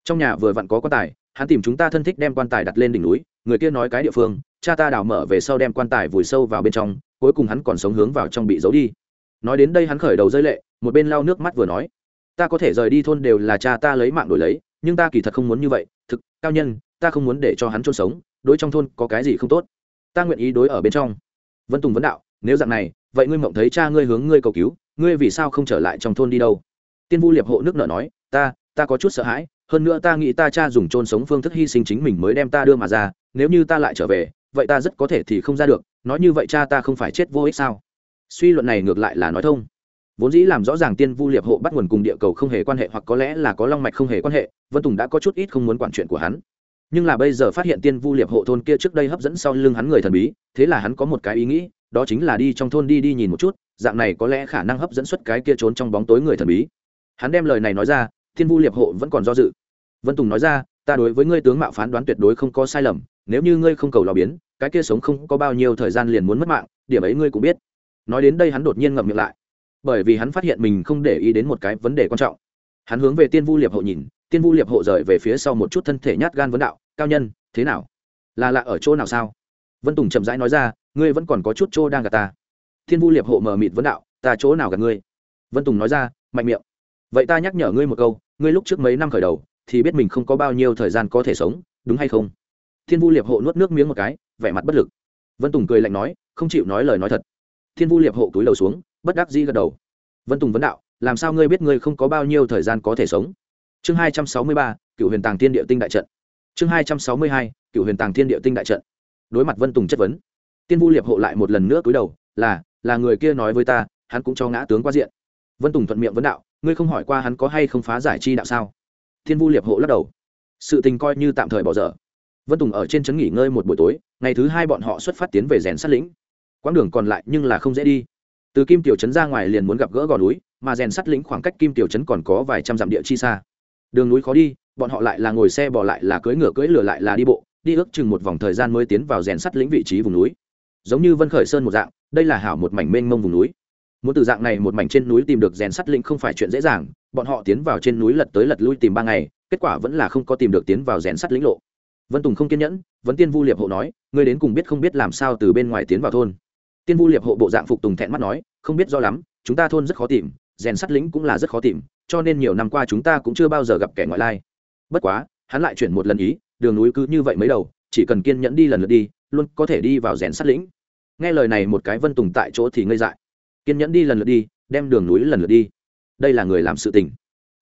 Trong nhà vừa vặn có quan tài, hắn tìm chúng ta thân thích đem quan tài đặt lên đỉnh núi, người kia nói cái địa phương, cha ta đào mở về sau đem quan tài vùi sâu vào bên trong, cuối cùng hắn còn sống hướng vào trong bị giấu đi. Nói đến đây hắn khởi đầu rơi lệ, một bên lau nước mắt vừa nói, ta có thể rời đi thôn đều là cha ta lấy mạng đổi lấy, nhưng ta kỳ thật không muốn như vậy, thực, cao nhân, ta không muốn để cho hắn trôn sống, đối trong thôn có cái gì không tốt. Ta nguyện ý đối ở bên trong. Vân tùng vấn đạo, nếu dạng này, vậy ngươi mộng thấy cha ngươi hướng ngươi cầu cứu ngươi vì sao không trở lại trong thôn đi đâu? Tiên vu liệp hộ nước nợ nói, ta ta có chút sợ hãi, hơn nữa ta nghĩ ta cha dùng trôn sống phương thức hy sinh chính mình mới đem ta đưa mà ra, nếu như ta lại trở về, vậy ta rất có thể thì không ra được, nói như vậy cha ta không phải chết vô ích sao? Suy luận này ngược lại là nói thông. Vốn dĩ làm rõ ràng tiên vu liệp hộ bắt nguồn cùng địa cầu không hề quan hệ hoặc có lẽ là có long mạch không hề quan hệ, vân tùng đã có chút ít không muốn quản chuyện của hắn. Nhưng là bây giờ phát hiện tiên vu liệp hộ thôn kia trước đây hấp dẫn sau lưng hắn người thần bí, thế là hắn có một cái ý nghĩ đó chính là đi trong thôn đi đi nhìn một chút, dạng này có lẽ khả năng hấp dẫn xuất cái kia trốn trong bóng tối người thần bí. Hắn đem lời này nói ra, thiên vu liệp hộ vẫn còn do dự. Vân tùng nói ra, ta đối với ngươi tướng mạo phán đoán tuyệt đối không có sai lầm, nếu như ngươi không cầu lò biến, cái kia sống không có bao nhiêu thời gian liền muốn mất mạng, điểm ấy ngươi cũng biết. Nói đến đây hắn đột nhiên ngậm miệng lại, bởi vì hắn phát hiện mình không để ý đến một cái vấn đề quan trọng. Hắn hướng về tiên vu liệp hộ nhìn tiên vu liệp hộ rời về phía sau một chút thân thể nhát gan vấn đạo, cao nhân, thế nào? Là lạ ở chỗ nào sao? Vân tùng chậm rãi nói ra, ngươi vẫn còn có chút chỗ đang gặp ta. Thiên vu liệp hộ mờ mịt vấn đạo, ta chỗ nào gặp ngươi? Vân tùng nói ra, mạnh miệng. Vậy ta nhắc nhở ngươi một câu, ngươi lúc trước mấy năm khởi đầu, thì biết mình không có bao nhiêu thời gian có thể sống, đúng hay không? Thiên vu liệp hộ nuốt nước miếng một cái, vẻ mặt bất lực. Vân tùng cười lạnh nói, không chịu nói lời nói thật. Thiên vu liệp hộ túi đầu xuống, bất đắc dĩ gật đầu. Vân tùng vấn đạo, làm sao ngươi biết ngươi không có bao nhiêu thời gian có thể sống? Chương hai trăm sáu mươi ba cựu huyền tàng thiên địa tinh đại trận. Chương hai trăm sáu mươi hai cựu huyền tàng thiên địa tinh đại trận đối mặt vân tùng chất vấn. Tiên vu liệp hộ lại một lần nữa cúi đầu, là là người kia nói với ta, hắn cũng cho ngã tướng qua diện. Vân tùng thuận miệng vấn đạo, ngươi không hỏi qua hắn có hay không phá giải chi đạo sao? Thiên vu liệp hộ lắc đầu, sự tình coi như tạm thời bỏ dở. Vân tùng ở trên trấn nghỉ ngơi một buổi tối, ngày thứ hai bọn họ xuất phát tiến về rèn sát lĩnh. Quãng đường còn lại nhưng là không dễ đi. Từ kim tiểu trấn ra ngoài liền muốn gặp gỡ gò núi, mà rèn sát lĩnh khoảng cách kim tiểu trấn còn có vài trăm dặm địa chi xa. Đường núi khó đi, bọn họ lại là ngồi xe bỏ lại là cưỡi ngựa cưỡi lửa lại là đi bộ đi ước chừng một vòng thời gian mới tiến vào rèn sắt lĩnh vị trí vùng núi. Giống như vân khởi sơn một dạng, đây là hảo một mảnh mênh mông vùng núi. Muốn từ dạng này một mảnh trên núi tìm được rèn sắt lĩnh không phải chuyện dễ dàng, bọn họ tiến vào trên núi lật tới lật lui tìm ba ngày, kết quả vẫn là không có tìm được tiến vào rèn sắt lĩnh lộ. Vân tùng không kiên nhẫn vẫn tiên vu liệp hộ nói, ngươi đến cùng biết không biết làm sao từ bên ngoài tiến vào thôn? Tiên vu liệp hộ bộ dạng phục tùng thẹn mắt nói, không biết do lắm, chúng ta thôn rất khó tìm, rèn sắt lĩnh cũng là rất khó tìm, cho nên nhiều năm qua chúng ta cũng chưa bao giờ gặp kẻ ngoại lai. Bất quá, hắn lại chuyển một lần ý đường núi cứ như vậy mấy đầu, chỉ cần kiên nhẫn đi lần lượt đi, luôn có thể đi vào rèn sắt lĩnh. Nghe lời này một cái vân tùng tại chỗ thì ngây dại. Kiên nhẫn đi lần lượt đi, đem đường núi lần lượt đi. Đây là người làm sự tình.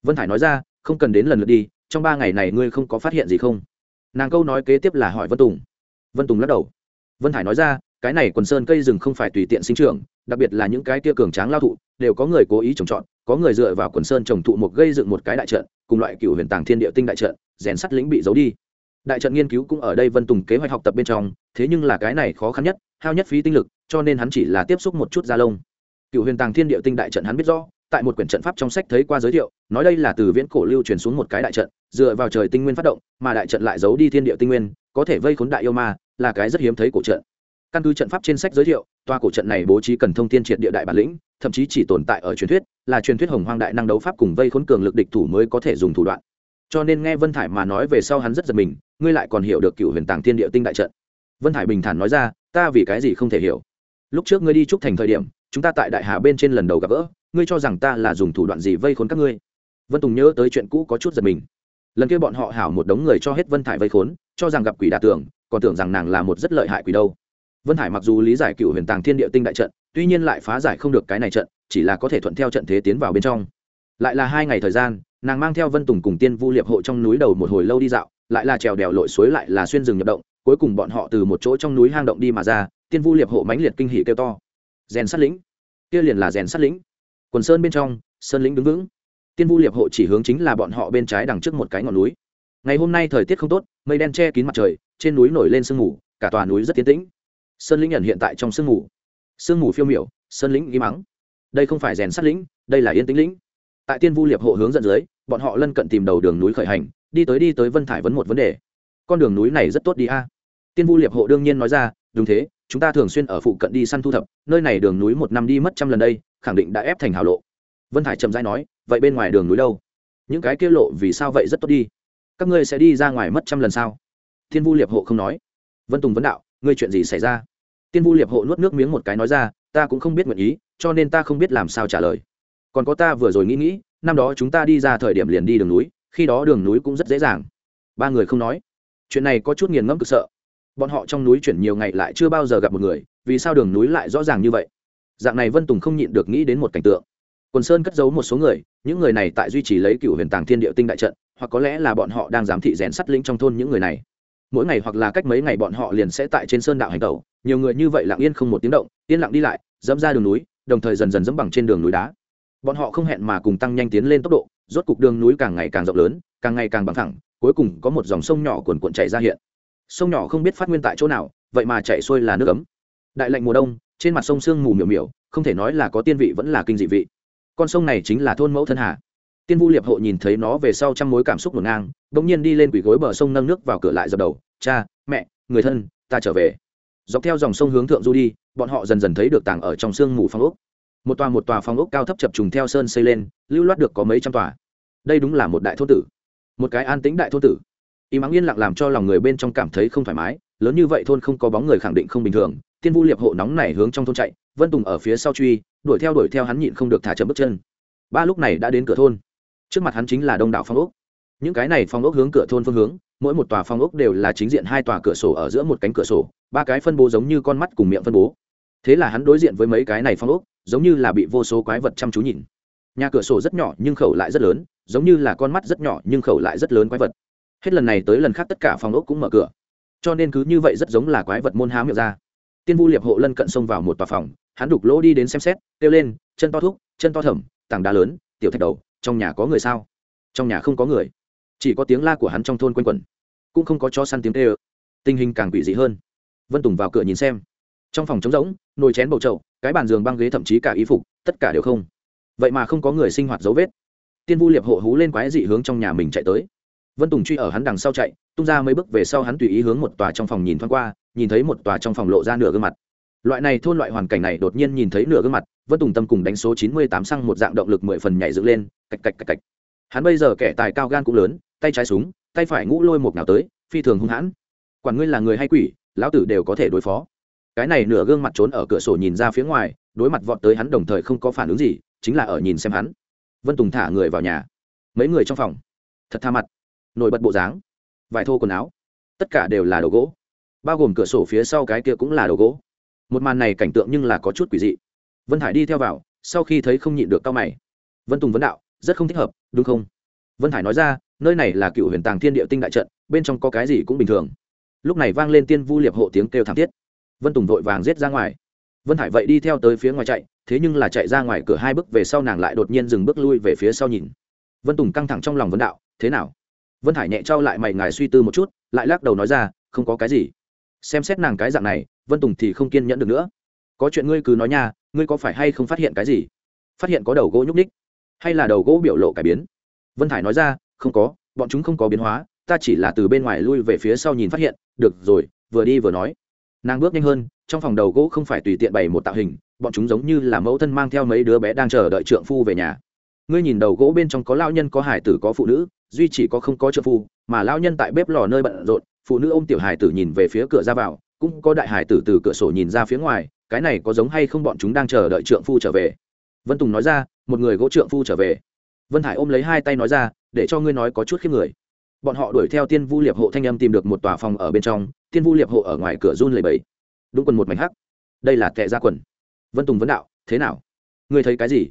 Vân thải nói ra, không cần đến lần lượt đi, trong ba ngày này ngươi không có phát hiện gì không? Nàng câu nói kế tiếp là hỏi vân tùng. Vân tùng lắc đầu. Vân thải nói ra, cái này quần sơn cây rừng không phải tùy tiện sinh trưởng, đặc biệt là những cái tia cường tráng lao thụ, đều có người cố ý trồng trọt, có người dựa vào quần sơn trồng thụ một gây dựng một cái đại trận, cùng loại cựu huyền tàng thiên địa tinh đại trận, rèn sắt lĩnh bị giấu đi đại trận nghiên cứu cũng ở đây vân tùng kế hoạch học tập bên trong, thế nhưng là cái này khó khăn nhất, hao nhất phí tinh lực, cho nên hắn chỉ là tiếp xúc một chút da lông. Cựu huyền tàng thiên địa tinh đại trận hắn biết rõ, tại một quyển trận pháp trong sách thấy qua giới thiệu, nói đây là từ viễn cổ lưu truyền xuống một cái đại trận, dựa vào trời tinh nguyên phát động, mà đại trận lại giấu đi thiên địa tinh nguyên, có thể vây khốn đại yêu ma, là cái rất hiếm thấy cổ trận. Căn cứ trận pháp trên sách giới thiệu toa cổ trận này bố trí cần thông tin triệt địa đại bản lĩnh, thậm chí chỉ tồn tại ở truyền thuyết, là truyền thuyết hồng hoang đại năng đấu pháp cùng vây khốn cường lực địch thủ mới có thể dùng thủ đoạn cho nên nghe vân thải mà nói về sau hắn rất giật mình, ngươi lại còn hiểu được cựu huyền tàng thiên địa tinh đại trận. Vân thải bình thản nói ra, ta vì cái gì không thể hiểu? Lúc trước ngươi đi trúc thành thời điểm, chúng ta tại đại hà bên trên lần đầu gặp gỡ, ngươi cho rằng ta là dùng thủ đoạn gì vây khốn các ngươi? Vân tùng nhớ tới chuyện cũ có chút giật mình. Lần kia bọn họ hảo một đống người cho hết vân thải vây khốn, cho rằng gặp quỷ đà tưởng còn tưởng rằng nàng là một rất lợi hại quỷ đâu. Vân hải mặc dù lý giải cựu huyền tàng thiên địa tinh đại trận, tuy nhiên lại phá giải không được cái này trận, chỉ là có thể thuận theo trận thế tiến vào bên trong. Lại là hai ngày thời gian nàng mang theo vân tùng cùng tiên vu liệp hộ trong núi đầu một hồi lâu đi dạo, lại là trèo đèo lội suối lại là xuyên rừng nhập động, cuối cùng bọn họ từ một chỗ trong núi hang động đi mà ra, tiên vu liệp hộ mãnh liệt kinh hỉ kêu to. Rèn sát lĩnh. Kia liền là rèn sát lĩnh. Quần sơn bên trong, sơn lĩnh đứng vững. Tiên vu liệp hộ chỉ hướng chính là bọn họ bên trái đằng trước một cái ngọn núi. Ngày hôm nay thời tiết không tốt, mây đen che kín mặt trời, trên núi nổi lên sương mù, cả tòa núi rất tiến tĩnh. Sơn lĩnh nhận hiện tại trong sương mù. Sương mù phiêu miểu, sơn lĩnh im mắng đây không phải rèn sát lĩnh, đây là yên tĩnh lĩnh tại tiên vu liệp hộ hướng dẫn dưới, bọn họ lân cận tìm đầu đường núi khởi hành, đi tới đi tới vân thải vấn một vấn đề. Con đường núi này rất tốt đi a. Tiên vu liệp hộ đương nhiên nói ra, đúng thế, chúng ta thường xuyên ở phụ cận đi săn thu thập, nơi này đường núi một năm đi mất trăm lần đây, khẳng định đã ép thành hào lộ. Vân thải chậm rãi nói, vậy bên ngoài đường núi đâu? Những cái kia lộ vì sao vậy rất tốt đi. Các ngươi sẽ đi ra ngoài mất trăm lần sao? Tiên vu liệp hộ không nói. Vân tùng vấn đạo, ngươi chuyện gì xảy ra? Tiên vu liệp hộ nuốt nước miếng một cái nói ra, ta cũng không biết nguyện ý, cho nên ta không biết làm sao trả lời còn có ta vừa rồi nghĩ nghĩ, năm đó chúng ta đi ra thời điểm liền đi đường núi, khi đó đường núi cũng rất dễ dàng. Ba người không nói. Chuyện này có chút nghiền ngẫm cực sợ. Bọn họ trong núi chuyển nhiều ngày lại chưa bao giờ gặp một người, vì sao đường núi lại rõ ràng như vậy? Dạng này vân tùng không nhịn được nghĩ đến một cảnh tượng. Quần sơn cất giấu một số người, những người này tại duy trì lấy cựu huyền tàng thiên địa tinh đại trận, hoặc có lẽ là bọn họ đang giám thị rèn sắt lĩnh trong thôn những người này. Mỗi ngày hoặc là cách mấy ngày bọn họ liền sẽ tại trên sơn đạo hành tẩu, nhiều người như vậy lặng yên không một tiếng động, yên lặng đi lại, dẫm ra đường núi, đồng thời dần dần dẫm bằng trên đường núi đá bọn họ không hẹn mà cùng tăng nhanh tiến lên tốc độ, rốt cục đường núi càng ngày càng rộng lớn, càng ngày càng bằng thẳng, cuối cùng có một dòng sông nhỏ cuồn cuộn chảy ra hiện. Sông nhỏ không biết phát nguyên tại chỗ nào, vậy mà chạy xuôi là nước ấm. Đại lạnh mùa đông, trên mặt sông sương mù miểu miểu, không thể nói là có tiên vị vẫn là kinh dị vị. Con sông này chính là thôn mẫu thân hà. Tiên vu liệp hộ nhìn thấy nó về sau trăm mối cảm xúc ngổn ngang đ ỗ n g nhiên đi lên quỷ gối bờ sông nâng nước vào cửa lại dập đầu. Cha, mẹ, người thân, ta trở về. Dọc theo dòng sông hướng thượng du đi, bọn họ dần dần thấy được tảng ở trong sương mù phong ốc một tòa một tòa phong ốc cao thấp chập trùng theo sơn xây lên, lưu loát được có mấy trăm tòa. Đây đúng là một đại thôn tử. Một cái an tĩnh đại thôn tử. Y mắng yên lặng làm cho lòng người bên trong cảm thấy không thoải mái, lớn như vậy thôn không có bóng người khẳng định không bình thường, tiên vu liệp hộ nóng này hướng trong thôn chạy, vân tùng ở phía sau truy, đuổi theo đuổi theo hắn nhịn không được thả chậm bước chân. Ba lúc này đã đến cửa thôn. Trước mặt hắn chính là đông đảo phong ốc. Những cái này phong ốc hướng cửa thôn phương hướng, mỗi một tòa phong ốc đều là chính diện hai tòa cửa sổ ở giữa một cánh cửa sổ, ba cái phân bố giống như con mắt cùng miệng phân bố. Thế là hắn đối diện với mấy cái này phong ốc giống như là bị vô số quái vật chăm chú nhìn. Nhà cửa sổ rất nhỏ nhưng khẩu lại rất lớn giống như là con mắt rất nhỏ nhưng khẩu lại rất lớn quái vật. Hết lần này tới lần khác tất cả phòng ốc cũng mở cửa. Cho nên cứ như vậy rất giống là quái vật môn há miệng ra. Tiên vu liệp hộ lân cận xông vào một tòa phòng hắn đục lỗ đi đến xem xét kêu lên chân to thuốc, chân to thẩm tảng đá lớn tiểu thạch đầu trong nhà có người sao? Trong nhà không có người. Chỉ có tiếng la của hắn trong thôn quanh quẩn. Cũng không có cho săn tiếng tê ơ tình hình càng quỷ dị hơn. Vân tùng vào cửa nhìn xem. Trong phòng trống rỗng nồi chén bầu trậu cái bàn giường băng ghế thậm chí cả y phục, tất cả đều không. Vậy mà không có người sinh hoạt dấu vết. Tiên vu liệp hộ hú lên quái dị hướng trong nhà mình chạy tới. Vân tùng truy ở hắn đằng sau chạy, tung ra mấy bước về sau hắn tùy ý hướng một tòa trong phòng nhìn thoáng qua, nhìn thấy một tòa trong phòng lộ ra nửa gương mặt. Loại này thôn loại hoàn cảnh này đột nhiên nhìn thấy nửa gương mặt, vân tùng tâm cùng đánh số chín mươi tám xăng một dạng động lực mười phần nhảy dựng lên, cạch cạch cạch cạch. Hắn bây giờ kẻ tài cao gan cũng lớn, tay trái súng, tay phải ngũ lôi một nào tới, phi thường hung hãn. Quản ngươi là người hay quỷ, lão tử đều có thể đối phó cái này nửa gương mặt trốn ở cửa sổ nhìn ra phía ngoài, đối mặt vọt tới hắn đồng thời không có phản ứng gì, chính là ở nhìn xem hắn. Vân tùng thả người vào nhà. Mấy người trong phòng. Thật tha mặt. Nổi bật bộ dáng. Vải thô quần áo. Tất cả đều là đồ gỗ. Bao gồm cửa sổ phía sau cái kia cũng là đồ gỗ. Một màn này cảnh tượng nhưng là có chút quỷ dị. Vân hải đi theo vào, sau khi thấy không nhịn được cao mày. Vân tùng vấn đạo, rất không thích hợp, đúng không? Vân hải nói ra, nơi này là cựu huyền tàng thiên địa tinh đại trận, bên trong có cái gì cũng bình thường. Lúc này vang lên tiên vu liệp hộ tiếng kêu thảm thiết vân tùng vội vàng giết ra ngoài. Vân Hải vậy đi theo tới phía ngoài chạy, thế nhưng là chạy ra ngoài cửa hai bước về sau nàng lại đột nhiên dừng bước lui về phía sau nhìn. Vân tùng căng thẳng trong lòng vấn đạo, thế nào? Vân Hải nhẹ trao lại mày ngài suy tư một chút, lại lắc đầu nói ra, không có cái gì. Xem xét nàng cái dạng này, vân tùng thì không kiên nhẫn được nữa. Có chuyện ngươi cứ nói nha, ngươi có phải hay không phát hiện cái gì? Phát hiện có đầu gỗ nhúc ních hay là đầu gỗ biểu lộ cải biến? Vân Hải nói ra, không có, bọn chúng không có biến hóa, ta chỉ là từ bên ngoài lui về phía sau nhìn phát hiện, được rồi, vừa đi vừa nói nàng bước nhanh hơn, trong phòng đầu gỗ không phải tùy tiện bày một tạo hình, bọn chúng giống như là mẫu thân mang theo mấy đứa bé đang chờ đợi trượng phu về nhà. Ngươi nhìn đầu gỗ bên trong có lao nhân, có hải tử, có phụ nữ, duy chỉ có không có trượng phu, mà lao nhân tại bếp lò nơi bận rộn, phụ nữ ôm tiểu hải tử nhìn về phía cửa ra vào, cũng có đại hải tử từ cửa sổ nhìn ra phía ngoài, cái này có giống hay không bọn chúng đang chờ đợi trượng phu trở về. Vân tùng nói ra, một người gỗ trượng phu trở về. Vân hải ôm lấy hai tay nói ra, để cho ngươi nói có chút khiếp người bọn họ đuổi theo tiên vu liệp hộ thanh âm tìm được một tòa phòng ở bên trong tiên vu liệp hộ ở ngoài cửa run lầy bẫy đúng quần một mảnh hắc. Đây là tệ ra quần. Vân tùng vấn đạo thế nào? Ngươi thấy cái gì?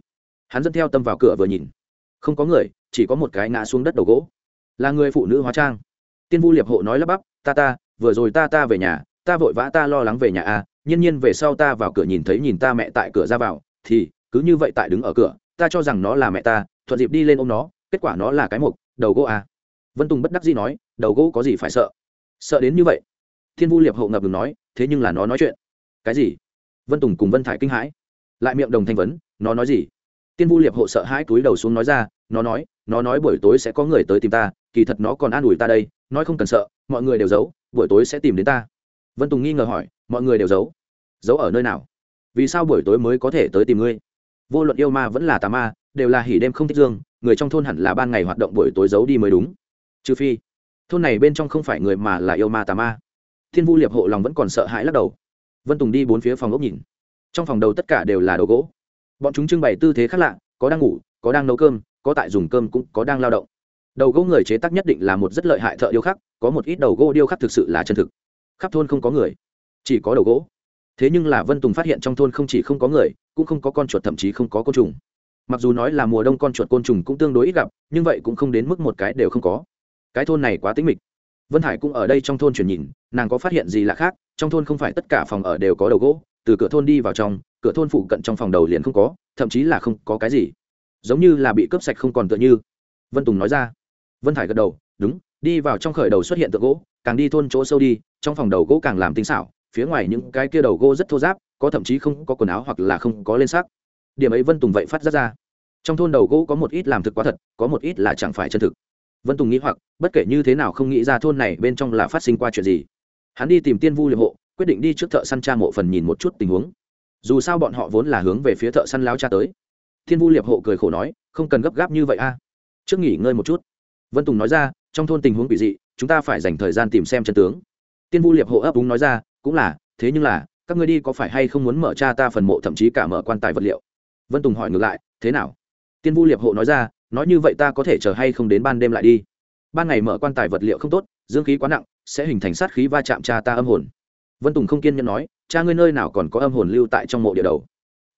Hắn dẫn theo tâm vào cửa vừa nhìn. Không có người chỉ có một cái ngã xuống đất đầu gỗ. Là người phụ nữ hóa trang. Tiên vu liệp hộ nói lắp bắp ta ta vừa rồi ta ta về nhà ta vội vã ta lo lắng về nhà a à, nhiên nhiên về sau ta vào cửa nhìn thấy nhìn ta mẹ tại cửa ra vào thì cứ như vậy tại đứng ở cửa ta cho rằng nó là mẹ ta thuận dịp đi lên ôm nó kết quả nó là cái mục đầu gỗ a. à vân tùng bất đắc dĩ nói, đầu gỗ có gì phải sợ? Sợ đến như vậy? Thiên vu liệp hậu ngập ngừng nói, thế nhưng là nó nói chuyện. Cái gì? Vân tùng cùng vân thải kinh hãi. Lại miệng đồng thanh vấn, nó nói gì? Tiên vu liệp hộ sợ hãi túi đầu xuống nói ra, nó nói nó nói buổi tối sẽ có người tới tìm ta, kỳ thật nó còn an ủi ta đây, nói không cần sợ, mọi người đều giấu, buổi tối sẽ tìm đến ta. Vân tùng nghi ngờ hỏi, mọi người đều giấu? Giấu ở nơi nào? Vì sao buổi tối mới có thể tới tìm ngươi? Vô luận yêu ma vẫn là tà ma, đều là hỉ đêm không thích dương, người trong thôn hẳn là ban ngày hoạt động buổi tối giấu đi mới đúng trừ phi, thôn này bên trong không phải người mà là yêu ma tà ma. Thiên vu liệp hộ lòng vẫn còn sợ hãi lắc đầu. Vân tùng đi bốn phía phòng ốc nhìn. Trong phòng đầu tất cả đều là đồ gỗ. Bọn chúng trưng bày tư thế khác lạ, có đang ngủ, có đang nấu cơm, có tại dùng cơm cũng có đang lao động. Đầu gỗ người chế tác nhất định là một rất lợi hại thợ điêu khắc, có một ít đầu gỗ điêu khắc thực sự là chân thực. Khắp thôn không có người, chỉ có đầu gỗ. Thế nhưng là vân tùng phát hiện trong thôn không chỉ không có người, cũng không có con chuột, thậm chí không có côn trùng. Mặc dù nói là mùa đông con chuột côn trùng cũng tương đối ít gặp, nhưng vậy cũng không đến mức một cái đều không có cái thôn này quá tính mịch. Vân hải cũng ở đây trong thôn chuyển nhìn, nàng có phát hiện gì lạ khác, trong thôn không phải tất cả phòng ở đều có đầu gỗ, từ cửa thôn đi vào trong, cửa thôn phụ cận trong phòng đầu liền không có, thậm chí là không có cái gì. Giống như là bị cướp sạch không còn tựa như. Vân tùng nói ra. Vân thải gật đầu, đúng, đi vào trong khởi đầu xuất hiện tượng gỗ, càng đi thôn chỗ sâu đi, trong phòng đầu gỗ càng làm tinh xảo, phía ngoài những cái kia đầu gỗ rất thô giáp có thậm chí không có quần áo hoặc là không có lên sắc. Điểm ấy vân tùng vậy phát ra ra. Trong thôn đầu gỗ có một ít làm thực quá thật, có một ít là chẳng phải chân thực vân tùng nghĩ hoặc, bất kể như thế nào không nghĩ ra thôn này bên trong là phát sinh qua chuyện gì. Hắn đi tìm tiên vu liệp hộ, quyết định đi trước thợ săn cha mộ phần nhìn một chút tình huống. Dù sao bọn họ vốn là hướng về phía thợ săn lao cha tới. Thiên vu liệp hộ cười khổ nói, không cần gấp gáp như vậy a. Trước nghỉ ngơi một chút. Vân tùng nói ra, trong thôn tình huống quỷ dị, chúng ta phải dành thời gian tìm xem chân tướng. Tiên vu liệp hộ ấp úng nói ra, cũng là, thế nhưng là, các ngươi đi có phải hay không muốn mở cha ta phần mộ thậm chí cả mở quan tài vật liệu? Vân tùng hỏi ngược lại, thế nào? Tiên vu liệp hộ nói ra nói như vậy ta có thể chờ hay không đến ban đêm lại đi. Ban ngày mở quan tài vật liệu không tốt, dương khí quá nặng, sẽ hình thành sát khí va chạm cha ta âm hồn. Vân tùng không kiên nhẫn nói, cha ngươi nơi nào còn có âm hồn lưu tại trong mộ địa đầu.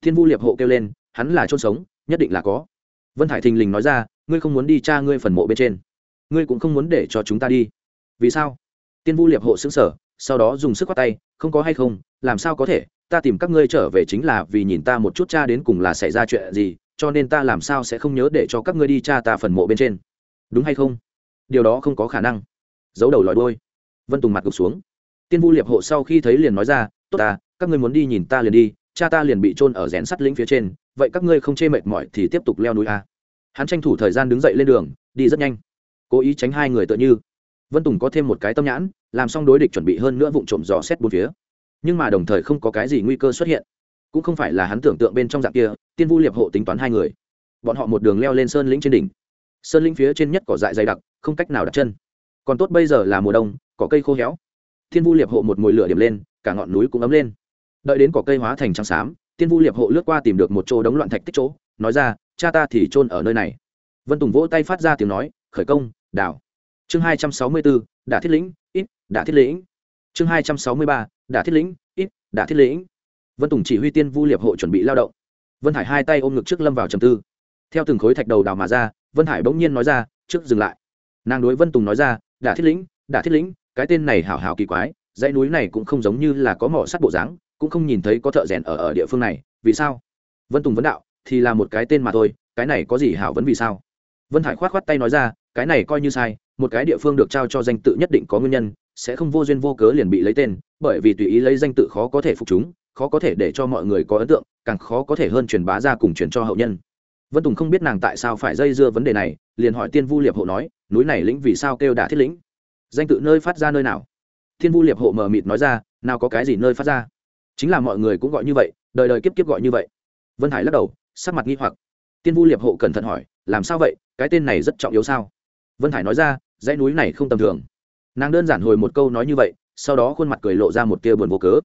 Thiên vu liệp hộ kêu lên, hắn là chôn sống, nhất định là có. Vân hải thình lình nói ra, ngươi không muốn đi cha ngươi phần mộ bên trên. Ngươi cũng không muốn để cho chúng ta đi. Vì sao? Tiên vu liệp hộ xứng sở sau đó dùng sức quát tay, không có hay không, làm sao có thể, ta tìm các ngươi trở về chính là vì nhìn ta một chút cha đến cùng là xảy ra chuyện gì cho nên ta làm sao sẽ không nhớ để cho các ngươi đi cha ta phần mộ bên trên. Đúng hay không? Điều đó không có khả năng. Giấu đầu lòi đôi vân tùng mặt gục xuống. Tiên vu liệp hộ sau khi thấy liền nói ra, tốt ta, các ngươi muốn đi nhìn ta liền đi, cha ta liền bị trôn ở rén sắt lĩnh phía trên, vậy các ngươi không chê mệt mỏi thì tiếp tục leo núi a. Hắn tranh thủ thời gian đứng dậy lên đường, đi rất nhanh. Cố ý tránh hai người tựa như. Vân tùng có thêm một cái tâm nhãn, làm xong đối địch chuẩn bị hơn nữa vụ trộm dò xét bốn phía. Nhưng mà đồng thời không có cái gì nguy cơ xuất hiện cũng không phải là hắn tưởng tượng bên trong dạng kia, tiên vu liệp hộ tính toán hai người. Bọn họ một đường leo lên sơn lĩnh trên đỉnh. Sơn lĩnh phía trên nhất cỏ dại dày đặc, không cách nào đặt chân. Còn tốt bây giờ là mùa đông, cỏ cây khô héo. Tiên vu liệp hộ một mồi lửa điểm lên, cả ngọn núi cũng ấm lên. Đợi đến cỏ cây hóa thành trắng xám, tiên vu liệp hộ lướt qua tìm được một chỗ đống loạn thạch tích chỗ, nói ra, cha ta thì chôn ở nơi này. Vân tùng vỗ tay phát ra tiếng nói, khởi công, đảo. Chương hai trăm sáu mươi bốn đả thiết lĩnh, ít, đả thiết lĩnh. Chương hai trăm sáu mươi ba, đả thiết lĩnh, ít, đả thiết lĩnh vân tùng chỉ huy tiên vu liệp hộ chuẩn bị lao động vân hải hai tay ôm ngực trước lâm vào trầm tư theo từng khối thạch đầu đào mà ra vân hải bỗng nhiên nói ra trước dừng lại nàng đối vân tùng nói ra đả thiết lĩnh đả thiết lĩnh cái tên này hảo hảo kỳ quái dãy núi này cũng không giống như là có mỏ sắt bộ dáng cũng không nhìn thấy có thợ rèn ở ở địa phương này vì sao vân tùng vấn đạo thì là một cái tên mà thôi cái này có gì hảo vấn vì sao vân hải khoát khoát tay nói ra cái này coi như sai một cái địa phương được trao cho danh tự nhất định có nguyên nhân sẽ không vô duyên vô cớ liền bị lấy tên bởi vì tùy ý lấy danh tự khó có thể phục chúng khó có thể để cho mọi người có ấn tượng, càng khó có thể hơn truyền bá ra cùng truyền cho hậu nhân. Vân tùng không biết nàng tại sao phải dây dưa vấn đề này, liền hỏi tiên vu liệp hộ nói, núi này lĩnh vì sao kêu đả thiết lĩnh? Danh tự nơi phát ra nơi nào? Thiên vu liệp hộ mờ mịt nói ra, nào có cái gì nơi phát ra? Chính là mọi người cũng gọi như vậy, đời đời kiếp kiếp gọi như vậy. Vân hải lắc đầu, sắc mặt nghi hoặc. Tiên vu liệp hộ cẩn thận hỏi, làm sao vậy, cái tên này rất trọng yếu sao? Vân hải nói ra, dãy núi này không tầm thường. Nàng đơn giản hồi một câu nói như vậy, sau đó khuôn mặt cười lộ ra một tia buồn vô cớ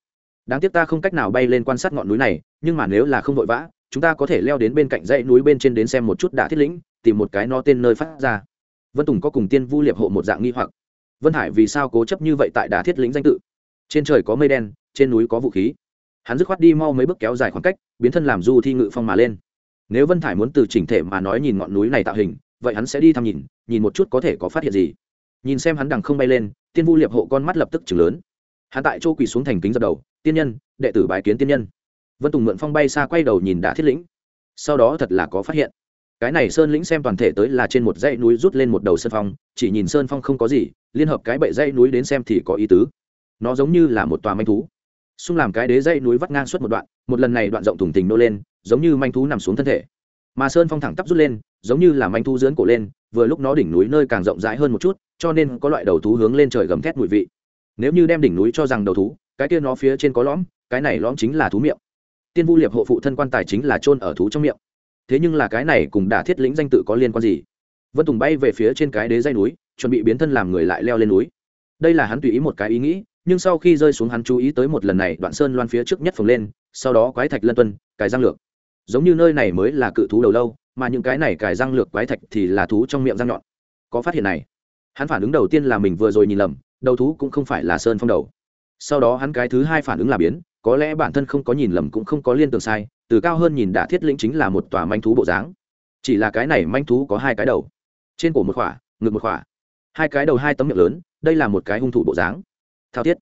đáng tiếc ta không cách nào bay lên quan sát ngọn núi này, nhưng mà nếu là không vội vã, chúng ta có thể leo đến bên cạnh dãy núi bên trên đến xem một chút đã thiết lĩnh, tìm một cái nó tên nơi phát ra. Vân tùng có cùng tiên vu liệp hộ một dạng nghi hoặc. Vân hải vì sao cố chấp như vậy tại đà thiết lĩnh danh tự? Trên trời có mây đen, trên núi có vũ khí. Hắn dứt khoát đi mau mấy bước kéo dài khoảng cách, biến thân làm du thi ngự phong mà lên. Nếu vân thải muốn từ chỉnh thể mà nói nhìn ngọn núi này tạo hình, vậy hắn sẽ đi thăm nhìn nhìn một chút có thể có phát hiện gì. Nhìn xem hắn đằng không bay lên, tiên vu liệp hộ con mắt lập tức chừng lớn. Hắn tại chỗ quỳ xuống thành kính dập đầu tiên nhân, đệ tử bái kiến tiên nhân. Vân tùng mượn phong bay xa quay đầu nhìn đã thiết lĩnh. Sau đó thật là có phát hiện. Cái này sơn lĩnh xem toàn thể tới là trên một dãy núi rút lên một đầu sơn phong, chỉ nhìn sơn phong không có gì, liên hợp cái bậy dãy núi đến xem thì có ý tứ. Nó giống như là một tòa manh thú. Xung làm cái đế dãy núi vắt ngang suốt một đoạn, một lần này đoạn rộng thủng tình nô lên, giống như manh thú nằm xuống thân thể. Mà sơn phong thẳng tắp rút lên, giống như là manh thú dưỡn cổ lên, vừa lúc nó đỉnh núi nơi càng rộng rãi hơn một chút, cho nên có loại đầu thú hướng lên trời gầm thét mùi vị. Nếu như đem đỉnh núi cho rằng đầu thú cái kia nó phía trên có lõm, cái này lõm chính là thú miệng. Tiên vu liệp hộ phụ thân quan tài chính là trôn ở thú trong miệng. Thế nhưng là cái này cùng đả thiết lĩnh danh tự có liên quan gì? Vân tùng bay về phía trên cái đế dây núi, chuẩn bị biến thân làm người lại leo lên núi. Đây là hắn tùy ý một cái ý nghĩ, nhưng sau khi rơi xuống hắn chú ý tới một lần này, đoạn sơn loan phía trước nhất phồng lên, sau đó quái thạch lân tuân cái răng lược. Giống như nơi này mới là cự thú đầu lâu, mà những cái này cài răng lược quái thạch thì là thú trong miệng răng nhọn. Có phát hiện này? Hắn phản ứng đầu tiên là mình vừa rồi nhìn lầm, đầu thú cũng không phải là sơn phong đầu sau đó hắn cái thứ hai phản ứng là biến, có lẽ bản thân không có nhìn lầm cũng không có liên tưởng sai, từ cao hơn nhìn đã thiết lĩnh chính là một tòa manh thú bộ dáng. Chỉ là cái này manh thú có hai cái đầu. Trên cổ một khỏa, ngực một khỏa. Hai cái đầu hai tấm miệng lớn, đây là một cái hung thủ bộ dáng. Thao thiết.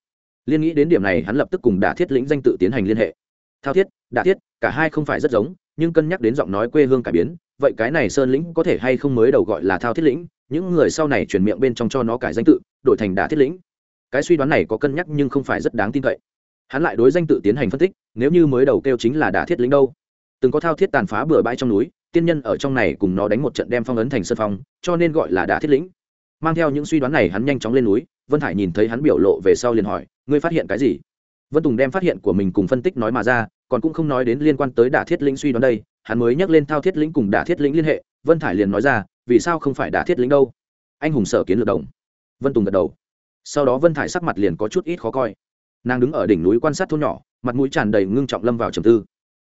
Liên nghĩ đến điểm này, hắn lập tức cùng đả thiết lĩnh danh tự tiến hành liên hệ. Thao thiết đả thiết, cả hai không phải rất giống, nhưng cân nhắc đến giọng nói quê hương cải biến, vậy cái này sơn lĩnh có thể hay không mới đầu gọi là thao thiết lĩnh, những người sau này chuyển miệng bên trong cho nó cải danh tự, đổi thành đả thiết lĩnh cái suy đoán này có cân nhắc nhưng không phải rất đáng tin cậy. Hắn lại đối danh tự tiến hành phân tích, nếu như mới đầu kêu chính là đả thiết lĩnh đâu? Từng có thao thiết tàn phá bừa bãi trong núi, tiên nhân ở trong này cùng nó đánh một trận đem phong ấn thành sân phong, cho nên gọi là đả thiết lĩnh. Mang theo những suy đoán này hắn nhanh chóng lên núi, vân hải nhìn thấy hắn biểu lộ về sau liền hỏi, ngươi phát hiện cái gì? Vân tùng đem phát hiện của mình cùng phân tích nói mà ra, còn cũng không nói đến liên quan tới đả thiết lĩnh suy đoán đây, hắn mới nhắc lên thao thiết lĩnh cùng đả thiết lĩnh liên hệ, vân thải liền nói ra, vì sao không phải đả thiết lĩnh đâu? Anh hùng sở kiến lược đồng. Vân tùng gật đầu sau đó vân thải sắc mặt liền có chút ít khó coi nàng đứng ở đỉnh núi quan sát thôn nhỏ mặt mũi tràn đầy ngưng trọng lâm vào trầm tư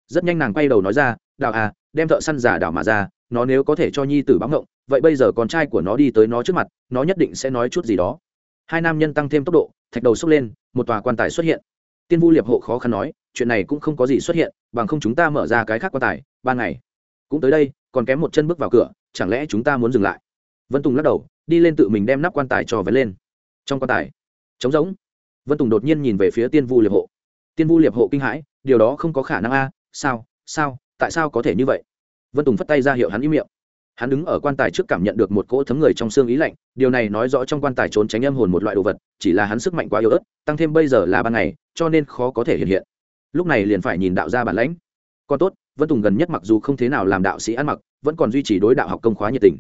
rất nhanh nàng quay đầu nói ra đào à đem thợ săn giả đảo mà ra nó nếu có thể cho nhi tử báo ngộng, vậy bây giờ con trai của nó đi tới nó trước mặt nó nhất định sẽ nói chút gì đó hai nam nhân tăng thêm tốc độ thạch đầu xốc lên một tòa quan tài xuất hiện tiên vu liệp hộ khó khăn nói chuyện này cũng không có gì xuất hiện bằng không chúng ta mở ra cái khác quan tài ban ngày cũng tới đây còn kém một chân bước vào cửa chẳng lẽ chúng ta muốn dừng lại vân tùng lắc đầu đi lên tự mình đem nắp quan tài cho vén lên trong quan tài. Trống rỗng. Vân tùng đột nhiên nhìn về phía tiên vu liệp hộ. Tiên vu liệp hộ kinh hãi, điều đó không có khả năng a à, sao sao, tại sao có thể như vậy? Vân tùng phất tay ra hiệu hắn im miệng. Hắn đứng ở quan tài trước cảm nhận được một cỗ thấm người trong xương ý lạnh, điều này nói rõ trong quan tài trốn tránh âm hồn một loại đồ vật, chỉ là hắn sức mạnh quá yếu ớt, tăng thêm bây giờ là ban ngày, cho nên khó có thể hiện hiện. Lúc này liền phải nhìn đạo ra bản lãnh. Còn tốt, vân tùng gần nhất mặc dù không thế nào làm đạo sĩ ăn mặc, vẫn còn duy trì đối đạo học công khóa nhiệt tình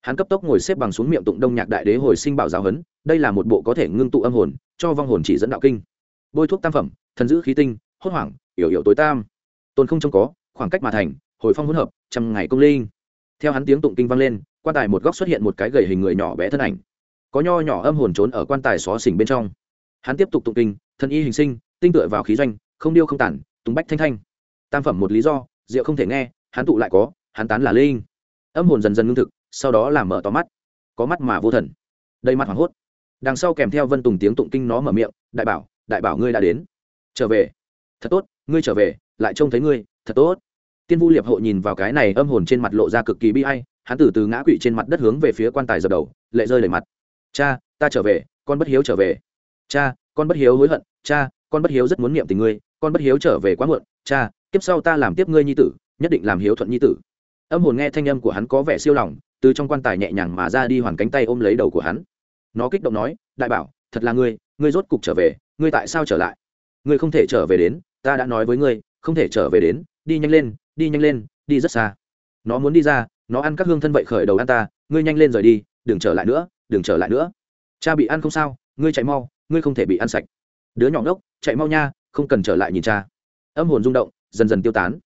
hắn cấp tốc ngồi xếp bằng xuống miệng tụng đông nhạc đại đế hồi sinh bảo giáo hấn đây là một bộ có thể ngưng tụ âm hồn, cho vong hồn chỉ dẫn đạo kinh. Bôi thuốc tam phẩm, thần giữ khí tinh, hốt hoảng, yểu yểu tối tam. Tôn không trông có, khoảng cách mà thành, hồi phong hỗn hợp, trăm ngày công linh. Theo hắn tiếng tụng kinh vang lên, quan tài một góc xuất hiện một cái gầy hình người nhỏ bé thân ảnh. Có nho nhỏ âm hồn trốn ở quan tài xó xỉnh bên trong. Hắn tiếp tục tụng kinh thân y hình sinh, tinh tựa vào khí doanh, không điêu không tản, tùng bách thanh thanh. Tam phẩm một lý do diệu không thể nghe, hắn tụ lại có, hắn tán là linh. Âm hồn dần dần ngưng thực sau đó làm mở to mắt. Có mắt mà vô thần. Đầy mặt hoảng hốt. Đằng sau kèm theo vân tùng tiếng tụng kinh nó mở miệng, đại bảo đại bảo ngươi đã đến. Trở về. Thật tốt, ngươi trở về, lại trông thấy ngươi, thật tốt. Tiên vu liệp hộ nhìn vào cái này âm hồn trên mặt lộ ra cực kỳ bi hay hắn từ từ ngã quỵ trên mặt đất hướng về phía quan tài dập đầu, lệ rơi đầy mặt. Cha, ta trở về, con bất hiếu trở về. Cha, con bất hiếu hối hận. Cha, con bất hiếu rất muốn niệm tình ngươi, con bất hiếu trở về quá muộn. Cha tiếp sau ta làm tiếp ngươi nhi tử, nhất định làm hiếu thuận nhi tử. Âm hồn nghe thanh âm của hắn có vẻ siêu lòng từ trong quan tài nhẹ nhàng mà ra đi hoàn cánh tay ôm lấy đầu của hắn. Nó kích động nói, đại bảo, thật là ngươi ngươi rốt cục trở về, ngươi tại sao trở lại? Ngươi không thể trở về đến, ta đã nói với ngươi, không thể trở về đến, đi nhanh lên, đi nhanh lên, đi rất xa. Nó muốn đi ra, nó ăn các hương thân vậy khởi đầu ăn ta, ngươi nhanh lên rời đi, đừng trở lại nữa, đừng trở lại nữa. Cha bị ăn không sao, ngươi chạy mau, ngươi không thể bị ăn sạch. Đứa nhỏ ngốc, chạy mau nha, không cần trở lại nhìn cha. Âm hồn rung động, dần dần tiêu tán.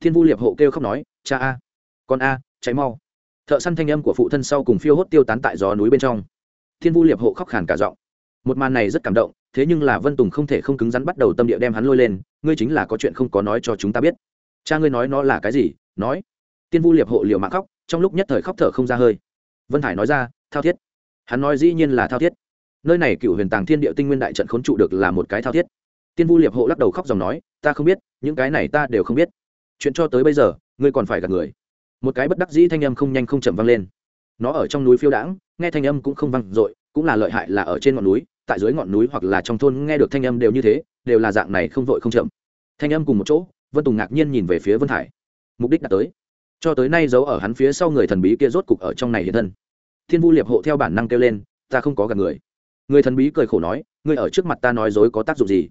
Thiên vu liệp hộ kêu khóc nói, cha a, con a, chạy mau thợ săn thanh âm của phụ thân sau cùng phiêu hốt tiêu tán tại gió núi bên trong. Thiên vu liệp hộ khóc khàn cả giọng. Một màn này rất cảm động, thế nhưng là vân tùng không thể không cứng rắn bắt đầu tâm địa đem hắn lôi lên, ngươi chính là có chuyện không có nói cho chúng ta biết. Cha ngươi nói nó là cái gì? Nói. Tiên vu liệp hộ liều mạng khóc, trong lúc nhất thời khóc thở không ra hơi. Vân thải nói ra, thao thiết. Hắn nói dĩ nhiên là thao thiết. Nơi này cựu huyền tàng thiên địa tinh nguyên đại trận khốn trụ được là một cái thao thiết. Tiên vu liệp hộ lắc đầu khóc dòng nói, ta không biết, những cái này ta đều không biết. Chuyện cho tới bây giờ, ngươi còn phải gặp người một cái bất đắc dĩ thanh âm không nhanh không chậm vang lên. Nó ở trong núi phiêu đãng, nghe thanh âm cũng không vang dội, cũng là lợi hại là ở trên ngọn núi, tại dưới ngọn núi hoặc là trong thôn nghe được thanh âm đều như thế, đều là dạng này không vội không chậm. Thanh âm cùng một chỗ, vân tùng ngạc nhiên nhìn về phía vân hải. Mục đích đã tới. Cho tới nay giấu ở hắn phía sau người thần bí kia rốt cục ở trong này hiện thân. Thiên vu liệp hộ theo bản năng kêu lên, ta không có gặp người. Người thần bí cười khổ nói, ngươi ở trước mặt ta nói dối có tác dụng gì?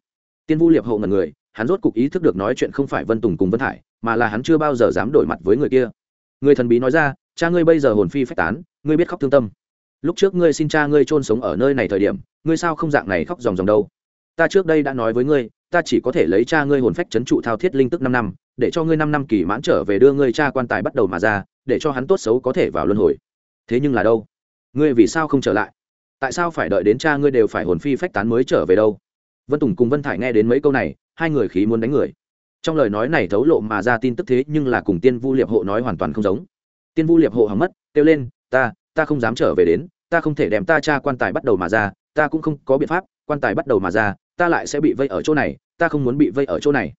Tiên vu liệp hộ ngần người, hắn rốt cục ý thức được nói chuyện không phải vân tùng cùng vân hải, mà là hắn chưa bao giờ dám đổi mặt với người kia người thần bí nói ra, cha ngươi bây giờ hồn phi phách tán, ngươi biết khóc thương tâm. Lúc trước ngươi xin cha ngươi trôn sống ở nơi này thời điểm, ngươi sao không dạng này khóc ròng ròng đâu? Ta trước đây đã nói với ngươi, ta chỉ có thể lấy cha ngươi hồn phách trấn trụ thao thiết linh tức năm năm, để cho ngươi năm năm kỳ mãn trở về đưa ngươi cha quan tài bắt đầu mà ra, để cho hắn tốt xấu có thể vào luân hồi. Thế nhưng là đâu? Ngươi vì sao không trở lại? Tại sao phải đợi đến cha ngươi đều phải hồn phi phách tán mới trở về đâu? Vân tùng cùng vân thải nghe đến mấy câu này, hai người khí muốn đánh người trong lời nói này thấu lộ mà ra tin tức thế nhưng là cùng tiên vu liệp hộ nói hoàn toàn không giống. Tiên vu liệp hộ hỏng mất, kêu lên, ta ta không dám trở về đến, ta không thể đem ta cha quan tài bắt đầu mà ra, ta cũng không có biện pháp, quan tài bắt đầu mà ra, ta lại sẽ bị vây ở chỗ này, ta không muốn bị vây ở chỗ này.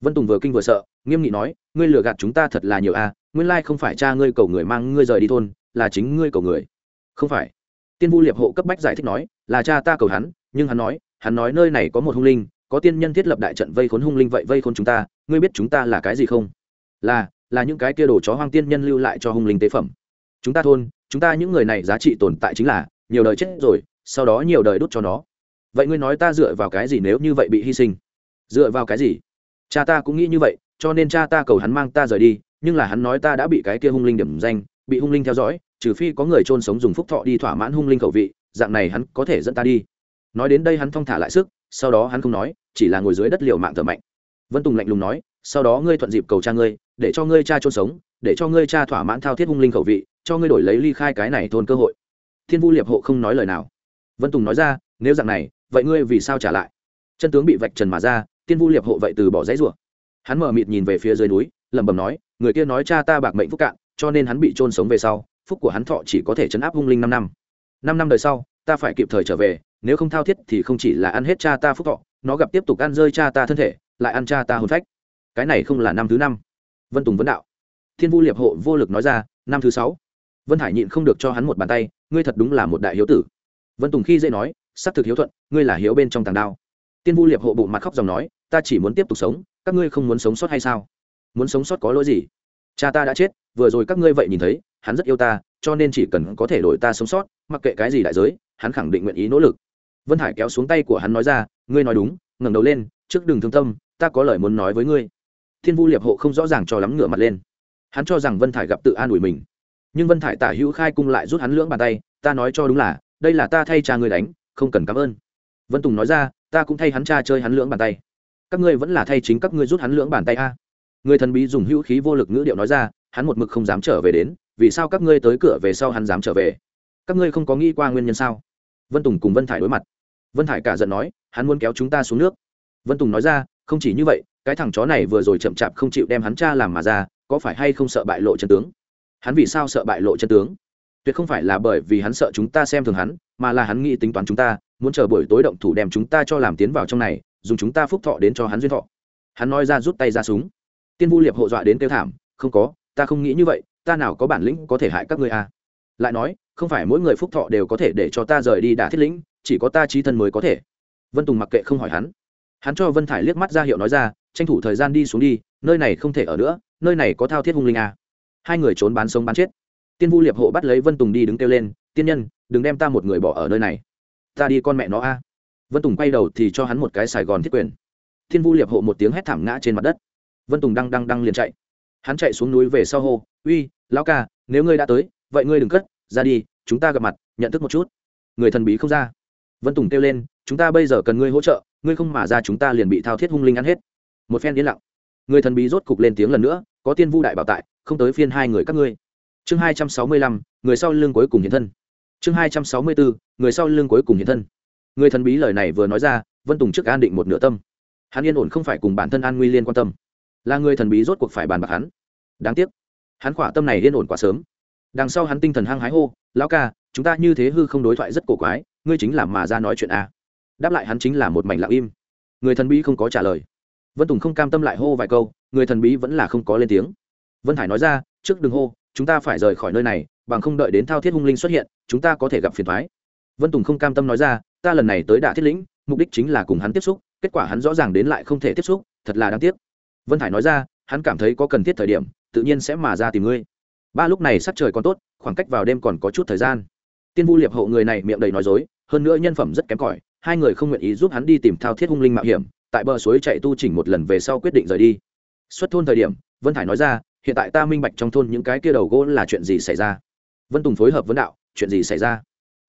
Vân tùng vừa kinh vừa sợ, nghiêm nghị nói, ngươi lừa gạt chúng ta thật là nhiều a, nguyên lai không phải cha ngươi cầu người mang ngươi rời đi thôn, là chính ngươi cầu người. Không phải. Tiên vu liệp hộ cấp bách giải thích nói, là cha ta cầu hắn, nhưng hắn nói hắn nói nơi này có một hung linh, có tiên nhân thiết lập đại trận vây khốn hung linh vậy vây khốn chúng ta ngươi biết chúng ta là cái gì không? Là là những cái kia đồ chó hoang tiên nhân lưu lại cho hung linh tế phẩm. Chúng ta thôn, chúng ta những người này giá trị tồn tại chính là, nhiều đời chết rồi, sau đó nhiều đời đốt cho nó. Vậy ngươi nói ta dựa vào cái gì nếu như vậy bị hy sinh? Dựa vào cái gì? Cha ta cũng nghĩ như vậy, cho nên cha ta cầu hắn mang ta rời đi, nhưng là hắn nói ta đã bị cái kia hung linh điểm danh, bị hung linh theo dõi, trừ phi có người trôn sống dùng phúc thọ đi thỏa mãn hung linh khẩu vị, dạng này hắn có thể dẫn ta đi. Nói đến đây hắn thong thả lại sức, sau đó hắn không nói, chỉ là ngồi dưới đất liều mạng thở mạnh vân tùng lạnh lùng nói, sau đó ngươi thuận dịp cầu cha ngươi, để cho ngươi cha trôn sống, để cho ngươi cha thỏa mãn thao thiết hung linh khẩu vị, cho ngươi đổi lấy ly khai cái này thôn cơ hội. Thiên vu liệp hộ không nói lời nào. Vân tùng nói ra, nếu dạng này, vậy ngươi vì sao trả lại? Chân tướng bị vạch trần mà ra tiên vu liệp hộ vậy từ bỏ dãy rủa. Hắn mở mịt nhìn về phía dưới núi, lẩm bẩm nói, người kia nói cha ta bạc mệnh phúc cạn, cho nên hắn bị trôn sống về sau, phúc của hắn thọ chỉ có thể chấn áp hung linh năm năm. Năm năm đời sau, ta phải kịp thời trở về, nếu không thao thiết thì không chỉ là ăn hết cha ta phúc thọ nó gặp tiếp tục ăn rơi cha ta thân thể, lại ăn cha ta hồn phách. Cái này không là năm thứ năm. Vân tùng vấn đạo. Thiên vu liệp hộ vô lực nói ra, năm thứ sáu. Vân hải nhịn không được cho hắn một bàn tay, ngươi thật đúng là một đại hiếu tử. Vân tùng khi dễ nói xác thực hiếu thuận, ngươi là hiếu bên trong tàng đao. Tiên vu liệp hộ bộ mặt khóc dòng nói, ta chỉ muốn tiếp tục sống, các ngươi không muốn sống sót hay sao? Muốn sống sót có lỗi gì? Cha ta đã chết, vừa rồi các ngươi vậy nhìn thấy, hắn rất yêu ta, cho nên chỉ cần có thể đổi ta sống sót, mặc kệ cái gì đại giới, hắn khẳng định nguyện ý nỗ lực. Vân hải kéo xuống tay của hắn nói ra ngươi nói đúng, ngẩng đầu lên, trước đừng thương tâm, ta có lời muốn nói với ngươi. Thiên vu liệp hộ không rõ ràng cho lắm ngửa mặt lên. Hắn cho rằng vân thải gặp tự an ủi mình. Nhưng vân thải tả hữu khai cung lại rút hắn lưỡng bàn tay, ta nói cho đúng là, đây là ta thay cha ngươi đánh, không cần cảm ơn. Vân tùng nói ra, ta cũng thay hắn cha chơi hắn lưỡng bàn tay. Các ngươi vẫn là thay chính các ngươi rút hắn lưỡng bàn tay a. Người thần bí dùng hữu khí vô lực ngữ điệu nói ra, hắn một mực không dám trở về đến, vì sao các ngươi tới cửa về sau hắn dám trở về? Các ngươi không có nghĩ qua nguyên nhân sao? Vân tùng cùng vân thải đối mặt vân thải cả giận nói, hắn muốn kéo chúng ta xuống nước. Vân tùng nói ra, không chỉ như vậy, cái thằng chó này vừa rồi chậm chạp không chịu đem hắn cha làm mà ra, có phải hay không sợ bại lộ chân tướng? Hắn vì sao sợ bại lộ chân tướng? Tuyệt không phải là bởi vì hắn sợ chúng ta xem thường hắn, mà là hắn nghĩ tính toán chúng ta, muốn chờ buổi tối động thủ đem chúng ta cho làm tiến vào trong này, dùng chúng ta phúc thọ đến cho hắn duyên thọ. Hắn nói ra rút tay ra súng. Tiên vu liệp hộ dọa đến kêu thảm, không có, ta không nghĩ như vậy, ta nào có bản lĩnh có thể hại các ngươi à. lại nói, không phải mỗi người phúc thọ đều có thể để cho ta rời đi đả thiết lĩnh chỉ có ta trí thân mới có thể. Vân tùng mặc kệ không hỏi hắn. Hắn cho vân thải liếc mắt ra hiệu nói ra, tranh thủ thời gian đi xuống đi, nơi này không thể ở nữa, nơi này có thao thiết hung linh à. hai người trốn bán sống bán chết. Tiên vu liệp hộ bắt lấy vân tùng đi đứng kêu lên, tiên nhân, đừng đem ta một người bỏ ở nơi này. Ta đi con mẹ nó a. Vân tùng quay đầu thì cho hắn một cái sài gòn thiết quyền. Thiên vu liệp hộ một tiếng hét thảm ngã trên mặt đất. Vân tùng đăng đăng đăng liền chạy. Hắn chạy xuống núi về sau hô, uy, lão ca, nếu ngươi đã tới, vậy ngươi đừng cất, ra đi, chúng ta gặp mặt, nhận thức một chút. Người thần bí không ra vân tùng kêu lên, chúng ta bây giờ cần ngươi hỗ trợ, ngươi không mà ra chúng ta liền bị thao thiết hung linh ăn hết. Một phen yên lặng. Người thần bí rốt cục lên tiếng lần nữa, có tiên vu đại bảo tại, không tới phiên hai người các ngươi. Chương hai trăm sáu mươi lăm, người sau lưng cuối cùng hiện thân. Chương hai trăm sáu mươi bốn người sau lưng cuối cùng hiện thân. Người thần bí lời này vừa nói ra, vân tùng trước an định một nửa tâm. Hắn yên ổn không phải cùng bản thân an nguy liên quan tâm. Là người thần bí rốt cuộc phải bàn bạc hắn. Đáng tiếc, hắn khỏa tâm này yên ổn quá sớm. Đằng sau hắn tinh thần hăng hái hô, lão ca chúng ta như thế hư không đối thoại rất cổ quái, ngươi chính là mà ra nói chuyện a à. đáp lại hắn chính là một mảnh lặng im. Người thần bí không có trả lời. Vân tùng không cam tâm lại hô vài câu, người thần bí vẫn là không có lên tiếng. Vân hải nói ra, trước đừng hô, chúng ta phải rời khỏi nơi này, bằng không đợi đến thao thiết hung linh xuất hiện, chúng ta có thể gặp phiền thoái vân tùng không cam tâm nói ra, ta lần này tới đả thiết lĩnh, mục đích chính là cùng hắn tiếp xúc, kết quả hắn rõ ràng đến lại không thể tiếp xúc, thật là đáng tiếc. Vân hải nói ra, hắn cảm thấy có cần thiết thời điểm, tự nhiên sẽ mà ra tìm ngươi. Ba lúc này sắc trời còn tốt, khoảng cách vào đêm còn có chút thời gian tiên vu liệp hậu người này miệng đầy nói dối, hơn nữa nhân phẩm rất kém cỏi, hai người không nguyện ý giúp hắn đi tìm thao thiết hung linh mạo hiểm, tại bờ suối chạy tu chỉnh một lần về sau quyết định rời đi. Xuất thôn thời điểm, vân thải nói ra, hiện tại ta minh bạch trong thôn những cái kia đầu gỗ là chuyện gì xảy ra. Vân tùng phối hợp vấn đạo, chuyện gì xảy ra?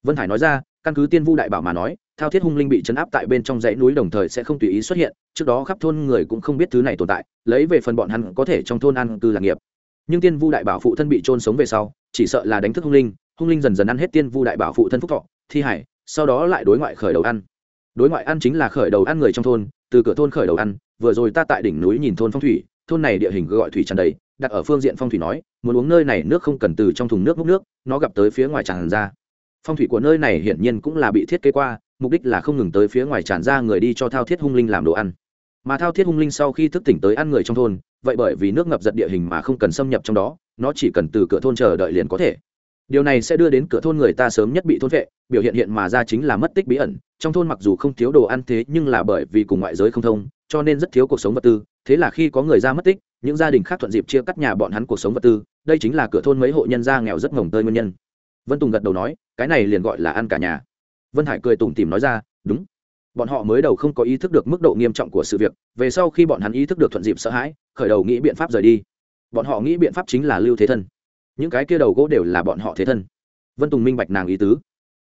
Vân thải nói ra, căn cứ tiên vu đại bảo mà nói, thao thiết hung linh bị chấn áp tại bên trong dãy núi đồng thời sẽ không tùy ý xuất hiện, trước đó khắp thôn người cũng không biết thứ này tồn tại, lấy về phần bọn hắn có thể trong thôn ăn cư lạc nghiệp. Nhưng tiên vu đại bảo phụ thân bị trôn sống về sau, chỉ sợ là đánh thức hung linh hung linh dần dần ăn hết tiên vu đại bảo phụ thân phúc thọ, thi hải, sau đó lại đối ngoại khởi đầu ăn. Đối ngoại ăn chính là khởi đầu ăn người trong thôn, từ cửa thôn khởi đầu ăn, vừa rồi ta tại đỉnh núi nhìn thôn phong thủy, thôn này địa hình gọi thủy tràn đầy, đặt ở phương diện phong thủy nói, muốn uống nơi này nước không cần từ trong thùng nước múc nước, nó gặp tới phía ngoài tràn ra. Phong thủy của nơi này hiển nhiên cũng là bị thiết kế qua, mục đích là không ngừng tới phía ngoài tràn ra người đi cho thao thiết hung linh làm đồ ăn. Mà thao thiết hung linh sau khi thức tỉnh tới ăn người trong thôn, vậy bởi vì nước ngập giật địa hình mà không cần xâm nhập trong đó, nó chỉ cần từ cửa thôn chờ đợi liền có thể điều này sẽ đưa đến cửa thôn người ta sớm nhất bị thôn vệ, biểu hiện hiện mà ra chính là mất tích bí ẩn. Trong thôn mặc dù không thiếu đồ ăn thế nhưng là bởi vì cùng ngoại giới không thông, cho nên rất thiếu cuộc sống vật tư. Thế là khi có người ra mất tích, những gia đình khác thuận dịp chia cắt nhà bọn hắn cuộc sống vật tư. Đây chính là cửa thôn mấy hộ nhân gia nghèo rất ngồng tơi nguyên nhân. Vân tùng gật đầu nói, cái này liền gọi là ăn cả nhà. Vân hải cười tủm tìm nói ra, đúng. Bọn họ mới đầu không có ý thức được mức độ nghiêm trọng của sự việc, về sau khi bọn hắn ý thức được thuận dịp sợ hãi, khởi đầu nghĩ biện pháp rời đi. Bọn họ nghĩ biện pháp chính là lưu thế thân những cái kia đầu gỗ đều là bọn họ thế thân. Vân tùng minh bạch nàng ý tứ.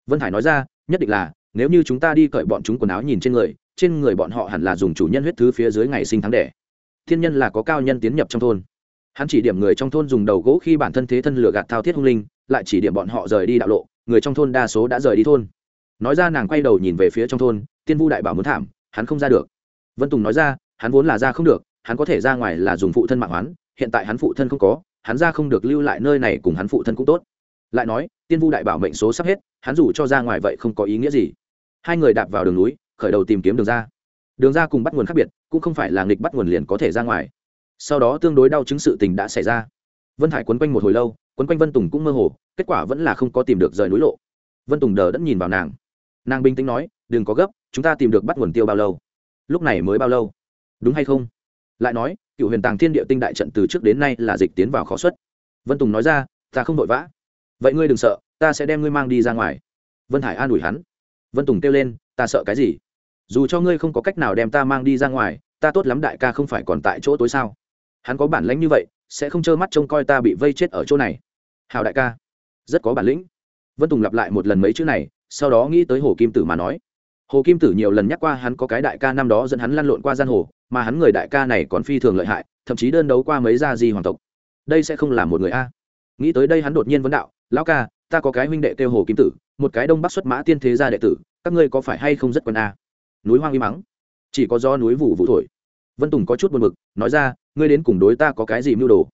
Vân hải nói ra, nhất định là, nếu như chúng ta đi cởi bọn chúng quần áo nhìn trên người trên người bọn họ hẳn là dùng chủ nhân huyết thứ phía dưới ngày sinh tháng đẻ. Thiên nhân là có cao nhân tiến nhập trong thôn. Hắn chỉ điểm người trong thôn dùng đầu gỗ khi bản thân thế thân lửa gạt thao thiết hung linh, lại chỉ điểm bọn họ rời đi đạo lộ, người trong thôn đa số đã rời đi thôn. Nói ra nàng quay đầu nhìn về phía trong thôn, tiên vu đại bảo muốn thảm, hắn không ra được. Vân tùng nói ra, hắn vốn là ra không được, hắn có thể ra ngoài là dùng phụ thân mạng hoán hiện tại hắn phụ thân không có hắn ra không được lưu lại nơi này cùng hắn phụ thân cũng tốt. Lại nói, tiên vu đại bảo mệnh số sắp hết, hắn dù cho ra ngoài vậy không có ý nghĩa gì. Hai người đạp vào đường núi, khởi đầu tìm kiếm đường ra. Đường ra cùng bắt nguồn khác biệt, cũng không phải là nghịch bắt nguồn liền có thể ra ngoài. Sau đó tương đối đau chứng sự tình đã xảy ra. Vân hải quấn quanh một hồi lâu, quấn quanh vân tùng cũng mơ hồ, kết quả vẫn là không có tìm được rời núi lộ. Vân tùng đờ đẫn nhìn vào nàng. Nàng bình tĩnh nói, đừng có gấp, chúng ta tìm được bắt nguồn tiêu bao lâu? Lúc này mới bao lâu? Đúng hay không? Lại nói, cựu huyền tàng thiên địa tinh đại trận từ trước đến nay là dịch tiến vào khó xuất. Vân tùng nói ra, ta không vội vã. Vậy ngươi đừng sợ, ta sẽ đem ngươi mang đi ra ngoài. Vân hải an ủi hắn. Vân tùng kêu lên, ta sợ cái gì? Dù cho ngươi không có cách nào đem ta mang đi ra ngoài, ta tốt lắm đại ca không phải còn tại chỗ tối sao? Hắn có bản lãnh như vậy, sẽ không trơ mắt trông coi ta bị vây chết ở chỗ này. Hào đại ca. Rất có bản lĩnh. Vân tùng lặp lại một lần mấy chữ này, sau đó nghĩ tới hồ kim tử mà nói hồ kim tử nhiều lần nhắc qua hắn có cái đại ca năm đó dẫn hắn lăn lộn qua gian hồ, mà hắn người đại ca này còn phi thường lợi hại, thậm chí đơn đấu qua mấy gia di hoàng tộc. Đây sẽ không là một người a. Nghĩ tới đây hắn đột nhiên vấn đạo, lão ca, ta có cái huynh đệ kêu hồ kim tử, một cái đông bắc xuất mã tiên thế gia đệ tử, các ngươi có phải hay không rất quen a? Núi hoang uy mắng. Chỉ có do núi vụ vụ thổi. Vân tùng có chút buồn mực nói ra, ngươi đến cùng đối ta có cái gì mưu đồ?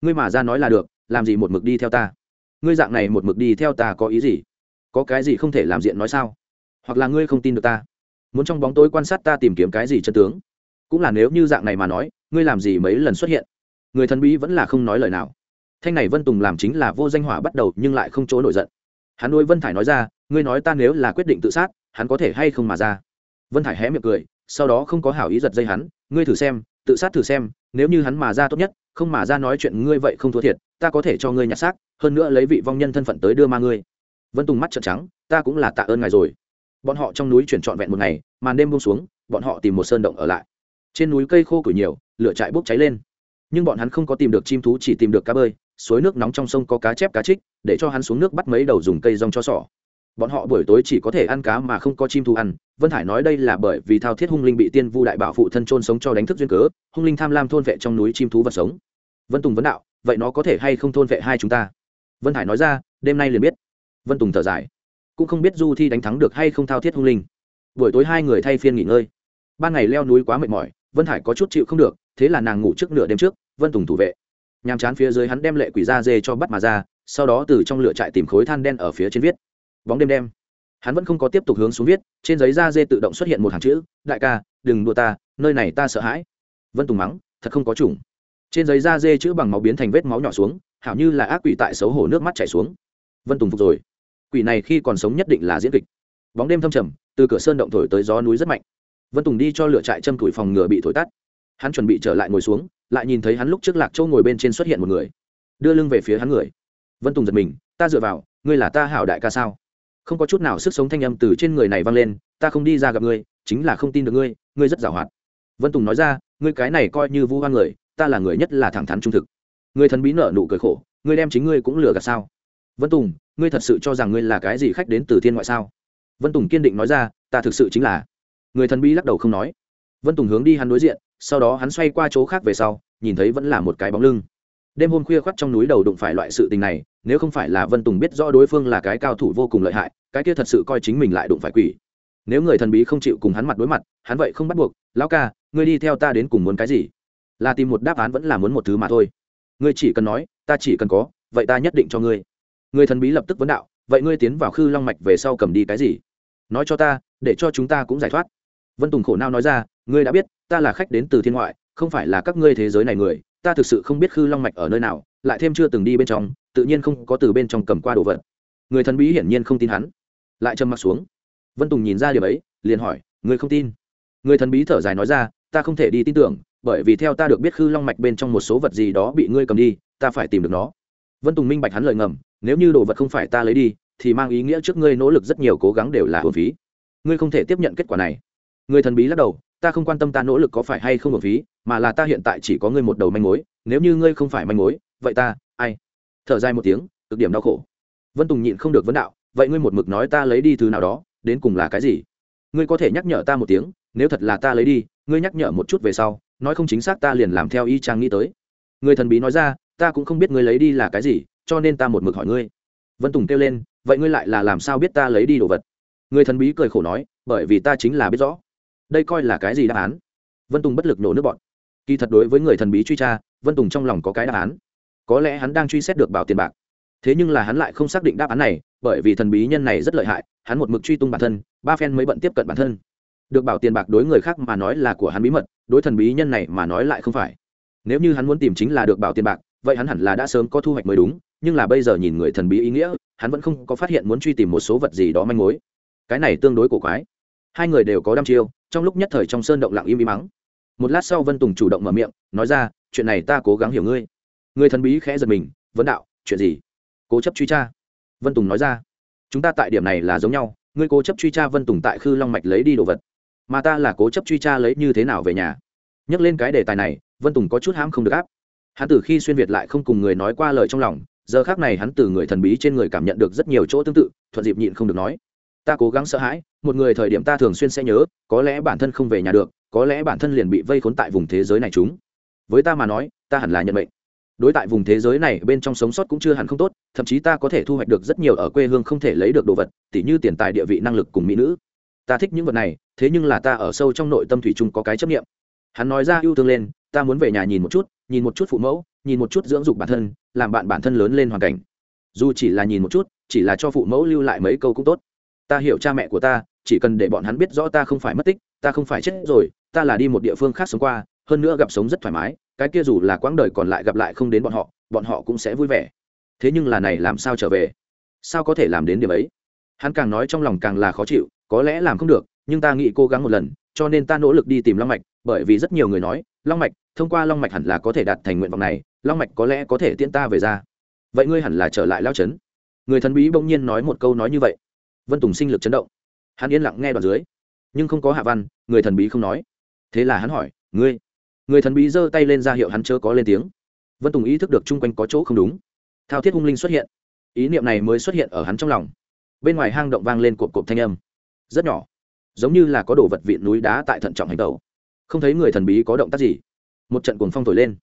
Ngươi mà ra nói là được, làm gì một mực đi theo ta? Ngươi dạng này một mực đi theo ta có ý gì? Có cái gì không thể làm diện nói sao? Hoặc là ngươi không tin được ta. Muốn trong bóng tối quan sát ta tìm kiếm cái gì chân tướng? Cũng là nếu như dạng này mà nói, ngươi làm gì mấy lần xuất hiện? Người thần bí vẫn là không nói lời nào. Thanh này vân tùng làm chính là vô danh hỏa bắt đầu nhưng lại không chỗ nổi giận. Hắn nuôi vân thải nói ra, ngươi nói ta nếu là quyết định tự sát, hắn có thể hay không mà ra? Vân thải hé miệng cười, sau đó không có hảo ý giật dây hắn, ngươi thử xem, tự sát thử xem, nếu như hắn mà ra tốt nhất, không mà ra nói chuyện ngươi vậy không thua thiệt, ta có thể cho ngươi nhặt xác, hơn nữa lấy vị vong nhân thân phận tới đưa ma ngươi. Vân tùng mắt trợn trắng, ta cũng là tạ ơn ngài rồi bọn họ trong núi chuyển trọn vẹn một ngày, màn đêm buông xuống, bọn họ tìm một sơn động ở lại. Trên núi cây khô củi nhiều, lửa trại bốc cháy lên. Nhưng bọn hắn không có tìm được chim thú, chỉ tìm được cá bơi, suối nước nóng trong sông có cá chép cá trích, để cho hắn xuống nước bắt mấy đầu dùng cây rong cho sỏ. Bọn họ buổi tối chỉ có thể ăn cá mà không có chim thú ăn. Vân hải nói đây là bởi vì thao thiết hung linh bị tiên vu đại bảo phụ thân trôn sống cho đánh thức duyên cớ, hung linh tham lam thôn vệ trong núi chim thú vật sống. Vân tùng vấn đạo, vậy nó có thể hay không thôn vệ hai chúng ta? Vân hải nói ra, đêm nay liền biết. Vân tùng thở dài cũng không biết du thi đánh thắng được hay không thao thiết hung linh. Buổi tối hai người thay phiên nghỉ ngơi. Ban ngày leo núi quá mệt mỏi, vân hải có chút chịu không được, thế là nàng ngủ trước nửa đêm trước, vân tùng thủ vệ. Nhàm chán phía dưới hắn đem lệ quỷ da dê cho bắt mà ra, sau đó từ trong lửa trại tìm khối than đen ở phía trên viết. Bóng đêm đêm, hắn vẫn không có tiếp tục hướng xuống viết, trên giấy da dê tự động xuất hiện một hàng chữ, đại ca, đừng đùa ta, nơi này ta sợ hãi. Vân tùng mắng, thật không có chủng. Trên giấy da dê chữ bằng máu biến thành vết máu nhỏ xuống, hảo như là ác quỷ tại xấu hổ nước mắt chảy xuống. Vân tùng phục rồi quỷ này khi còn sống nhất định là diễn kịch. Bóng đêm thâm trầm, từ cửa sơn động thổi tới gió núi rất mạnh. Vân tùng đi cho lửa trại châm tuổi phòng ngừa bị thổi tắt. Hắn chuẩn bị trở lại ngồi xuống, lại nhìn thấy hắn lúc trước lạc châu ngồi bên trên xuất hiện một người. Đưa lưng về phía hắn người. Vân tùng giật mình, ta dựa vào, ngươi là ta hảo đại ca sao? Không có chút nào sức sống thanh âm từ trên người này vang lên, ta không đi ra gặp ngươi, chính là không tin được ngươi ngươi rất giàu hoạt. Vân tùng nói ra, ngươi cái này coi như vu hoan người, ta là người nhất là thẳng thắn trung thực. Người thần bí nở nụ cười khổ, ngươi đem chính ngươi cũng lừa gạt sao? Vân tùng, ngươi thật sự cho rằng ngươi là cái gì khách đến từ thiên ngoại sao? Vân tùng kiên định nói ra, ta thực sự chính là. Người thần bí lắc đầu không nói. Vân tùng hướng đi hắn đối diện, sau đó hắn xoay qua chỗ khác về sau, nhìn thấy vẫn là một cái bóng lưng. Đêm hôm khuya khoắt trong núi đầu đụng phải loại sự tình này, nếu không phải là vân tùng biết rõ đối phương là cái cao thủ vô cùng lợi hại, cái kia thật sự coi chính mình lại đụng phải quỷ. Nếu người thần bí không chịu cùng hắn mặt đối mặt, hắn vậy không bắt buộc, lão ca, ngươi đi theo ta đến cùng muốn cái gì? Là tìm một đáp án vẫn là muốn một thứ mà thôi. Ngươi chỉ cần nói, ta chỉ cần có, vậy ta nhất định cho ngươi người thần bí lập tức vấn đạo, vậy ngươi tiến vào khư long mạch về sau cầm đi cái gì? Nói cho ta, để cho chúng ta cũng giải thoát. Vân tùng khổ nao nói ra, ngươi đã biết, ta là khách đến từ thiên ngoại, không phải là các ngươi thế giới này người. Ta thực sự không biết khư long mạch ở nơi nào, lại thêm chưa từng đi bên trong, tự nhiên không có từ bên trong cầm qua đồ vật. Người thần bí hiển nhiên không tin hắn, lại trầm m ặ t xuống. Vân tùng nhìn ra điều ấy, liền hỏi, ngươi không tin? Người thần bí thở dài nói ra, ta không thể đi tin tưởng, bởi vì theo ta được biết khư long mạch bên trong một số vật gì đó bị ngươi cầm đi, ta phải tìm được nó vân tùng minh bạch hắn lời ngầm, nếu như đồ vật không phải ta lấy đi, thì mang ý nghĩa trước ngươi nỗ lực rất nhiều cố gắng đều là hồn phí. Ngươi không thể tiếp nhận kết quả này. Người thần bí lắc đầu, ta không quan tâm ta nỗ lực có phải hay không hồn phí, mà là ta hiện tại chỉ có ngươi một đầu manh mối, nếu như ngươi không phải manh mối, vậy ta, ai? Thở dài một tiếng, cực điểm đau khổ. Vân tùng nhịn không được vấn đạo, vậy ngươi một mực nói ta lấy đi thứ nào đó, đến cùng là cái gì? Ngươi có thể nhắc nhở ta một tiếng, nếu thật là ta lấy đi, ngươi nhắc nhở một chút về sau, nói không chính xác ta liền làm theo y trang nghĩ tới. Người thần bí nói ra ta cũng không biết ngươi lấy đi là cái gì, cho nên ta một mực hỏi ngươi. Vân tùng kêu lên, vậy ngươi lại là làm sao biết ta lấy đi đồ vật? Người thần bí cười khổ nói, bởi vì ta chính là biết rõ. Đây coi là cái gì đáp án? Vân tùng bất lực nổ nước bọn kỳ thật đối với người thần bí truy tra, vân tùng trong lòng có cái đáp án. Có lẽ hắn đang truy xét được bảo tiền bạc. Thế nhưng là hắn lại không xác định đáp án này, bởi vì thần bí nhân này rất lợi hại, hắn một mực truy tung bản thân, ba phen mới bận tiếp cận bản thân. Được bảo tiền bạc đối người khác mà nói là của hắn bí mật, đối thần bí nhân này mà nói lại không phải. Nếu như hắn muốn tìm chính là được bảo tiền bạc vậy hắn hẳn là đã sớm có thu hoạch mới đúng, nhưng là bây giờ nhìn người thần bí ý nghĩa, hắn vẫn không có phát hiện muốn truy tìm một số vật gì đó manh mối. Cái này tương đối cổ quái. Hai người đều có đăm chiêu, trong lúc nhất thời trong sơn động lặng im im mắng. Một lát sau vân tùng chủ động mở miệng, nói ra, chuyện này ta cố gắng hiểu ngươi. Người thần bí khẽ giật mình, vấn đạo, chuyện gì? Cố chấp truy tra. Vân tùng nói ra, chúng ta tại điểm này là giống nhau, ngươi cố chấp truy tra vân tùng tại khư long mạch lấy đi đồ vật, mà ta là cố chấp truy tra lấy như thế nào về nhà. Nhắc lên cái đề tài này, vân tùng có chút hãm không được áp hắn từ khi xuyên việt lại không cùng người nói qua lời trong lòng, giờ khác này hắn từ người thần bí trên người cảm nhận được rất nhiều chỗ tương tự, thuận dịp nhịn không được nói. Ta cố gắng sợ hãi, một người thời điểm ta thường xuyên sẽ nhớ, có lẽ bản thân không về nhà được, có lẽ bản thân liền bị vây khốn tại vùng thế giới này chúng. Với ta mà nói, ta hẳn là nhận mệnh. Đối tại vùng thế giới này, bên trong sống sót cũng chưa hẳn không tốt, thậm chí ta có thể thu hoạch được rất nhiều ở quê hương không thể lấy được đồ vật, tỉ như tiền tài, địa vị, năng lực cùng mỹ nữ. Ta thích những vật này, thế nhưng là ta ở sâu trong nội tâm thủy chung có cái chấp nghiệm hắn nói ra yêu thương lên, ta muốn về nhà nhìn một chút nhìn một chút phụ mẫu, nhìn một chút dưỡng dục bản thân, làm bạn bản thân lớn lên hoàn cảnh. Dù chỉ là nhìn một chút, chỉ là cho phụ mẫu lưu lại mấy câu cũng tốt. Ta hiểu cha mẹ của ta, chỉ cần để bọn hắn biết rõ ta không phải mất tích, ta không phải chết rồi, ta là đi một địa phương khác sống qua, hơn nữa gặp sống rất thoải mái, cái kia dù là quãng đời còn lại gặp lại không đến bọn họ bọn họ cũng sẽ vui vẻ. Thế nhưng là này làm sao trở về? Sao có thể làm đến điểm ấy? Hắn càng nói trong lòng càng là khó chịu, có lẽ làm không được, nhưng ta nghĩ cố gắng một lần, cho nên ta nỗ lực đi tìm long mạch bởi vì rất nhiều người nói, long mạch, thông qua long mạch hẳn là có thể đạt thành nguyện vọng này, long mạch có lẽ có thể tiễn ta về ra. Vậy ngươi hẳn là trở lại lao trấn. Người thần bí bỗng nhiên nói một câu nói như vậy. Vân tùng sinh lực chấn động. Hắn yên lặng nghe đoạn dưới, nhưng không có hạ văn, người thần bí không nói. Thế là hắn hỏi, ngươi? Người thần bí giơ tay lên ra hiệu hắn chớ có lên tiếng. Vân tùng ý thức được chung quanh có chỗ không đúng. Thao thiết hung linh xuất hiện. Ý niệm này mới xuất hiện ở hắn trong lòng. Bên ngoài hang động vang lên cộp cộp thanh âm. Rất nhỏ, giống như là có đồ vật vịn núi đá tại thận trọng hành tàu không thấy người thần bí có động tác gì. Một trận cuồng phong thổi lên.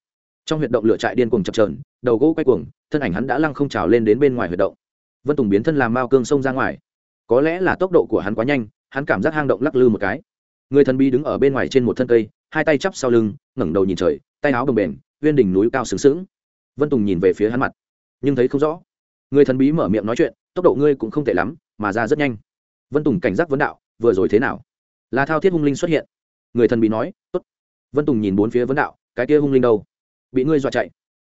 Trong huyệt động lửa trại điên cuồng chập trờn đầu gỗ quay cuồng, thân ảnh hắn đã lăng không trào lên đến bên ngoài huyệt động. Vân tùng biến thân làm mao cương sông ra ngoài. Có lẽ là tốc độ của hắn quá nhanh, hắn cảm giác hang động lắc lư một cái. Người thần bí đứng ở bên ngoài trên một thân cây, hai tay chắp sau lưng, ngẩng đầu nhìn trời, tay áo đồng bền uyên đỉnh núi cao sướng sướng vân tùng nhìn về phía hắn mặt, nhưng thấy không rõ. Người thần bí mở miệng nói chuyện, tốc độ ngươi cũng không tệ lắm, mà ra rất nhanh. Vân tùng cảnh giác vấn đạo, vừa rồi thế nào? Là thao thiết hung linh xuất hiện người thần bí nói, tốt. Vân tùng nhìn bốn phía vấn đạo, cái kia hung linh đâu? Bị ngươi dọa chạy.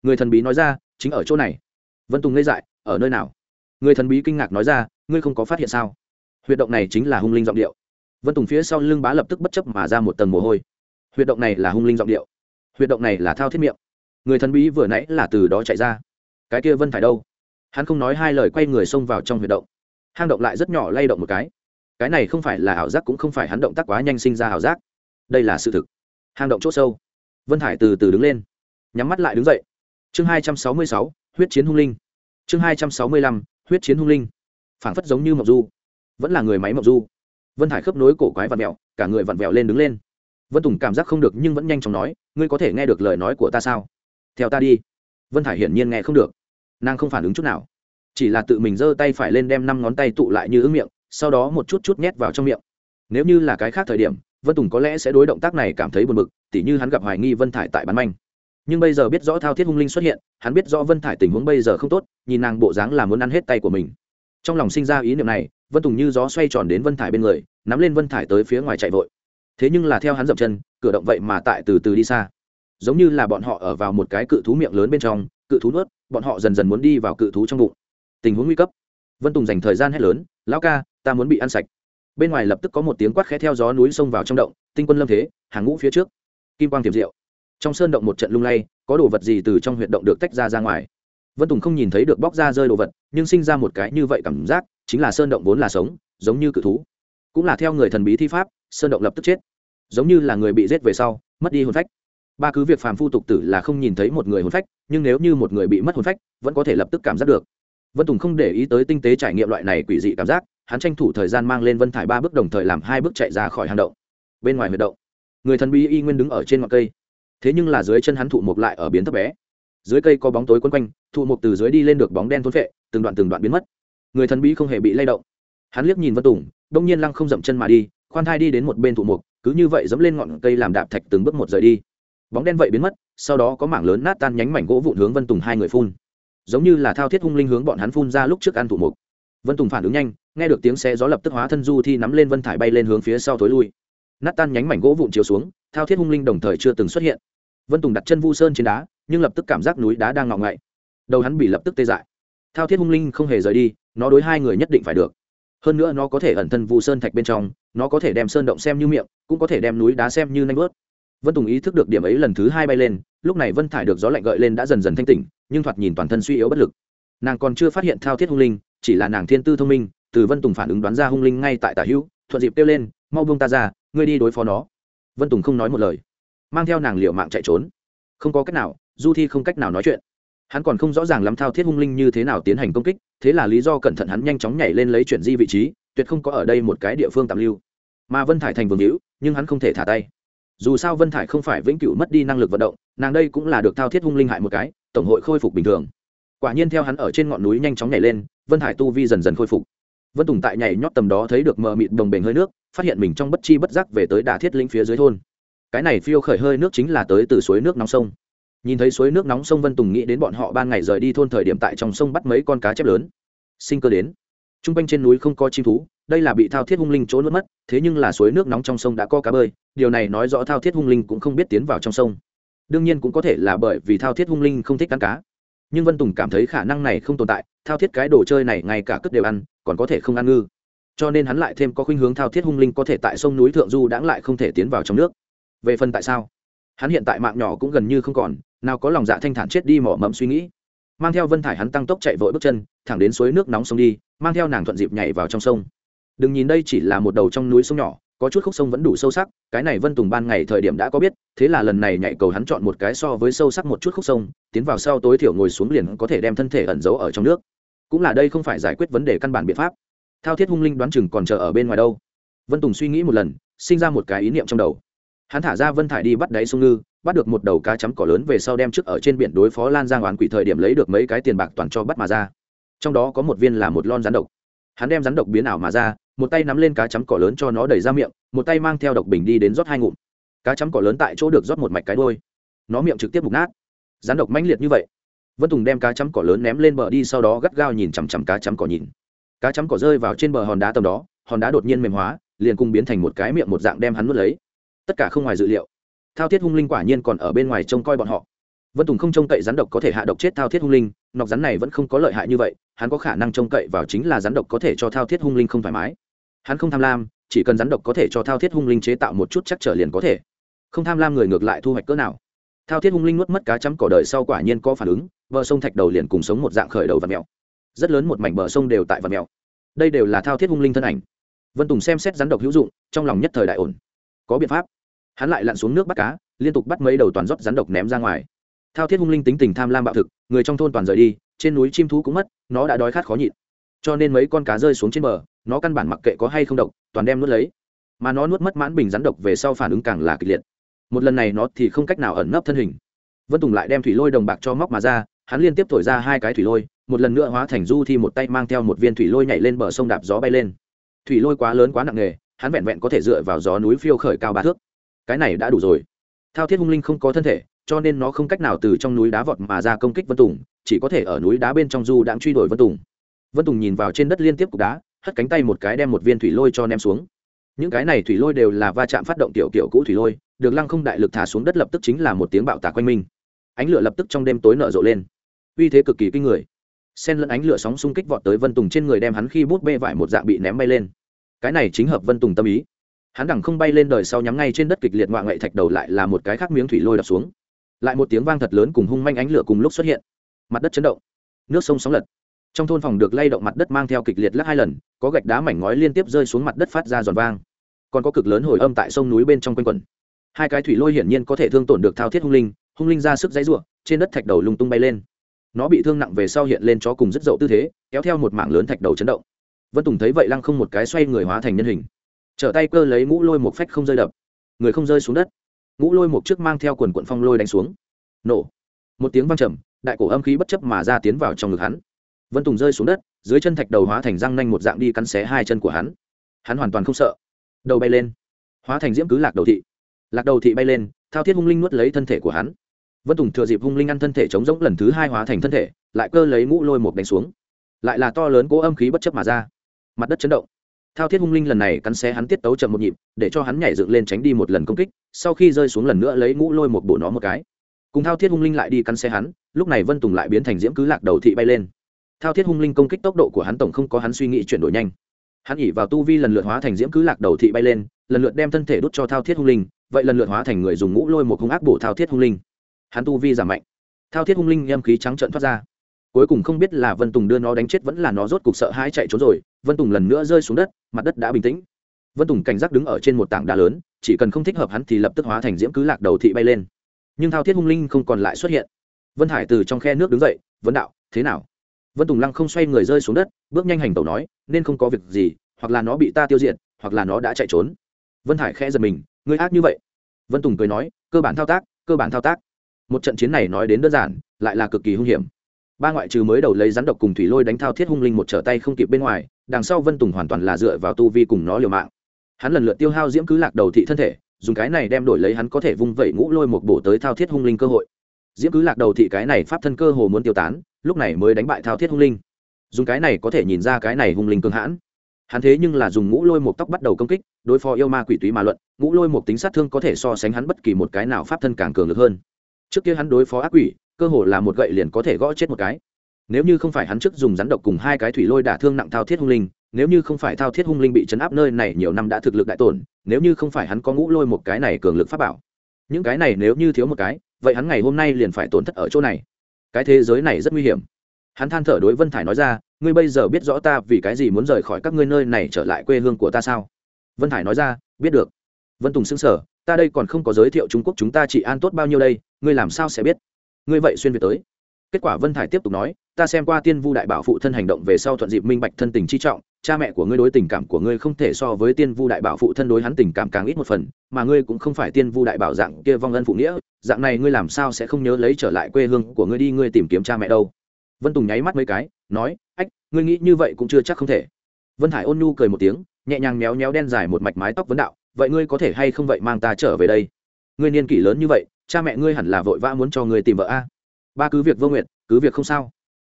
Người thần bí nói ra, chính ở chỗ này. Vân tùng ngây dại, ở nơi nào? Người thần bí kinh ngạc nói ra, ngươi không có phát hiện sao? Huyệt động này chính là hung linh giọng điệu. Vân tùng phía sau lưng bá lập tức bất chấp mà ra một tầng mồ hôi. Huyệt động này là hung linh giọng điệu. Huyệt động này là thao thiết miệng. Người thần bí vừa nãy là từ đó chạy ra. Cái kia vân phải đâu? Hắn không nói hai lời quay người xông vào trong huyệt động. Hang động lại rất nhỏ lay động một cái. Cái này không phải là ảo giác cũng không phải hắn động tác quá nhanh sinh ra ảo giác đây là sự thực. Hang động c h ỗ sâu. Vân hải từ từ đứng lên. Nhắm mắt lại đứng dậy. Chương hai trăm sáu mươi sáu, huyết chiến hung linh. Chương hai trăm sáu mươi lăm, huyết chiến hung linh. Phảng phất giống như mộc du. Vẫn là người máy mộc du. Vân hải khớp nối cổ quái vặn vẹo, cả người vặn vẹo lên đứng lên. Vân tùng cảm giác không được nhưng vẫn nhanh chóng nói, ngươi có thể nghe được lời nói của ta sao? Theo ta đi. Vân hải hiển nhiên nghe không được. Nàng không phản ứng chút nào. Chỉ là tự mình giơ tay phải lên đem năm ngón tay tụ lại như ứng miệng, sau đó một chút chút nhét vào trong miệng. Nếu như là cái khác thời điểm vân tùng có lẽ sẽ đối động tác này cảm thấy buồn bực, tỉ như hắn gặp hoài nghi vân thải tại bán manh. Nhưng bây giờ biết rõ thao thiết hung linh xuất hiện, hắn biết rõ vân thải tình huống bây giờ không tốt, nhìn nàng bộ dáng là muốn ăn hết tay của mình. Trong lòng sinh ra ý niệm này, vân tùng như gió xoay tròn đến vân thải bên người, nắm lên vân thải tới phía ngoài chạy vội. Thế nhưng là theo hắn dậm chân, cửa động vậy mà tại từ từ đi xa. Giống như là bọn họ ở vào một cái cự thú miệng lớn bên trong, cự thú nuốt, bọn họ dần dần muốn đi vào cự thú trong bụng. Tình huống nguy cấp. Vân tùng dành thời gian hét lớn, lão ca, ta muốn bị ăn sạch bên ngoài lập tức có một tiếng quát khẽ theo gió núi xông vào trong động, tinh quân lâm thế, hàng ngũ phía trước. Kim quang tiềm diệu. Trong sơn động một trận lung lay, có đồ vật gì từ trong huyệt động được tách ra ra ngoài? Vân tùng không nhìn thấy được bóc ra rơi đồ vật, nhưng sinh ra một cái như vậy cảm giác, chính là sơn động vốn là sống, giống như cự thú. Cũng là theo người thần bí thi pháp, sơn động lập tức chết. Giống như là người bị giết về sau, mất đi hồn phách. Ba cứ việc phàm phu tục tử là không nhìn thấy một người hồn phách, nhưng nếu như một người bị mất hồn phách, vẫn có thể lập tức cảm giác được. Vân tùng không để ý tới tinh tế trải nghiệm loại này quỷ dị cảm giác hắn tranh thủ thời gian mang lên vân thải ba bước đồng thời làm hai bước chạy ra khỏi hang động. Bên ngoài huyệt động, người thần bí y nguyên đứng ở trên ngọn cây. Thế nhưng là dưới chân hắn thụ mộc lại ở biến thấp bé. Dưới cây có bóng tối quấn quanh, thụ mộc từ dưới đi lên được bóng đen thốn vệ từng đoạn từng đoạn biến mất. Người thần bí không hề bị lay động. Hắn liếc nhìn vân tùng, đông nhiên lăng không dậm chân mà đi, khoan thai đi đến một bên thụ mộc, cứ như vậy dẫm lên ngọn cây làm đạp thạch từng bước một rời đi. Bóng đen vậy biến mất, sau đó có mảng lớn nát tan nhánh mảnh gỗ vụn hướng vân tùng hai người phun. Giống như là thao thiết hung linh hướng bọn hắn phun ra lúc trước ăn thụ mục vân tùng phản ứng nhanh, nghe được tiếng xe gió lập tức hóa thân du thi nắm lên vân thải bay lên hướng phía sau thối lui. Nát tan nhánh mảnh gỗ vụn chiếu xuống, thao thiết hung linh đồng thời chưa từng xuất hiện. Vân tùng đặt chân vu sơn trên đá, nhưng lập tức cảm giác núi đá đang ngọng ngậy. Đầu hắn bị lập tức tê dại. Thao thiết hung linh không hề rời đi, nó đối hai người nhất định phải được. Hơn nữa nó có thể ẩn thân vu sơn thạch bên trong, nó có thể đem sơn động xem như miệng, cũng có thể đem núi đá xem như nanh bớt vân tùng ý thức được điểm ấy lần thứ hai bay lên, lúc này vân thải được gió lạnh gợi lên đã dần dần thanh tỉnh, nhưng thoạt nhìn toàn thân suy yếu bất lực. Nàng còn chưa phát hiện thao thiết hung linh chỉ là nàng thiên tư thông minh, từ vân tùng phản ứng đoán ra hung linh ngay tại tả hữu, thuận dịp kêu lên, mau buông ta ra, ngươi đi đối phó nó. Vân tùng không nói một lời, mang theo nàng liệu mạng chạy trốn. Không có cách nào, du thi không cách nào nói chuyện. Hắn còn không rõ ràng lắm thao thiết hung linh như thế nào tiến hành công kích, thế là lý do cẩn thận hắn nhanh chóng nhảy lên lấy chuyển di vị trí, tuyệt không có ở đây một cái địa phương tạm lưu. Mà vân thải thành vương hữu, nhưng hắn không thể thả tay. Dù sao vân thải không phải vĩnh cửu mất đi năng lực vận động, nàng đây cũng là được thao thiết hung linh hại một cái, tổng hội khôi phục bình thường quả nhiên theo hắn ở trên ngọn núi nhanh chóng nhảy lên, vân Hải tu vi dần dần khôi phục. Vân tùng tại nhảy nhót tầm đó thấy được mờ mịt đồng bềnh hơi nước, phát hiện mình trong bất chi bất giác về tới đà thiết lĩnh phía dưới thôn. Cái này phiêu khởi hơi nước chính là tới từ suối nước nóng sông. Nhìn thấy suối nước nóng sông, vân tùng nghĩ đến bọn họ ban ngày rời đi thôn thời điểm tại trong sông bắt mấy con cá chép lớn. Sinh cơ đến. T r u n g quanh trên núi không có chim thú, đây là bị thao thiết hung linh trốn mất mất, thế nhưng là suối nước nóng trong sông đã có cá bơi, điều này nói rõ thao thiết hung linh cũng không biết tiến vào trong sông. Đương nhiên cũng có thể là bởi vì thao thiết hung linh không thích ăn cá nhưng vân tùng cảm thấy khả năng này không tồn tại thao thiết cái đồ chơi này ngay cả cất đều ăn còn có thể không ăn ngư cho nên hắn lại thêm có khuynh hướng thao thiết hung linh có thể tại sông núi thượng du đãng lại không thể tiến vào trong nước về phần tại sao hắn hiện tại mạng nhỏ cũng gần như không còn nào có lòng dạ thanh thản chết đi mỏ mẫm suy nghĩ mang theo vân thải hắn tăng tốc chạy vội bước chân thẳng đến suối nước nóng sông đi mang theo nàng thuận dịp nhảy vào trong sông đừng nhìn đây chỉ là một đầu trong núi sông nhỏ có chút khúc sông vẫn đủ sâu sắc, cái này vân tùng ban ngày thời điểm đã có biết, thế là lần này nhảy cầu hắn chọn một cái so với sâu sắc một chút khúc sông, tiến vào sau tối thiểu ngồi xuống liền có thể đem thân thể ẩn giấu ở trong nước. Cũng là đây không phải giải quyết vấn đề căn bản biện pháp. Thao thiết hung linh đoán chừng còn chờ ở bên ngoài đâu. Vân tùng suy nghĩ một lần, sinh ra một cái ý niệm trong đầu. Hắn thả ra vân thải đi bắt đáy sông ngư, bắt được một đầu cá chấm cỏ lớn về sau đem trước ở trên biển đối phó lan giang oán quỷ thời điểm lấy được mấy cái tiền bạc toàn cho bắt mà ra. Trong đó có một viên là một lon rắn độc. Hắn đem rắn độc biến ảo mà ra một tay nắm lên cá chấm cỏ lớn cho nó đẩy ra miệng, một tay mang theo độc bình đi đến rót hai ngụm. Cá chấm cỏ lớn tại chỗ được rót một mạch cái đôi nó miệng trực tiếp mục nát. Gián độc mãnh liệt như vậy. Vân tùng đem cá chấm cỏ lớn ném lên bờ đi sau đó gắt gao nhìn chằm chằm cá chấm cỏ nhìn. Cá chấm cỏ rơi vào trên bờ hòn đá tầm đó, hòn đá đột nhiên mềm hóa, liền cùng biến thành một cái miệng một dạng đem hắn nuốt lấy. Tất cả không ngoài dự liệu. Thao thiết hung linh quả nhiên còn ở bên ngoài trông coi bọn họ. Vân tùng không trông cậy rắn độc có thể hạ độc chết thao thiết hung linh, nọc rắn này vẫn không có lợi hại như vậy, hắn có khả năng trông cậy vào chính là rắn độc có thể cho thao thiết hung linh không thoải mái hắn không tham lam, chỉ cần rắn độc có thể cho thao thiết hung linh chế tạo một chút chắc trở liền có thể. Không tham lam người ngược lại thu hoạch cỡ nào. Thao thiết hung linh nuốt mất cá chấm cỏ đời sau quả nhiên có phản ứng, bờ sông thạch đầu liền cùng sống một dạng khởi đầu và mèo. Rất lớn một mảnh bờ sông đều tại vật mèo. Đây đều là thao thiết hung linh thân ảnh. Vân tùng xem xét rắn độc hữu dụng, trong lòng nhất thời đại ổn. Có biện pháp. Hắn lại lặn xuống nước bắt cá, liên tục bắt mấy đầu toàn rót rắn độc ném ra ngoài. Thao thiết hung linh tính tình tham lam bạo thực, người trong thôn toàn rời đi, trên núi chim thú cũng mất, nó đã đói khát khó nhịn. Cho nên mấy con cá rơi xuống trên bờ nó căn bản mặc kệ có hay không độc, toàn đem nuốt lấy. Mà nó nuốt mất mãn bình rắn độc về sau phản ứng càng là kịch liệt. Một lần này nó thì không cách nào ẩn nấp thân hình. Vân tùng lại đem thủy lôi đồng bạc cho móc mà ra, hắn liên tiếp thổi ra hai cái thủy lôi, một lần nữa hóa thành du thi một tay mang theo một viên thủy lôi nhảy lên bờ sông đạp gió bay lên. Thủy lôi quá lớn quá nặng nề, hắn vẹn vẹn có thể dựa vào gió núi phiêu khởi cao ba thước. Cái này đã đủ rồi. Thao thiết hung linh không có thân thể, cho nên nó không cách nào từ trong núi đá vọt mà ra công kích vân tùng, chỉ có thể ở núi đá bên trong du đãng truy đuổi vân tùng. Vân tùng nhìn vào trên đất liên tiếp cục đá hất cánh tay một cái đem một viên thủy lôi cho ném xuống. Những cái này thủy lôi đều là va chạm phát động tiểu kiểu cũ thủy lôi, được lăng không đại lực thả xuống đất lập tức chính là một tiếng bạo tạc quanh minh ánh lửa lập tức trong đêm tối nở rộ lên. Uy thế cực kỳ kinh người. Xen lẫn ánh lửa sóng xung kích vọt tới vân tùng trên người đem hắn khi bút bê vải một dạng bị ném bay lên. Cái này chính hợp vân tùng tâm ý. Hắn đằng không bay lên đời sau nhắm ngay trên đất kịch liệt ngoạ ngậy thạch đầu lại là một cái khác miếng thủy lôi đập xuống. Lại một tiếng vang thật lớn cùng hung manh ánh lửa cùng lúc xuất hiện. Mặt đất chấn động. Nước sông sóng lật trong thôn phòng được lay động mặt đất mang theo kịch liệt lắc hai lần, có gạch đá mảnh ngói liên tiếp rơi xuống mặt đất phát ra giòn vang. Còn có cực lớn hồi âm tại sông núi bên trong quanh quần hai cái thủy lôi hiển nhiên có thể thương tổn được thao thiết hung linh hung linh ra sức dãy ruộng trên đất thạch đầu lung tung bay lên. Nó bị thương nặng về sau hiện lên chó cùng rất dậu tư thế, kéo theo một mảng lớn thạch đầu chấn động. Vân tùng thấy vậy lăng không một cái xoay người hóa thành nhân hình. Trở tay cơ lấy ngũ lôi một phách không rơi đập. Người không rơi xuống đất. Ngũ lôi một trước mang theo quần quận phong lôi đánh xuống. Nổ. Một tiếng văng trầm, đại cổ âm khí bất chấp mà ra tiến vào trong ngực hắn vân tùng rơi xuống đất, dưới chân thạch đầu hóa thành răng nanh một dạng đi cắn xé hai chân của hắn. Hắn hoàn toàn không sợ. Đầu bay lên. Hóa thành diễm cứ lạc đầu thị. Lạc đầu thị bay lên, thao thiết hung linh nuốt lấy thân thể của hắn. Vân tùng thừa dịp hung linh ăn thân thể chống rỗng lần thứ hai hóa thành thân thể, lại cơ lấy ngũ lôi một đánh xuống. Lại là to lớn cố âm khí bất chấp mà ra. Mặt đất chấn động. Thao thiết hung linh lần này cắn xé hắn tiết tấu chậm một nhịp, để cho hắn nhảy dựng lên tránh đi một lần công kích, sau khi rơi xuống lần nữa lấy ngũ lôi một bộ nó một cái. Cùng thao thiết hung linh lại đi cắn xé hắn, lúc này vân tùng lại biến thành diễm cứ lạc đầu thị bay lên thao thiết hung linh công kích tốc độ của hắn tổng không có hắn suy nghĩ chuyển đổi nhanh. Hắn ỉ vào tu vi lần lượt hóa thành diễm cứ lạc đầu thị bay lên, lần lượt đem thân thể đốt cho thao thiết hung linh, vậy lần lượt hóa thành người dùng ngũ lôi một hung ác bổ thao thiết hung linh. Hắn tu vi giảm mạnh. Thao thiết hung linh em khí trắng trận thoát ra. Cuối cùng không biết là vân tùng đưa nó đánh chết vẫn là nó rốt cục sợ hãi chạy trốn rồi, vân tùng lần nữa rơi xuống đất, mặt đất đã bình tĩnh. Vân tùng cảnh giác đứng ở trên một tảng đá lớn, chỉ cần không thích hợp hắn thì lập tức hóa thành diễm cứ lạc đầu thị bay lên. Nhưng thao thiết hung linh không còn lại xuất hiện. Vân hải từ trong khe nước đứng dậy vấn đạo, thế nào? Vân tùng lăng không xoay người rơi xuống đất, bước nhanh hành tẩu nói, nên không có việc gì, hoặc là nó bị ta tiêu diệt, hoặc là nó đã chạy trốn. Vân hải khẽ giật mình, ngươi ác như vậy. Vân tùng cười nói, cơ bản thao tác, cơ bản thao tác. Một trận chiến này nói đến đơn giản, lại là cực kỳ hung hiểm. Ba ngoại trừ mới đầu lấy rắn độc cùng thủy lôi đánh thao thiết hung linh một trở tay không kịp bên ngoài, đằng sau vân tùng hoàn toàn là dựa vào tu vi cùng nó liều mạng. Hắn lần lượt tiêu hao diễm cứ lạc đầu thị thân thể, dùng cái này đem đổi lấy hắn có thể vung vẩy ngũ lôi một bổ tới thao thiết hung linh cơ hội. Diễm cứ lạc đầu thị cái này pháp thân cơ hồ muốn tiêu tán lúc này mới đánh bại thao thiết hung linh. Dùng cái này có thể nhìn ra cái này hung linh cường hãn. Hắn thế nhưng là dùng ngũ lôi một tóc bắt đầu công kích, đối phó yêu ma quỷ túy mà luận, ngũ lôi một tính sát thương có thể so sánh hắn bất kỳ một cái nào pháp thân càng cường lực hơn. Trước kia hắn đối phó ác quỷ, cơ hồ là một gậy liền có thể gõ chết một cái. Nếu như không phải hắn trước dùng rắn độc cùng hai cái thủy lôi đả thương nặng thao thiết hung linh, nếu như không phải thao thiết hung linh bị chấn áp nơi này nhiều năm đã thực lực đại tổn, nếu như không phải hắn có ngũ lôi một cái này cường lực pháp bảo, những cái này nếu như thiếu một cái, vậy hắn ngày hôm nay liền phải tổn thất ở chỗ này cái thế giới này rất nguy hiểm. Hắn than thở đối vân thải nói ra, ngươi bây giờ biết rõ ta vì cái gì muốn rời khỏi các ngươi nơi này trở lại quê hương của ta sao? Vân thải nói ra, biết được. Vân tùng xứng sở ta đây còn không có giới thiệu trung quốc chúng ta chỉ an tốt bao nhiêu đây, ngươi làm sao sẽ biết? Ngươi vậy xuyên việt tới. Kết quả vân thải tiếp tục nói, ta xem qua tiên vu đại bảo phụ thân hành động về sau thuận dịp minh bạch thân tình chi trọng cha mẹ của ngươi đối tình cảm của ngươi không thể so với tiên vu đại bảo phụ thân đối hắn tình cảm càng ít một phần, mà ngươi cũng không phải tiên vu đại bảo dạng kia vong ân phụ nghĩa, dạng này ngươi làm sao sẽ không nhớ lấy trở lại quê hương của ngươi đi ngươi tìm kiếm cha mẹ đâu? Vân tùng nháy mắt mấy cái, nói, ách, ngươi nghĩ như vậy cũng chưa chắc không thể. Vân hải ôn nhu cười một tiếng, nhẹ nhàng méo méo đen dài một mạch mái tóc vấn đạo, vậy ngươi có thể hay không vậy mang ta trở về đây? Ngươi niên kỷ lớn như vậy, cha mẹ ngươi hẳn là vội vã muốn cho ngươi tìm vợ a. Ba cứ việc vô nguyện, cứ việc không sao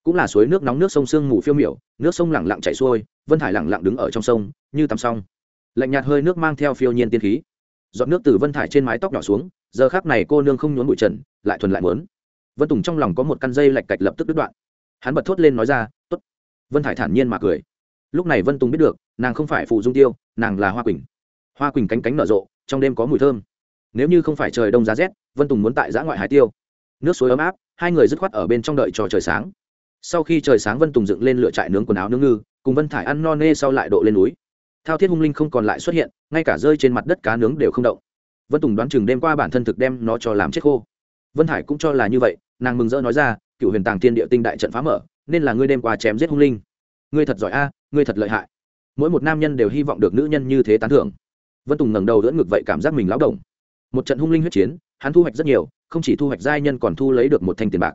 cũng là suối nước nóng nước sông sương mù phiêu miểu, nước sông lẳng lặng chảy xuôi, vân thải lẳng lặng đứng ở trong sông, như tắm xong. Lạnh nhạt hơi nước mang theo phiêu nhiên tiên khí. Giọt nước từ vân thải trên mái tóc nhỏ xuống, giờ khác này cô nương không nhốn bụi trần, lại thuần lại mớn. Vân tùng trong lòng có một căn dây lạch cạch lập tức đứt đoạn. Hắn bật thốt lên nói ra t ố t vân thải thản nhiên mà cười. Lúc này vân tùng biết được, nàng không phải phụ dung tiêu, nàng là hoa quỳnh. Hoa quỳnh cánh cánh nở rộ, trong đêm có mùi thơm. Nếu như không phải trời đông giá rét, vân tùng muốn tại giã ngoại hải tiêu. Nước suối ấm áp, hai người dứt khoát ở bên trong đợi cho trời sáng sau khi trời sáng vân tùng dựng lên lựa trại nướng quần áo nướng ngư, cùng vân thải ăn no nê sau lại độ lên núi. Thao thiết hung linh không còn lại xuất hiện, ngay cả rơi trên mặt đất cá nướng đều không động. Vân tùng đoán chừng đêm qua bản thân thực đem nó cho làm chết khô. Vân thải cũng cho là như vậy, nàng mừng rỡ nói ra, cựu huyền tàng thiên địa tinh đại trận phá mở, nên là ngươi đêm qua chém giết hung linh. Ngươi thật giỏi a, ngươi thật lợi hại. Mỗi một nam nhân đều hy vọng được nữ nhân như thế tán thưởng. Vân tùng ngẩng đầu đỡ ngực vậy cảm giác mình lão động. Một trận hung linh huyết chiến, hắn thu hoạch rất nhiều, không chỉ thu hoạch giai nhân còn thu lấy được một thanh tiền bạc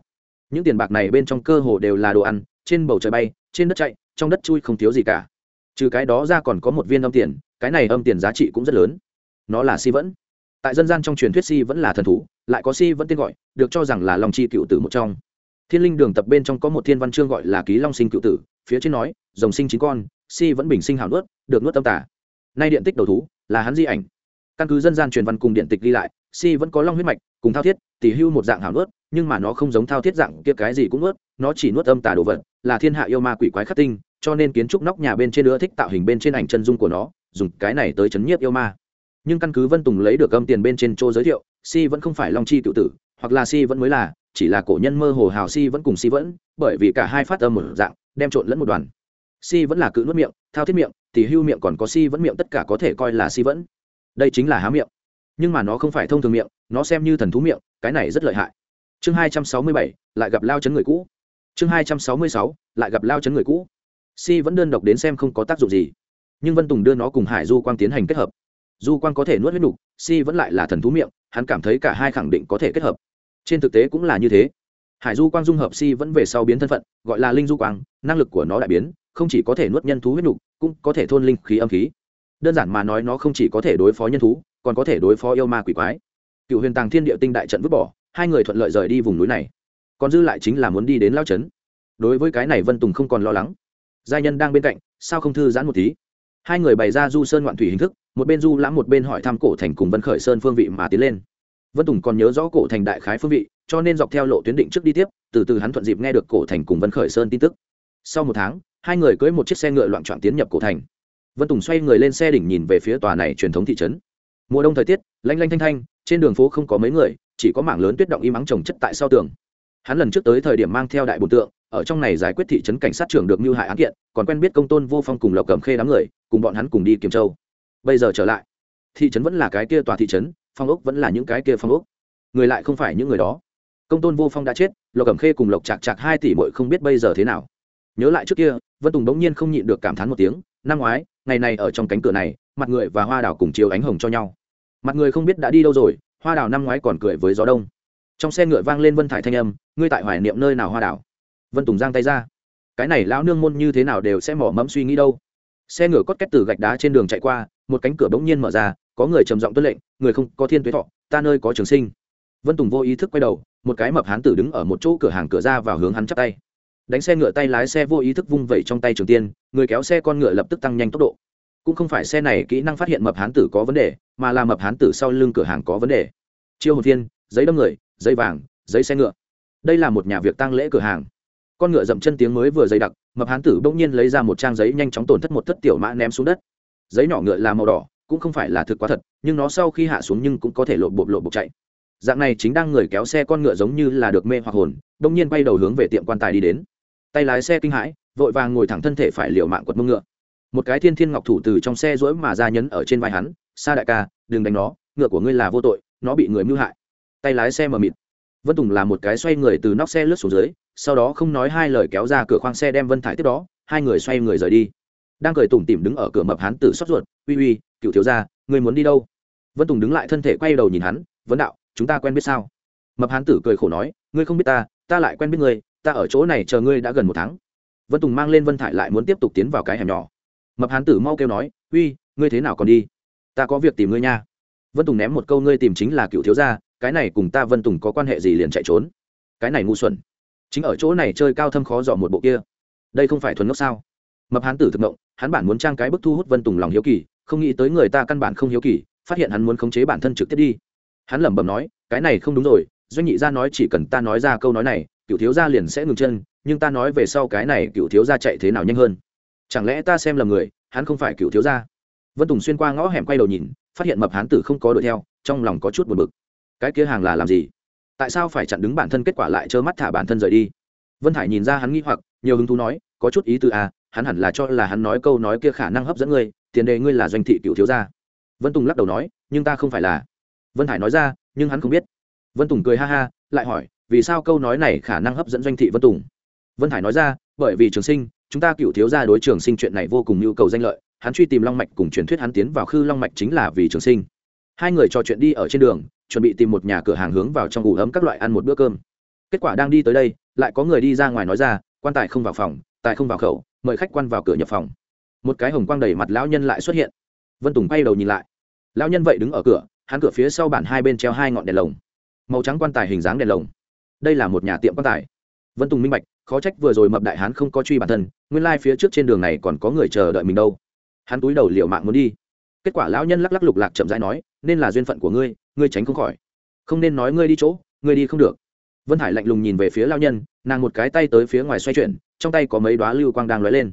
những tiền bạc này bên trong cơ hồ đều là đồ ăn, trên bầu trời bay, trên đất chạy, trong đất chui không thiếu gì cả. Trừ cái đó ra còn có một viên âm tiền, cái này âm tiền giá trị cũng rất lớn. Nó là si vẫn. Tại dân gian trong truyền thuyết si vẫn là thần thú, lại có si vẫn tên gọi, được cho rằng là lòng chi cựu tử một trong. Thiên linh đường tập bên trong có một thiên văn chương gọi là ký long sinh cựu tử, phía trên nói, rồng sinh chín con, si vẫn bình sinh hảo nuốt, được nuốt tâm tả nay điện tích đầu thú, là hắn di ảnh căn cứ dân gian truyền văn cùng điện tịch ghi lại, si vẫn có long huyết mạch, cùng thao thiết tỉ hưu một dạng hảo nuốt, nhưng mà nó không giống thao thiết dạng kia cái gì cũng nuốt, nó chỉ nuốt âm tà đồ vật, là thiên hạ yêu ma quỷ quái khắc tinh, cho nên kiến trúc nóc nhà bên trên nữa thích tạo hình bên trên ảnh chân dung của nó, dùng cái này tới chấn nhiếp yêu ma. Nhưng căn cứ vân tùng lấy được âm tiền bên trên chỗ giới thiệu, si vẫn không phải long chi cựu tử, hoặc là si vẫn mới là, chỉ là cổ nhân mơ hồ hào si vẫn cùng si vẫn, bởi vì cả hai phát âm một dạng, đem trộn lẫn một đoàn. Si vẫn là cự nuốt miệng, thao thiết miệng thì hưu miệng còn có si vẫn miệng tất cả có thể coi là si vẫn đây chính là há miệng. Nhưng mà nó không phải thông thường miệng, nó xem như thần thú miệng, cái này rất lợi hại. Chương hai trăm sáu mươi bảy, lại gặp lao chấn người cũ. Chương hai trăm sáu mươi sáu, lại gặp lao chấn người cũ. Si vẫn đơn độc đến xem không có tác dụng gì. Nhưng vân tùng đưa nó cùng hải du quang tiến hành kết hợp. Du quang có thể nuốt huyết nục, si vẫn lại là thần thú miệng, hắn cảm thấy cả hai khẳng định có thể kết hợp. Trên thực tế cũng là như thế. Hải du quang dung hợp si vẫn về sau biến thân phận, gọi là linh du quang, năng lực của nó đại biến, không chỉ có thể nuốt nhân thú huyết nục, cũng có thể thôn linh khí âm khí đơn giản mà nói nó không chỉ có thể đối phó nhân thú, còn có thể đối phó yêu ma quỷ quái. Cựu huyền tàng thiên địa tinh đại trận vứt bỏ, hai người thuận lợi rời đi vùng núi này. Còn dư lại chính là muốn đi đến lao trấn. Đối với cái này vân tùng không còn lo lắng. Giai nhân đang bên cạnh, sao không thư giãn một tí? Hai người bày ra du sơn ngoạn thủy hình thức, một bên du lãm một bên hỏi thăm cổ thành cùng vân khởi sơn phương vị mà tiến lên. Vân tùng còn nhớ rõ cổ thành đại khái phương vị, cho nên dọc theo lộ tuyến định trước đi tiếp, từ từ hắn thuận dịp nghe được cổ thành cùng vân khởi sơn tin tức. Sau một tháng, hai người cưỡi một chiếc xe ngựa loạn trọn tiến nhập cổ thành vân tùng xoay người lên xe đỉnh nhìn về phía tòa này truyền thống thị trấn. Mùa đông thời tiết, lanh lanh thanh thanh, trên đường phố không có mấy người, chỉ có mảng lớn tuyết động im ắng trồng chất tại sau tường. Hắn lần trước tới thời điểm mang theo đại bồn tượng, ở trong này giải quyết thị trấn cảnh sát trưởng được mưu hại án kiện, còn quen biết công tôn vô phong cùng lộc cầm khê đám người, cùng bọn hắn cùng đi kiểm châu. Bây giờ trở lại, thị trấn vẫn là cái kia tòa thị trấn, phong ốc vẫn là những cái kia phong ốc. Người lại không phải những người đó. Công tôn vô phong đã chết, lộc cẩm khê cùng lộc chạc chạc hai tỷ bội không biết bây giờ thế nào. Nhớ lại trước kia, vân tùng bỗng nhiên không nhịn được cảm thán một tiếng, năm ngoái ngày này ở trong cánh cửa này, mặt người và hoa đào cùng chiếu ánh hồng cho nhau. Mặt người không biết đã đi đâu rồi, hoa đào năm ngoái còn cười với gió đông. Trong xe ngựa vang lên vân thải thanh âm, ngươi tại hoài niệm nơi nào hoa đào? Vân tùng giang tay ra. Cái này lão nương môn như thế nào đều sẽ mỏ mẫm suy nghĩ đâu. Xe ngựa cốt két từ gạch đá trên đường chạy qua, một cánh cửa bỗng nhiên mở ra, có người trầm giọng tuân lệnh, người không, có thiên tuế thọ, ta nơi có trường sinh. Vân tùng vô ý thức quay đầu, một cái mập hán tử đứng ở một chỗ cửa hàng cửa ra vào hướng hắn chắp tay đánh xe ngựa tay lái xe vô ý thức vung vẩy trong tay trường tiên, người kéo xe con ngựa lập tức tăng nhanh tốc độ. Cũng không phải xe này kỹ năng phát hiện mập hán tử có vấn đề, mà là mập hán tử sau lưng cửa hàng có vấn đề. Chiêu hồn viên giấy đâm người, giấy vàng, giấy xe ngựa. Đây là một nhà việc tăng lễ cửa hàng. Con ngựa dậm chân tiếng mới vừa dày đặc, mập hán tử bỗng nhiên lấy ra một trang giấy nhanh chóng tổn thất một thất tiểu mã ném xuống đất. Giấy nhỏ ngựa là màu đỏ, cũng không phải là thực quá thật, nhưng nó sau khi hạ xuống nhưng cũng có thể lộp bộp lộp bộp chạy. Dạng này chính đang người kéo xe con ngựa giống như là được mê hoặc hồn đông nhiên bay đầu hướng về tiệm quan tài đi đến tay lái xe kinh hãi, vội vàng ngồi thẳng thân thể phải liều mạng quật mông ngựa. Một cái thiên thiên ngọc thủ từ trong xe rỗi mà ra nhấn ở trên vai hắn, sa đại ca, đừng đánh nó, ngựa của ngươi là vô tội, nó bị người mưu hại. Tay lái xe mờ mịt. Vân tùng là một cái xoay người từ nóc xe lướt xuống dưới, sau đó không nói hai lời kéo ra cửa khoang xe đem vân thải tiếp đó, hai người xoay người rời đi. Đang cười tủm tỉm đứng ở cửa mập hán tử xót ruột, uy uy, cựu thiếu gia người muốn đi đâu? Vân tùng đứng lại thân thể quay đầu nhìn hắn, vấn đạo, chúng ta quen biết sao? Mập hán tử cười khổ nói, ngươi không biết ta ta lại quen biết ngươi ta ở chỗ này chờ ngươi đã gần một tháng. Vân tùng mang lên vân thải lại muốn tiếp tục tiến vào cái hẻm nhỏ. Mập hán tử mau kêu nói, uy, ngươi thế nào còn đi? Ta có việc tìm ngươi nha. Vân tùng ném một câu, ngươi tìm chính là cựu thiếu gia, cái này cùng ta vân tùng có quan hệ gì liền chạy trốn? Cái này ngu xuẩn. Chính ở chỗ này chơi cao thâm khó dọn một bộ kia. Đây không phải thuần ngốc sao? Mập hán tử thực động hắn bản muốn trang cái bức thu hút vân tùng lòng hiếu kỳ, không nghĩ tới người ta căn bản không hiếu kỳ, phát hiện hắn muốn khống chế bản thân trực tiếp đi. Hắn lẩm bẩm nói, cái này không đúng rồi, doanh nhị gia nói chỉ cần ta nói ra câu nói này cựu thiếu gia liền sẽ ngừng chân, nhưng ta nói về sau cái này cựu thiếu gia chạy thế nào nhanh hơn. Chẳng lẽ ta xem lầm người, hắn không phải cựu thiếu gia? Vân tùng xuyên qua ngõ hẻm quay đầu nhìn, phát hiện mập hán tử không có đuổi theo, trong lòng có chút buồn bực. Cái kia hàng là làm gì? Tại sao phải chặn đứng bản thân kết quả lại trơ mắt thả bản thân rời đi? Vân hải nhìn ra hắn nghĩ hoặc, nhiều hứng thú nói, có chút ý từ à hắn hẳn là cho là hắn nói câu nói kia khả năng hấp dẫn ngươi, tiền đề ngươi là doanh thị cựu thiếu gia. Vân tùng lắc đầu nói, nhưng ta không phải là. Vân hải nói ra, nhưng hắn không biết. Vân tùng cười ha ha, lại hỏi vì sao câu nói này khả năng hấp dẫn doanh thị vân tùng? Vân hải nói ra, bởi vì trường sinh, chúng ta cựu thiếu gia đối trường sinh chuyện này vô cùng nhu cầu danh lợi, hắn truy tìm long mạch cùng truyền thuyết hắn tiến vào khư long mạch chính là vì trường sinh. Hai người trò chuyện đi ở trên đường, chuẩn bị tìm một nhà cửa hàng hướng vào trong ủ ấm các loại ăn một bữa cơm. Kết quả đang đi tới đây, lại có người đi ra ngoài nói ra, quan tài không vào phòng, tài không vào khẩu, mời khách quan vào cửa nhập phòng. Một cái hồng quang đầy mặt lão nhân lại xuất hiện. Vân tùng quay đầu nhìn lại. Lão nhân vậy đứng ở cửa, hắn cửa phía sau bản hai bên treo hai ngọn đèn lồng. Màu trắng quan tài hình dáng đèn lồng đây là một nhà tiệm quan tài. Vân tùng minh bạch, khó trách vừa rồi mập đại hán không có truy bản thân, nguyên lai、like、phía trước trên đường này còn có người chờ đợi mình đâu. Hắn túi đầu liệu mạng muốn đi. Kết quả lão nhân lắc lắc lục lạc chậm rãi nói, nên là duyên phận của ngươi ngươi tránh không khỏi. Không nên nói ngươi đi chỗ, ngươi đi không được. Vân hải lạnh lùng nhìn về phía lao nhân, nàng một cái tay tới phía ngoài xoay chuyển, trong tay có mấy đoá lưu quang đang lóe lên.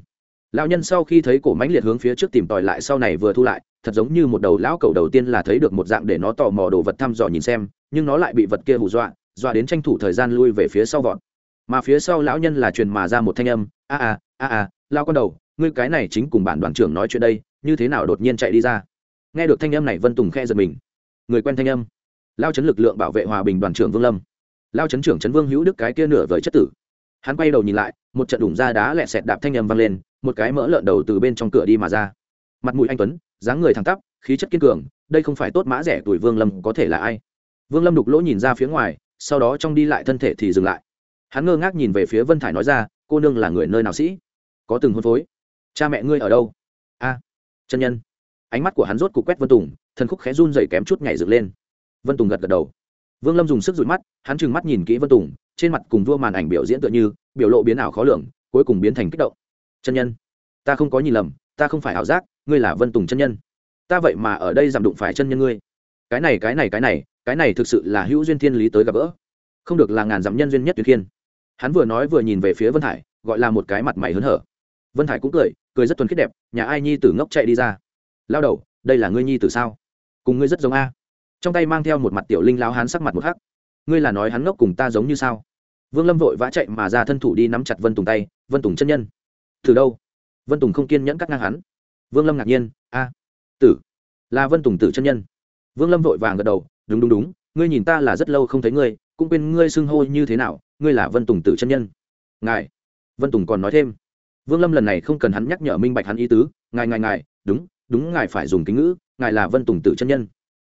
Lao nhân sau khi thấy cổ mãnh liệt hướng phía trước tìm tòi lại sau này vừa thu lại, thật giống như một đầu lão cầu đầu tiên là thấy được một dạng để nó tò mò đồ vật thăm dò nhìn xem, nhưng nó lại bị vật kia hù dọa dọa đến tranh thủ thời gian lui về phía sau vọt. Mà phía sau lão nhân là truyền mà ra một thanh âm, a a a a, lao con đầu, ngươi cái này chính cùng bản đoàn trưởng nói chuyện đây, như thế nào đột nhiên chạy đi ra? Nghe được thanh âm này, vân tùng khe giật mình. Người quen thanh âm. Lao chấn lực lượng bảo vệ hòa bình đoàn trưởng vương lâm. Lao chấn trưởng chấn vương hữu đức cái kia nửa vời chất tử. Hắn quay đầu nhìn lại, một trận đủng da đá lẹ sẹt đạp thanh âm vang lên, một cái mỡ lợn đầu từ bên trong cửa đi mà ra. Mặt mũi anh tuấn, dáng người thẳng tắp, khí chất kiên cường, đây không phải tốt mã rẻ tuổi vương lâm có thể là ai? Vương lâm đục lỗ nhìn ra phía ngoài sau đó trong đi lại thân thể thì dừng lại. Hắn ngơ ngác nhìn về phía vân thải nói ra, cô nương là người nơi nào sĩ? Có từng hôn phối? Cha mẹ ngươi ở đâu? A, chân nhân. Ánh mắt của hắn rốt cục quét vân tùng, thần khúc khẽ run dày kém chút nhảy dựng lên. Vân tùng gật gật đầu. Vương lâm dùng sức dụi mắt, hắn trừng mắt nhìn kỹ vân tùng, trên mặt cùng vua màn ảnh biểu diễn tựa như, biểu lộ biến ảo khó lường, cuối cùng biến thành kích động. Chân nhân, ta không có nhìn lầm, ta không phải ảo giác, ngươi là vân tùng chân nhân. Ta vậy mà ở đây giảm đụng phải chân nhân ngươi. Cái này cái này cái này cái này thực sự là hữu duyên thiên lý tới gặp gỡ. Không được là ngàn dặm nhân duyên nhất tuyệt khiên hắn vừa nói vừa nhìn về phía vân hải, gọi là một cái mặt mày hớn hở. Vân hải cũng cười cười rất thuần khiết đẹp, nhà ai nhi tử ngốc chạy đi ra. Lao đầu, đây là ngươi nhi tử sao? Cùng ngươi rất giống a. Trong tay mang theo một mặt tiểu linh lao hắn sắc mặt một hắc. Ngươi là nói hắn ngốc cùng ta giống như sao? Vương lâm vội vã chạy mà ra thân thủ đi nắm chặt vân tùng tay, vân tùng chân nhân, từ đâu? Vân tùng không kiên nhẫn cắt ngang hắn. Vương lâm ngạc nhiên, a, tử, là vân tùng tử chân nhân. Vương lâm vội vàng gật đầu đúng đúng đúng, ngươi nhìn ta là rất lâu không thấy ngươi, cũng quên ngươi xưng hô như thế nào, ngươi là vân tùng tử chân nhân. Ngài, vân tùng còn nói thêm. Vương lâm lần này không cần hắn nhắc nhở minh bạch hắn ý tứ, ngài ngài ngài, đúng đúng, ngài phải dùng kính ngữ, ngài là vân tùng tử chân nhân.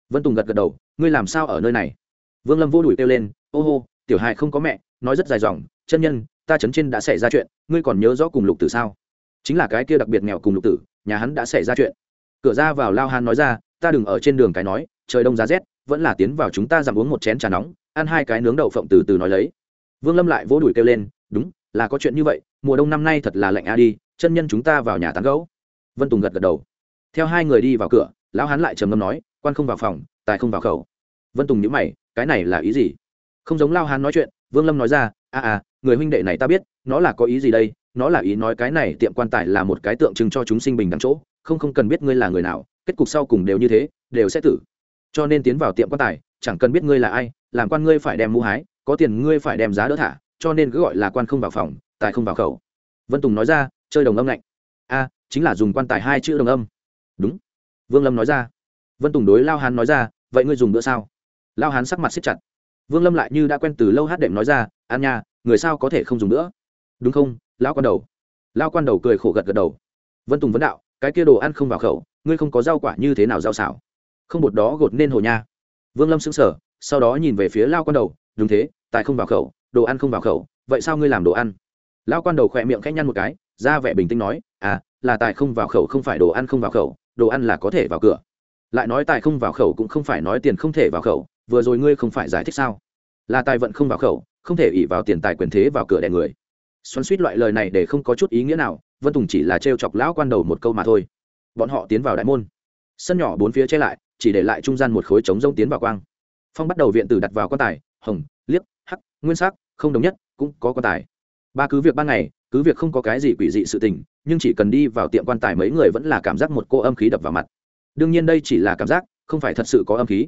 Vân tùng gật gật đầu, ngươi làm sao ở nơi này? Vương lâm vô đuổi kêu lên, ô hô, tiểu hài không có mẹ, nói rất dài dòng, chân nhân, ta chấn trên đã xảy ra chuyện, ngươi còn nhớ rõ cùng lục tử sao? Chính là cái kia đặc biệt nghèo cùng lục tử, nhà hắn đã xảy ra chuyện. Cửa ra vào lao han nói ra, ta đừng ở trên đường cái nói, trời đông giá rét vẫn là tiến vào chúng ta giảm uống một chén trà nóng, ăn hai cái nướng đậu phộng từ từ nói lấy. Vương lâm lại vỗ đùi kêu lên, đúng, là có chuyện như vậy, mùa đông năm nay thật là lạnh a đi, chân nhân chúng ta vào nhà tán gấu vân tùng gật gật đầu. Theo hai người đi vào cửa, lão hán lại trầm ngâm nói, quan không vào phòng, tài không vào khẩu. Vân tùng nhữ mày, cái này là ý gì? Không giống lao hán nói chuyện, vương lâm nói ra, a à người huynh đệ này ta biết, nó là có ý gì đây? Nó là ý nói cái này tiệm quan tài là một cái tượng trưng cho chúng sinh bình đẳng chỗ, không không cần biết ngươi là người nào, kết cục sau cùng đều như thế, đều sẽ tử cho nên tiến vào tiệm quan tài, chẳng cần biết ngươi là ai, làm quan ngươi phải đem mu hái, có tiền ngươi phải đem giá đỡ thả, cho nên cứ gọi là quan không vào phòng, tài không vào khẩu. Vân tùng nói ra, chơi đồng âm lạnh. A, chính là dùng quan tài hai chữ đồng âm. Đúng. Vương lâm nói ra. Vân tùng đối lao hán nói ra, vậy ngươi dùng bữa sao? Lao hán sắc mặt xếp chặt. Vương lâm lại như đã quen từ lâu hát đệm nói ra, an nha, người sao có thể không dùng nữa? Đúng không lao quan đầu? Lao quan đầu cười khổ gật gật đầu. Vân tùng vấn đạo, cái kia đồ ăn không vào khẩu, ngươi không có rau quả như thế nào rau xảo không bột đó gột nên hồ nha. Vương lâm sững sở sau đó nhìn về phía lao quan đầu, đúng thế, tài không vào khẩu, đồ ăn không vào khẩu, vậy sao ngươi làm đồ ăn? Lao quan đầu khỏe miệng khẽ nhăn một cái, ra vẻ bình tĩnh nói à là tài không vào khẩu không phải đồ ăn không vào khẩu, đồ ăn là có thể vào cửa. Lại nói tài không vào khẩu cũng không phải nói tiền không thể vào khẩu, vừa rồi ngươi không phải giải thích sao? Là tài vận không vào khẩu, không thể ỉ vào tiền tài quyền thế vào cửa đẻ người. Xoắn suýt loại lời này để không có chút ý nghĩa nào, vân tùng chỉ là trêu chọc lão quan đầu một câu mà thôi. Bọn họ tiến vào đại môn. Sân nhỏ bốn phía che lại chỉ để lại trung gian một khối trống rông tiến vào quang. Phong bắt đầu viện tử đặt vào quan tài, hồng, liếc, hắc, nguyên sắc, không đồng nhất, cũng có quan tài. Ba cứ việc ban ngày, cứ việc không có cái gì quỷ dị sự tình, nhưng chỉ cần đi vào tiệm quan tài mấy người vẫn là cảm giác một cô âm khí đập vào mặt. Đương nhiên đây chỉ là cảm giác, không phải thật sự có âm khí.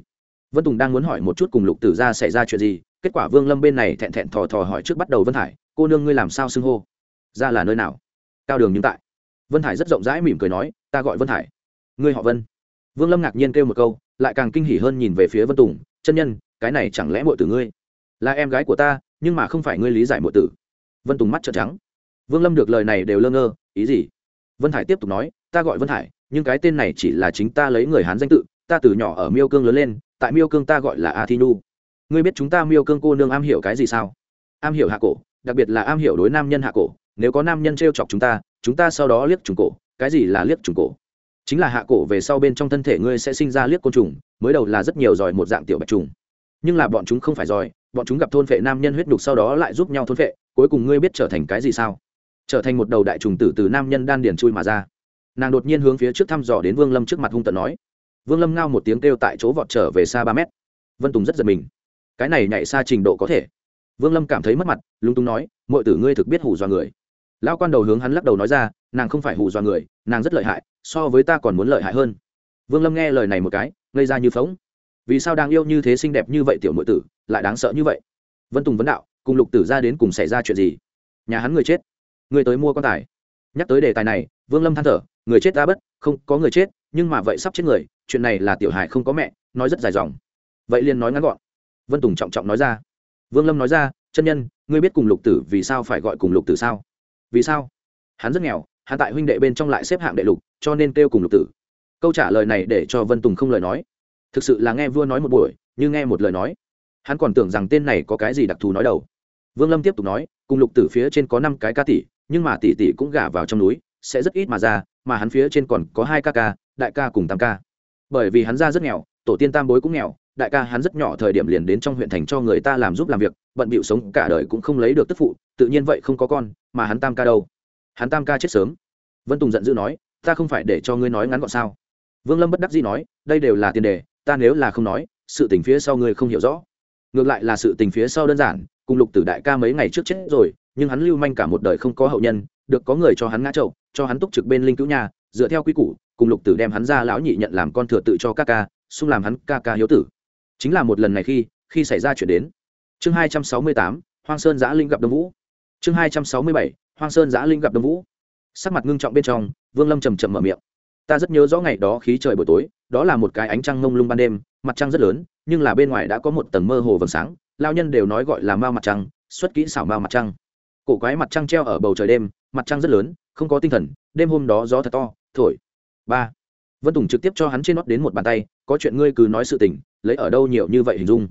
Vân tùng đang muốn hỏi một chút cùng lục tử ra xảy ra chuyện gì, kết quả vương lâm bên này thẹn thẹn thò thò hỏi trước bắt đầu vân hải, cô nương ngươi làm sao xưng hô? Ra là nơi nào? Cao đường nhưng tại. Vân hải rất rộng rãi mỉm cười nói, ta gọi vân hải. Ngươi họ vân vương lâm ngạc nhiên kêu một câu, lại càng kinh hỉ hơn nhìn về phía vân tùng, chân nhân, cái này chẳng lẽ mọi tử ngươi là em gái của ta, nhưng mà không phải ngươi lý giải mọi tử. Vân tùng mắt trợn trắng. Vương lâm được lời này đều lơ ngơ, ý gì? Vân hải tiếp tục nói, ta gọi vân hải, nhưng cái tên này chỉ là chính ta lấy người hán danh tự, ta từ nhỏ ở miêu cương lớn lên, tại miêu cương ta gọi là a thi nhu. Ngươi biết chúng ta miêu cương cô nương am hiểu cái gì sao? Am hiểu hạ cổ, đặc biệt là am hiểu đối nam nhân hạ cổ, nếu có nam nhân t r e o chọc chúng ta chúng ta sau đó liếc trùng cổ, cái gì là liếc trùng cổ? Chính là hạ cổ về sau bên trong thân thể ngươi sẽ sinh ra liếc côn trùng, mới đầu là rất nhiều giỏi một dạng tiểu bạch trùng. Nhưng là bọn chúng không phải giỏi bọn chúng gặp thôn phệ nam nhân huyết đục sau đó lại giúp nhau thôn phệ, cuối cùng ngươi biết trở thành cái gì sao? Trở thành một đầu đại trùng tử từ nam nhân đan điền chui mà ra. Nàng đột nhiên hướng phía trước thăm dò đến vương lâm trước mặt hung tận nói. Vương lâm ngao một tiếng kêu tại chỗ vọt trở về xa ba mét. Vân tùng rất giật mình. Cái này nhảy xa trình độ có thể. Vương lâm cảm thấy mất mặt, lúng túng nói mọi tử ngươi thực biết hủ dọa người lao quan đầu hướng hắn lắc đầu nói ra, nàng không phải hù dọa người, nàng rất lợi hại, so với ta còn muốn lợi hại hơn. Vương lâm nghe lời này một cái, ngây ra như phóng. Vì sao đang yêu như thế xinh đẹp như vậy tiểu nội tử, lại đáng sợ như vậy? Vân tùng vấn đạo, cùng lục tử ra đến cùng xảy ra chuyện gì? Nhà hắn người chết. Người tới mua quan tài. Nhắc tới đề tài này, vương lâm than thở, người chết ta bất, không có người chết, nhưng mà vậy sắp chết người, chuyện này là tiểu hải không có mẹ, nói rất dài dòng. Vậy liền nói ngắn gọn. Vân tùng trọng trọng nói ra. Vương lâm nói ra, chân nhân, ngươi biết cùng lục tử vì sao phải gọi cùng lục tử sao? Vì sao? Hắn rất nghèo, hắn tại huynh đệ bên trong lại xếp hạng đệ lục, cho nên kêu cùng lục tử. Câu trả lời này để cho vân tùng không lời nói. Thực sự là nghe vua nói một buổi, như nghe một lời nói. Hắn còn tưởng rằng tên này có cái gì đặc thù nói đầu. Vương lâm tiếp tục nói, cùng lục tử phía trên có năm cái ca tỷ, nhưng mà tỷ tỷ cũng gả vào trong núi, sẽ rất ít mà ra, mà hắn phía trên còn có hai ca ca, đại ca cùng tam ca. Bởi vì hắn ra rất nghèo, tổ tiên tam bối cũng nghèo, đại ca hắn rất nhỏ thời điểm liền đến trong huyện thành cho người ta làm giúp làm việc, bận bịu sống cả đời cũng không lấy được tức phụ tự nhiên vậy không có con, mà hắn tam ca đâu? Hắn tam ca chết sớm. Vân tùng giận dữ nói, ta không phải để cho ngươi nói ngắn gọn sao? Vương lâm bất đắc dĩ nói, đây đều là tiền đề, ta nếu là không nói, sự tình phía sau ngươi không hiểu rõ. Ngược lại là sự tình phía sau đơn giản, cùng lục tử đại ca mấy ngày trước chết rồi, nhưng hắn lưu manh cả một đời không có hậu nhân, được có người cho hắn ngã trậu cho hắn túc trực bên linh cứu nhà, dựa theo quy củ, cùng lục tử đem hắn ra lão nhị nhận làm con thừa tự cho ca ca, xung làm hắn ca ca hiếu tử. Chính là một lần này khi khi xảy ra chuyện đến. Chương hai trăm sáu mươi tám, hoang sơn giã linh gặp đông vũ chương hai trăm sáu mươi bảy, hoang sơn giã linh gặp đông vũ. Sắc mặt ngưng trọng bên trong, vương lâm trầm trầm mở miệng. Ta rất nhớ rõ ngày đó khí trời buổi tối, đó là một cái ánh trăng ngông lung ban đêm, mặt trăng rất lớn, nhưng là bên ngoài đã có một tầng mơ hồ vầng sáng lao nhân đều nói gọi là mao mặt trăng, xuất kỹ xảo mao mặt trăng. Cổ quái mặt trăng treo ở bầu trời đêm, mặt trăng rất lớn, không có tinh thần, đêm hôm đó gió thật to, thổi. Ba. Vân tùng trực tiếp cho hắn trên nót đến một bàn tay, có chuyện ngươi cứ nói sự tình, lấy ở đâu nhiều như vậy hình dung.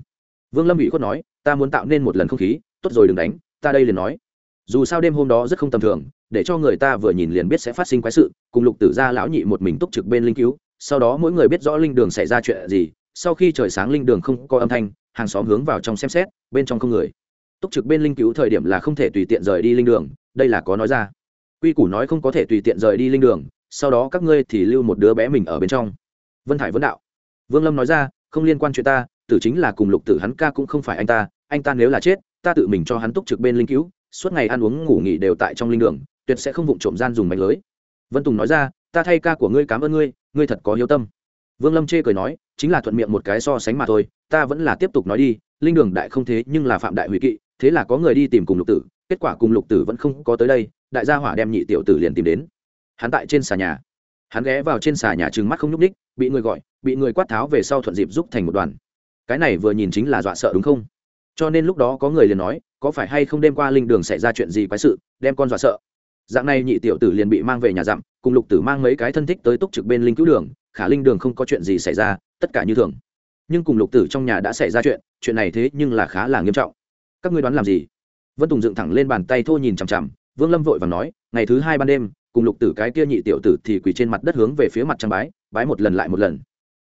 Vương lâm ủy khuất nói, ta muốn tạo nên một lần không khí, tốt rồi đừng đánh, ta đây liền nói dù sao đêm hôm đó rất không tầm thường, để cho người ta vừa nhìn liền biết sẽ phát sinh quái sự, cùng lục tử gia lão nhị một mình túc trực bên linh cứu, sau đó mỗi người biết rõ linh đường xảy ra chuyện gì, sau khi trời sáng linh đường không có âm thanh, hàng xóm hướng vào trong xem xét, bên trong không người. Túc trực bên linh cứu thời điểm là không thể tùy tiện rời đi linh đường, đây là có nói ra. Quy củ nói không có thể tùy tiện rời đi linh đường, sau đó các ngươi thì lưu một đứa bé mình ở bên trong. Vân thải vấn đạo. Vương lâm nói ra, không liên quan chuyện ta, tử chính là cùng lục tử hắn ca cũng không phải anh ta anh ta nếu là chết, ta tự mình cho hắn túc trực bên linh cứu suốt ngày ăn uống ngủ nghỉ đều tại trong linh đường, tuyệt sẽ không vụng trộm gian dùng mạch lưới. Vân tùng nói ra, ta thay ca của ngươi cảm ơn ngươi ngươi thật có hiếu tâm. Vương lâm chê cười nói, chính là thuận miệng một cái so sánh mà thôi, ta vẫn là tiếp tục nói đi, linh đường đại không thế nhưng là phạm đại hủy kỵ, thế là có người đi tìm cùng lục tử, kết quả cùng lục tử vẫn không có tới đây, đại gia hỏa đem nhị tiểu tử liền tìm đến. Hắn tại trên xà nhà. Hắn ghé vào trên xà nhà trừng mắt không nhúc ních bị người gọi, bị người quát tháo về sau thuận dịp giúp thành một đoàn. Cái này vừa nhìn chính là dọa sợ đúng không? Cho nên lúc đó có người liền nói, có phải hay không đêm qua linh đường xảy ra chuyện gì quái sự, đem con dọa sợ. Dạng này nhị tiểu tử liền bị mang về nhà dặm, cùng lục tử mang mấy cái thân thích tới túc trực bên linh cứu đường, khả linh đường không có chuyện gì xảy ra, tất cả như thường. Nhưng cùng lục tử trong nhà đã xảy ra chuyện chuyện này thế nhưng là khá là nghiêm trọng. Các ngươi đoán làm gì? Vân tùng dựng thẳng lên bàn tay thô nhìn chằm chằm, vương lâm vội và nói, ngày thứ hai ban đêm, cùng lục tử cái kia nhị tiểu tử thì quỳ trên mặt đất hướng về phía mặt trăng bái bái một lần lại một lần.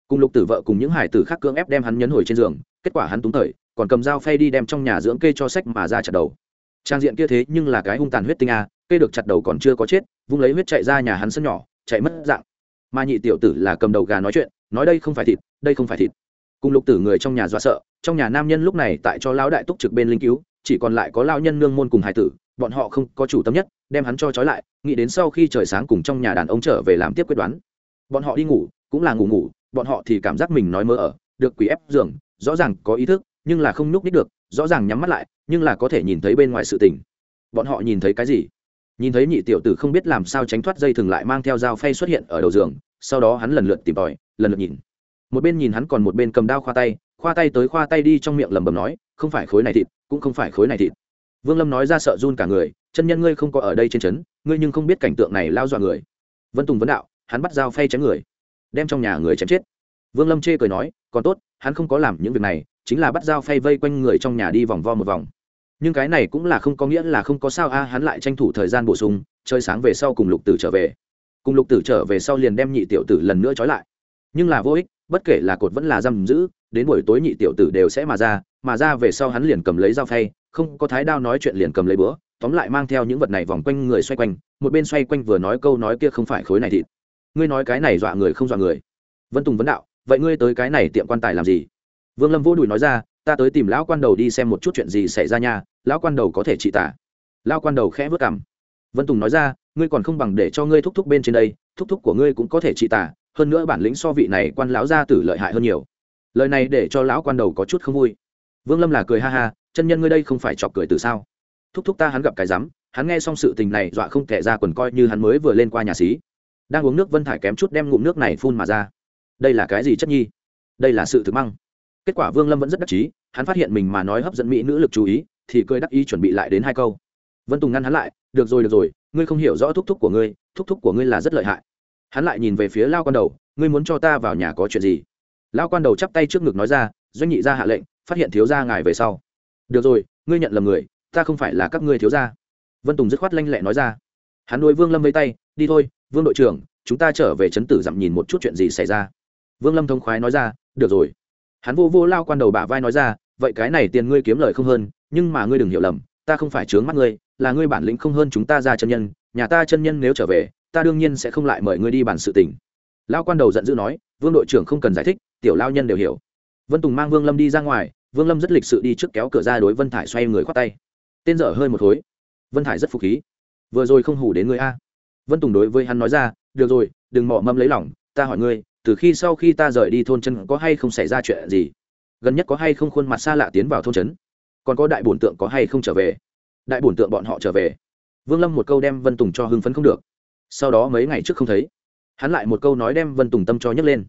Cùng lục tử vợ cùng những hải tử khác cưỡng ép đem hắn nhấn hồi trên giường, kết quả hắn túng thời còn cầm dao phay đi đem trong nhà dưỡng kê cho sách mà ra chặt đầu. Trang diện kia thế nhưng là cái hung tàn huyết tinh a, kê được chặt đầu còn chưa có chết, vung lấy huyết chạy ra nhà hắn sân nhỏ, chạy mất dạng. Mà nhị tiểu tử là cầm đầu gà nói chuyện, nói đây không phải thịt, đây không phải thịt. Cùng lục tử người trong nhà dọa sợ, trong nhà nam nhân lúc này tại cho lão đại túc trực bên linh cứu, chỉ còn lại có lao nhân nương môn cùng hải tử, bọn họ không có chủ tâm nhất, đem hắn cho trói lại, nghĩ đến sau khi trời sáng cùng trong nhà đàn ông trở về làm tiếp quyết đoán. Bọn họ đi ngủ, cũng là ngủ ngủ, bọn họ thì cảm giác mình nói mơ ở, được quỷ ép giường, rõ ràng có ý thức nhưng là không nhúc nhích được, rõ ràng nhắm mắt lại, nhưng là có thể nhìn thấy bên ngoài sự tình. Bọn họ nhìn thấy cái gì? Nhìn thấy nhị tiểu tử không biết làm sao tránh thoát dây thừng lại mang theo dao phay xuất hiện ở đầu giường, sau đó hắn lần lượt tìm tòi, lần lượt nhìn. Một bên nhìn hắn còn một bên cầm đao khoa tay khoa tay tới khoa tay đi trong miệng lẩm bẩm nói, không phải khối này thịt, cũng không phải khối này thịt. Vương lâm nói ra sợ run cả người, chân nhân ngươi không có ở đây trên trấn, ngươi nhưng không biết cảnh tượng này lao dọa người. Vân tùng vấn đạo, hắn bắt dao phay chém người, đem trong nhà người chém chết. Vương lâm chê cười nói, còn tốt, hắn không có làm những việc này chính là bắt dao phay vây quanh người trong nhà đi vòng vo một vòng. Nhưng cái này cũng là không có nghĩa là không có sao. A, hắn lại tranh thủ thời gian bổ sung chơi sáng về sau cùng lục tử trở về. Cùng lục tử trở về sau liền đem nhị tiểu tử lần nữa trói lại. Nhưng là vô ích, bất kể là cột vẫn là giam giữ, đến buổi tối nhị tiểu tử đều sẽ mà ra mà ra về sau hắn liền cầm lấy dao phay, không có thái đao nói chuyện liền cầm lấy bữa tóm lại mang theo những vật này vòng quanh người xoay quanh, một bên xoay quanh vừa nói câu nói kia không phải khối này thịt. Ngươi nói cái này dọa người không dọa người? Vân tùng vấn đạo, vậy ngươi tới cái này tiệm quan tài làm gì? Vương lâm vô đùi nói ra, ta tới tìm lão quan đầu đi xem một chút chuyện gì xảy ra nha, lão quan đầu có thể trị tả. Lão quan đầu khẽ vớt cảm vân tùng nói ra, ngươi còn không bằng để cho ngươi thúc thúc bên trên đây, thúc thúc của ngươi cũng có thể trị tả, hơn nữa bản lĩnh so vị này quan lão gia tử lợi hại hơn nhiều. Lời này để cho lão quan đầu có chút không vui. Vương lâm là cười ha ha, chân nhân ngươi đây không phải chọc cười từ sao? Thúc thúc ta hắn gặp cái rắm, hắn nghe xong sự tình này dọa không kẻ ra quần coi như hắn mới vừa lên qua nhà xí. Đang uống nước vân thải kém chút đem ngụm nước này phun mà ra. Đây là cái gì chất nhi? Đây là sự thực măng kết quả vương lâm vẫn rất đắc chí, hắn phát hiện mình mà nói hấp dẫn mỹ nữ lực chú ý, thì cười đắc ý chuẩn bị lại đến hai câu. Vân tùng ngăn hắn lại, được rồi được rồi, ngươi không hiểu rõ thúc thúc của ngươi, thúc thúc của ngươi là rất lợi hại. Hắn lại nhìn về phía lao quan đầu, ngươi muốn cho ta vào nhà có chuyện gì? Lao quan đầu chắp tay trước ngực nói ra, doanh nhị ra hạ lệnh, phát hiện thiếu gia ngài về sau. Được rồi, ngươi nhận lầm người, ta không phải là các ngươi thiếu gia. Vân tùng dứt khoát lanh lẹ nói ra. Hắn nuôi vương lâm vây tay, đi thôi, vương đội trưởng, chúng ta trở về trấn tử dặm nhìn một chút chuyện gì xảy ra. Vương lâm thông khoái nói ra, được rồi hắn vô vô lao quan đầu bả vai nói ra vậy cái này tiền ngươi kiếm lời không hơn nhưng mà ngươi đừng hiểu lầm ta không phải trướng mắt ngươi là ngươi bản lĩnh không hơn chúng ta ra chân nhân nhà ta chân nhân nếu trở về ta đương nhiên sẽ không lại mời ngươi đi bàn sự tình. Lao quan đầu giận dữ nói vương đội trưởng không cần giải thích tiểu lao nhân đều hiểu. Vân tùng mang vương lâm đi ra ngoài vương lâm rất lịch sự đi trước kéo cửa ra đối vân thải xoay người khoát tay. Tên dở hơi một khối vân thải rất phục khí. Vừa rồi không hủ đến người a. Vân tùng đối với hắn nói ra được rồi đừng mỏ mâm lấy lỏng, ta hỏi ngươi từ khi sau khi ta rời đi thôn chân có hay không xảy ra chuyện gì? Gần nhất có hay không khuôn mặt xa lạ tiến vào thôn trấn? Còn có đại bổn tượng có hay không trở về? Đại bổn tượng bọn họ trở về. Vương lâm một câu đem vân tùng cho hưng phấn không được. Sau đó mấy ngày trước không thấy, hắn lại một câu nói đem vân tùng tâm cho nhấc lên.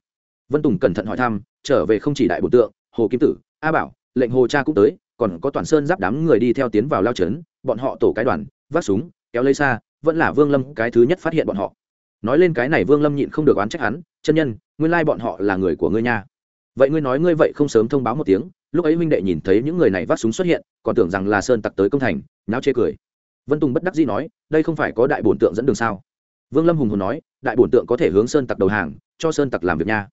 Vân tùng cẩn thận hỏi thăm, trở về không chỉ đại bổn tượng, hồ kim tử, a bảo, lệnh hồ cha cũng tới, còn có toàn sơn giáp đám người đi theo tiến vào lao trấn, bọn họ tổ cái đoàn, vác súng, kéo lấy xa, vẫn là vương lâm cái thứ nhất phát hiện bọn họ nói lên cái này vương lâm nhịn không được oán trách hắn, chân nhân, nguyên lai bọn họ là người của ngươi nha. Vậy ngươi nói ngươi vậy không sớm thông báo một tiếng. Lúc ấy huynh đệ nhìn thấy những người này vác súng xuất hiện, còn tưởng rằng là sơn tặc tới công thành, náo chê cười. Vân tùng bất đắc dĩ nói, đây không phải có đại bổn tượng dẫn đường sao? Vương lâm hùng hồn nói, đại bổn tượng có thể hướng sơn tặc đầu hàng, cho sơn tặc làm việc nha.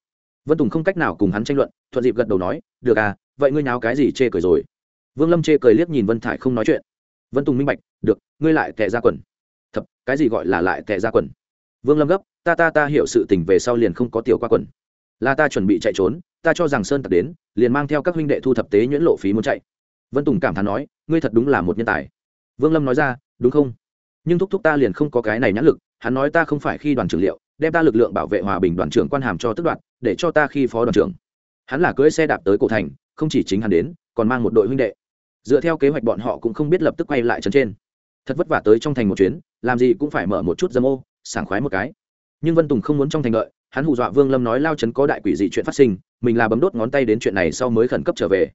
Vân tùng không cách nào cùng hắn tranh luận, thuận dịp gật đầu nói, được à vậy ngươi náo cái gì chê cười rồi? Vương lâm chê cười liếc nhìn vân thải không nói chuyện. Vân tùng minh bạch, được, ngươi lại tệ ra quần. Thập cái gì gọi là lại tệ ra quần? Vương lâm gấp, ta ta ta hiểu sự tình về sau liền không có tiểu qua quần. Là ta chuẩn bị chạy trốn, ta cho rằng sơn tặc đến, liền mang theo các huynh đệ thu thập tế nhuyễn lộ phí muốn chạy. Vân tùng cảm thán nói, ngươi thật đúng là một nhân tài. Vương lâm nói ra, đúng không? Nhưng thúc thúc ta liền không có cái này nhãn lực, hắn nói ta không phải khi đoàn trưởng liệu, đem ta lực lượng bảo vệ hòa bình đoàn trưởng quan hàm cho tức đoạt, để cho ta khi phó đoàn trưởng. Hắn là cưỡi xe đạp tới cổ thành, không chỉ chính hắn đến, còn mang một đội huynh đệ. Dựa theo kế hoạch bọn họ cũng không biết lập tức quay lại trấn trên. Thật vất vả tới trong thành một chuyến, làm gì cũng phải mở một chút dâm ô sảng khoái một cái. Nhưng vân tùng không muốn trong thành đợi hắn hù dọa vương lâm nói lao trấn có đại quỷ dị chuyện phát sinh mình là bấm đốt ngón tay đến chuyện này sau mới khẩn cấp trở về.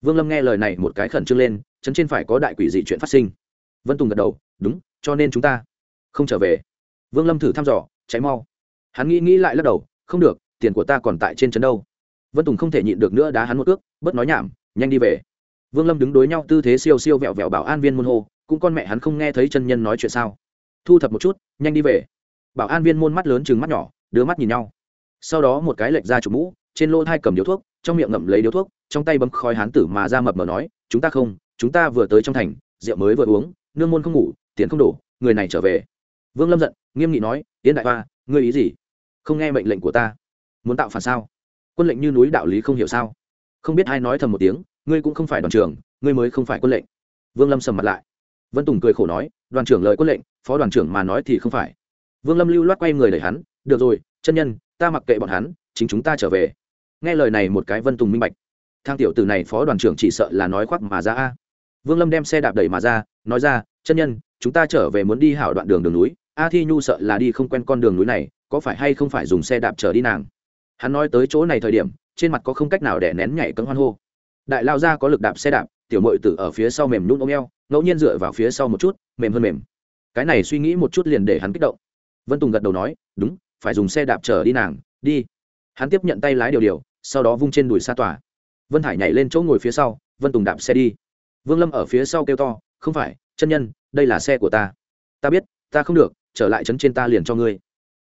Vương lâm nghe lời này một cái khẩn trương lên trấn trên phải có đại quỷ dị chuyện phát sinh. Vân tùng gật đầu đúng cho nên chúng ta không trở về. Vương lâm thử thăm dò cháy mau. Hắn nghĩ nghĩ lại lắc đầu không được tiền của ta còn tại trên trấn đâu. Vân tùng không thể nhịn được nữa đá hắn một ước bớt nói nhảm nhanh đi về. Vương lâm đứng đối nhau tư thế siêu siêu vẹo vẹo bảo an viên môn hồ, cũng con mẹ hắn không nghe thấy chân nhân nói chuyện sao? Thu thập một chút nhanh đi về bảo an viên môn mắt lớn chừng mắt nhỏ đưa mắt nhìn nhau. Sau đó một cái lệch ra chụp mũ, trên lỗ thai cầm điếu thuốc, trong miệng ngậm lấy điếu thuốc, trong tay bấm khói hán tử mà ra mập mờ nói, chúng ta không, chúng ta vừa tới trong thành, rượu mới vừa uống, nương môn không ngủ, tiền không đổ, người này trở về. Vương lâm giận, nghiêm nghị nói tiến đại hoa, ngươi ý gì? Không nghe mệnh lệnh của ta. Muốn tạo phản sao? Quân lệnh như núi đạo lý không hiểu sao? Không biết ai nói thầm một tiếng, ngươi cũng không phải đoàn trưởng, ngươi mới không phải quân lệnh. Vương lâm sầm mặt lại. Vân tùng cười khổ nói, đoàn trưởng lời quân lệnh, phó đoàn trưởng mà nói thì không phải vương lâm lưu loát quay người đẩy hắn, được rồi, chân nhân, ta mặc kệ bọn hắn, chính chúng ta trở về. Nghe lời này một cái vân tùng minh bạch. Thang tiểu từ này phó đoàn trưởng chỉ sợ là nói khoác mà ra a. Vương lâm đem xe đạp đẩy mà ra, nói ra, chân nhân, chúng ta trở về muốn đi hảo đoạn đường đường núi. A thi nhu sợ là đi không quen con đường núi này, có phải hay không phải dùng xe đạp trở đi nàng? Hắn nói tới chỗ này thời điểm, trên mặt có không cách nào để nén nhảy cấm hoan hô. Đại lao ra có lực đạp xe đạp, tiểu mội tử ở phía sau mềm nhún ôm eo, ngẫu nhiên dựa vào phía sau một chút, mềm hơn mềm. Cái này suy nghĩ một chút liền để hắn kích động vân tùng gật đầu nói, đúng, phải dùng xe đạp chở đi nàng, đi. Hắn tiếp nhận tay lái điều điều, sau đó vung trên đùi xa tỏa. Vân hải nhảy lên chỗ ngồi phía sau, vân tùng đạp xe đi. Vương lâm ở phía sau kêu to, không phải, chân nhân, đây là xe của ta. Ta biết, ta không được, trở lại trấn trên ta liền cho ngươi.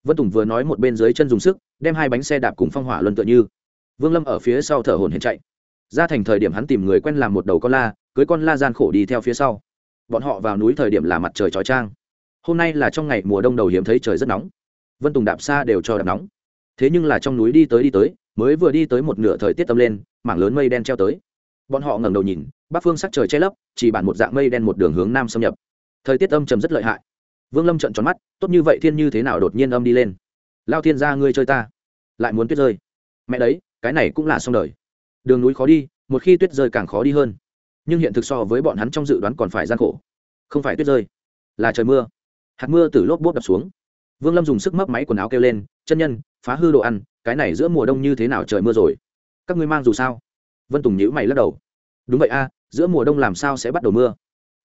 Vân tùng vừa nói một bên dưới chân dùng sức, đem hai bánh xe đạp cùng phong hỏa luân tựa như. Vương lâm ở phía sau thở hồn hển chạy. Ra thành thời điểm hắn tìm người quen làm một đầu con la, cưới con la gian khổ đi theo phía sau. Bọn họ vào núi thời điểm là mặt trời trói trang hôm nay là trong ngày mùa đông đầu hiếm thấy trời rất nóng. Vân tùng đạp xa đều cho đạp nóng. Thế nhưng là trong núi đi tới đi tới, mới vừa đi tới một nửa thời tiết tâm lên, mảng lớn mây đen treo tới. Bọn họ ngẩng đầu nhìn, bắc phương sắc trời che lấp, chỉ bản một dạng mây đen một đường hướng nam xâm nhập. Thời tiết âm trầm rất lợi hại. Vương lâm trận tròn mắt, tốt như vậy thiên như thế nào đột nhiên âm đi lên. Lao thiên ra ngươi chơi ta. Lại muốn tuyết rơi. Mẹ đấy, cái này cũng là xong đời. Đường núi khó đi, một khi tuyết rơi càng khó đi hơn. Nhưng hiện thực so với bọn hắn trong dự đoán còn phải gian khổ. Không phải tuyết rơi, là trời mưa hạt mưa từ lốp bốt đập xuống. Vương lâm dùng sức mấp máy quần áo kêu lên, chân nhân, phá hư đồ ăn, cái này giữa mùa đông như thế nào trời mưa rồi? Các ngươi mang dù sao? Vân tùng nhữ mày lắc đầu. Đúng vậy a, giữa mùa đông làm sao sẽ bắt đầu mưa?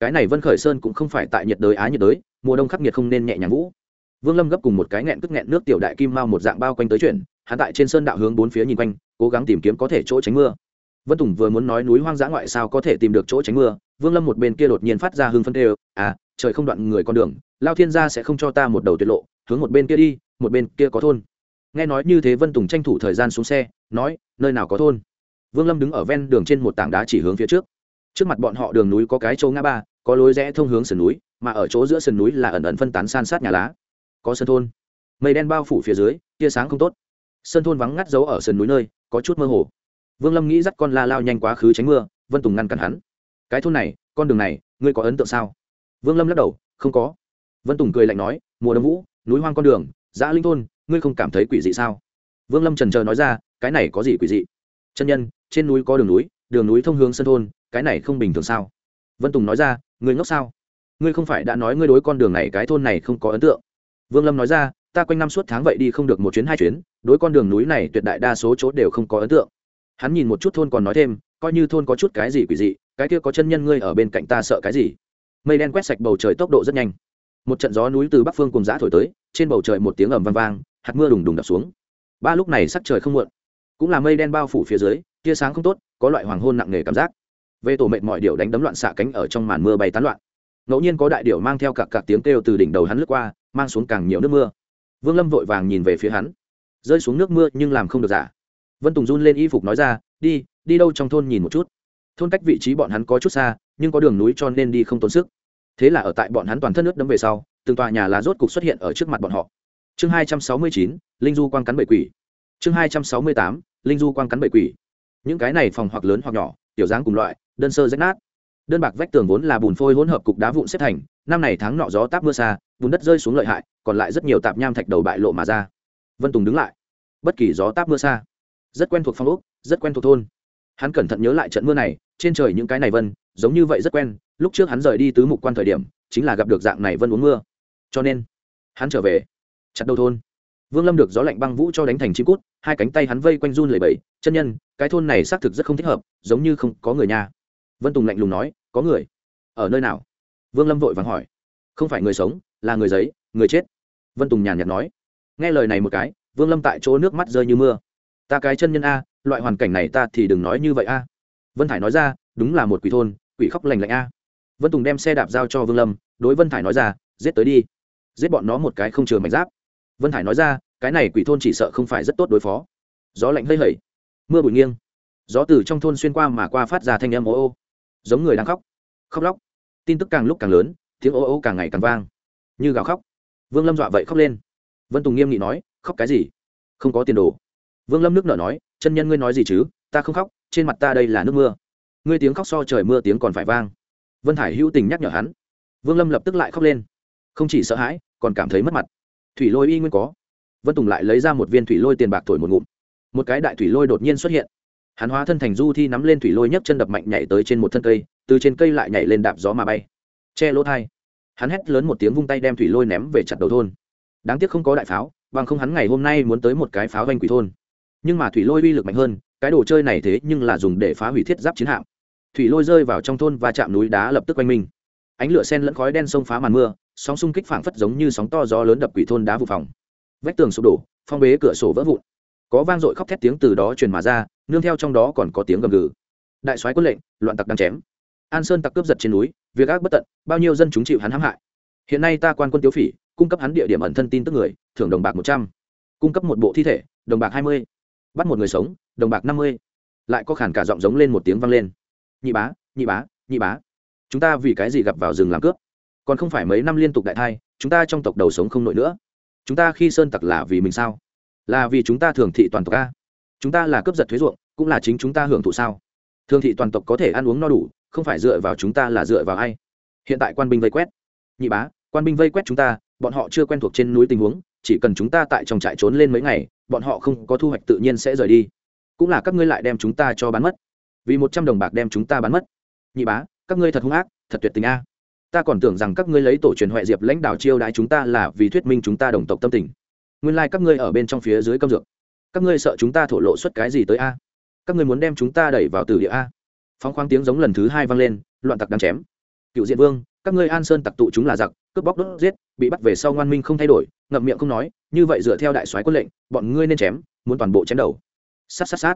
Cái này vân khởi sơn cũng không phải tại nhiệt đới á nhiệt đới, mùa đông khắc nghiệt không nên nhẹ nhàng vũ. Vương lâm gấp cùng một cái nghẹn cất nghẹn nước tiểu đại kim mao một dạng bao quanh tới chuyển hắn tại trên sơn đạo hướng bốn phía nhìn quanh, cố gắng tìm kiếm có thể chỗ tránh mưa. Vân tùng vừa muốn nói núi hoang dã ngoại sao có thể tìm được chỗ tránh mưa, vương lâm một bên kia đột nhiên phát ra hương phân tê à trời không đoạn người con đường, lao thiên gia sẽ không cho ta một đầu tuyệt lộ, hướng một bên kia đi, một bên kia có thôn. Nghe nói như thế vân tùng tranh thủ thời gian xuống xe, nói, nơi nào có thôn? Vương lâm đứng ở ven đường trên một tảng đá chỉ hướng phía trước. Trước mặt bọn họ đường núi có cái châu ngã ba, có lối rẽ thông hướng sườn núi, mà ở chỗ giữa sườn núi là ẩn ẩn phân tán san sát nhà lá. Có sân thôn. Mây đen bao phủ phía dưới, tia sáng không tốt. Sân thôn vắng ngắt giấu ở sườn núi nơi, có chút mơ hồ. Vương lâm nghĩ dắt con la lao nhanh quá khứ tránh mưa, vân tùng ngăn cản hắn. Cái thôn này, con đường này, ngươi có ấn tượng sao? Vương lâm lắc đầu, không có. Vân tùng cười lạnh nói, mùa đông vũ, núi hoang con đường giã linh thôn, ngươi không cảm thấy quỷ dị sao? Vương lâm trần trờ nói ra, cái này có gì quỷ dị? Chân nhân, trên núi có đường núi đường núi thông hướng sân thôn, cái này không bình thường sao? Vân tùng nói ra, ngươi ngốc sao? Ngươi không phải đã nói ngươi đối con đường này, cái thôn này không có ấn tượng. Vương lâm nói ra, ta quanh năm suốt tháng vậy đi không được một chuyến hai chuyến, đối con đường núi này tuyệt đại đa số chỗ đều không có ấn tượng. Hắn nhìn một chút thôn còn nói thêm, coi như thôn có chút cái gì quỷ dị, cái kia có chân nhân ngươi ở bên cạnh ta sợ cái gì? Mây đen quét sạch bầu trời tốc độ rất nhanh. Một trận gió núi từ bắc phương cùng giã thổi tới, trên bầu trời một tiếng ầm vang vang, hạt mưa đùng đùng đập xuống. Ba lúc này sắc trời không muộn. Cũng là mây đen bao phủ phía dưới, tia sáng không tốt, có loại hoàng hôn nặng nề cảm giác. Về tổ mệt mọi điệu đánh đấm loạn xạ cánh ở trong màn mưa bay tán loạn. Ngẫu nhiên có đại điệu mang theo cả cả tiếng kêu từ đỉnh đầu hắn lướt qua, mang xuống càng nhiều nước mưa. Vương lâm vội vàng nhìn về phía hắn. Rơi xuống nước mưa nhưng làm không được giả vân tùng run lên y phục nói ra, đi đi đâu trong thôn nhìn một chút? Thôn cách vị trí bọn hắn có chút xa, nhưng có đường núi cho nên đi không tốn sức thế là ở tại bọn hắn toàn thân nước đấm về sau, từng tòa nhà lá rốt cục xuất hiện ở trước mặt bọn họ. Chương hai trăm sáu mươi chín, linh du quang cắn bậy quỷ. Chương hai trăm sáu mươi tám, linh du quang cắn bậy quỷ. Những cái này phòng hoặc lớn hoặc nhỏ, tiểu dáng cùng loại, đơn sơ rách nát. Đơn bạc vách tường vốn là bùn phôi hỗn hợp cục đá vụn xếp thành, năm này tháng nọ gió táp mưa xa, bùn đất rơi xuống lợi hại, còn lại rất nhiều tạp nham thạch đầu bại lộ mà ra. Vân tùng đứng lại. Bất kỳ gió táp mưa xa. Rất quen thuộc phong úc rất quen thuộc thôn. Hắn cẩn thận nhớ lại trận mưa này trên trời những cái này vân, giống như vậy rất quen, lúc trước hắn rời đi tứ mục quan thời điểm, chính là gặp được dạng này vân uống mưa. Cho nên, hắn trở về, chặt đầu thôn. Vương lâm được gió lạnh băng vũ cho đánh thành chim cút, hai cánh tay hắn vây quanh run lầy bẫy chân nhân, cái thôn này xác thực rất không thích hợp, giống như không có người nhà. Vân tùng lạnh lùng nói, có người? Ở nơi nào? Vương lâm vội vàng hỏi, không phải người sống, là người giấy, người chết. Vân tùng nhàn nhạt nói. Nghe lời này một cái, vương lâm tại chỗ nước mắt rơi như mưa. Ta cái chân nhân a, loại hoàn cảnh này ta thì đừng nói như vậy a vân thải nói ra, đúng là một quỷ thôn, quỷ khóc lành lạnh a. Vân tùng đem xe đạp giao cho vương lâm, đối vân thải nói ra, giết tới đi. Giết bọn nó một cái không chừa mạch giáp. Vân thải nói ra, cái này quỷ thôn chỉ sợ không phải rất tốt đối phó. Gió lạnh hơi hẩy mưa bụi nghiêng. Gió từ trong thôn xuyên qua mà qua phát ra thanh âm ô ô. Giống người đang khóc. Khóc lóc. Tin tức càng lúc càng lớn, tiếng ô ô càng ngày càng vang. Như gào khóc. Vương lâm dọa vậy khóc lên. Vân tùng nghiêm nghị nói, khóc cái gì? Không có tiền đồ. Vương lâm nước nở nói, chân nhân ngươi nói gì chứ? Ta không khóc trên mặt ta đây là nước mưa. Ngươi tiếng khóc so trời mưa tiếng còn phải vang. Vân hải hữu tình nhắc nhở hắn. Vương lâm lập tức lại khóc lên. Không chỉ sợ hãi, còn cảm thấy mất mặt. Thủy lôi y nguyên có. Vân tùng lại lấy ra một viên thủy lôi tiền bạc thổi một ngụm. Một cái đại thủy lôi đột nhiên xuất hiện. Hắn hóa thân thành du thi nắm lên thủy lôi nhấc chân đập mạnh nhảy tới trên một thân cây, từ trên cây lại nhảy lên đạp gió mà bay. Che lỗ thai. Hắn hét lớn một tiếng vung tay đem thủy lôi ném về chặt đầu thôn. Đáng tiếc không có đại pháo, bằng không hắn ngày hôm nay muốn tới một cái pháo vanh quỷ thôn nhưng mà thủy lôi uy lực mạnh hơn, cái đồ chơi này thế nhưng là dùng để phá hủy thiết giáp chiến hạm. Thủy lôi rơi vào trong thôn và chạm núi đá lập tức quanh mình. Ánh lửa sen lẫn khói đen sông phá màn mưa, sóng xung kích phảng phất giống như sóng to gió lớn đập quỷ thôn đá vụ phòng. Vách tường sụp đổ, phong bế cửa sổ vỡ vụn. Có vang dội khóc thét tiếng từ đó truyền mà ra, nương theo trong đó còn có tiếng gầm gừ. Đại soái quân lệnh, loạn tặc đang chém. An sơn tặc cướp giật trên núi, việc ác bất tận, bao nhiêu dân chúng chịu hắn hãm hại. Hiện nay ta quan quân tiếu phỉ, cung cấp hắn địa điểm ẩn thân tin tức người, thưởng đồng bạc một trăm. Cung cấp một bộ thi thể, đồng bạc hai mươi bắt một người sống, đồng bạc năm mươi. Lại có khản cả giọng giống lên một tiếng vang lên. Nhị bá nhị bá nhị bá. Chúng ta vì cái gì gặp vào rừng làm cướp? Còn không phải mấy năm liên tục đại thai, chúng ta trong tộc đầu sống không nổi nữa. Chúng ta khi sơn tặc là vì mình sao? Là vì chúng ta thường thị toàn tộc a? Chúng ta là cướp giật thuế ruộng, cũng là chính chúng ta hưởng thụ sao? Thường thị toàn tộc có thể ăn uống no đủ, không phải dựa vào chúng ta là dựa vào ai? Hiện tại quan binh vây quét. Nhị bá, quan binh vây quét chúng ta, bọn họ chưa quen thuộc trên núi tình huống chỉ cần chúng ta tại trong trại trốn lên mấy ngày, bọn họ không có thu hoạch tự nhiên sẽ rời đi. Cũng là các ngươi lại đem chúng ta cho bán mất. Vì một trăm đồng bạc đem chúng ta bán mất. Nhị bá, các ngươi thật hung ác, thật tuyệt tình a. Ta còn tưởng rằng các ngươi lấy tổ truyền huệ diệp lãnh đạo chiêu đãi chúng ta là vì thuyết minh chúng ta đồng tộc tâm tình. Nguyên lai、like、các ngươi ở bên trong phía dưới câm dược. Các ngươi sợ chúng ta thổ lộ xuất cái gì tới a? Các ngươi muốn đem chúng ta đẩy vào tử địa a? Phóng khoáng tiếng giống lần thứ hai vang lên, loạn tặc đang chém. Cựu diện vương, các ngươi an sơn tặc tụ chúng là giặc cướp bóc đốt giết, bị bắt về sau ngoan minh không thay đổi, ngậm miệng không nói, như vậy dựa theo đại soái quân lệnh, bọn ngươi nên chém, muốn toàn bộ chém đầu. Sát sát sát.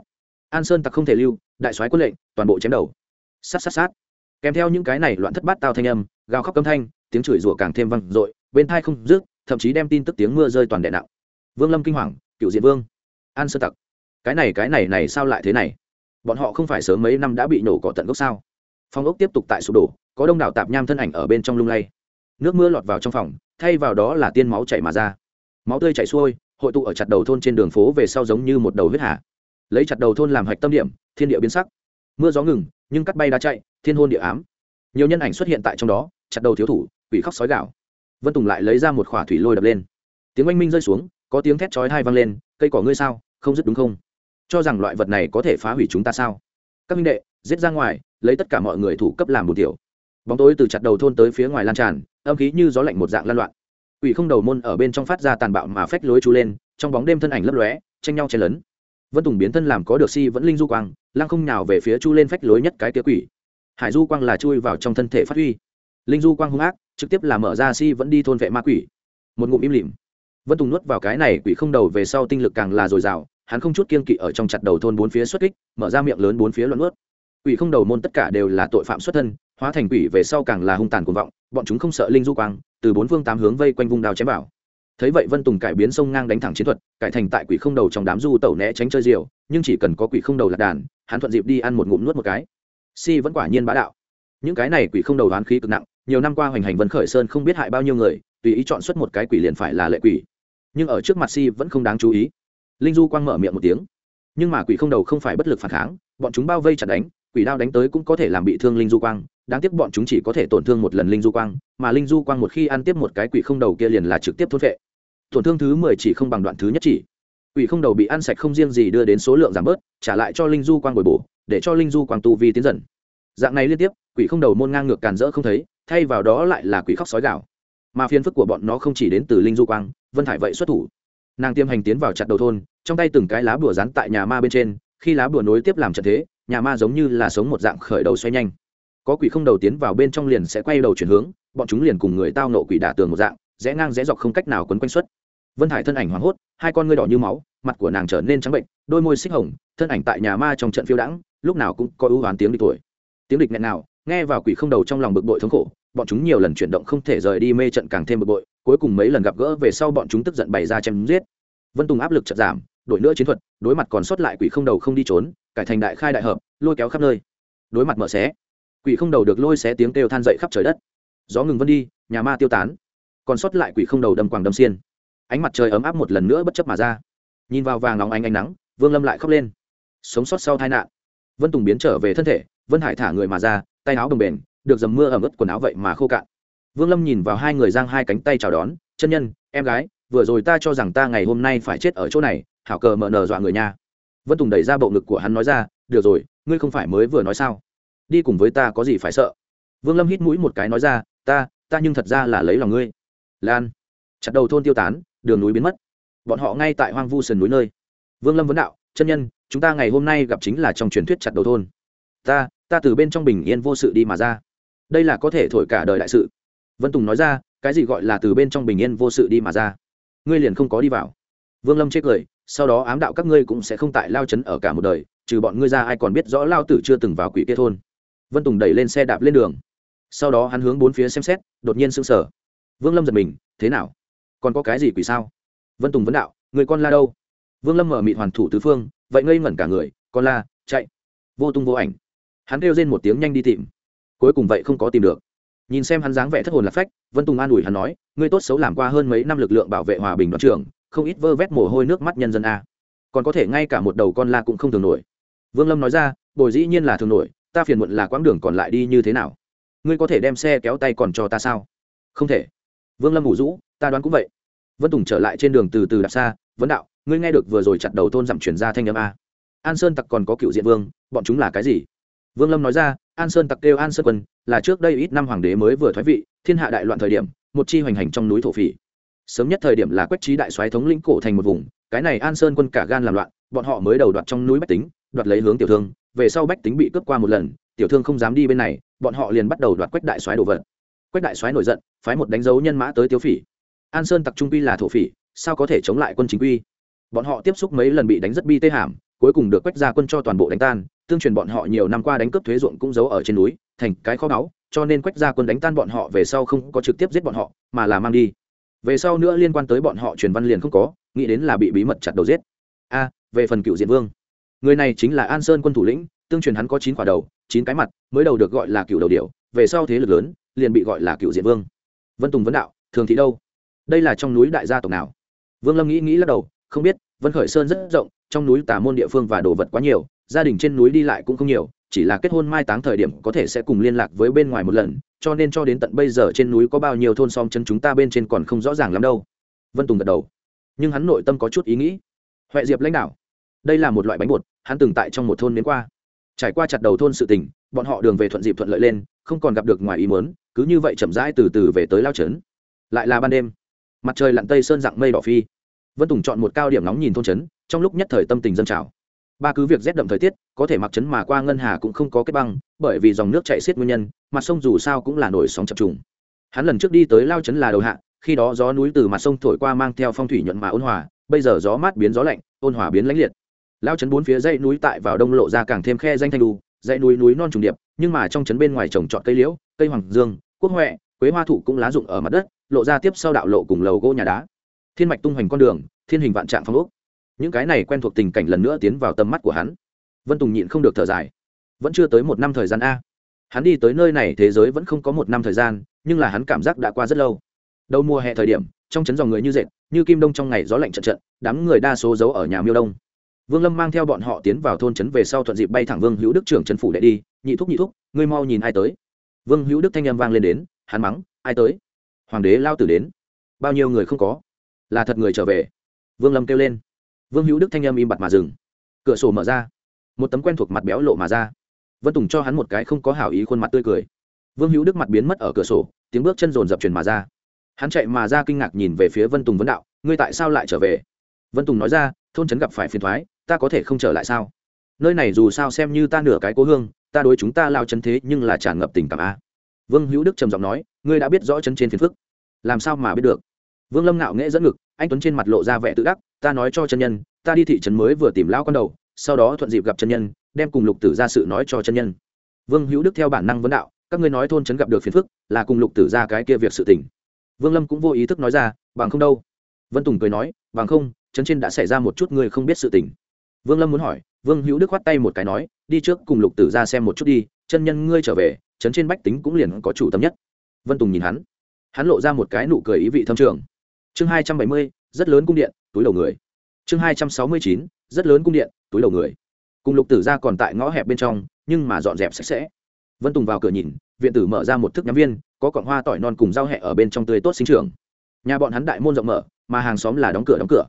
An sơn tặc không thể lưu, đại soái quân lệnh, toàn bộ chém đầu. Sát sát sát. Kèm theo những cái này loạn thất bát tao thanh âm, gào khóc câm thanh, tiếng chửi rủa càng thêm vang dội, bên thai không rước thậm chí đem tin tức tiếng mưa rơi toàn đè nặng. Vương lâm kinh hoàng, cựu diện vương. An sơn tặc. Cái này cái này này sao lại thế này? Bọn họ không phải sớm mấy năm đã bị nổ cỏ tận gốc sao? Phong ốc tiếp tục tại sụp đổ, có đông đảo tạp nham thân ảnh ở bên trong lung lay nước mưa lọt vào trong phòng, thay vào đó là tiên máu chảy mà ra. Máu tươi chảy xuôi, hội tụ ở chặt đầu thôn trên đường phố về sau giống như một đầu huyết hà. Lấy chặt đầu thôn làm hạch tâm điểm, thiên địa biến sắc. Mưa gió ngừng, nhưng cắt bay đã chạy, thiên hôn địa ám. Nhiều nhân ảnh xuất hiện tại trong đó, chặt đầu thiếu thủ, quỷ khóc sói gạo vân tùng lại lấy ra một khỏa thủy lôi đập lên. Tiếng oanh minh rơi xuống, có tiếng thét chói hai vang lên, cây cỏ ngươi sao, không dứt đúng không? Cho rằng loại vật này có thể phá hủy chúng ta sao? Các minh đệ, giết ra ngoài, lấy tất cả mọi người thủ cấp làm một tiểu. Bóng tối từ chặt đầu thôn tới phía ngoài lan tràn âm khí như gió lạnh một dạng lan loạn. Quỷ không đầu môn ở bên trong phát ra tàn bạo mà phách lối chú lên, trong bóng đêm thân ảnh lấp lóe, tranh nhau chen lấn. Vân tùng biến thân làm có được si vẫn linh du quang, lăng không nhào về phía chu lên phách lối nhất cái tía quỷ. Hải du quang là chui vào trong thân thể phát huy. Linh du quang hung ác, trực tiếp là mở ra si vẫn đi thôn vệ ma quỷ. Một ngụm im lìm. Vân tùng nuốt vào cái này quỷ không đầu về sau tinh lực càng là dồi dào, hắn không chút kiên kỵ ở trong chặt đầu thôn bốn phía xuất kích, mở ra miệng lớn bốn phía loạn nuốt. Quỷ không đầu môn tất cả đều là tội phạm xuất thân hóa thành quỷ về sau càng là hung tàn cuồng vọng, bọn chúng không sợ linh du quang, từ bốn phương tám hướng vây quanh vùng đao chém vào. Thấy vậy vân tùng cải biến sông ngang đánh thẳng chiến thuật, cải thành tại quỷ không đầu trong đám du tẩu né tránh chơi diều, nhưng chỉ cần có quỷ không đầu lạc đàn, hắn thuận dịp đi ăn một ngụm nuốt một cái. Si vẫn quả nhiên bá đạo. Những cái này quỷ không đầu đoán khí cực nặng, nhiều năm qua hoành hành vân khởi sơn không biết hại bao nhiêu người, tùy ý chọn xuất một cái quỷ liền phải là lệ quỷ. Nhưng ở trước mặt si vẫn không đáng chú ý. Linh du quang mở miệng một tiếng. Nhưng mà quỷ không đầu không phải bất lực phản kháng, bọn chúng bao vây chặt đánh, quỷ đao đánh tới cũng có thể làm bị thương linh du quang đáng tiếc bọn chúng chỉ có thể tổn thương một lần linh du quang, mà linh du quang một khi ăn tiếp một cái quỷ không đầu kia liền là trực tiếp thốt vệ tổn thương thứ mười chỉ không bằng đoạn thứ nhất chỉ. Quỷ không đầu bị ăn sạch không riêng gì đưa đến số lượng giảm bớt, trả lại cho linh du quang bồi bổ, để cho linh du quang tu vi tiến dần. Dạng này liên tiếp, quỷ không đầu môn ngang ngược càn rỡ không thấy, thay vào đó lại là quỷ khóc sói gạo mà phiền phức của bọn nó không chỉ đến từ linh du quang, vân thải vậy xuất thủ. Nàng tiêm hành tiến vào chặt đầu thôn, trong tay từng cái lá bùa rán tại nhà ma bên trên, khi lá bùa nối tiếp làm trận thế, nhà ma giống như là sống một dạng khởi đầu xoay nhanh có quỷ không đầu tiến vào bên trong liền sẽ quay đầu chuyển hướng, bọn chúng liền cùng người tao nộ quỷ đả tường một dạng, rẽ ngang rẽ dọc không cách nào quấn quanh xuất. Vân hải thân ảnh hoảng hốt, hai con ngươi đỏ như máu, mặt của nàng trở nên trắng bệnh, đôi môi xích hồng, thân ảnh tại nhà ma trong trận phiêu đãng, lúc nào cũng có ưu hoán tiếng địch tuổi tiếng địch nghẹn nào nghe vào quỷ không đầu trong lòng bực bội thống khổ, bọn chúng nhiều lần chuyển động không thể rời đi mê trận càng thêm bực bội, cuối cùng mấy lần gặp gỡ về sau bọn chúng tức giận bày ra chém giết. Vân tùng áp lực chật giảm, đổi nữa chiến thuật, đối mặt còn sót lại quỷ không đầu không đi trốn, cải thành đại khai đại hợp, lôi kéo khắp nơi. Đối mặt mở xé quỷ không đầu được lôi xé tiếng kêu than dậy khắp trời đất. Gió ngừng vân đi, nhà ma tiêu tán. Còn sót lại quỷ không đầu đâm quàng đâm xiên. Ánh mặt trời ấm áp một lần nữa bất chấp mà ra. Nhìn vào vàng nóng ánh ánh nắng, vương lâm lại khóc lên. Sống sót sau tai nạn. Vân tùng biến trở về thân thể, vân hải thả người mà ra, tay áo đồng bền, được dầm mưa ẩm ướt quần áo vậy mà khô cạn. Vương lâm nhìn vào hai người giang hai cánh tay chào đón, chân nhân, em gái, vừa rồi ta cho rằng ta ngày hôm nay phải chết ở chỗ này, hảo cờ mờ nờ dọa người nha. Vân tùng đẩy ra bộ ngực của hắn nói ra, được rồi, ngươi không phải mới vừa nói sao? Đi cùng với ta có gì phải sợ? Vương lâm hít mũi một cái nói ra, ta ta nhưng thật ra là lấy lòng ngươi. Lan, chặt đầu thôn tiêu tán, đường núi biến mất. Bọn họ ngay tại hoang vu sườn núi nơi. Vương lâm vấn đạo, chân nhân, chúng ta ngày hôm nay gặp chính là trong truyền thuyết chặt đầu thôn. Ta ta từ bên trong bình yên vô sự đi mà ra. Đây là có thể thổi cả đời đại sự. Vân tùng nói ra, cái gì gọi là từ bên trong bình yên vô sự đi mà ra? Ngươi liền không có đi vào. Vương lâm chê cười, sau đó ám đạo các ngươi cũng sẽ không tại lao chấn ở cả một đời, trừ bọn ngươi ra ai còn biết rõ lao tử chưa từng vào quỷ kia thôn vân tùng đẩy lên xe đạp lên đường sau đó hắn hướng bốn phía xem xét đột nhiên sững sờ vương lâm giật mình thế nào còn có cái gì quỷ sao vân tùng vấn đạo người con la đâu vương lâm mở mịt hoàn thủ tứ phương vậy ngây ngẩn cả người con la chạy vô tung vô ảnh hắn kêu lên một tiếng nhanh đi tìm cuối cùng vậy không có tìm được nhìn xem hắn dáng vẻ thất hồn lạc phách vân tùng an ủi hắn nói ngươi tốt xấu làm qua hơn mấy năm lực lượng bảo vệ hòa bình đoàn trưởng không ít vơ vét mồ hôi nước mắt nhân dân a còn có thể ngay cả một đầu con la cũng không thường nổi vương lâm nói ra bồi dĩ nhiên là thường nổi ta phiền muộn là quãng đường còn lại đi như thế nào? Ngươi có thể đem xe kéo tay còn cho ta sao? Không thể. Vương lâm ngủ rũ, ta đoán cũng vậy. Vân tùng trở lại trên đường từ từ đạp xa, vấn đạo, ngươi nghe được vừa rồi chặt đầu thôn dặm chuyển ra thanh âm a? An sơn tặc còn có cựu diện vương, bọn chúng là cái gì? Vương lâm nói ra, an sơn tặc kêu an sơn quân, là trước đây ít năm hoàng đế mới vừa thoái vị, thiên hạ đại loạn thời điểm, một chi hoành hành trong núi thổ phỉ. Sớm nhất thời điểm là quách trí đại soái thống lĩnh cổ thành một vùng, cái này an sơn quân cả gan làm loạn, bọn họ mới đầu đoạt trong núi bách tính, đoạt lấy hướng tiểu thương về sau bách tính bị cướp qua một lần, tiểu thương không dám đi bên này, bọn họ liền bắt đầu đoạt quách đại soái đồ vật. Quách đại soái nổi giận, phái một đánh dấu nhân mã tới tiêu phỉ. An sơn tặc trung quy là thổ phỉ, sao có thể chống lại quân chính quy? Bọn họ tiếp xúc mấy lần bị đánh rất bi tê hàm, cuối cùng được quách ra quân cho toàn bộ đánh tan, tương truyền bọn họ nhiều năm qua đánh cướp thuế ruộng cũng giấu ở trên núi, thành cái kho báu, cho nên quách ra quân đánh tan bọn họ về sau không có trực tiếp giết bọn họ, mà là mang đi. Về sau nữa liên quan tới bọn họ truyền văn liền không có, nghĩ đến là bị bí mật chặt đầu giết. A, về phần cựu diện vương người này chính là an sơn quân thủ lĩnh, tương truyền hắn có chín quả đầu, chín cái mặt, mới đầu được gọi là cựu đầu điệu về sau thế lực lớn, liền bị gọi là cựu diện vương. Vân tùng vấn đạo, thường thị đâu? Đây là trong núi đại gia tộc nào? Vương lâm nghĩ nghĩ lắc đầu, không biết, vân khởi sơn rất rộng, trong núi tả môn địa phương và đồ vật quá nhiều, gia đình trên núi đi lại cũng không nhiều, chỉ là kết hôn mai táng thời điểm có thể sẽ cùng liên lạc với bên ngoài một lần, cho nên cho đến tận bây giờ trên núi có bao nhiêu thôn xóm chân chúng ta bên trên còn không rõ ràng lắm đâu. Vân tùng gật đầu, nhưng hắn nội tâm có chút ý nghĩ. Huệ diệp lãnh đạo, đây là một loại bánh bột hắn từng tại trong một thôn đến qua. Trải qua chặt đầu thôn sự tình, bọn họ đường về thuận dịp thuận lợi lên, không còn gặp được ngoài ý mớn cứ như vậy chậm rãi từ từ về tới lao trấn. Lại là ban đêm, mặt trời lặn tây sơn dạng mây đỏ phi. Vân tùng chọn một cao điểm nóng nhìn thôn trấn, trong lúc nhất thời tâm tình dân trào. Ba cứ việc rét đậm thời tiết, có thể mặc chấn mà qua ngân hà cũng không có kết băng, bởi vì dòng nước chạy xiết nguyên nhân, mặt sông dù sao cũng là nổi sóng chập trùng. Hắn lần trước đi tới lao chấn là đầu hạ, khi đó gió núi từ mặt sông thổi qua mang theo phong thủy nhuận mà ôn hòa, bây giờ gió mát biến gió lạnh, ôn hòa biến lãnh liệt lao chấn bốn phía dãy núi tại vào đông lộ ra càng thêm khe danh thanh đu, dãy núi núi non trùng điệp, nhưng mà trong chấn bên ngoài trồng trọt cây liễu, cây hoàng dương, quốc huệ quế hoa thụ cũng lá rụng ở mặt đất, lộ ra tiếp sau đạo lộ cùng lầu gỗ nhà đá. Thiên mạch tung hoành con đường, thiên hình vạn trạng phong ốc. Những cái này quen thuộc tình cảnh lần nữa tiến vào tầm mắt của hắn. Vân tùng nhịn không được thở dài. Vẫn chưa tới một năm thời gian a. Hắn đi tới nơi này thế giới vẫn không có một năm thời gian, nhưng là hắn cảm giác đã qua rất lâu. Đầu mùa hè thời điểm, trong chấn dòng người như dệt, như kim đông trong ngày gió lạnh trận trận, đám người đa số giấu ở nhà miêu đông vương lâm mang theo bọn họ tiến vào thôn trấn về sau thuận dịp bay thẳng vương hữu đức trưởng trấn phủ đệ đi, nhị thúc nhị thúc, ngươi mau nhìn ai tới. Vương hữu đức thanh â m vang lên đến, hắn mắng, ai tới? Hoàng đế lao tử đến. Bao nhiêu người không có? Là thật người trở về. Vương lâm kêu lên. Vương hữu đức thanh â m im bặt mà dừng. Cửa sổ mở ra. Một tấm quen thuộc mặt béo lộ mà ra. Vân tùng cho hắn một cái không có hảo ý khuôn mặt tươi cười. Vương hữu đức mặt biến mất ở cửa sổ, tiếng bước chân rồn dập truyền mà ra. Hắn chạy mà ra kinh ngạc nhìn về phía vân tùng vấn đạo, ngươi tại sao lại trở về? Vân tùng nói ra, thôn trấn gặp phải phiền thoái ta có thể không trở lại sao? Nơi này dù sao xem như ta nửa cái cố hương, ta đối chúng ta lao chân thế nhưng là tràn ngập tình cảm a. Vương hữu đức trầm giọng nói, ngươi đã biết rõ chân trên phiền phức. Làm sao mà biết được? Vương lâm ngạo nghễ dẫn ngực, anh tuấn trên mặt lộ ra vẻ tự đắc, ta nói cho chân nhân, ta đi thị trấn mới vừa tìm lao con đầu, sau đó thuận dịp gặp chân nhân, đem cùng lục tử ra sự nói cho chân nhân. Vương hữu đức theo bản năng vấn đạo, các ngươi nói thôn trấn gặp được phiền phức, là cùng lục tử ra cái kia việc sự tình. Vương lâm cũng vô ý thức nói ra, bằng không đâu. Vân tùng cười nói, bằng không, trấn trên đã xảy ra một chút người không biết sự tình vương lâm muốn hỏi, vương hữu đức khoát tay một cái nói, đi trước cùng lục tử ra xem một chút đi, chân nhân ngươi trở về, trấn trên bách tính cũng liền có chủ tâm nhất. Vân tùng nhìn hắn. Hắn lộ ra một cái nụ cười ý vị thâm trường. Chương hai trăm bảy mươi, rất lớn cung điện, túi đầu người. Chương hai trăm sáu mươi chín, rất lớn cung điện, túi đầu người. Cùng lục tử ra còn tại ngõ hẹp bên trong, nhưng mà dọn dẹp sạch sẽ. Vân tùng vào cửa nhìn, viện tử mở ra một thức nhắm viên, có cọng hoa tỏi non cùng rau hẹ ở bên trong tươi tốt sinh trường nhà bọn hắn đại môn rộng mở, mà hàng xóm là đóng cửa đóng cửa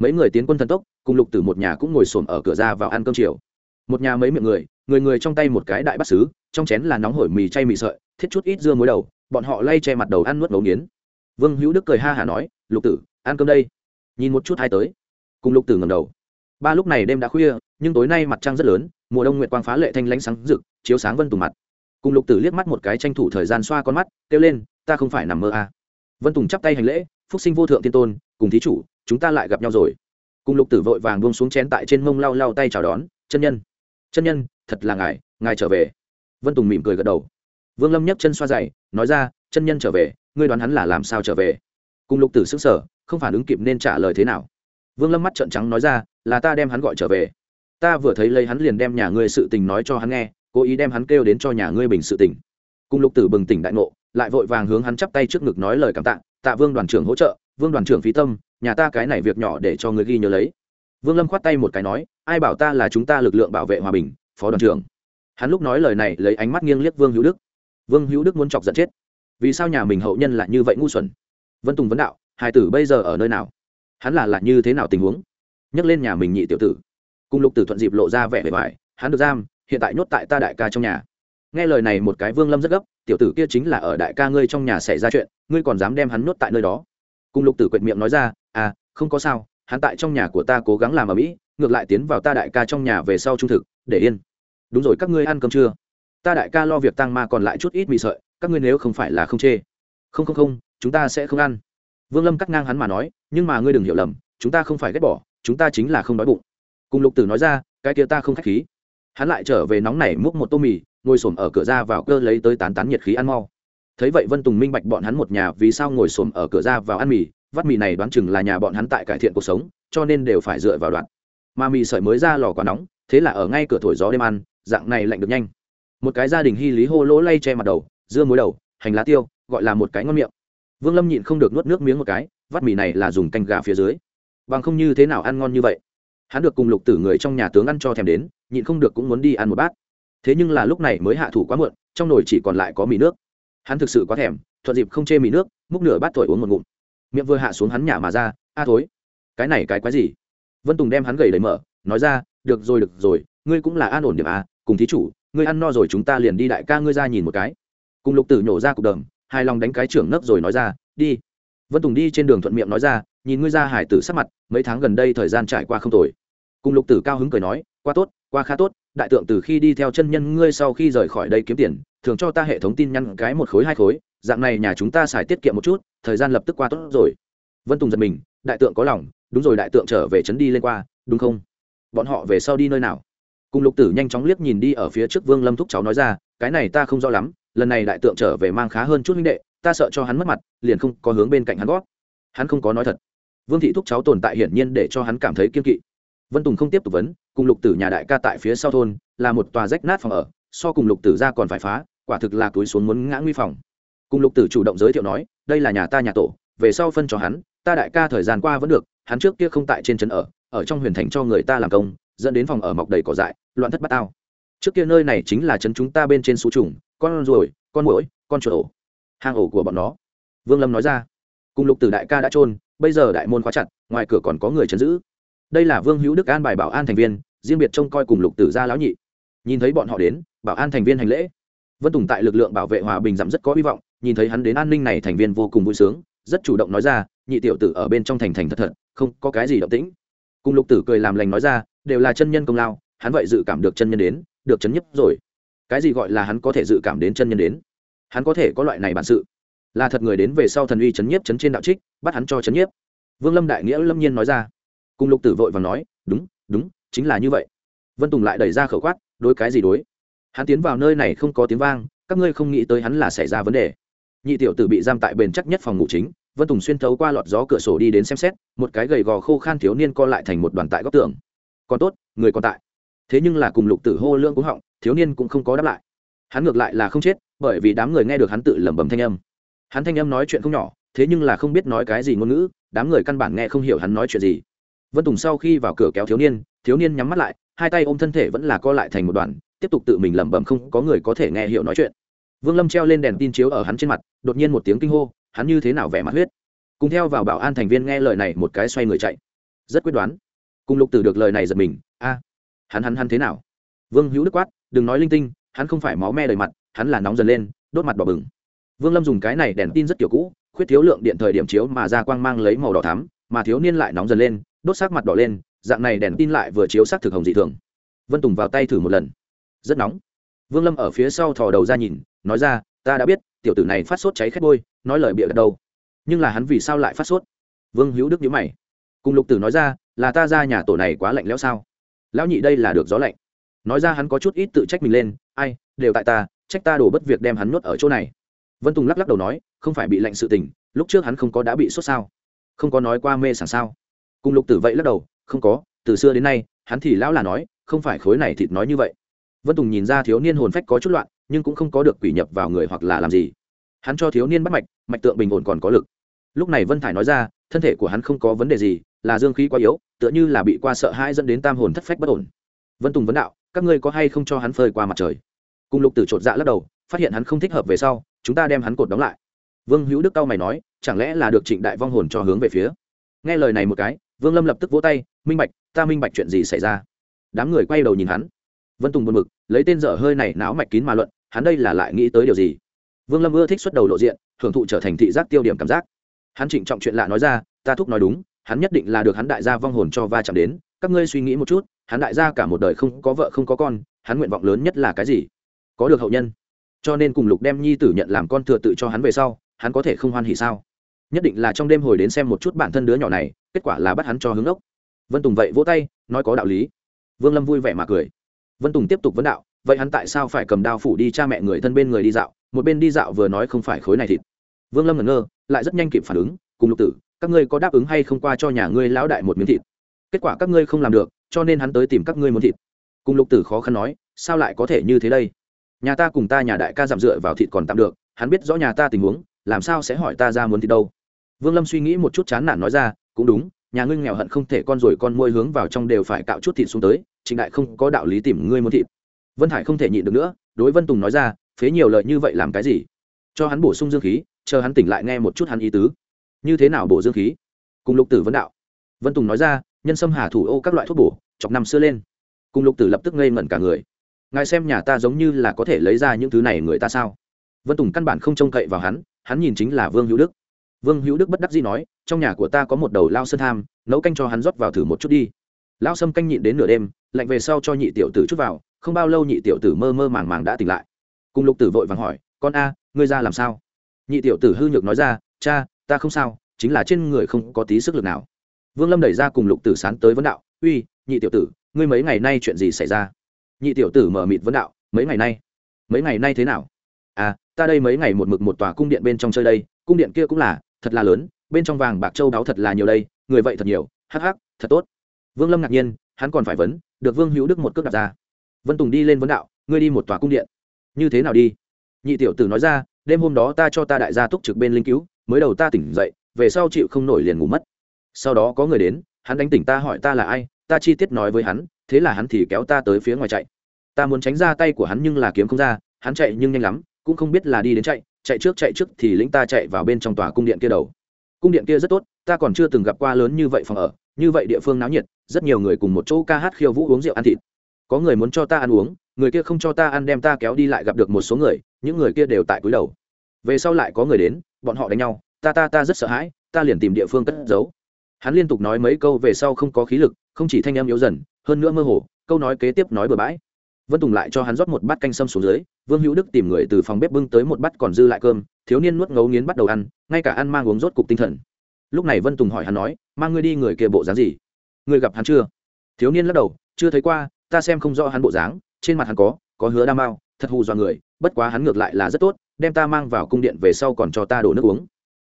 mấy người tiến quân thần tốc, cùng lục tử một nhà cũng ngồi xổm ở cửa ra vào ăn cơm chiều. Một nhà mấy miệng người người người trong tay một cái đại bát xứ trong chén là nóng hổi mì chay mì sợi, thiết chút ít dưa muối đầu, bọn họ lay che mặt đầu ăn nuốt ngấu nghiến. Vương hữu đức cười ha hả nói, lục tử, ăn cơm đây. Nhìn một chút hai tới. Cùng lục tử ngầm đầu. Ba lúc này đêm đã khuya, nhưng tối nay mặt trăng rất lớn, mùa đông nguyệt quang phá lệ thanh lãnh sáng rực, chiếu sáng vân tùng mặt. Cùng lục tử liếc mắt một cái tranh thủ thời gian xoa con mắt, kêu lên, ta không phải nằm mơ à. vân tùng chắp tay hành lễ phúc sinh vô thượng tiên tôn, cùng thí chủ, chúng ta lại gặp nhau rồi. Cùng lục tử vội vàng buông xuống chén tại trên mông lau lau tay chào đón, chân nhân chân nhân, thật là ngài ngài trở về. Vân tùng mỉm cười gật đầu. Vương lâm nhấc chân xoa dày nói ra, chân nhân trở về, ngươi đoán hắn là làm sao trở về? Cùng lục tử xứng sở không phản ứng kịp nên trả lời thế nào. Vương lâm mắt trợn trắng nói ra, là ta đem hắn gọi trở về. Ta vừa thấy lấy hắn liền đem nhà ngươi sự tình nói cho hắn nghe, cố ý đem hắn kêu đến cho nhà ngươi bình sự tình. Cùng lục tử bừng tỉnh đại ngộ, lại vội vàng hướng hắn chắp tay trước ngực nói lời cảm tạ tạ vương đoàn trưởng hỗ trợ vương đoàn trưởng phí tâm nhà ta cái này việc nhỏ để cho người ghi nhớ lấy. Vương lâm khoát tay một cái nói ai bảo ta là chúng ta lực lượng bảo vệ hòa bình phó đoàn trưởng. Hắn lúc nói lời này lấy ánh mắt nghiêng liếc vương hữu đức. Vương hữu đức muốn chọc giận chết. Vì sao nhà mình hậu nhân lại như vậy ngu xuẩn? Vân tùng vấn đạo hải tử bây giờ ở nơi nào? Hắn là lại như thế nào tình huống? Nhắc lên nhà mình nhị tiểu tử. Cùng lục tử thuận dịp lộ ra vẻ bề bài, hắn được giam hiện tại nhốt tại ta đại ca trong nhà nghe lời này một cái vương lâm rất gấp, tiểu tử kia chính là ở đại ca ngươi trong nhà xảy ra chuyện, ngươi còn dám đem hắn nuốt tại nơi đó. Cùng lục tử quệt miệng nói ra à không có sao, hắn tại trong nhà của ta cố gắng làm ở mỹ, ngược lại tiến vào ta đại ca trong nhà về sau trung thực, để yên. Đúng rồi, các ngươi ăn cơm chưa? Ta đại ca lo việc tăng ma còn lại chút ít mì sợi, các ngươi nếu không phải là không chê. Không không không, chúng ta sẽ không ăn. Vương lâm cắt ngang hắn mà nói, nhưng mà ngươi đừng hiểu lầm, chúng ta không phải ghét bỏ, chúng ta chính là không đói bụng. Cùng lục tử nói ra, cái kia ta không k h á c h khí. Hắn lại trở về nóng nảy múc một tô mì ngồi s ổ m ở cửa ra vào cơ lấy tới tán tán nhiệt khí ăn mau. Thấy vậy vân tùng minh bạch bọn hắn một nhà vì sao ngồi s ổ m ở cửa ra vào ăn mì, vắt mì này đoán chừng là nhà bọn hắn tại cải thiện cuộc sống, cho nên đều phải dựa vào đoạn. Mà mì sợi mới ra lò quá nóng, thế là ở ngay cửa thổi gió đêm ăn, dạng này lạnh được nhanh. Một cái gia đình hy lý hô lỗ lay che mặt đầu, dưa muối đầu, hành lá tiêu, gọi là một cái ngon miệng. Vương lâm nhịn không được nuốt nước miếng một cái, vắt mì này là dùng canh gà phía dưới. Bằng không như thế nào ăn ngon như vậy? Hắn được cùng lục tử người trong nhà tướng ăn cho thèm đến, nhịn không được cũng muốn đi ăn một bát thế nhưng là lúc này mới hạ thủ quá muộn, trong nồi chỉ còn lại có mì nước. Hắn thực sự quá thèm, thuận dịp không chê mì nước, múc nửa bát thổi uống một ngụm. Miệng vừa hạ xuống hắn nhả mà ra, a thối, cái này cái quái gì? Vân tùng đem hắn gầy lấy mở, nói ra, được rồi được rồi, ngươi cũng là an ổn điểm à cùng thí chủ, ngươi ăn no rồi chúng ta liền đi đại ca ngươi ra nhìn một cái. Cùng lục tử nhổ ra cục đờm hai lòng đánh cái trưởng nấc rồi nói ra, đi. Vân tùng đi trên đường thuận miệng nói ra, nhìn ngươi ra hải tử sắc mặt, mấy tháng gần đây thời gian trải qua không tồi. Cùng lục tử cao hứng cười nói qua tốt qua khá tốt đại tượng từ khi đi theo chân nhân ngươi sau khi rời khỏi đây kiếm tiền, thường cho ta hệ thống tin nhắn cái một khối, hai khối, dạng này nhà chúng ta xài tiết kiệm một chút, thời gian lập tức qua tốt rồi. Vân tùng giật mình, đại tượng có lòng, đúng rồi đại tượng trở về trấn đi lên qua, đúng không? Bọn họ về sau đi nơi nào? Cùng lục tử nhanh chóng liếc nhìn đi ở phía trước vương lâm thúc cháu nói ra, cái này ta không rõ lắm, lần này đại tượng trở về mang khá hơn chút huynh đệ, ta sợ cho hắn mất mặt, liền không có hướng bên cạnh hắn gót. Hắn không có nói thật. Vương thị thúc cháu tồn tại hiển nhiên để cho hắn cảm thấy kiên kỵ. Vân tùng không tiếp tục vấn cùng lục tử nhà đại ca tại phía sau thôn, là một tòa rách nát phòng ở, so cùng lục tử ra còn phải phá, quả thực là túi xuống muốn ngã nguy phòng. Cùng lục tử chủ động giới thiệu nói, đây là nhà ta nhà tổ, về sau phân cho hắn, ta đại ca thời gian qua vẫn được, hắn trước kia không tại trên trấn ở ở trong huyền thành cho người ta làm công, dẫn đến phòng ở mọc đầy cỏ dại, loạn thất bát ao trước kia nơi này chính là trấn chúng ta bên trên số trùng, con ruồi, con mũi con chuột ổ. Hang ổ của bọn nó. Vương lâm nói ra. Cùng lục tử đại ca đã trôn bây giờ đại môn khóa chặt, ngoài cửa còn có người chấn giữ. Đây là vương hữu đức an bài bảo an thành viên riêng biệt trông coi cùng lục tử gia lão nhị. Nhìn thấy bọn họ đến, bảo an thành viên hành lễ. Vân tùng tại lực lượng bảo vệ hòa bình giảm rất có hy vọng, nhìn thấy hắn đến an ninh này thành viên vô cùng vui sướng, rất chủ động nói ra, nhị tiểu tử ở bên trong thành thành thật thật, không có cái gì động tĩnh. Cùng lục tử cười làm lành nói ra, đều là chân nhân công lao, hắn vậy dự cảm được chân nhân đến, được chấn nhấp rồi. Cái gì gọi là hắn có thể dự cảm đến chân nhân đến? Hắn có thể có loại này bản sự. Là thật người đến về sau thần uy chấn nhiếp chấn trên đạo trích, bắt hắn cho chấn nhiếp. Vương lâm đại nghĩa lâm nhiên nói ra. Cùng lục tử vội và nói, đúng đúng chính là như vậy. Vân tùng lại đẩy ra khẩu quát, đối cái gì đối? Hắn tiến vào nơi này không có tiếng vang, các ngươi không nghĩ tới hắn là xảy ra vấn đề. Nhị tiểu tử bị giam tại bền chắc nhất phòng ngủ chính, vân tùng xuyên thấu qua lọt gió cửa sổ đi đến xem xét, một cái gầy gò khô khan thiếu niên co lại thành một đoàn tại góc tường. Còn tốt, người còn tại. Thế nhưng là cùng lục tử hô lương cũng họng, thiếu niên cũng không có đáp lại. Hắn ngược lại là không chết, bởi vì đám người nghe được hắn tự lẩm bẩm thanh âm. Hắn thanh âm nói chuyện không nhỏ, thế nhưng là không biết nói cái gì ngôn ngữ, đám người căn bản nghe không hiểu hắn nói chuyện gì. Vân tùng sau khi vào cửa kéo thiếu niên thiếu niên nhắm mắt lại, hai tay ôm thân thể vẫn là co lại thành một đoàn, tiếp tục tự mình lẩm bẩm không có người có thể nghe hiểu nói chuyện. Vương lâm treo lên đèn tin chiếu ở hắn trên mặt, đột nhiên một tiếng kinh hô, hắn như thế nào vẻ mặt huyết. Cùng theo vào bảo an thành viên nghe lời này một cái xoay người chạy. Rất quyết đoán. Cùng lục tử được lời này giật mình, a, hắn hắn hắn thế nào? Vương hữu đức quát, đừng nói linh tinh, hắn không phải máu me đầy mặt, hắn là nóng dần lên, đốt mặt đỏ bừng. Vương lâm dùng cái này đèn tin rất kiểu cũ, khuyết thiếu lượng điện thời điểm chiếu mà ra quang mang lấy màu đỏ thắm, mà thiếu niên lại nóng dần lên, đốt sắc mặt đỏ lên dạng này đèn tin lại vừa chiếu sắc thực hồng dị thường. Vân tùng vào tay thử một lần. Rất nóng. Vương lâm ở phía sau thò đầu ra nhìn, nói ra, ta đã biết, tiểu tử này phát sốt cháy khét bôi, nói lời bịa đặt đâu. Nhưng là hắn vì sao lại phát sốt? Vương hữu đức nhữ mày. Cùng lục tử nói ra, là ta ra nhà tổ này quá lạnh lẽo sao? Lão nhị đây là được gió lạnh. Nói ra hắn có chút ít tự trách mình lên, ai, đều tại ta, trách ta đổ bất việc đem hắn nuốt ở chỗ này. Vân tùng lắc lắc đầu nói, không phải bị lạnh sự tình, lúc trước hắn không có đã bị sốt sao? Không có nói qua mê sảng sao? Cùng lục tử vậy lắc đầu không có, từ xưa đến nay, hắn thì lão là nói, không phải khối này thịt nói như vậy. Vân tùng nhìn ra thiếu niên hồn phách có chút loạn, nhưng cũng không có được quỷ nhập vào người hoặc là làm gì. Hắn cho thiếu niên bắt mạch mạch tượng bình ổn còn có lực. Lúc này vân thải nói ra, thân thể của hắn không có vấn đề gì, là dương khí quá yếu, tựa như là bị qua sợ hãi dẫn đến tam hồn thất phách bất ổn. Vân tùng vấn đạo, các ngươi có hay không cho hắn phơi qua mặt trời? Cùng lục tử chột dạ lắc đầu, phát hiện hắn không thích hợp về sau, chúng ta đem hắn cột đóng lại. Vương hữu đức cao mày nói, chẳng lẽ là được trịnh đại vong hồn cho hướng về phía? Nghe lời này một cái, vương lâm lập tức vỗ tay minh bạch, ta minh bạch chuyện gì xảy ra? Đám người quay đầu nhìn hắn. Vân tùng buồn mực lấy tên dở hơi này não mạch kín mà luận, hắn đây là lại nghĩ tới điều gì? Vương lâm ưa thích xuất đầu lộ diện, hưởng thụ trở thành thị giác tiêu điểm cảm giác. Hắn trịnh trọng chuyện lạ nói ra, ta thúc nói đúng, hắn nhất định là được hắn đại gia vong hồn cho va chạm đến, các ngươi suy nghĩ một chút, hắn đại gia cả một đời không có vợ không có con, hắn nguyện vọng lớn nhất là cái gì? Có được hậu nhân. Cho nên cùng lục đem nhi tử nhận làm con thừa tự cho hắn về sau, hắn có thể không hoan hỉ sao? Nhất định là trong đêm hồi đến xem một chút bản thân đứa nhỏ này, kết quả là bắt hắn cho hướng ốc vân tùng vậy vỗ tay, nói có đạo lý. Vương lâm vui vẻ mà cười. Vân tùng tiếp tục vấn đạo, vậy hắn tại sao phải cầm đao phủ đi cha mẹ người thân bên người đi dạo, một bên đi dạo vừa nói không phải khối này thịt. Vương lâm ngẩn ngơ, lại rất nhanh kịp phản ứng, cùng lục tử, các ngươi có đáp ứng hay không qua cho nhà ngươi lão đại một miếng thịt? Kết quả các ngươi không làm được, cho nên hắn tới tìm các ngươi muốn thịt. Cùng lục tử khó khăn nói, sao lại có thể như thế đây? Nhà ta cùng ta nhà đại ca giảm dựa vào thịt còn tạm được, hắn biết rõ nhà ta tình huống, làm sao sẽ hỏi ta ra muốn thịt đâu? Vương lâm suy nghĩ một chút chán nản nói ra, cũng đúng nhà ngươi nghèo hận không thể con rồi con môi hướng vào trong đều phải cạo chút thịt xuống tới, trịnh đại không có đạo lý tìm ngươi muốn thịt. Vân hải không thể nhịn được nữa, đối vân tùng nói ra, phế nhiều lợi như vậy làm cái gì? Cho hắn bổ sung dương khí, chờ hắn tỉnh lại nghe một chút hắn ý tứ. Như thế nào bổ dương khí? Cùng lục tử vấn đạo. Vân tùng nói ra, nhân sâm hà thủ ô các loại thuốc bổ, chọc năm xưa lên. Cùng lục tử lập tức ngây ngẩn cả người. Ngài xem nhà ta giống như là có thể lấy ra những thứ này người ta sao? Vân tùng căn bản không trông cậy vào hắn hắn nhìn chính là vương hữu đức vương hữu đức bất đắc dĩ nói, trong nhà của ta có một đầu lao sơn tham, nấu canh cho hắn rót vào thử một chút đi. Lão sâm canh nhịn đến nửa đêm, lạnh về sau cho nhị tiểu tử chút vào, không bao lâu nhị tiểu tử mơ mơ màng màng đã tỉnh lại. Cùng lục tử vội vàng hỏi, con a, ngươi ra làm sao? Nhị tiểu tử hư nhược nói ra, cha, ta không sao, chính là trên người không có tí sức lực nào. Vương lâm đẩy ra cùng lục tử sán tới vấn đạo, uy, nhị tiểu tử, ngươi mấy ngày nay chuyện gì xảy ra? Nhị tiểu tử mở mịt vấn đạo, mấy ngày nay? Mấy ngày nay thế nào? À ta đây mấy ngày một mực một tòa cung điện bên trong chơi đây, cung điện kia cũng là thật là lớn, bên trong vàng bạc châu đáo thật là nhiều đây, người vậy thật nhiều, hắc hắc, thật tốt. Vương lâm ngạc nhiên, hắn còn phải vấn, được vương hữu đức một cước đặt ra. Vân tùng đi lên vấn đạo, ngươi đi một tòa cung điện. Như thế nào đi? Nhị tiểu tử nói ra, đêm hôm đó ta cho ta đại gia túc trực bên linh cứu, mới đầu ta tỉnh dậy, về sau chịu không nổi liền ngủ mất. Sau đó có người đến, hắn đánh tỉnh ta hỏi ta là ai, ta chi tiết nói với hắn, thế là hắn thì kéo ta tới phía ngoài chạy. Ta muốn tránh ra tay của hắn nhưng là kiếm không ra, hắn chạy nhưng nhanh lắm, cũng không biết là đi đến chạy chạy trước chạy trước thì lĩnh ta chạy vào bên trong tòa cung điện kia đầu. Cung điện kia rất tốt, ta còn chưa từng gặp qua lớn như vậy phòng ở, như vậy địa phương náo nhiệt, rất nhiều người cùng một chỗ ca hát khiêu vũ uống rượu ăn thịt. Có người muốn cho ta ăn uống, người kia không cho ta ăn đem ta kéo đi lại gặp được một số người, những người kia đều tại cúi đầu. Về sau lại có người đến, bọn họ đánh nhau, ta ta ta rất sợ hãi, ta liền tìm địa phương cất giấu. Hắn liên tục nói mấy câu về sau không có khí lực, không chỉ thanh em yếu dần, hơn nữa mơ hồ, câu nói kế tiếp nói bừa bãi vân tùng lại cho hắn rót một bát canh sâm xuống dưới, vương hữu đức tìm người từ phòng bếp bưng tới một bát còn dư lại cơm, thiếu niên nuốt ngấu nghiến bắt đầu ăn, ngay cả ăn mang uống rốt cục tinh thần. Lúc này vân tùng hỏi hắn nói, mang ngươi đi người kia bộ dáng gì? Ngươi gặp hắn chưa? Thiếu niên lắc đầu, chưa thấy qua, ta xem không rõ hắn bộ dáng, trên mặt hắn có có hứa đam mao, thật hù dọa người, bất quá hắn ngược lại là rất tốt, đem ta mang vào cung điện về sau còn cho ta đổ nước uống.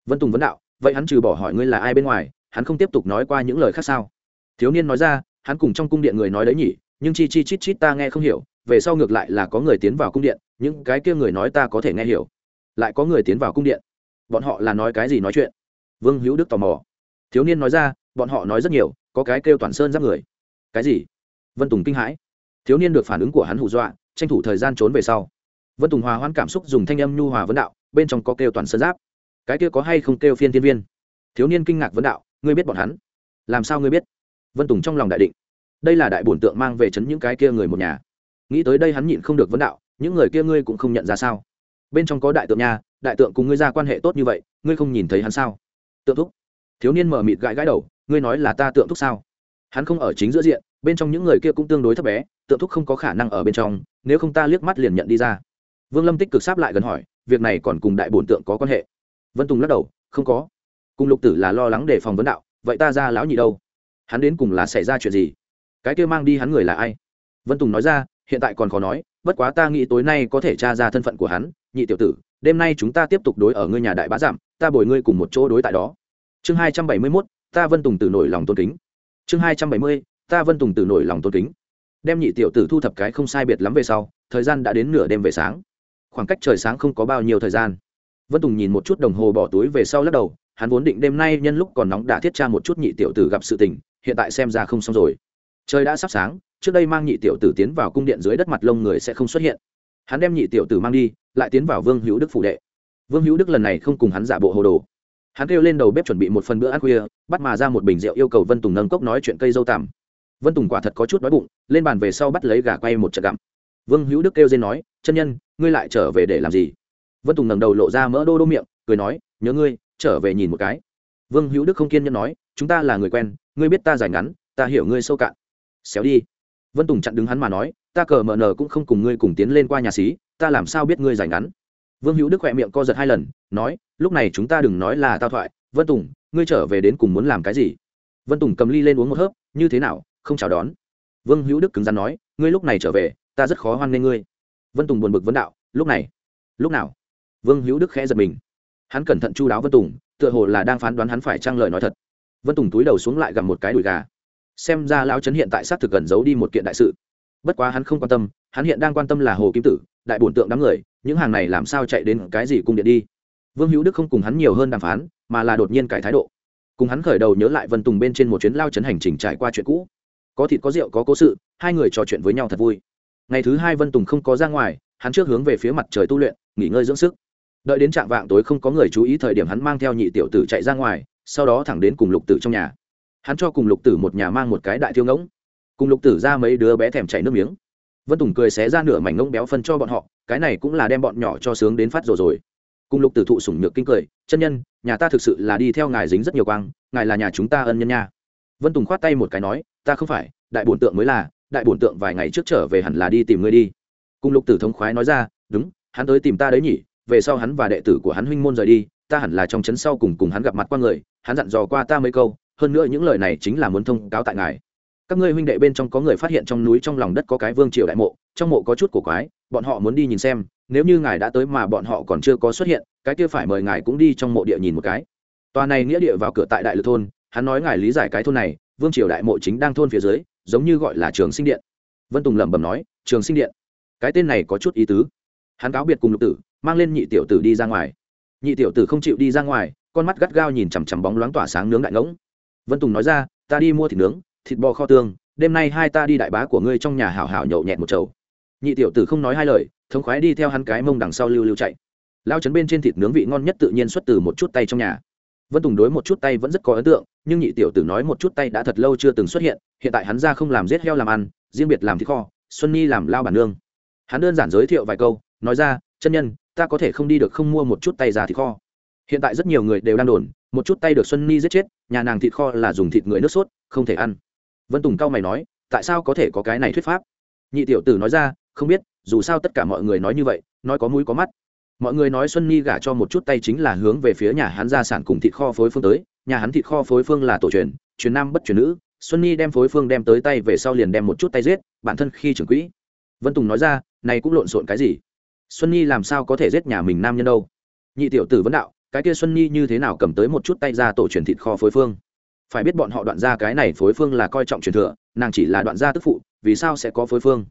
Vân tùng vấn đạo, vậy hắn trừ bỏ hỏi ngươi là ai bên ngoài, hắn không tiếp tục nói qua những lời khác sao? Thiếu niên nói ra, hắn cùng trong cung điện người nói đấy nhỉ nhưng chi chi chít chít ta nghe không hiểu, về sau ngược lại là có người tiến vào cung điện, những cái kia người nói ta có thể nghe hiểu, lại có người tiến vào cung điện. Bọn họ là nói cái gì nói chuyện? Vương hữu đức tò mò. Thiếu niên nói ra, bọn họ nói rất nhiều, có cái kêu toàn sơn giáp người. Cái gì? Vân tùng kinh hãi. Thiếu niên được phản ứng của hắn hù dọa, tranh thủ thời gian trốn về sau. Vân tùng hòa hoãn cảm xúc dùng thanh âm nhu hòa vấn đạo, bên trong có kêu toàn sơn giáp. Cái kia có hay không kêu phiên thiên viên? Thiếu niên kinh ngạc vấn đạo, ngươi biết bọn hắn? Làm sao ngươi biết? Vân tùng trong lòng đại định đây là đại bổn tượng mang về chấn những cái kia người một nhà. Nghĩ tới đây hắn nhịn không được vấn đạo, những người kia ngươi cũng không nhận ra sao? Bên trong có đại tượng nha, đại tượng cùng ngươi ra quan hệ tốt như vậy, ngươi không nhìn thấy hắn sao? Tượng thúc. Thiếu niên mở mịt gãi gãi đầu, ngươi nói là ta tượng thúc sao? Hắn không ở chính giữa diện, bên trong những người kia cũng tương đối thấp bé, tượng thúc không có khả năng ở bên trong, nếu không ta liếc mắt liền nhận đi ra. Vương lâm tích cực sáp lại gần hỏi, việc này còn cùng đại bổn tượng có quan hệ? Vân tùng lắc đầu, không có. Cùng lục tử là lo lắng để phòng vấn đạo, vậy ta ra lão nhị đâu? Hắn đến cùng là xảy ra chuyện gì? Cái kia mang đi hắn người là ai? Vân tùng nói ra, hiện tại còn khó nói, bất quá ta nghĩ tối nay có thể tra ra thân phận của hắn, nhị tiểu tử, đêm nay chúng ta tiếp tục đối ở ngươi nhà đại bá giảm, ta bồi ngươi cùng một chỗ đối tại đó. Chương hai trăm bảy mươi mốt, ta vân tùng từ nổi lòng tôn kính. Chương hai trăm bảy mươi, ta vân tùng từ nổi lòng tôn kính. Đem nhị tiểu tử thu thập cái không sai biệt lắm về sau, thời gian đã đến nửa đêm về sáng. Khoảng cách trời sáng không có bao nhiêu thời gian. Vân tùng nhìn một chút đồng hồ bỏ túi về sau lắc đầu, hắn vốn định đêm nay nhân lúc còn nóng đã thiết tra một chút nhị tiểu tử gặp sự tình, hiện tại xem ra không xong rồi trời đã sắp sáng, trước đây mang nhị tiểu tử tiến vào cung điện dưới đất mặt lông người sẽ không xuất hiện. Hắn đem nhị tiểu tử mang đi, lại tiến vào vương hữu đức phủ đệ. Vương hữu đức lần này không cùng hắn giả bộ hồ đồ. Hắn kêu lên đầu bếp chuẩn bị một phần bữa ăn khuya, bắt mà ra một bình rượu yêu cầu vân tùng nâng cốc nói chuyện cây dâu tằm. Vân tùng quả thật có chút đói bụng, lên bàn về sau bắt lấy gà quay một trận gặm. Vương hữu đức kêu dên nói, chân nhân, ngươi lại trở về để làm gì? Vân tùng ngẩng đầu lộ ra mỡ đô đô miệng, cười nói, nhớ ngươi, trở về nhìn một cái. Vương hữu đức không kiên nhẫn nói, chúng ta là người quen, ngươi biết ta dài ngắn, ta hiểu ngươi sâu cạn xéo đi. Vân tùng chặn đứng hắn mà nói, ta cờ mờ nờ cũng không cùng ngươi cùng tiến lên qua nhà xí, ta làm sao biết ngươi giải ngắn? Vương hữu đức khỏe miệng co giật hai lần, nói, lúc này chúng ta đừng nói là tao thoại, vân tùng, ngươi trở về đến cùng muốn làm cái gì? Vân tùng cầm ly lên uống một hớp, như thế nào, không chào đón. Vương hữu đức cứng rắn nói, ngươi lúc này trở về, ta rất khó hoan nghê ngươi. Vân tùng buồn bực vấn đạo, lúc này, lúc nào? Vương hữu đức khẽ giật mình. Hắn cẩn thận chu đáo vân tùng, tựa hồ là đang phán đoán hắn phải trăng lời nói thật. Vân tùng túi đầu xuống lại gặp một cái đùi gà xem ra lão trấn hiện tại xác thực gần giấu đi một kiện đại sự. Bất quá hắn không quan tâm, hắn hiện đang quan tâm là hồ kim tử, đại bổn tượng đám người, những hàng này làm sao chạy đến cái gì cung điện đi? Vương hữu đức không cùng hắn nhiều hơn đàm phán, mà là đột nhiên cải thái độ. Cùng hắn khởi đầu nhớ lại vân tùng bên trên một chuyến lao trấn hành trình trải qua chuyện cũ. Có thịt có rượu có cố sự, hai người trò chuyện với nhau thật vui. Ngày thứ hai vân tùng không có ra ngoài, hắn trước hướng về phía mặt trời tu luyện, nghỉ ngơi dưỡng sức. Đợi đến trạm vạng tối không có người chú ý thời điểm hắn mang theo nhị tiểu tử chạy ra ngoài, sau đó thẳng đến cùng lục tử trong nhà hắn cho cùng lục tử một nhà mang một cái đại thiêu ngỗng, cùng lục tử ra mấy đứa bé thèm chảy nước miếng. Vân tùng cười xé ra nửa mảnh ngỗng béo phân cho bọn họ, cái này cũng là đem bọn nhỏ cho sướng đến phát rồi rồi. Cùng lục tử thụ sủng nhược kinh cười, chân nhân, nhà ta thực sự là đi theo ngài dính rất nhiều quang, ngài là nhà chúng ta ân nhân nha. Vân tùng khoát tay một cái nói, ta không phải, đại bổn tượng mới là, đại bổn tượng vài ngày trước trở về hẳn là đi tìm ngươi đi. Cùng lục tử thống khoái nói ra, đúng, hắn tới tìm ta đấy nhỉ, về sau hắn và đệ tử của hắn huynh môn rời đi, ta hẳn là trong trấn sau cùng cùng hắn gặp mặt qua người, hắn dặn dò qua ta mấy câu hơn nữa những lời này chính là muốn thông cáo tại ngài. Các ngươi huynh đệ bên trong có người phát hiện trong núi trong lòng đất có cái vương triều đại mộ, trong mộ có chút cổ quái, bọn họ muốn đi nhìn xem, nếu như ngài đã tới mà bọn họ còn chưa có xuất hiện, cái kia phải mời ngài cũng đi trong mộ địa nhìn một cái. Tòa này nghĩa địa vào cửa tại đại lực thôn, hắn nói ngài lý giải cái thôn này, vương triều đại mộ chính đang thôn phía dưới, giống như gọi là trường sinh điện. Vân tùng lẩm bẩm nói, trường sinh điện? Cái tên này có chút ý tứ. Hắn cáo biệt cùng lục tử, mang lên nhị tiểu tử đi ra ngoài. Nhị tiểu tử không chịu đi ra ngoài, con mắt gắt gao nhìn chằm chằm bóng loáng tỏa sáng nướng đại ngỗng vân tùng nói ra, ta đi mua thịt nướng, thịt bò kho tương, đêm nay hai ta đi đại bá của ngươi trong nhà hảo hảo nhậu nhẹt một chầu. Nhị tiểu tử không nói hai lời, thống khoái đi theo hắn cái mông đằng sau lưu lưu chạy. Lao chấn bên trên thịt nướng vị ngon nhất tự nhiên xuất từ một chút tay trong nhà. Vân tùng đối một chút tay vẫn rất có ấn tượng, nhưng nhị tiểu tử nói một chút tay đã thật lâu chưa từng xuất hiện hiện tại hắn ra không làm giết heo làm ăn, riêng biệt làm thịt kho, xuân nhi làm lao bản nương. Hắn đơn giản giới thiệu vài câu, nói ra, chân nhân, ta có thể không đi được không mua một chút tay ra thịt kho. Hiện tại rất nhiều người đều đang đồn, một chút tay được xuân nhi giết chết nhà nàng thịt kho là dùng thịt người nước sốt, không thể ăn. Vân tùng cao mày nói, tại sao có thể có cái này thuyết pháp? Nhị tiểu tử nói ra, không biết, dù sao tất cả mọi người nói như vậy, nói có mũi có mắt. Mọi người nói xuân ni gả cho một chút tay chính là hướng về phía nhà hắn gia sản cùng thịt kho phối phương tới, nhà hắn thịt kho phối phương là tổ truyền truyền nam bất truyền nữ. Xuân ni đem phối phương đem tới tay về sau liền đem một chút tay giết, bản thân khi trưởng quỹ. Vân tùng nói ra, này cũng lộn xộn cái gì? Xuân nhi làm sao có thể giết nhà mình nam nhân đâu? Nhị tiểu tử vấn đạo cái kia xuân nhi như thế nào cầm tới một chút tay ra tổ truyền thịt kho phối phương? Phải biết bọn họ đoạn ra cái này phối phương là coi trọng truyền thừa, nàng chỉ là đoạn gia tức phụ, vì sao sẽ có phối phương?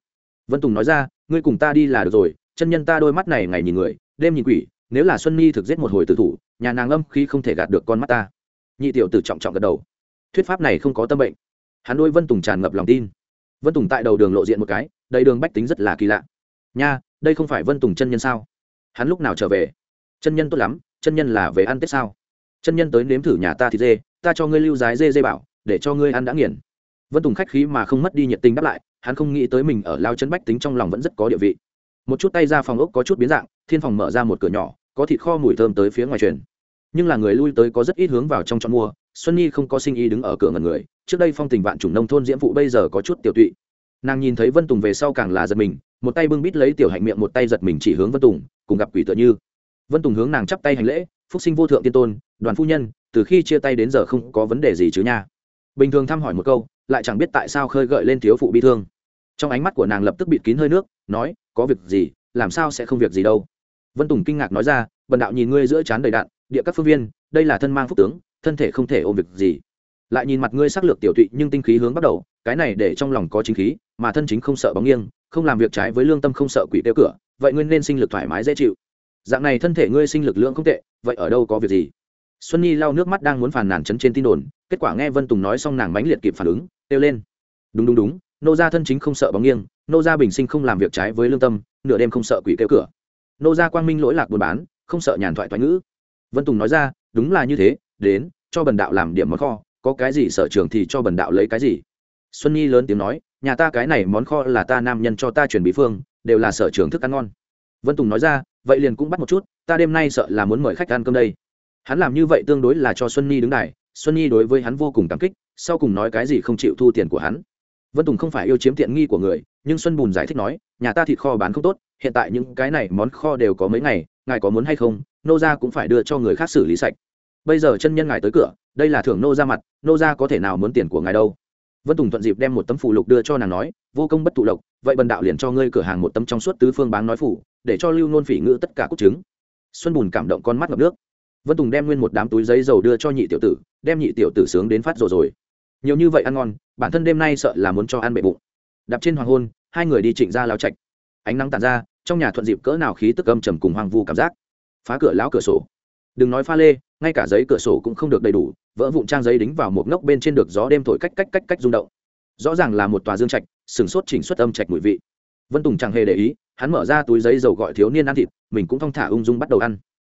Vân tùng nói ra, ngươi cùng ta đi là được rồi, chân nhân ta đôi mắt này ngày nhìn người, đêm nhìn quỷ, nếu là xuân nhi thực giết một hồi tử thủ, nhà nàng âm khi không thể gạt được con mắt ta. Nhị tiểu tử trọng trọng gật đầu. Thuyết pháp này không có tâm bệnh. Hắn đôi vân tùng tràn ngập lòng tin. Vân tùng tại đầu đường lộ diện một cái, đầy đường bách tính rất là kỳ lạ. Nha, đây không phải vân tùng chân nhân sao? Hắn lúc nào trở về? Chân nhân tốt lắm chân nhân là về ăn tết sao? Chân nhân tới nếm thử nhà ta thịt dê, ta cho ngươi lưu giái dê dê bảo, để cho ngươi ăn đã nghiền. Vân tùng khách khí mà không mất đi nhiệt tình đáp lại, hắn không nghĩ tới mình ở lao chân bách tính trong lòng vẫn rất có địa vị. Một chút tay ra phòng ốc có chút biến dạng, thiên phòng mở ra một cửa nhỏ, có thịt kho mùi thơm tới phía ngoài truyền. Nhưng là người lui tới có rất ít hướng vào trong chọn mua, xuân nhi không có sinh y đứng ở cửa ngần người, trước đây phong tình vạn chủng nông thôn diễm phụ bây giờ có chút tiểu tụy. Nàng nhìn thấy vân tùng về sau càng là giật mình, một tay bưng bít lấy tiểu hạnh miệng, một tay giật mình chỉ hướng vân tùng, cùng gặp quỷ tựa như vân tùng hướng nàng chắp tay hành lễ, phúc sinh vô thượng tiên tôn, đoàn phu nhân, từ khi chia tay đến giờ không có vấn đề gì chứ nha. Bình thường thăm hỏi một câu, lại chẳng biết tại sao khơi gợi lên thiếu phụ bi thương. Trong ánh mắt của nàng lập tức bịt kín hơi nước, nói, có việc gì, làm sao sẽ không việc gì đâu. Vân tùng kinh ngạc nói ra, bần đạo nhìn ngươi giữa trán đầy đạn, địa các phương viên, đây là thân mang phúc tướng, thân thể không thể ôm việc gì. Lại nhìn mặt ngươi sắc lược tiểu tụy nhưng tinh khí hướng bắt đầu, cái này để trong lòng có chính khí, mà thân chính không sợ bóng nghiêng, không làm việc trái với lương tâm không sợ quỷ tiêu cửa, vậy ngươi nên sinh lực thoải mái dễ chịu dạng này thân thể ngươi sinh lực lượng không tệ, vậy ở đâu có việc gì? Xuân nhi lau nước mắt đang muốn phàn nàn chấn trên tin đồn, kết quả nghe vân tùng nói xong nàng mãnh liệt kịp phản ứng, kêu lên. Đúng đúng đúng, nô gia thân chính không sợ bóng nghiêng, nô gia bình sinh không làm việc trái với lương tâm, nửa đêm không sợ quỷ kêu cửa. Nô gia quang minh lỗi lạc buôn bán, không sợ nhàn thoại thoại ngữ. Vân tùng nói ra, đúng là như thế, đến, cho bần đạo làm điểm món kho, có cái gì sở trường thì cho bần đạo lấy cái gì. Xuân nhi lớn tiếng nói, nhà ta cái này món kho là ta nam nhân cho ta chuyển bí phương, đều là sở trường thức ăn ngon. Vân tùng nói ra vậy liền cũng bắt một chút, ta đêm nay sợ là muốn mời khách ăn cơm đây. Hắn làm như vậy tương đối là cho xuân nhi đứng đài, xuân nhi đối với hắn vô cùng cảm kích, sau cùng nói cái gì không chịu thu tiền của hắn. Vân tùng không phải yêu chiếm tiện nghi của người, nhưng xuân bùn giải thích nói, nhà ta thịt kho bán không tốt, hiện tại những cái này món kho đều có mấy ngày, ngài có muốn hay không, nô ra cũng phải đưa cho người khác xử lý sạch. Bây giờ chân nhân ngài tới cửa, đây là thưởng nô ra mặt, nô ra có thể nào muốn tiền của ngài đâu? Vân tùng thuận dịp đem một tấm phụ lục đưa cho nàng nói, vô công bất tụ lộc, vậy bần đạo liền cho ngươi cửa hàng một tấm trong suốt tứ phương bán nói phủ để cho lưu nôn phỉ ngữ tất cả cốt trứng. Xuân bùn cảm động con mắt ngập nước. Vân tùng đem nguyên một đám túi giấy dầu đưa cho nhị tiểu tử, đem nhị tiểu tử sướng đến phát rồi rồi. Nhiều như vậy ăn ngon, bản thân đêm nay sợ là muốn cho ăn bệ bụng. Đạp trên hoàng hôn, hai người đi trịnh ra lao trạch. Ánh nắng tàn ra, trong nhà thuận dịp cỡ nào khí tức âm trầm cùng hoang vu cảm giác. Phá cửa lão cửa sổ. Đừng nói pha lê, ngay cả giấy cửa sổ cũng không được đầy đủ, vỡ vụn trang giấy đính vào một ngốc bên trên được gió đêm thổi cách cách cách cách rung động. Rõ ràng là một tòa dương trạch, sừng sốt chỉnh xuất âm trạch mùi vị vân tùng chẳng hề để ý, hắn mở ra túi giấy dầu gọi thiếu niên ăn thịt, mình cũng thong thả ung dung bắt đầu ăn.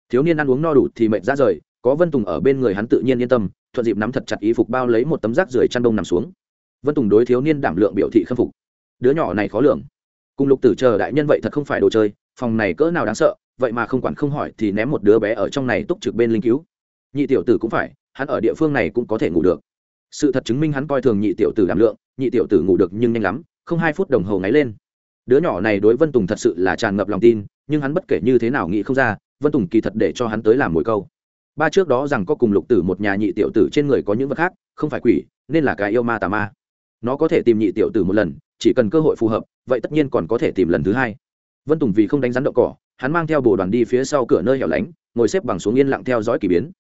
Thiếu niên ăn uống no đủ thì mệt ra rời, có vân tùng ở bên người hắn tự nhiên yên tâm, thuận dịp nắm thật chặt ý phục bao lấy một tấm rác rưởi chăn đông nằm xuống. Vân tùng đối thiếu niên đảm lượng biểu thị khâm phục. Đứa nhỏ này khó lường. Cùng lục tử chờ đại nhân vậy thật không phải đồ chơi, phòng này cỡ nào đáng sợ, vậy mà không quản không hỏi thì ném một đứa bé ở trong này túc trực bên linh cứu. Nhị tiểu tử cũng phải, hắn ở địa phương này cũng có thể ngủ được. Sự thật chứng minh hắn coi thường nhị tiểu tử đảm lượng, nhị tiểu tử ngủ được nhưng nhanh lắm, không hai phút đồng hồ ngáy lên đứa nhỏ này đối vân tùng thật sự là tràn ngập lòng tin, nhưng hắn bất kể như thế nào nghĩ không ra, vân tùng kỳ thật để cho hắn tới làm mồi câu. Ba trước đó rằng có cùng lục tử một nhà nhị tiểu tử trên người có những vật khác, không phải quỷ, nên là cái yêu ma tà ma. Nó có thể tìm nhị tiểu tử một lần, chỉ cần cơ hội phù hợp, vậy tất nhiên còn có thể tìm lần thứ hai. Vân tùng vì không đánh rắn đậu cỏ, hắn mang theo bồ đoàn đi phía sau cửa nơi hẻo lánh, ngồi xếp bằng xuống yên lặng theo dõi k ỳ biến.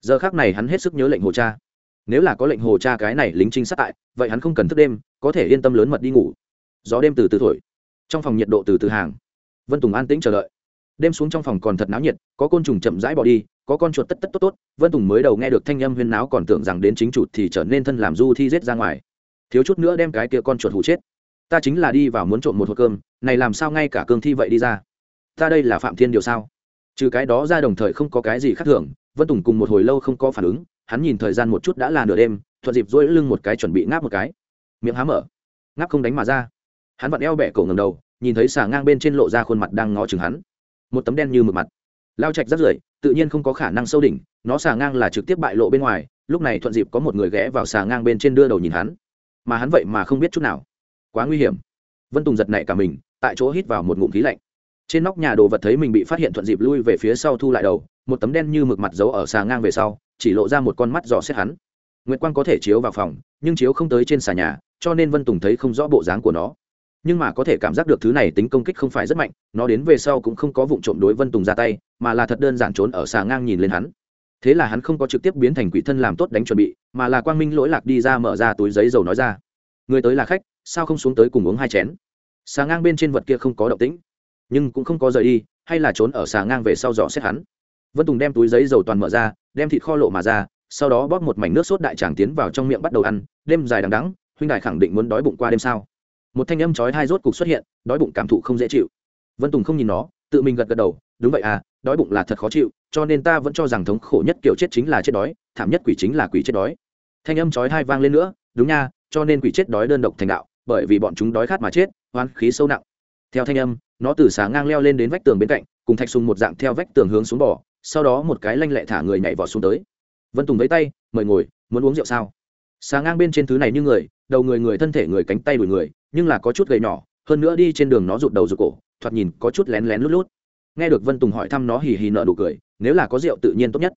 Giờ khác này hắn hết sức nhớ lệnh hồ cha. Nếu là có lệnh hồ cha cái này lính trinh sát tại, vậy hắn không cần thức đêm, có thể yên tâm lớn mật đi ngủ. Gió đêm từ từ thổi trong phòng nhiệt độ từ từ hàng. Vân tùng an tĩnh chờ đợi. Đêm xuống trong phòng còn thật náo nhiệt, có côn trùng chậm rãi bỏ đi, có con chuột tất tất tốt tốt. Vân tùng mới đầu nghe được thanh âm huyên náo còn tưởng rằng đến chính chủ thì trở nên thân làm du thi rết ra ngoài. Thiếu chút nữa đem cái kia con chuột hụ chết. Ta chính là đi vào muốn trộm một hộp cơm, này làm sao ngay cả cương thi vậy đi ra? Ta đây là phạm thiên điều sao? Trừ cái đó ra đồng thời không có cái gì khác thường, vân tùng cùng một hồi lâu không có phản ứng, hắn nhìn thời gian một chút đã là nửa đêm, thuận dịp dỗi lưng một cái chuẩn bị ngáp một cái. Miệng há mở. Ngáp không đánh mà ra hắn vặn eo bẻ cổ ngầm đầu, nhìn thấy xà ngang bên trên lộ ra khuôn mặt đang ngó chừng hắn. Một tấm đen như mực mặt. Lao trạch rất rưởi, tự nhiên không có khả năng sâu đỉnh, nó xà ngang là trực tiếp bại lộ bên ngoài, lúc này thuận dịp có một người ghé vào xà ngang bên trên đưa đầu nhìn hắn. Mà hắn vậy mà không biết chút nào. Quá nguy hiểm. Vân tùng giật nảy cả mình, tại chỗ hít vào một ngụm khí lạnh. Trên nóc nhà đồ vật thấy mình bị phát hiện thuận dịp lui về phía sau thu lại đầu, một tấm đen như mực mặt giấu ở xà ngang về sau, chỉ lộ ra một con mắt dò xét hắn. Nguyệt quang có thể chiếu vào phòng, nhưng chiếu không tới trên xà nhà, cho nên vân tùng thấy không rõ bộ dáng của nó nhưng mà có thể cảm giác được thứ này tính công kích không phải rất mạnh, nó đến về sau cũng không có vụ trộm đối vân tùng ra tay, mà là thật đơn giản trốn ở xà ngang nhìn lên hắn. Thế là hắn không có trực tiếp biến thành quỷ thân làm tốt đánh chuẩn bị, mà là quang minh lỗi lạc đi ra mở ra túi giấy dầu nói ra. Người tới là khách, sao không xuống tới cùng uống hai chén? Xà ngang bên trên vật kia không có động tĩnh, nhưng cũng không có rời đi, hay là trốn ở xà ngang về sau dò xét hắn. Vân tùng đem túi giấy dầu toàn mở ra, đem thịt kho lộ mà ra, sau đó bóp một mảnh nước sốt đại tràng tiến vào trong miệng bắt đầu ăn, đêm dài đằng đắng huynh đại khẳng định muốn đói bụng qua đêm sao? Một thanh âm chói hai rốt cục xuất hiện, đói bụng cảm thụ không dễ chịu. Vân tùng không nhìn nó, tự mình gật gật đầu, đúng vậy à đói bụng là thật khó chịu, cho nên ta vẫn cho rằng thống khổ nhất kiểu chết chính là chết đói, thảm nhất quỷ chính là quỷ chết đói. Thanh âm chói hai vang lên nữa, đúng nha, cho nên quỷ chết đói đơn độc thành đạo, bởi vì bọn chúng đói khát mà chết hoán khí sâu nặng. Theo thanh âm, nó từ xà ngang leo lên đến vách tường bên cạnh, cùng thạch sùng một dạng theo vách tường hướng xuống bỏ sau đó một cái lanh lẹ thả người nhảy vọt xuống tới. Vân tùng lấy tay, mời ngồi, muốn uống rượu sao? Xà ngang bên trên thứ này như người, đầu người người thân thể người cánh tay đuổi người nhưng là có chút gầy nhỏ, hơn nữa đi trên đường nó rụt đầu rụt cổ, thoạt nhìn có chút lén lén lút lút. Nghe được vân tùng hỏi thăm nó hì hì nợ nụ cười, nếu là có rượu tự nhiên tốt nhất.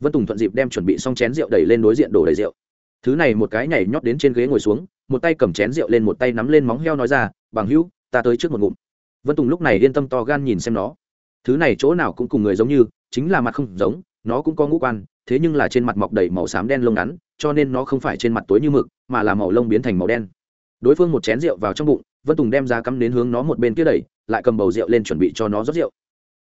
Vân tùng thuận dịp đem chuẩn bị xong chén rượu đẩy lên đối diện đổ đầy rượu. Thứ này một cái nhảy nhót đến trên ghế ngồi xuống, một tay cầm chén rượu lên một tay nắm lên móng heo nói ra, bằng hữu, ta tới trước một ngụm. Vân tùng lúc này yên tâm to gan nhìn xem nó. Thứ này chỗ nào cũng cùng người giống như, chính là mặt không giống, nó cũng có ngũ quan, thế nhưng là trên mặt mọc đầy màu xám đen lông ngắn, cho nên nó không phải trên mặt tối như mực, mà là màu lông biến thành màu đen đối phương một chén rượu vào trong bụng, vân tùng đem ra cắm đến hướng nó một bên kia đẩy, lại cầm bầu rượu lên chuẩn bị cho nó rót rượu.